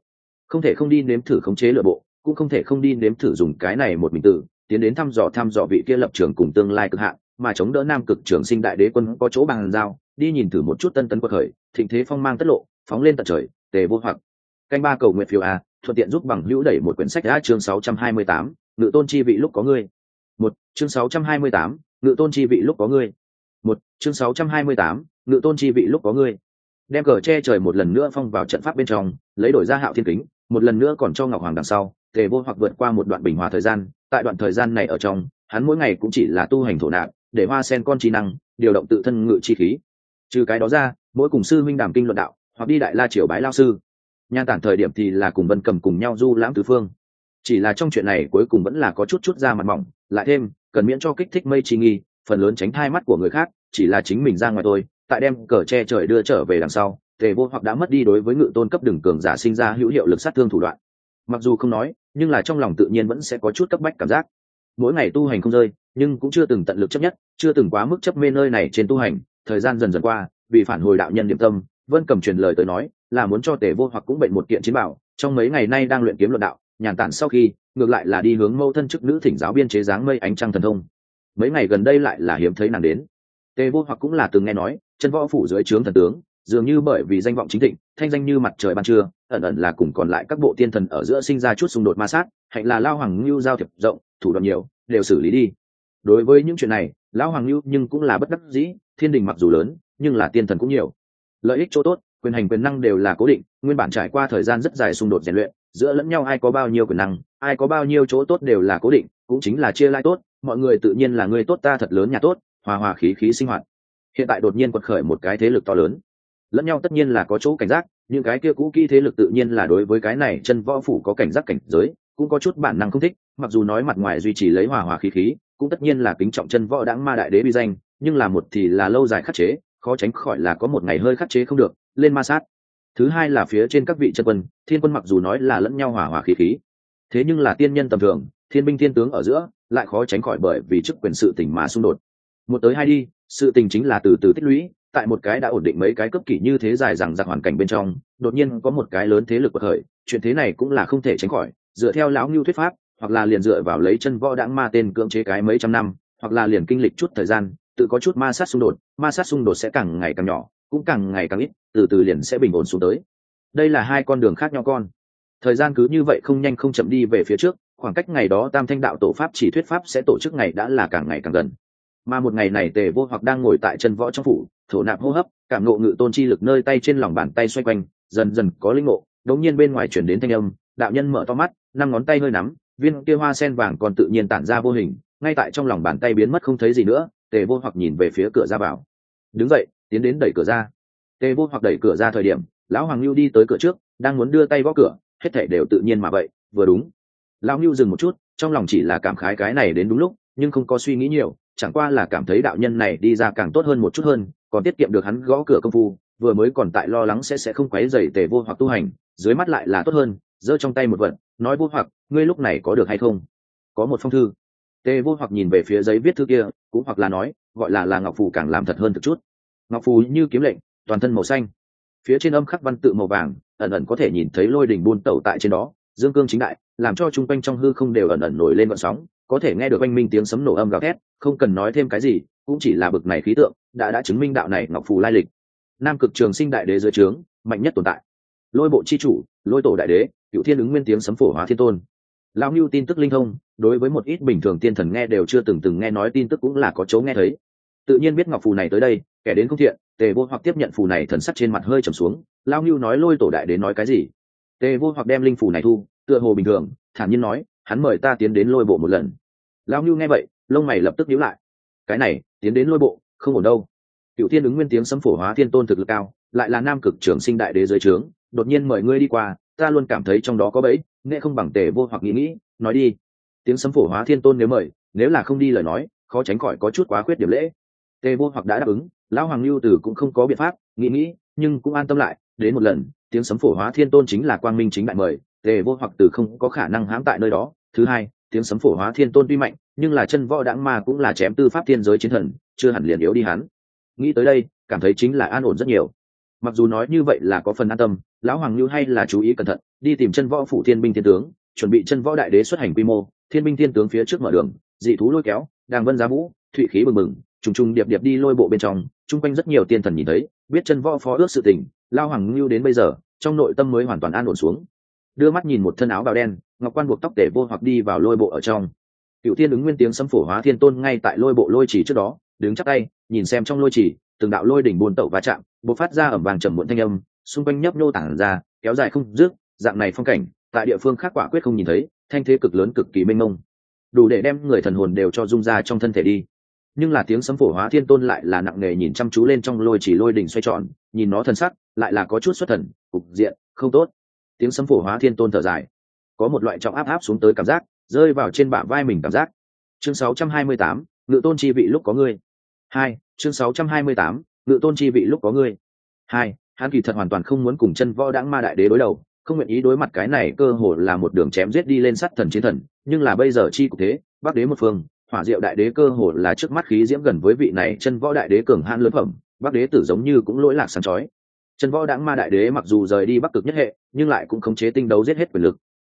không thể không đi nếm thử khống chế lựa bộ cũng không thể không đi nếm thử dùng cái này một mình tự tiến đến thăm dò thăm dò vị kia lập trường cùng tương lai cực hạn mà chống đỡ nam cực trường sinh đại đế quân có chỗ bằng giao đi nhìn thử một chút tân tấn quật khởi thịnh thế phong mang tất lộ phóng lên tận trời tề vô hoặc. Canh ba cầu nguyện phiếu a thuận tiện giúp bằng hữu đẩy một quyển sách đã chương 628, ngự tôn chi vị lúc có ngươi. Một chương 628, ngự tôn chi vị lúc có ngươi. Một chương 628, ngự tôn chi vị lúc có ngươi đem cờ che trời một lần nữa phong vào trận pháp bên trong, lấy đổi ra hạo thiên kính, một lần nữa còn cho ngọc hoàng đằng sau, tề vô hoặc vượt qua một đoạn bình hòa thời gian, tại đoạn thời gian này ở trong, hắn mỗi ngày cũng chỉ là tu hành thổ nạp, để hoa sen con trí năng, điều động tự thân ngự chi khí. Trừ cái đó ra, mỗi cùng sư huynh đàm kinh luận đạo, hoặc đi đại la triều bái lao sư. Nhan tản thời điểm thì là cùng vân cầm cùng nhau du lãm tứ phương. Chỉ là trong chuyện này cuối cùng vẫn là có chút chút ra mặt mỏng, lại thêm, cần miễn cho kích thích mây chi nghi, phần lớn tránh thai mắt của người khác, chỉ là chính mình ra ngoài tôi tại đem cờ che trời đưa trở về đằng sau, tề vô hoặc đã mất đi đối với ngự tôn cấp đường cường giả sinh ra hữu hiệu lực sát thương thủ đoạn. Mặc dù không nói, nhưng là trong lòng tự nhiên vẫn sẽ có chút cấp bách cảm giác. Mỗi ngày tu hành không rơi, nhưng cũng chưa từng tận lực chấp nhất, chưa từng quá mức chấp mê nơi này trên tu hành, thời gian dần dần qua, vì phản hồi đạo nhân điểm tâm, vân cầm truyền lời tới nói, là muốn cho tề vô hoặc cũng bệnh một kiện chiến bảo, trong mấy ngày nay đang luyện kiếm luận đạo, nhàn tản sau khi, ngược lại là đi hướng mâu thân chức nữ thỉnh giáo biên chế dáng mây ánh trăng thần thông. Mấy ngày gần đây lại là hiếm thấy nàng đến. Tề vô hoặc cũng là từng nghe nói chân võ phủ dưới trướng thần tướng, dường như bởi vì danh vọng chính thịnh, thanh danh như mặt trời ban trưa, ẩn ẩn là cùng còn lại các bộ tiên thần ở giữa sinh ra chút xung đột ma sát, hạnh là lao hoàng ngưu giao thiệp rộng, thủ đoạn nhiều, đều xử lý đi. Đối với những chuyện này lão hoàng ngưu nhưng cũng là bất đắc dĩ, thiên đình mặc dù lớn, nhưng là tiên thần cũng nhiều. Lợi ích chỗ tốt, quyền hành quyền năng đều là cố định, nguyên bản trải qua thời gian rất dài xung đột rèn luyện, giữa lẫn nhau ai có bao nhiêu quyền năng, ai có bao nhiêu chỗ tốt đều là cố định, cũng chính là chia lai tốt, mọi người tự nhiên là người tốt ta thật lớn nhà tốt, hòa hòa khí khí sinh hoạt hiện tại đột nhiên quật khởi một cái thế lực to lớn. Lẫn nhau tất nhiên là có chỗ cảnh giác những cái kia cũ kỹ thế lực tự nhiên là đối với cái này chân võ phủ có cảnh giác cảnh giới, cũng có chút bản năng không thích, mặc dù nói mặt ngoài duy trì lấy hòa hòa khí khí, cũng tất nhiên là kính trọng chân võ đáng ma đại đế bi danh, nhưng là một thì là lâu dài khắc chế, khó tránh khỏi là có một ngày hơi khắc chế không được, lên ma sát. Thứ hai là phía trên các vị chân quân, thiên quân mặc dù nói là lẫn nhau hòa hòa khí khí, thế nhưng là tiên nhân tầm thường, thiên binh thiên tướng ở giữa, lại khó tránh khỏi bởi vì chức quyền sự tình mà xung đột một tới hai đi, sự tình chính là từ từ tích lũy, tại một cái đã ổn định mấy cái cấp kỷ như thế dài rằng giặc hoàn cảnh bên trong, đột nhiên có một cái lớn thế lực bậc khởi, chuyện thế này cũng là không thể tránh khỏi, dựa theo lão ngưu thuyết pháp, hoặc là liền dựa vào lấy chân võ đãng ma tên cưỡng chế cái mấy trăm năm, hoặc là liền kinh lịch chút thời gian, tự có chút ma sát xung đột, ma sát xung đột sẽ càng ngày càng nhỏ, cũng càng ngày càng ít, từ từ liền sẽ bình ổn xuống tới. Đây là hai con đường khác nhau con. Thời gian cứ như vậy không nhanh không chậm đi về phía trước, khoảng cách ngày đó tam thanh đạo tổ pháp chỉ thuyết pháp sẽ tổ chức ngày đã là càng ngày càng gần mà một ngày này tề vô hoặc đang ngồi tại chân võ trong phủ, thổ nạp hô hấp, cảm ngộ ngự tôn chi lực nơi tay trên lòng bàn tay xoay quanh, dần dần có linh ngộ, đống nhiên bên ngoài chuyển đến thanh âm, đạo nhân mở to mắt, năm ngón tay hơi nắm, viên kia hoa sen vàng còn tự nhiên tản ra vô hình, ngay tại trong lòng bàn tay biến mất không thấy gì nữa, tề vô hoặc nhìn về phía cửa ra vào. Đứng dậy, tiến đến đẩy cửa ra. Tề vô hoặc đẩy cửa ra thời điểm, lão hoàng lưu đi tới cửa trước, đang muốn đưa tay gõ cửa, hết thể đều tự nhiên mà vậy, vừa đúng. Lão lưu dừng một chút, trong lòng chỉ là cảm khái cái này đến đúng lúc, nhưng không có suy nghĩ nhiều chẳng qua là cảm thấy đạo nhân này đi ra càng tốt hơn một chút hơn, còn tiết kiệm được hắn gõ cửa công phu, vừa mới còn tại lo lắng sẽ sẽ không quấy dày tề vô hoặc tu hành, dưới mắt lại là tốt hơn, giơ trong tay một vật, nói vô hoặc, ngươi lúc này có được hay không? Có một phong thư. Tề vô hoặc nhìn về phía giấy viết thư kia, cũng hoặc là nói, gọi là là ngọc phù càng làm thật hơn thực chút. Ngọc phù như kiếm lệnh, toàn thân màu xanh. Phía trên âm khắc văn tự màu vàng, ẩn ẩn có thể nhìn thấy lôi đình buôn tẩu tại trên đó, dương cương chính đại, làm cho chung quanh trong hư không đều ẩn ẩn nổi lên vận sóng, có thể nghe được oanh minh tiếng sấm nổ âm gào thét không cần nói thêm cái gì, cũng chỉ là bực này khí tượng, đã đã chứng minh đạo này ngọc phù lai lịch. Nam cực trường sinh đại đế dưới trướng, mạnh nhất tồn tại. Lôi bộ chi chủ, lôi tổ đại đế cựu thiên ứng nguyên tiếng sấm phổ hóa thiên tôn. Lao ngưu tin tức linh thông, đối với một ít bình thường tiên thần nghe đều chưa từng từng nghe nói tin tức cũng là có chỗ nghe thấy. Tự nhiên biết ngọc phù này tới đây, kẻ đến không thiện, tề vô hoặc tiếp nhận phù này thần sắc trên mặt hơi trầm xuống lao ngưu nói lôi tổ đại đế nói cái gì? Tề vô hoặc đem linh phù này thu, tựa hồ bình thường, thản nhiên nói, hắn mời ta tiến đến lôi bộ một lần. Lao ngưu nghe vậy lông mày lập tức nhíu lại. Cái này, tiến đến lôi bộ, không ổn đâu. Cựu thiên ứng nguyên tiếng sấm phổ hóa thiên tôn thực lực cao, lại là nam cực trưởng sinh đại đế dưới trướng, đột nhiên mời ngươi đi qua, ta luôn cảm thấy trong đó có bẫy, nghe không bằng tề vô hoặc nghĩ nghĩ, nói đi. Tiếng sấm phổ hóa thiên tôn nếu mời, nếu là không đi lời nói, khó tránh khỏi có chút quá khuyết điểm lễ. Tề vô hoặc đã đáp ứng, lão hoàng lưu tử cũng không có biện pháp, nghĩ nghĩ, nhưng cũng an tâm lại, đến một lần, tiếng sấm phổ hóa thiên tôn chính là quang minh chính đại mời, tề vô hoặc từ không có khả năng hãm tại nơi đó. Thứ hai, tiếng sấm phổ hóa thiên tôn tuy mạnh nhưng là chân võ đãng ma cũng là chém tư pháp thiên giới chiến thần, chưa hẳn liền yếu đi hắn. Nghĩ tới đây, cảm thấy chính là an ổn rất nhiều. Mặc dù nói như vậy là có phần an tâm, lão hoàng lưu hay là chú ý cẩn thận, đi tìm chân võ phủ thiên binh thiên tướng, chuẩn bị chân võ đại đế xuất hành quy mô, thiên binh thiên tướng phía trước mở đường, dị thú lôi kéo, đàng vân giá vũ, thụy khí bừng bừng, trùng trùng điệp điệp đi lôi bộ bên trong, chung quanh rất nhiều tiên thần nhìn thấy, biết chân võ phó ước sự tình lao hoàng lưu đến bây giờ, trong nội tâm mới hoàn toàn an ổn xuống. Đưa mắt nhìn một thân áo bào đen, ngọc quan buộc tóc tể vô hoặc đi vào lôi bộ ở trong cựu Thiên ứng nguyên tiếng xâm phổ hóa thiên tôn ngay tại lôi bộ lôi chỉ trước đó, đứng chắc tay, nhìn xem trong lôi chỉ, từng đạo lôi đỉnh buồn tẩu va chạm, bộc phát ra ẩm vàng trầm muộn thanh âm, xung quanh nhấp nhô tản ra, kéo dài không dứt, dạng này phong cảnh, tại địa phương khác quả quyết không nhìn thấy, thanh thế cực lớn cực kỳ mênh mông. Đủ để đem người thần hồn đều cho dung ra trong thân thể đi. Nhưng là tiếng sấm phổ hóa thiên tôn lại là nặng nề nhìn chăm chú lên trong lôi chỉ lôi đỉnh xoay tròn, nhìn nó thần sắc, lại là có chút xuất thần, cục diện, không tốt. Tiếng sấm phổ hóa thiên tôn thở dài. Có một loại trọng áp áp xuống tới cảm giác rơi vào trên bả vai mình cảm giác. Chương 628, ngự tôn chi vị lúc có ngươi. Hai chương 628, ngự tôn chi vị lúc có ngươi. Hai hắn kỳ thật hoàn toàn không muốn cùng chân võ đãng ma đại đế đối đầu không nguyện ý đối mặt cái này cơ hồ là một đường chém giết đi lên sát thần chiến thần nhưng là bây giờ chi cục thế bắc đế một phương hỏa diệu đại đế cơ hồ là trước mắt khí diễm gần với vị này chân võ đại đế cường hãn lớn phẩm bắc đế tử giống như cũng lỗi lạc sáng chói. Chân võ đãng ma đại đế mặc dù rời đi bắc cực nhất hệ nhưng lại cũng khống chế tinh đấu giết hết quyền lực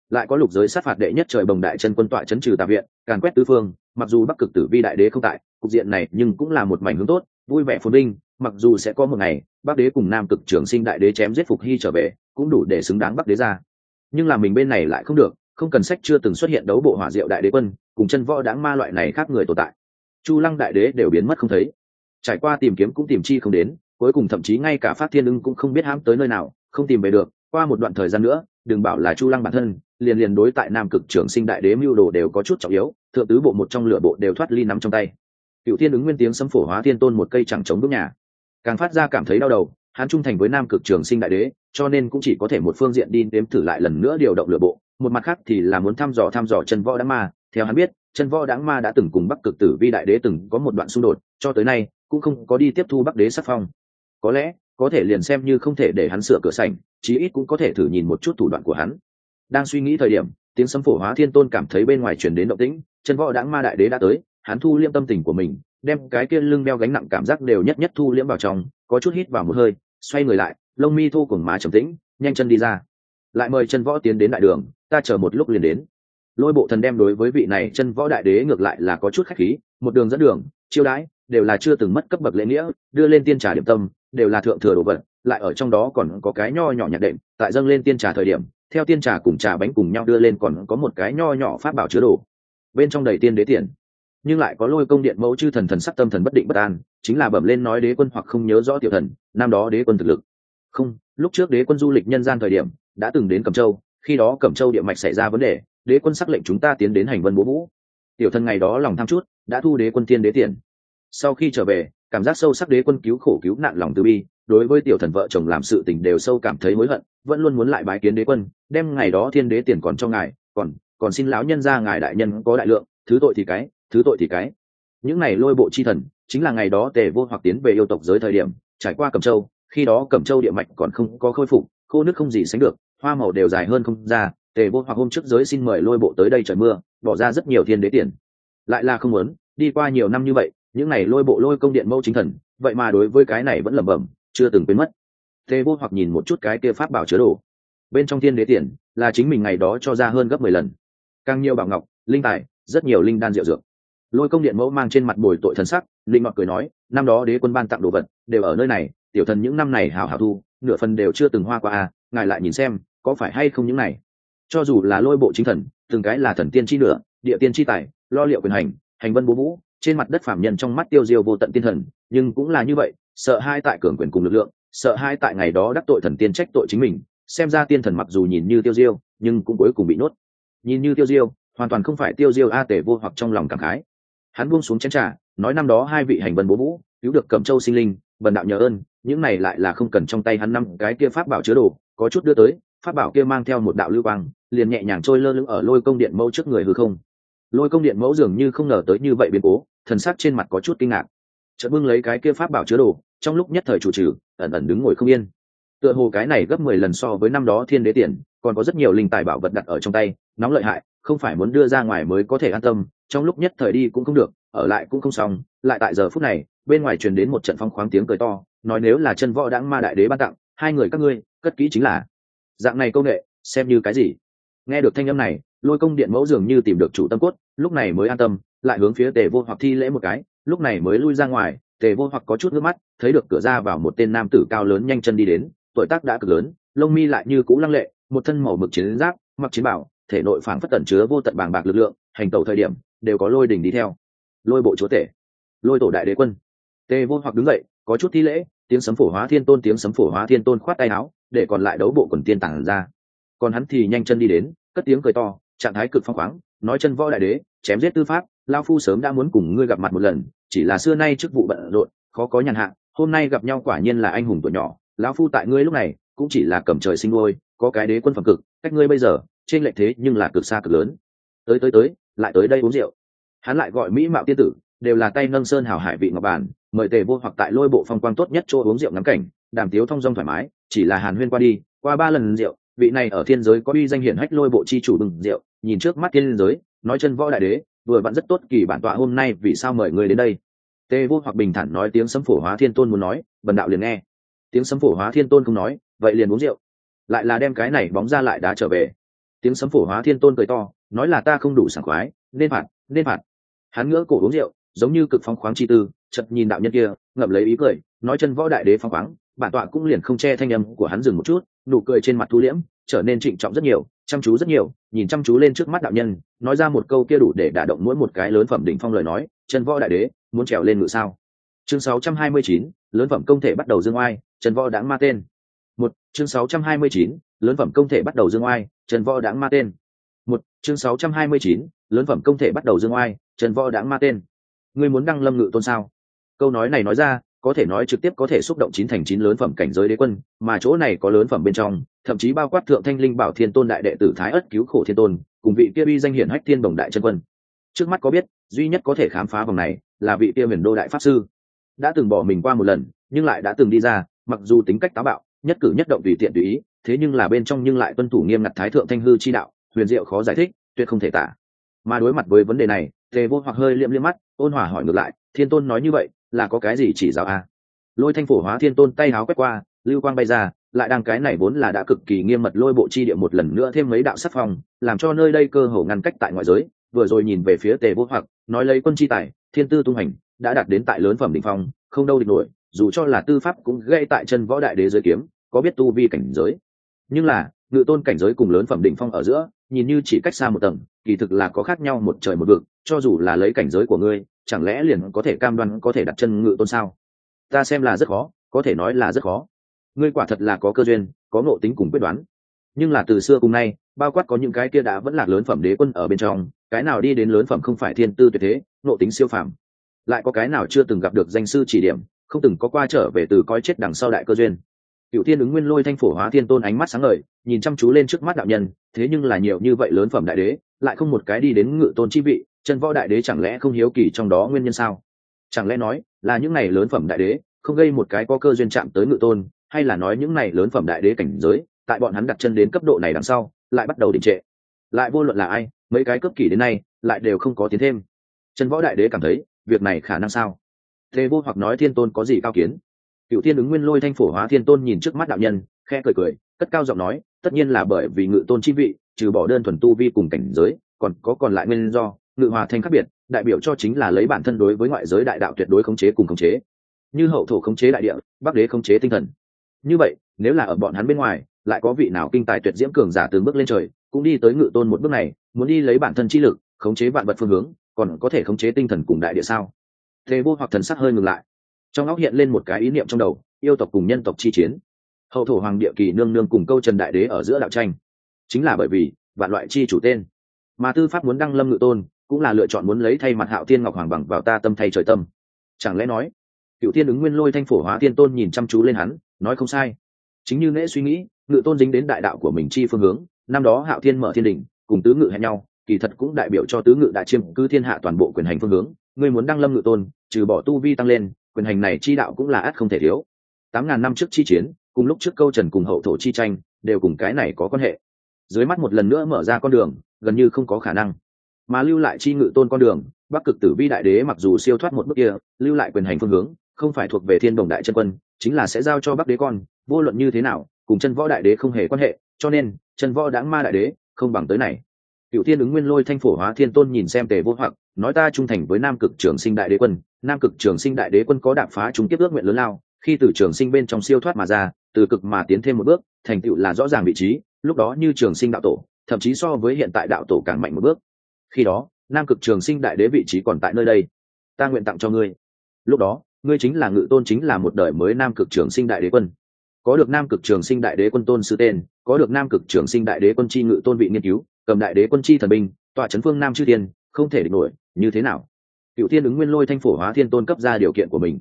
lại có lục giới sát phạt đệ nhất trời bồng đại chân quân tọa chấn trừ tà viện, càn quét tứ phương, mặc dù bắc cực tử vi đại đế không tại, cục diện này nhưng cũng là một mảnh hướng tốt, vui vẻ phồn vinh, mặc dù sẽ có một ngày, bắc đế cùng nam cực trường sinh đại đế chém giết phục hy trở về, cũng đủ để xứng đáng bắc đế ra. Nhưng là mình bên này lại không được, không cần sách chưa từng xuất hiện đấu bộ hỏa diệu đại đế quân, cùng chân võ đáng ma loại này khác người tồn tại. Chu lăng đại đế đều biến mất không thấy. Trải qua tìm kiếm cũng tìm chi không đến, cuối cùng thậm chí ngay cả phát thiên ưng cũng không biết hãm tới nơi nào, không tìm về được, qua một đoạn thời gian nữa, đừng bảo là chu lăng bản thân liền liền đối tại nam cực trưởng sinh đại đế mưu đồ đều có chút trọng yếu, thượng tứ bộ một trong lửa bộ đều thoát ly nắm trong tay. Cựu thiên ứng nguyên tiếng xâm phổ hóa thiên tôn một cây chẳng chống đúc nhà. Càng phát ra cảm thấy đau đầu, hắn trung thành với nam cực trường sinh đại đế, cho nên cũng chỉ có thể một phương diện đi đếm thử lại lần nữa điều động lửa bộ, một mặt khác thì là muốn thăm dò thăm dò chân võ đáng ma. Theo hắn biết, chân võ đáng ma đã từng cùng bắc cực tử vi đại đế từng có một đoạn xung đột, cho tới nay cũng không có đi tiếp thu bắc đế sắc phong. Có lẽ, có thể liền xem như không thể để hắn sửa cửa sảnh, chí ít cũng có thể thử nhìn một chút thủ đoạn của hắn đang suy nghĩ thời điểm, tiếng sấm phổ hóa thiên tôn cảm thấy bên ngoài truyền đến động tĩnh, chân võ đáng ma đại đế đã tới, hắn thu liêm tâm tình của mình, đem cái kia lưng đeo gánh nặng cảm giác đều nhất nhất thu liễm vào trong, có chút hít vào một hơi, xoay người lại, lông mi thu cùng má trầm tĩnh, nhanh chân đi ra. Lại mời chân võ tiến đến đại đường, ta chờ một lúc liền đến. Lôi bộ thần đem đối với vị này chân võ đại đế ngược lại là có chút khách khí, một đường dẫn đường, chiêu đãi, đều là chưa từng mất cấp bậc lễ nghĩa, đưa lên tiên trà điểm tâm, đều là thượng thừa đồ vật, lại ở trong đó còn có cái nho nhỏ nhạc đệm, tại dâng lên tiên trà thời điểm theo tiên trà cùng trà bánh cùng nhau đưa lên còn có một cái nho nhỏ phát bảo chứa đồ. Bên trong đầy tiên đế tiền. Nhưng lại có lôi công điện mẫu chư thần thần sắc tâm thần bất định bất an, chính là bẩm lên nói đế quân hoặc không nhớ rõ tiểu thần, năm đó đế quân thực lực. Không, lúc trước đế quân du lịch nhân gian thời điểm, đã từng đến cẩm châu, khi đó cẩm châu địa mạch xảy ra vấn đề, đế quân xác lệnh chúng ta tiến đến hành vân bố vũ. Tiểu thần ngày đó lòng tham chút, đã thu đế quân tiên đế tiền. Sau khi trở về, cảm giác sâu sắc đế quân cứu khổ cứu nạn lòng từ bi đối với tiểu thần vợ chồng làm sự tình đều sâu cảm thấy hối hận, vẫn luôn muốn lại bái kiến đế quân, đem ngày đó thiên đế tiền còn cho ngài, còn còn xin lão nhân ra ngài đại nhân có đại lượng, thứ tội thì cái, thứ tội thì cái. Những này lôi bộ chi thần, chính là ngày đó tề vô hoặc tiến về yêu tộc giới thời điểm, trải qua cẩm châu, khi đó cẩm châu địa mạch còn không có khôi phục, khô nước không gì sánh được, hoa màu đều dài hơn không ra, tề vô hoặc hôm trước giới xin mời lôi bộ tới đây trời mưa, bỏ ra rất nhiều thiên đế tiền. Lại là không muốn, đi qua nhiều năm như vậy, những này lôi bộ lôi công điện mẫu chính thần, vậy mà đối với cái này vẫn lẩm bẩm chưa từng quên mất. Tê vô hoặc nhìn một chút cái kia pháp bảo chứa đồ. Bên trong thiên đế tiền là chính mình ngày đó cho ra hơn gấp mười lần. Càng nhiều bảo ngọc, linh tài, rất nhiều linh đan diệu dược. Lôi công điện mẫu mang trên mặt bồi tội thần sắc, linh ngọt cười nói, năm đó đế quân ban tặng đồ vật, đều ở nơi này, tiểu thần những năm này hào hào thu, nửa phần đều chưa từng hoa qua à ngài lại nhìn xem, có phải hay không những này? Cho dù là lôi bộ chính thần, từng cái là thần tiên chi nửa, địa tiên chi tài, lo liệu quyền hành hành vân bố vũ, trên mặt đất phạm nhân trong mắt tiêu diêu vô tận tiên thần, nhưng cũng là như vậy sợ hai tại cường quyền cùng lực lượng, sợ hai tại ngày đó đắc tội thần tiên trách tội chính mình, xem ra tiên thần mặc dù nhìn như tiêu diêu, nhưng cũng cuối cùng bị nuốt nhìn như tiêu diêu, hoàn toàn không phải tiêu diêu a tể vô hoặc trong lòng cảm khái. Hắn buông xuống chén trà, nói năm đó hai vị hành vân bố vũ, cứu được cẩm châu sinh linh, bần đạo nhờ ơn, những này lại là không cần trong tay hắn năm cái kia pháp bảo chứa đồ, có chút đưa tới, pháp bảo kia mang theo một đạo lưu quang, liền nhẹ nhàng trôi lơ lửng ở lôi công điện mẫu trước người hư không. Lôi công điện mẫu dường như không ngờ tới như vậy biến cố, thần sắc trên mặt có chút kinh ngạc. Chợt bưng lấy cái kia pháp bảo chứa đồ trong lúc nhất thời chủ trừ, ẩn ẩn đứng ngồi không yên. Tựa hồ cái này gấp mười lần so với năm đó thiên đế tiền, còn có rất nhiều linh tài bảo vật đặt ở trong tay, nóng lợi hại, không phải muốn đưa ra ngoài mới có thể an tâm, trong lúc nhất thời đi cũng không được, ở lại cũng không xong, lại tại giờ phút này, bên ngoài truyền đến một trận phong khoáng tiếng cười to, nói nếu là chân võ đãng ma đại đế ban tặng, hai người các ngươi, cất kỹ chính là. Dạng này công nghệ xem như cái gì? Nghe được thanh âm này, lôi công điện mẫu dường như tìm được chủ tâm cốt, lúc này mới an tâm, lại hướng phía tề vô hoặc thi lễ một cái, lúc này mới lui ra ngoài tề vô hoặc có chút nước mắt, thấy được cửa ra vào một tên nam tử cao lớn nhanh chân đi đến, tuổi tác đã cực lớn, lông mi lại như cũ lăng lệ, một thân màu mực chiến giáp, mặc chiến bảo, thể nội phảng phất tẩn chứa vô tận bàng bạc lực lượng, hành tẩu thời điểm, đều có lôi đình đi theo. Lôi bộ chúa tể, lôi tổ đại đế quân. Tề vô hoặc đứng dậy, có chút thi lễ, tiếng sấm phổ hóa thiên tôn, tiếng sấm phổ hóa thiên tôn khoát tay áo, để còn lại đấu bộ quần tiên tản ra. Còn hắn thì nhanh chân đi đến, cất tiếng cười to, trạng thái cực phong khoáng, nói chân võ đại đế, chém giết tư pháp lao phu sớm đã muốn cùng ngươi gặp mặt một lần, chỉ là xưa nay chức vụ bận rộn, khó có nhàn hạ, hôm nay gặp nhau quả nhiên là anh hùng tuổi nhỏ. Lão phu tại ngươi lúc này, cũng chỉ là cầm trời sinh đôi có cái đế quân phẩm cực, cách ngươi bây giờ, trên lệch thế nhưng là cực xa cực lớn. Tới tới tới, lại tới đây uống rượu. Hắn lại gọi mỹ mạo tiên tử, đều là tay nâng sơn hào hải vị ngọc bản mời tề vô hoặc tại lôi bộ phong quang tốt nhất chỗ uống rượu ngắm cảnh, đàm tiếu thong dong thoải mái, chỉ là hàn huyên qua đi, qua ba lần rượu, vị này ở thiên giới có uy danh hiển hách lôi bộ chi chủ bừng rượu, nhìn trước mắt thiên giới, nói chân võ đại đế vừa vặn rất tốt, kỳ bản tọa hôm nay, vì sao mời người đến đây? Tê vô hoặc bình thản nói tiếng sấm phổ hóa thiên tôn muốn nói, bần đạo liền nghe. Tiếng sấm phổ hóa thiên tôn không nói, vậy liền uống rượu. Lại là đem cái này bóng ra lại đá trở về. Tiếng sấm phổ hóa thiên tôn cười to, nói là ta không đủ sảng khoái, nên phạt nên phạt. Hắn ngỡ cổ uống rượu, giống như cực phong khoáng chi tư chật nhìn đạo nhân kia, ngậm lấy ý cười, nói chân võ đại đế phong khoáng, bản tọa cũng liền không che thanh âm của hắn dừng một chút, nụ cười trên mặt thu liễm trở nên trịnh trọng rất nhiều chăm chú rất nhiều nhìn chăm chú lên trước mắt đạo nhân nói ra một câu kia đủ để đả động mỗi một cái lớn phẩm đỉnh phong lời nói Trần võ đại đế muốn trèo lên ngự sao? Chương 629, lớn phẩm công thể bắt đầu dương oai trần võ đáng ma tên. Một chương 629, lớn phẩm công thể bắt đầu dương oai trần võ đáng ma tên. Một chương 629, lớn phẩm công thể bắt đầu dương oai trần võ đáng ma tên. Ngươi muốn đăng lâm ngự tôn sao? Câu nói này nói ra có thể nói trực tiếp có thể xúc động chín thành chín lớn phẩm cảnh giới đế quân, mà chỗ này có lớn phẩm bên trong, thậm chí bao quát thượng thanh linh bảo thiên tôn đại đệ tử thái ất cứu khổ thiên tôn, cùng vị kia bi danh hiển hách thiên đồng đại chân quân. Trước mắt có biết, duy nhất có thể khám phá vòng này là vị kia huyền đô đại pháp sư. Đã từng bỏ mình qua một lần, nhưng lại đã từng đi ra, mặc dù tính cách táo bạo, nhất cử nhất động tùy tiện tùy ý, thế nhưng là bên trong nhưng lại tuân thủ nghiêm ngặt thái thượng thanh hư chi đạo, huyền diệu khó giải thích, tuyệt không thể tả. Mà đối mặt với vấn đề này, tề vô hoặc hơi liệm liêm mắt, ôn hòa hỏi ngược lại, thiên tôn nói như vậy là có cái gì chỉ giáo a à? lôi thanh phổ hóa thiên tôn tay háo quét qua, lưu quang bay ra, lại đang cái này vốn là đã cực kỳ nghiêm mật lôi bộ chi địa một lần nữa thêm mấy đạo sắc phong, làm cho nơi đây cơ hồ ngăn cách tại ngoại giới vừa rồi nhìn về phía tề vô hoặc, nói lấy quân chi tài, thiên tư tung hành, đã đạt đến tại lớn phẩm đỉnh phong, không đâu địch nổi, dù cho là tư pháp cũng gây tại chân võ đại đế giới kiếm, có biết tu vi cảnh giới nhưng là, ngự tôn cảnh giới cùng lớn phẩm đỉnh phong ở giữa nhìn như chỉ cách xa một tầng, kỳ thực là có khác nhau một trời một vực, cho dù là lấy cảnh giới của ngươi, chẳng lẽ liền có thể cam đoan có thể đặt chân ngự tôn sao? Ta xem là rất khó, có thể nói là rất khó. Ngươi quả thật là có cơ duyên, có ngộ tính cùng quyết đoán. Nhưng là từ xưa cùng nay, bao quát có những cái kia đã vẫn là lớn phẩm đế quân ở bên trong, cái nào đi đến lớn phẩm không phải thiên tư tuyệt thế, ngộ tính siêu phàm. Lại có cái nào chưa từng gặp được danh sư chỉ điểm, không từng có qua trở về từ coi chết đằng sau đại cơ duyên cựu thiên ứng nguyên lôi thanh phổ hóa thiên tôn ánh mắt sáng ngời, nhìn chăm chú lên trước mắt đạo nhân, thế nhưng là nhiều như vậy lớn phẩm đại đế, lại không một cái đi đến ngự tôn chi vị, chân võ đại đế chẳng lẽ không hiếu kỳ trong đó nguyên nhân sao? Chẳng lẽ nói là những này lớn phẩm đại đế không gây một cái có cơ duyên chạm tới ngự tôn, hay là nói những này lớn phẩm đại đế cảnh giới, tại bọn hắn đặt chân đến cấp độ này đằng sau, lại bắt đầu đình trệ? Lại vô luận là ai, mấy cái cấp kỷ đến nay, lại đều không có tiến thêm. Chân võ đại đế cảm thấy, việc này khả năng sao? Thế vô hoặc nói thiên tôn có gì cao kiến? Cựu thiên ứng nguyên lôi thanh phổ hóa thiên tôn nhìn trước mắt đạo nhân khe cười cười, cất cao giọng nói, tất nhiên là bởi vì ngự tôn chi vị, trừ bỏ đơn thuần tu vi cùng cảnh giới, còn có còn lại nguyên do, ngự hòa thanh khác biệt, đại biểu cho chính là lấy bản thân đối với ngoại giới đại đạo tuyệt đối khống chế cùng khống chế. Như hậu thổ khống chế đại địa, bắc đế khống chế tinh thần. Như vậy, nếu là ở bọn hắn bên ngoài, lại có vị nào kinh tài tuyệt diễm cường giả từ bước lên trời, cũng đi tới ngự tôn một bước này, muốn đi lấy bản thân chi lực, khống chế vạn vật phương hướng, còn có thể khống chế tinh thần cùng đại địa sao? Thế vô hoặc thần sắc hơi ngừng lại trong óc hiện lên một cái ý niệm trong đầu, yêu tộc cùng nhân tộc chi chiến. Hậu thổ hoàng địa kỳ nương nương cùng câu trần đại đế ở giữa đạo tranh. Chính là bởi vì, vạn loại chi chủ tên. Mà tư pháp muốn đăng lâm ngự tôn, cũng là lựa chọn muốn lấy thay mặt hạo tiên ngọc hoàng bằng vào ta tâm thay trời tâm. Chẳng lẽ nói cựu tiên ứng nguyên lôi thanh phổ hóa tiên tôn nhìn chăm chú lên hắn, nói không sai. Chính như nễ suy nghĩ, ngự tôn dính đến đại đạo của mình chi phương hướng, năm đó hạo thiên mở thiên đình cùng tứ ngự hẹn nhau, kỳ thật cũng đại biểu cho tứ ngự đã chiêm cư thiên hạ toàn bộ quyền hành phương hướng. Người muốn đăng lâm ngự tôn, trừ bỏ tu vi tăng lên quyền hành này chi đạo cũng là ắt không thể thiếu. Tám ngàn năm trước chi chiến, cùng lúc trước câu trần cùng hậu thổ chi tranh, đều cùng cái này có quan hệ. Dưới mắt một lần nữa mở ra con đường, gần như không có khả năng. Mà lưu lại chi ngự tôn con đường, bắc cực tử vi đại đế mặc dù siêu thoát một bước kia, lưu lại quyền hành phương hướng, không phải thuộc về thiên đồng đại chân quân, chính là sẽ giao cho bắc đế con, vô luận như thế nào, cùng chân võ đại đế không hề quan hệ, cho nên, chân võ đáng ma đại đế, không bằng tới này cựu thiên ứng nguyên lôi thanh phổ hóa thiên tôn nhìn xem tề vô hoặc, nói ta trung thành với nam cực trường sinh đại đế quân. Nam cực trường sinh đại đế quân có đạp phá chúng tiếp ước nguyện lớn lao, khi từ trường sinh bên trong siêu thoát mà ra, từ cực mà tiến thêm một bước, thành tựu là rõ ràng vị trí, lúc đó như trường sinh đạo tổ, thậm chí so với hiện tại đạo tổ càng mạnh một bước. Khi đó, nam cực trường sinh đại đế vị trí còn tại nơi đây. Ta nguyện tặng cho ngươi. Lúc đó, ngươi chính là ngự tôn chính là một đời mới nam cực trường sinh đại đế quân. Có được nam cực trường sinh đại đế quân tôn sư tên, có được nam cực trường sinh đại đế quân chi ngự tôn vị nghiên cứu cầm đại đế quân chi thần binh, tọa trấn phương nam chư tiên không thể địch nổi, như thế nào? Cựu tiên ứng nguyên lôi thanh phổ hóa thiên tôn cấp ra điều kiện của mình.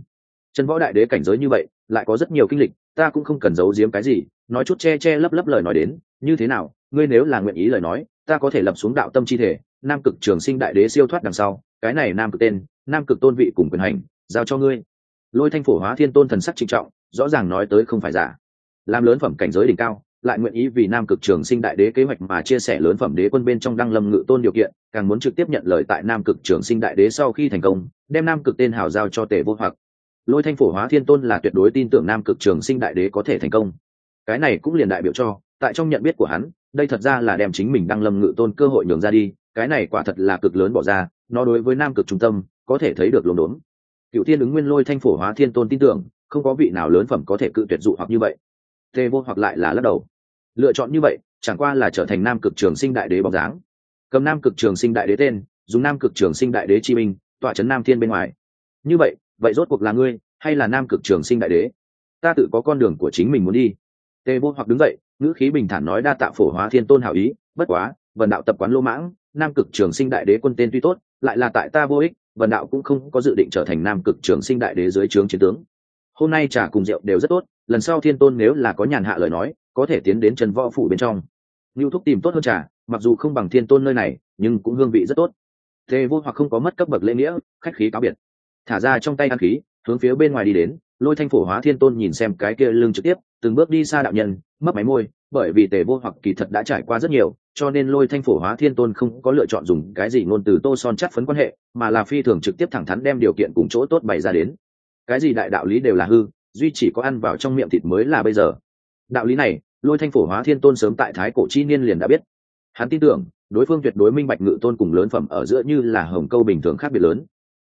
Chân võ đại đế cảnh giới như vậy, lại có rất nhiều kinh lịch, ta cũng không cần giấu giếm cái gì, nói chút che che lấp lấp lời nói đến, như thế nào? Ngươi nếu là nguyện ý lời nói, ta có thể lập xuống đạo tâm chi thể, nam cực trường sinh đại đế siêu thoát đằng sau, cái này nam cực tên, nam cực tôn vị cùng quyền hành, giao cho ngươi. Lôi thanh phổ hóa thiên tôn thần sắc trịnh trọng, rõ ràng nói tới không phải giả. Làm lớn phẩm cảnh giới đỉnh cao lại nguyện ý vì nam cực trường sinh đại đế kế hoạch mà chia sẻ lớn phẩm đế quân bên trong đăng lâm ngự tôn điều kiện, càng muốn trực tiếp nhận lời tại nam cực trường sinh đại đế sau khi thành công, đem nam cực tên hào giao cho tề vô hoặc. Lôi thanh phổ hóa thiên tôn là tuyệt đối tin tưởng nam cực trường sinh đại đế có thể thành công. Cái này cũng liền đại biểu cho, tại trong nhận biết của hắn, đây thật ra là đem chính mình đăng lâm ngự tôn cơ hội nhường ra đi, cái này quả thật là cực lớn bỏ ra, nó đối với nam cực trung tâm, có thể thấy được lồn đốn. Cựu tiên ứng nguyên lôi thanh phổ hóa thiên tôn tin tưởng, không có vị nào lớn phẩm có thể cự tuyệt dụ hoặc như vậy. Tê vô hoặc lại là lắc đầu lựa chọn như vậy, chẳng qua là trở thành nam cực trường sinh đại đế bóng dáng. Cầm nam cực trường sinh đại đế tên, dùng nam cực trường sinh đại đế chi minh tọa trấn nam thiên bên ngoài. Như vậy vậy rốt cuộc là ngươi, hay là nam cực trường sinh đại đế? Ta tự có con đường của chính mình muốn đi. Tề vô hoặc đứng dậy, ngữ khí bình thản nói đa tạ phổ hóa thiên tôn hảo ý, bất quá, vần đạo tập quán lô mãng, nam cực trường sinh đại đế quân tên tuy tốt, lại là tại ta vô ích, vần đạo cũng không có dự định trở thành nam cực trường sinh đại đế dưới trướng chiến tướng. Hôm nay trà cùng rượu đều rất tốt, lần sau thiên tôn nếu là có nhàn hạ lời nói có thể tiến đến trần võ phủ bên trong. Lưu thúc tìm tốt hơn trà, mặc dù không bằng thiên tôn nơi này, nhưng cũng hương vị rất tốt. Tề vô hoặc không có mất cấp bậc lễ nghĩa, khách khí cáo biệt. Thả ra trong tay đăng khí, hướng phía bên ngoài đi đến, lôi thanh phổ hóa thiên tôn nhìn xem cái kia lưng trực tiếp, từng bước đi xa đạo nhân mất máy môi, bởi vì tề vô hoặc kỳ thật đã trải qua rất nhiều, cho nên lôi thanh phổ hóa thiên tôn không có lựa chọn dùng cái gì ngôn từ tô son chắc phấn quan hệ, mà là phi thường trực tiếp thẳng thắn đem điều kiện cùng chỗ tốt bày ra đến. Cái gì đại đạo lý đều là hư, duy chỉ có ăn vào trong miệng thịt mới là bây giờ. Đạo lý này lôi thanh phổ hóa thiên tôn sớm tại thái cổ chi niên liền đã biết. Hắn tin tưởng, đối phương tuyệt đối minh bạch ngự tôn cùng lớn phẩm ở giữa như là hồng câu bình thường khác biệt lớn.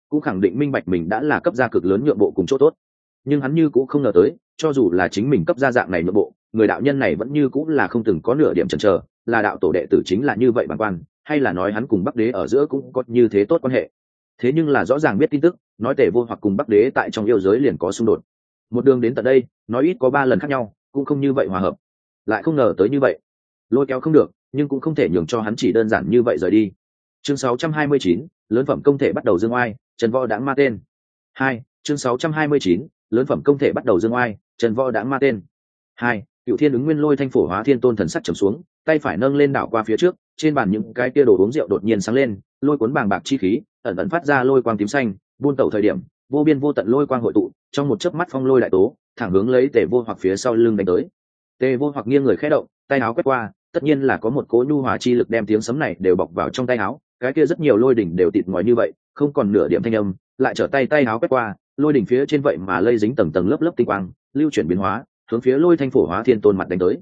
Cũng khẳng định minh bạch mình đã là cấp gia cực lớn nhượng bộ cùng chỗ tốt. Nhưng hắn như cũng không ngờ tới, cho dù là chính mình cấp gia dạng này nhượng bộ, người đạo nhân này vẫn như cũng là không từng có nửa điểm chần chờ, là đạo tổ đệ tử chính là như vậy bản quan, hay là nói hắn cùng bắc đế ở giữa cũng có như thế tốt quan hệ. Thế nhưng là rõ ràng biết tin tức, nói tể vô hoặc cùng bắc đế tại trong yêu giới liền có xung đột. Một đường đến tận đây, nói ít có ba lần khác nhau, cũng không như vậy hòa hợp lại không ngờ tới như vậy. Lôi kéo không được nhưng cũng không thể nhường cho hắn chỉ đơn giản như vậy rời đi. Chương 629, lớn phẩm công thể bắt đầu dương oai trần võ đãng ma tên. Hai chương 629, lớn phẩm công thể bắt đầu dương oai trần võ đãng ma tên. Hai cựu thiên ứng nguyên lôi thanh phổ hóa thiên tôn thần sắc trầm xuống tay phải nâng lên đảo qua phía trước trên bàn những cái kia đồ uống rượu đột nhiên sáng lên lôi cuốn bàng bạc chi khí ẩn ẩn phát ra lôi quang tím xanh buôn tẩu thời điểm vô biên vô tận lôi quang hội tụ trong một chớp mắt phong lôi đại tố thẳng hướng lấy tề vô hoặc phía sau lưng đánh tới tề vô hoặc nghiêng người khẽ động, tay áo quét qua, tất nhiên là có một cỗ nhu hòa chi lực đem tiếng sấm này đều bọc vào trong tay áo, cái kia rất nhiều lôi đỉnh đều tịt ngòi như vậy, không còn nửa điểm thanh âm, lại trở tay tay áo quét qua, lôi đỉnh phía trên vậy mà lây dính tầng tầng lớp lớp tinh quang, lưu chuyển biến hóa, hướng phía lôi thanh phổ hóa thiên tôn mặt đánh tới.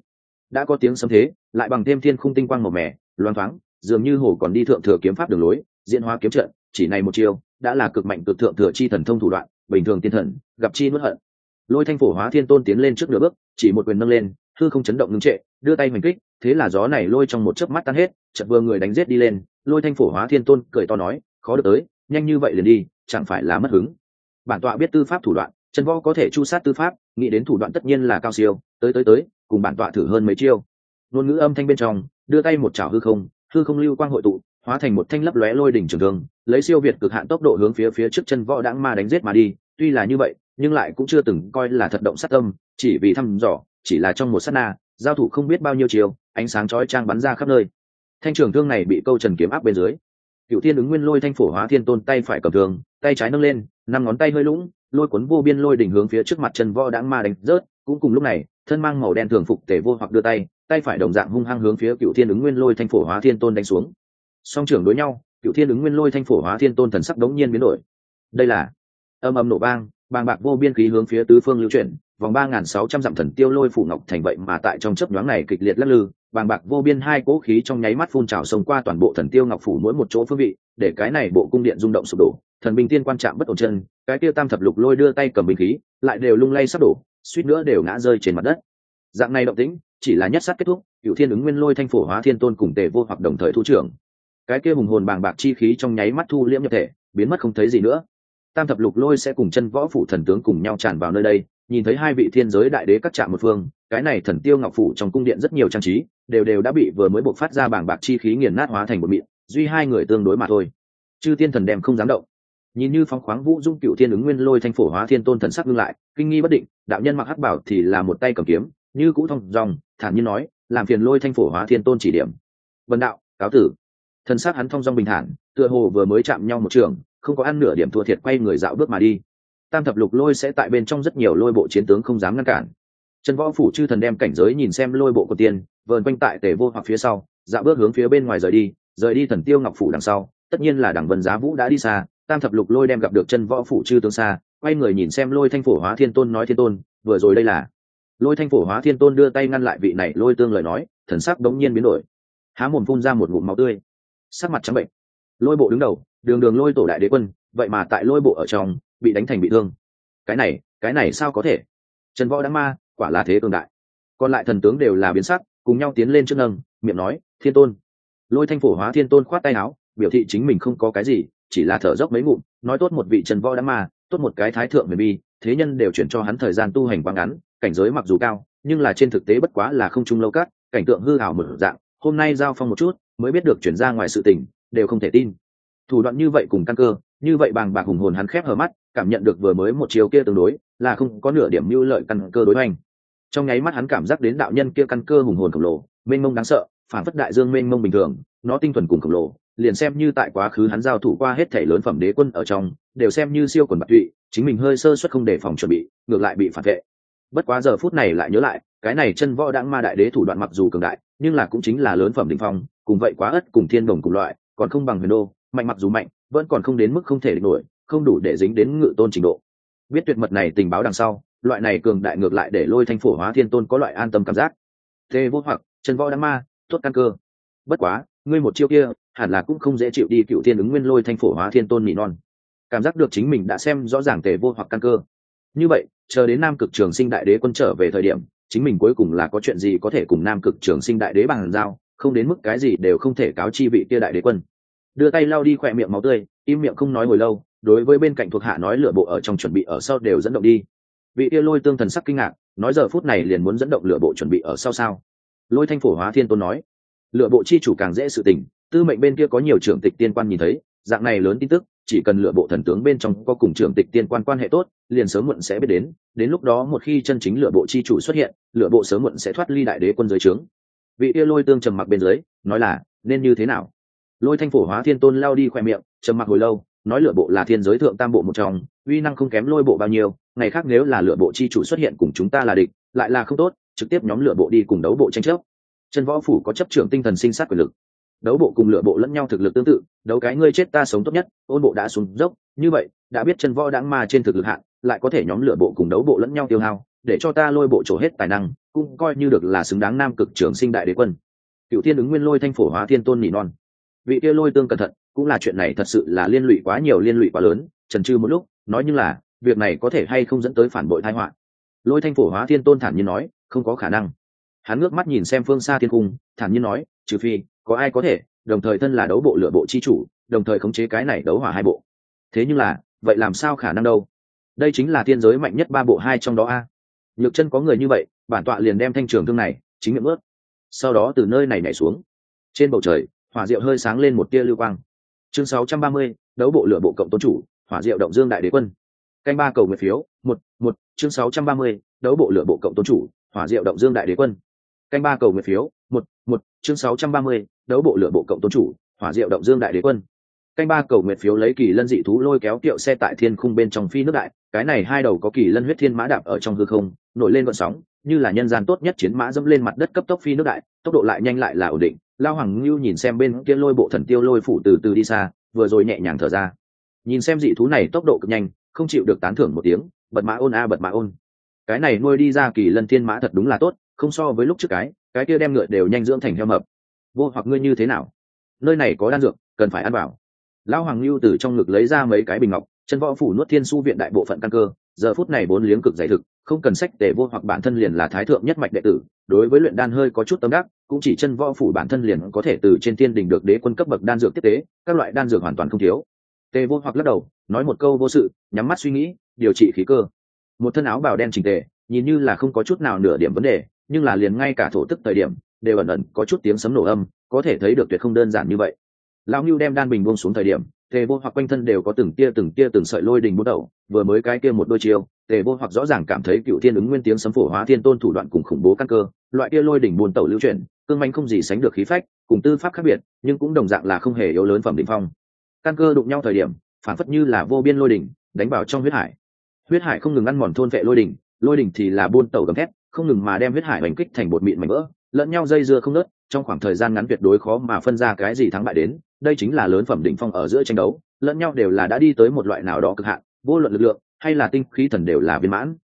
Đã có tiếng sấm thế, lại bằng thêm thiên khung tinh quang màu mẻ loang thoáng, dường như hồ còn đi thượng thừa kiếm pháp đường lối, diễn hóa kiếm trận, chỉ này một chiêu, đã là cực mạnh cực thượng thừa chi thần thông thủ đoạn, bình thường tiên thần, gặp chi nuốt hận. Lôi thanh phổ hóa thiên tôn tiến lên trước nửa bước, chỉ một quyền nâng lên hư không chấn động ngưng trệ, đưa tay mình kích, thế là gió này lôi trong một chớp mắt tan hết, chợt vừa người đánh giết đi lên, lôi thanh phổ hóa thiên tôn cười to nói, khó được tới, nhanh như vậy liền đi, chẳng phải là mất hứng. Bản tọa biết tư pháp thủ đoạn chân võ có thể chu sát tư pháp, nghĩ đến thủ đoạn tất nhiên là cao siêu, tới tới tới, cùng bản tọa thử hơn mấy chiêu. Ngôn ngữ âm thanh bên trong, đưa tay một chảo hư không hư không lưu quang hội tụ, hóa thành một thanh lấp lóe lôi đỉnh trường thương, lấy siêu việt cực hạn tốc độ hướng phía phía trước chân võ đãng ma đánh giết mà đi, tuy là như vậy, nhưng lại cũng chưa từng coi là thật động sát tâm, chỉ vì thăm dò chỉ là trong một sát na, giao thủ không biết bao nhiêu chiều, ánh sáng chói trang bắn ra khắp nơi. Thanh trường thương này bị câu trần kiếm áp bên dưới. Cựu thiên ứng nguyên lôi thanh phổ hóa thiên tôn tay phải cầm thương, tay trái nâng lên, năm ngón tay hơi lũng, lôi cuốn vô biên lôi đỉnh hướng phía trước mặt trần võ đãng ma đánh rớt, cũng cùng lúc này, thân mang màu đen thường phục tể vô hoặc đưa tay tay phải đồng dạng hung hăng hướng phía cựu thiên ứng nguyên lôi thanh phổ hóa thiên tôn đánh xuống. Song trưởng đối nhau cựu thiên ứng nguyên lôi thanh phổ hóa thiên tôn thần sắc đống nhiên biến đổi. Đây là âm âm nổ bang bàng bạc vô biên khí hướng phía tứ phương lưu chuyển vòng ba nghìn sáu trăm dặm thần tiêu lôi phủ ngọc thành vậy mà tại trong chớp nhoáng này kịch liệt lắc lư, bàng bạc vô biên hai cỗ khí trong nháy mắt phun trào sông qua toàn bộ thần tiêu ngọc phủ mỗi một chỗ phương vị, để cái này bộ cung điện rung động sụp đổ, thần binh tiên quan chạm bất ổn chân, cái tiêu tam thập lục lôi đưa tay cầm binh khí, lại đều lung lay sắp đổ, suýt nữa đều ngã rơi trên mặt đất. Dạng này động tĩnh, chỉ là nhất sát kết thúc, cửu thiên ứng nguyên lôi thanh phổ hóa thiên tôn cùng tề vô hoặc đồng thời thu trưởng. Cái kia hùng hồn bàng bạc chi khí trong nháy mắt thu liễm nhập thể, biến mất không thấy gì nữa. Tam thập lục lôi sẽ cùng chân võ phủ thần tướng cùng nhau tràn vào nơi đây nhìn thấy hai vị thiên giới đại đế các trạm một phương, cái này thần tiêu ngọc phủ trong cung điện rất nhiều trang trí, đều đều đã bị vừa mới buộc phát ra bảng bạc chi khí nghiền nát hóa thành một miệng duy hai người tương đối mà thôi. Chư tiên thần đem không dám động. Nhìn như phóng khoáng vũ dung cựu thiên ứng nguyên lôi thanh phổ hóa thiên tôn thần sắc ngưng lại, kinh nghi bất định, đạo nhân mặc hắc bảo thì là một tay cầm kiếm, như cũ thông dòng, thản nhiên nói, làm phiền lôi thanh phổ hóa thiên tôn chỉ điểm. Vần đạo, cáo tử. Thần sắc hắn thông dong bình thản, tựa hồ vừa mới chạm nhau một trường, không có ăn nửa điểm thua thiệt, quay người dạo bước mà đi tam thập lục lôi sẽ tại bên trong rất nhiều lôi bộ chiến tướng không dám ngăn cản. Trần võ phủ chư thần đem cảnh giới nhìn xem lôi bộ của tiên, vờn quanh tại tề vô hoặc phía sau dạo bước hướng phía bên ngoài rời đi rời đi thần tiêu ngọc phủ đằng sau, tất nhiên là đảng vân giá vũ đã đi xa, tam thập lục lôi đem gặp được chân võ phủ chư tướng xa, quay người nhìn xem lôi thanh phổ hóa thiên tôn nói thiên tôn, vừa rồi đây là. Lôi thanh phổ hóa thiên tôn đưa tay ngăn lại vị này lôi tương lời nói, thần sắc đống nhiên biến đổi. Há mồm phun ra một ngụm máu tươi. Sắc mặt trắng bệnh. Lôi bộ đứng đầu, đường đường lôi tổ đại đế quân, vậy mà tại lôi bộ ở trong bị đánh thành bị thương. Cái này cái này sao có thể? Trần võ đã ma, quả là thế cường đại. Còn lại thần tướng đều là biến sắc, cùng nhau tiến lên trước nâng, miệng nói, thiên tôn. Lôi thanh phổ hóa thiên tôn khoát tay áo, biểu thị chính mình không có cái gì, chỉ là thở dốc mấy ngụm, nói tốt một vị trần võ đã ma, tốt một cái thái thượng huyền bi, thế nhân đều chuyển cho hắn thời gian tu hành quá ngắn, cảnh giới mặc dù cao, nhưng là trên thực tế bất quá là không trung lâu cát cảnh tượng hư hảo một dạng, hôm nay giao phong một chút, mới biết được chuyển ra ngoài sự tình, đều không thể tin. Thủ đoạn như vậy cùng căn cơ, như vậy bàng bạc hùng hồn hắn khép hờ mắt cảm nhận được vừa mới một chiều kia tương đối, là không có nửa điểm mưu lợi căn cơ đối hoành. Trong nháy mắt hắn cảm giác đến đạo nhân kia căn cơ hùng hồn khổng lồ, mênh mông đáng sợ, phản phất đại dương mênh mông bình thường, nó tinh thuần cùng khổng lồ, liền xem như tại quá khứ hắn giao thủ qua hết thể lớn phẩm đế quân ở trong, đều xem như siêu quần bạc tụy, chính mình hơi sơ suất không đề phòng chuẩn bị, ngược lại bị phản vệ. Bất quá giờ phút này lại nhớ lại, cái này chân võ đãng ma đại đế thủ đoạn mặc dù cường đại, nhưng là cũng chính là lớn phẩm đình phong, cùng vậy quá ất cùng thiên đồng cùng loại, còn không bằng huyền đô, mạnh mặc dù mạnh, vẫn còn không đến mức không thể địch nổi không đủ để dính đến ngự tôn trình độ. Biết tuyệt mật này tình báo đằng sau, loại này cường đại ngược lại để lôi thanh phổ hóa thiên tôn có loại an tâm cảm giác. Tê vô hoặc, chân võ đám ma, tốt căn cơ. Bất quá, ngươi một chiêu kia, hẳn là cũng không dễ chịu đi cựu thiên ứng nguyên lôi thanh phổ hóa thiên tôn mỹ non. Cảm giác được chính mình đã xem rõ ràng tề vô hoặc căn cơ. Như vậy, chờ đến nam cực trường sinh đại đế quân trở về thời điểm, chính mình cuối cùng là có chuyện gì có thể cùng nam cực trường sinh đại đế bằng giao, không đến mức cái gì đều không thể cáo chi vị kia đại đế quân đưa tay lau đi khỏe miệng máu tươi, im miệng không nói hồi lâu, đối với bên cạnh thuộc hạ nói lửa bộ ở trong chuẩn bị ở sau đều dẫn động đi. Vị kia lôi tương thần sắc kinh ngạc, nói giờ phút này liền muốn dẫn động lửa bộ chuẩn bị ở sau sao? Lôi thanh phổ hóa thiên tôn nói lựa bộ chi chủ càng dễ sự tình, tư mệnh bên kia có nhiều trưởng tịch tiên quan nhìn thấy, dạng này lớn tin tức, chỉ cần lựa bộ thần tướng bên trong có cùng trưởng tịch tiên quan quan hệ tốt, liền sớm muộn sẽ biết đến đến lúc đó một khi chân chính lựa bộ chi chủ xuất hiện lựa bộ sớm muộn sẽ thoát ly đại đế quân giới trướng. Vị kia lôi tương trầm mặc bên dưới, nói là, nên như thế nào? Lôi thanh phổ hóa thiên tôn lao đi khoe miệng, trầm mặc hồi lâu, nói lựa bộ là thiên giới thượng tam bộ một trong, uy năng không kém lôi bộ bao nhiêu, ngày khác nếu là lựa bộ chi chủ xuất hiện cùng chúng ta là địch, lại là không tốt, trực tiếp nhóm lựa bộ đi cùng đấu bộ tranh chấp. Trần võ phủ có chấp trưởng tinh thần sinh sát quyền lực. Đấu bộ cùng lựa bộ lẫn nhau thực lực tương tự, đấu cái ngươi chết ta sống tốt nhất, ôn bộ đã xuống dốc, như vậy, đã biết chân võ đáng ma trên thực lực hạn, lại có thể nhóm lựa bộ cùng đấu bộ lẫn nhau tiêu hao, để cho ta lôi bộ trổ hết tài năng, cũng coi như được là xứng đáng nam cực trưởng sinh đại đế quân. Cựu thiên ứng nguyên lôi thanh phổ hóa thiên tôn nỉ non vị kia lôi tương cẩn thận, cũng là chuyện này thật sự là liên lụy quá nhiều, liên lụy quá lớn. Trần trừ một lúc, nói như là, việc này có thể hay không dẫn tới phản bội thái họa? Lôi thanh phổ hóa thiên tôn thản nhiên nói, không có khả năng. Hắn ngước mắt nhìn xem phương xa thiên cung, thản nhiên nói, trừ phi, có ai có thể, đồng thời thân là đấu bộ lựa bộ chi chủ, đồng thời khống chế cái này đấu hỏa hai bộ. Thế nhưng là, vậy làm sao khả năng đâu? Đây chính là thiên giới mạnh nhất ba bộ hai trong đó a. Nhược chân có người như vậy, bản tọa liền đem thanh trường thương này, chính miệng ướt, sau đó từ nơi này nhảy xuống. Trên bầu trời hỏa diệu hơi sáng lên một tia lưu quang. Chương 630, đấu bộ lửa bộ cộng tôn chủ hỏa diệu động dương đại đế quân. Canh ba cầu nguyện phiếu một một chương 630, đấu bộ lửa bộ cộng tôn chủ hỏa diệu động dương đại đế quân. Canh ba cầu nguyện phiếu một một chương 630, đấu bộ lửa bộ cộng tôn chủ hỏa diệu động dương đại đế quân. Canh ba cầu nguyện phiếu lấy kỳ lân dị thú lôi kéo kiệu xe tại thiên khung bên trong phi nước đại cái này hai đầu có kỳ lân huyết thiên mã đạp ở trong hư không nổi lên vận sóng như là nhân gian tốt nhất chiến mã dẫm lên mặt đất cấp tốc phi nước đại, tốc độ lại nhanh lại là ổn định. Lao hoàng ngưu nhìn xem bên kia lôi bộ thần tiêu lôi phủ từ từ đi xa, vừa rồi nhẹ nhàng thở ra. Nhìn xem dị thú này tốc độ cực nhanh, không chịu được tán thưởng một tiếng, bật mã ôn a, bật mã ôn. Cái này nuôi đi ra kỳ lân thiên mã thật đúng là tốt, không so với lúc trước cái cái kia đem ngựa đều nhanh dưỡng thành heo mập. Vô hoặc ngươi như thế nào? Nơi này có đan dược, cần phải ăn vào. Lão hoàng lưu từ trong ngực lấy ra mấy cái bình ngọc, chân võ phủ nuốt thiên su viện đại bộ phận căn cơ giờ phút này bốn liếng cực dày thực, không cần sách để vô hoặc bản thân liền là thái thượng nhất mạch đệ tử, đối với luyện đan hơi có chút tâm đắc, cũng chỉ chân võ phủ bản thân liền có thể từ trên thiên đình được đế quân cấp bậc đan dược tiếp tế, các loại đan dược hoàn toàn không thiếu. Tề vô hoặc lắc đầu, nói một câu vô sự, nhắm mắt suy nghĩ, điều trị khí cơ. Một thân áo bào đen chỉnh tề, nhìn như là không có chút nào nửa điểm vấn đề, nhưng là liền ngay cả thổ tức thời điểm, đều ẩn ẩn có chút tiếng sấm nổ âm, có thể thấy được tuyệt không đơn giản như vậy. Lão ngưu đem đan bình buông xuống thời điểm tề vô hoặc quanh thân đều có từng tia từng tia từng sợi lôi đình bút đầu, vừa mới cái kia một đôi chiêu, tề vô hoặc rõ ràng cảm thấy cựu thiên ứng nguyên tiếng sấm phổ hóa thiên tôn thủ đoạn cùng khủng bố căn cơ, loại kia lôi đỉnh buồn tẩu lưu chuyển, cương manh không gì sánh được khí phách, cùng tư pháp khác biệt, nhưng cũng đồng dạng là không hề yếu lớn phẩm đỉnh phong. Căn cơ đụng nhau thời điểm, phản phất như là vô biên lôi đỉnh đánh vào trong huyết hải. Huyết hải không ngừng ăn mòn thôn vệ lôi đỉnh lôi đỉnh thì là buôn tẩu gầm thét, không ngừng mà đem huyết hải bành kích thành bột mịn mảnh vỡ lẫn nhau dây dưa không nớt, trong khoảng thời gian ngắn tuyệt đối khó mà phân ra cái gì thắng bại đến, đây chính là lớn phẩm đỉnh phong ở giữa tranh đấu, lẫn nhau đều là đã đi tới một loại nào đó cực hạn, vô luận lực lượng hay là tinh khí thần đều là viên mãn.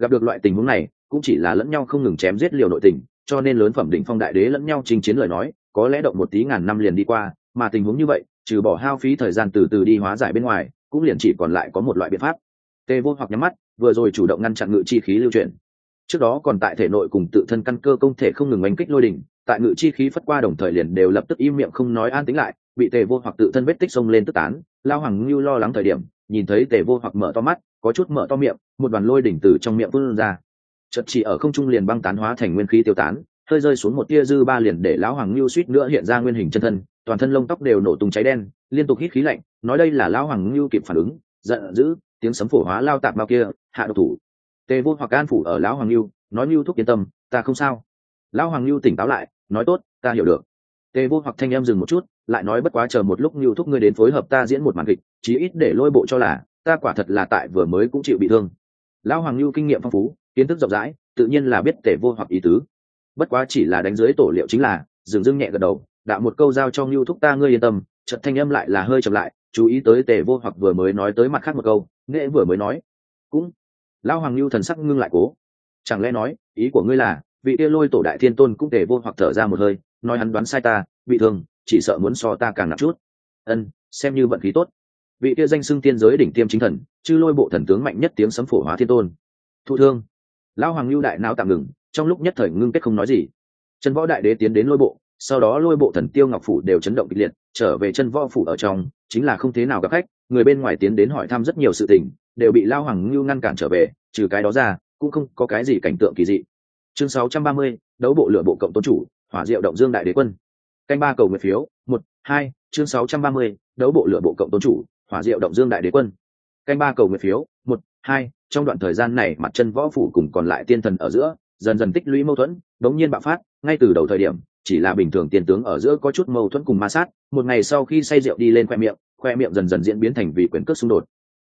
Gặp được loại tình huống này, cũng chỉ là lẫn nhau không ngừng chém giết liều nội tình, cho nên lớn phẩm đỉnh phong đại đế lẫn nhau chinh chiến lời nói, có lẽ động một tí ngàn năm liền đi qua, mà tình huống như vậy, trừ bỏ hao phí thời gian từ từ đi hóa giải bên ngoài, cũng liền chỉ còn lại có một loại biện pháp. Tê vô hoặc nhắm mắt, vừa rồi chủ động ngăn chặn ngự chi khí lưu chuyển trước đó còn tại thể nội cùng tự thân căn cơ công thể không ngừng oanh kích lôi đỉnh, tại ngự chi khí phất qua đồng thời liền đều lập tức im miệng không nói an tính lại, bị tề vô hoặc tự thân vết tích xông lên tức tán, lao hoàng ngưu lo lắng thời điểm, nhìn thấy tề vô hoặc mở to mắt, có chút mở to miệng, một đoàn lôi đỉnh từ trong miệng vươn ra. Chật chỉ ở không trung liền băng tán hóa thành nguyên khí tiêu tán, hơi rơi xuống một tia dư ba liền để lão hoàng ngưu suýt nữa hiện ra nguyên hình chân thân, toàn thân lông tóc đều nổ tung cháy đen, liên tục hít khí lạnh, nói đây là lão hoàng ngưu kịp phản ứng, giận dữ, tiếng sấm phổ hóa lao tạp bao kia, hạ độc thủ tề vô hoặc an phủ ở lão hoàng Lưu, nói Lưu thúc yên tâm, ta không sao. Lão hoàng Lưu tỉnh táo lại, nói tốt, ta hiểu được. Tề vô hoặc thanh em dừng một chút, lại nói bất quá chờ một lúc Lưu thúc ngươi đến phối hợp ta diễn một màn kịch, chí ít để lôi bộ cho là, ta quả thật là tại vừa mới cũng chịu bị thương. Lão hoàng Lưu kinh nghiệm phong phú, kiến thức rộng rãi, tự nhiên là biết tề vô hoặc ý tứ. Bất quá chỉ là đánh dưới tổ liệu chính là, dừng dưng nhẹ gật đầu, đạo một câu giao cho Lưu thúc ta ngươi yên tâm trận thanh âm lại là hơi chậm lại, chú ý tới tề vô hoặc vừa mới nói tới mặt khác một câu, nghệ vừa mới nói. Cũng lão hoàng lưu thần sắc ngưng lại cố. Chẳng lẽ nói, ý của ngươi là, vị kia lôi tổ đại thiên tôn cũng tề vô hoặc thở ra một hơi, nói hắn đoán sai ta, bị thương, chỉ sợ muốn so ta càng nặng chút. Ân, xem như vận khí tốt. Vị kia danh xưng tiên giới đỉnh tiêm chính thần, chư lôi bộ thần tướng mạnh nhất tiếng sấm phổ hóa thiên tôn. Thụ thương. Lão hoàng lưu đại não tạm ngừng, trong lúc nhất thời ngưng kết không nói gì. Chân võ đại đế tiến đến lôi bộ, sau đó lôi bộ thần tiêu ngọc phủ đều chấn động kịch liệt, trở về chân võ phủ ở trong, chính là không thế nào gặp khách, người bên ngoài tiến đến hỏi thăm rất nhiều sự tình đều bị lao hoàng ngưu ngăn cản trở về trừ cái đó ra cũng không có cái gì cảnh tượng kỳ dị. Chương 630, đấu bộ lửa bộ cộng tôn chủ hỏa diệu động dương đại đế quân. Canh ba cầu nguyện phiếu một hai chương 630, đấu bộ lửa bộ cộng tôn chủ hỏa diệu động dương đại đế quân. Canh ba cầu nguyện phiếu một hai trong đoạn thời gian này mặt chân võ phủ cùng còn lại tiên thần ở giữa dần dần tích lũy mâu thuẫn đống nhiên bạo phát ngay từ đầu thời điểm chỉ là bình thường tiền tướng ở giữa có chút mâu thuẫn cùng ma sát một ngày sau khi say rượu đi lên khoe miệng khoe miệng dần dần diễn biến thành vì quyền cước xung đột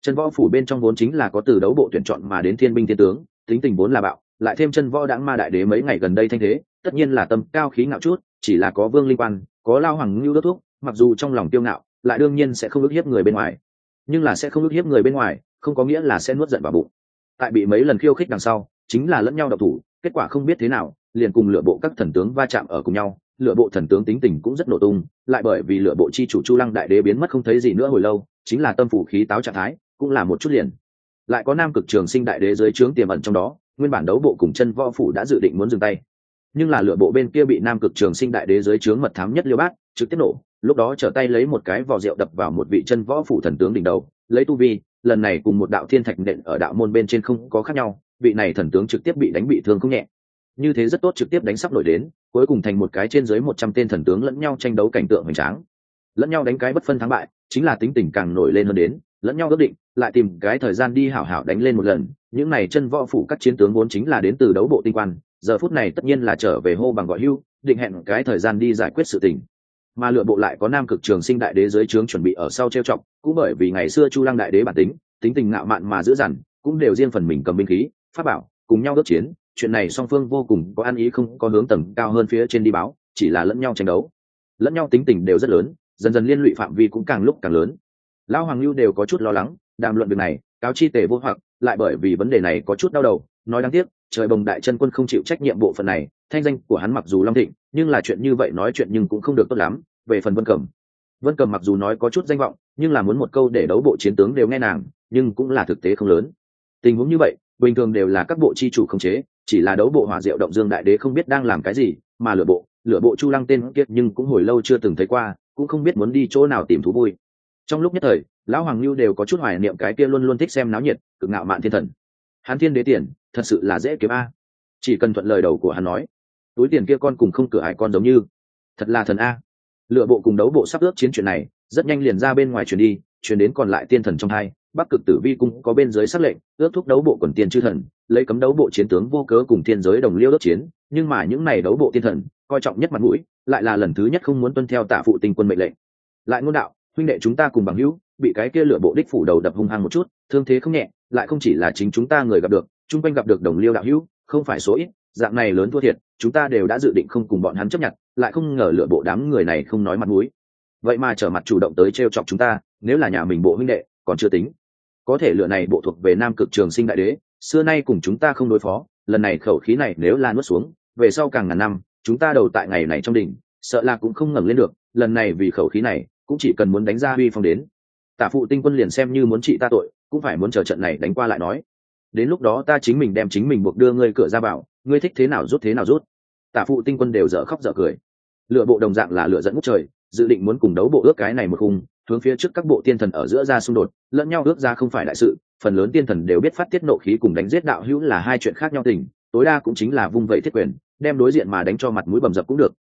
chân võ phủ bên trong vốn chính là có từ đấu bộ tuyển chọn mà đến thiên binh thiên tướng, tính tình vốn là bạo, lại thêm chân võ đãng ma đại đế mấy ngày gần đây thanh thế, tất nhiên là tâm cao khí ngạo chút, chỉ là có vương linh quan, có lao hoàng ngưu đốt thuốc mặc dù trong lòng tiêu ngạo, lại đương nhiên sẽ không ức hiếp người bên ngoài. Nhưng là sẽ không ức hiếp người bên ngoài, không có nghĩa là sẽ nuốt giận vào bụng. Tại bị mấy lần khiêu khích đằng sau, chính là lẫn nhau độc thủ, kết quả không biết thế nào, liền cùng lựa bộ các thần tướng va chạm ở cùng nhau, lựa bộ thần tướng tính tình cũng rất nổ tung, lại bởi vì lựa bộ chi chủ chu lăng đại đế biến mất không thấy gì nữa hồi lâu, chính là tâm phủ khí táo trạng thái cũng là một chút liền. Lại có nam cực trường sinh đại đế dưới trướng tiềm ẩn trong đó, nguyên bản đấu bộ cùng chân võ phủ đã dự định muốn dừng tay. Nhưng là lựa bộ bên kia bị nam cực trường sinh đại đế dưới trướng mật thám nhất liêu bát, trực tiếp nổ, lúc đó trở tay lấy một cái vò rượu đập vào một vị chân võ phủ thần tướng đỉnh đầu, lấy tu vi, lần này cùng một đạo thiên thạch nện ở đạo môn bên trên không có khác nhau, vị này thần tướng trực tiếp bị đánh bị thương không nhẹ. Như thế rất tốt trực tiếp đánh sắp nổi đến, cuối cùng thành một cái trên dưới một trăm tên thần tướng lẫn nhau tranh đấu cảnh tượng hoành tráng. Lẫn nhau đánh cái bất phân thắng bại, chính là tính tình càng nổi lên hơn đến lẫn nhau ước định, lại tìm cái thời gian đi hảo hảo đánh lên một lần. Những này chân võ phủ các chiến tướng vốn chính là đến từ đấu bộ tinh quan, giờ phút này tất nhiên là trở về hô bằng gọi hưu, định hẹn cái thời gian đi giải quyết sự tình. Mà lựa bộ lại có nam cực trường sinh đại đế dưới trướng chuẩn bị ở sau trêu chọc, cũng bởi vì ngày xưa chu lăng đại đế bản tính tính tình ngạo mạn mà giữ dằn, cũng đều riêng phần mình cầm binh khí, pháp bảo, cùng nhau đốt chiến. Chuyện này song phương vô cùng có ăn ý không có hướng tầng cao hơn phía trên đi báo, chỉ là lẫn nhau tranh đấu. Lẫn nhau tính tình đều rất lớn, dần dần liên lụy phạm vi cũng càng lúc càng lớn lão hoàng lưu đều có chút lo lắng, đàm luận việc này, cáo chi tề vô hoặc, lại bởi vì vấn đề này có chút đau đầu, nói đáng tiếc, trời bồng đại chân quân không chịu trách nhiệm bộ phận này, thanh danh của hắn mặc dù long thịnh, nhưng là chuyện như vậy nói chuyện nhưng cũng không được tốt lắm, về phần vân cầm vân cầm mặc dù nói có chút danh vọng, nhưng là muốn một câu để đấu bộ chiến tướng đều nghe nàng, nhưng cũng là thực tế không lớn. Tình huống như vậy, bình thường đều là các bộ chi chủ không chế, chỉ là đấu bộ hỏa diệu động dương đại đế không biết đang làm cái gì, mà lựa bộ lựa bộ chu lăng tên kiệt nhưng cũng hồi lâu chưa từng thấy qua, cũng không biết muốn đi chỗ nào tìm thú vui trong lúc nhất thời, lão hoàng lưu đều có chút hoài niệm cái kia luôn luôn thích xem náo nhiệt, cực ngạo mạn thiên thần. Hắn thiên đế tiền, thật sự là dễ kiếm a. Chỉ cần thuận lời đầu của hắn nói, túi tiền kia con cùng không cửa hải con giống như. Thật là thần a. Lựa bộ cùng đấu bộ sắp ướp chiến chuyện này, rất nhanh liền ra bên ngoài chuyển đi, chuyển đến còn lại tiên thần trong hai, bắc cực tử vi cung có bên dưới sắc lệnh, ước thúc đấu bộ quần tiên chư thần, lấy cấm đấu bộ chiến tướng vô cớ cùng thiên giới đồng liêu ước chiến, nhưng mà những này đấu bộ tiên thần, coi trọng nhất mặt mũi, lại là lần thứ nhất không muốn tuân theo tạ phụ tinh quân mệnh lệnh. Lại ngôn đạo huynh đệ chúng ta cùng bằng hữu, bị cái kia lửa bộ đích phủ đầu đập hung hăng một chút, thương thế không nhẹ, lại không chỉ là chính chúng ta người gặp được, chung quanh gặp được đồng liêu đạo hữu, không phải số ít, dạng này lớn thua thiệt, chúng ta đều đã dự định không cùng bọn hắn chấp nhận, lại không ngờ lựa bộ đám người này không nói mặt mũi. Vậy mà trở mặt chủ động tới t chọc chúng ta, nếu là nhà mình bộ huynh đệ, còn chưa tính. Có thể lựa này bộ thuộc về nam cực trường sinh đại đế, xưa nay cùng chúng ta không đối phó, lần này khẩu khí này nếu là nuốt xuống, về sau càng ngàn năm, chúng ta đầu tại ngày này trong đỉnh, sợ là cũng không ngẩng lên được, lần này vì khẩu khí này cũng chỉ cần muốn đánh ra uy phong đến. Tả phụ tinh quân liền xem như muốn trị ta tội, cũng phải muốn chờ trận này đánh qua lại nói. Đến lúc đó ta chính mình đem chính mình buộc đưa ngươi cửa ra bảo ngươi thích thế nào rút thế nào rút. Tả phụ tinh quân đều dở khóc dở cười. Lựa bộ đồng dạng là lựa dẫn ngút trời, dự định muốn cùng đấu bộ ước cái này một khung, hướng phía trước các bộ tiên thần ở giữa ra xung đột, lẫn nhau ước ra không phải đại sự, phần lớn tiên thần đều biết phát tiết nộ khí cùng đánh giết đạo hữu là hai chuyện khác nhau tình, tối đa cũng chính là vung vẩy thiết quyền, đem đối diện mà đánh cho mặt mũi bầm dập cũng được.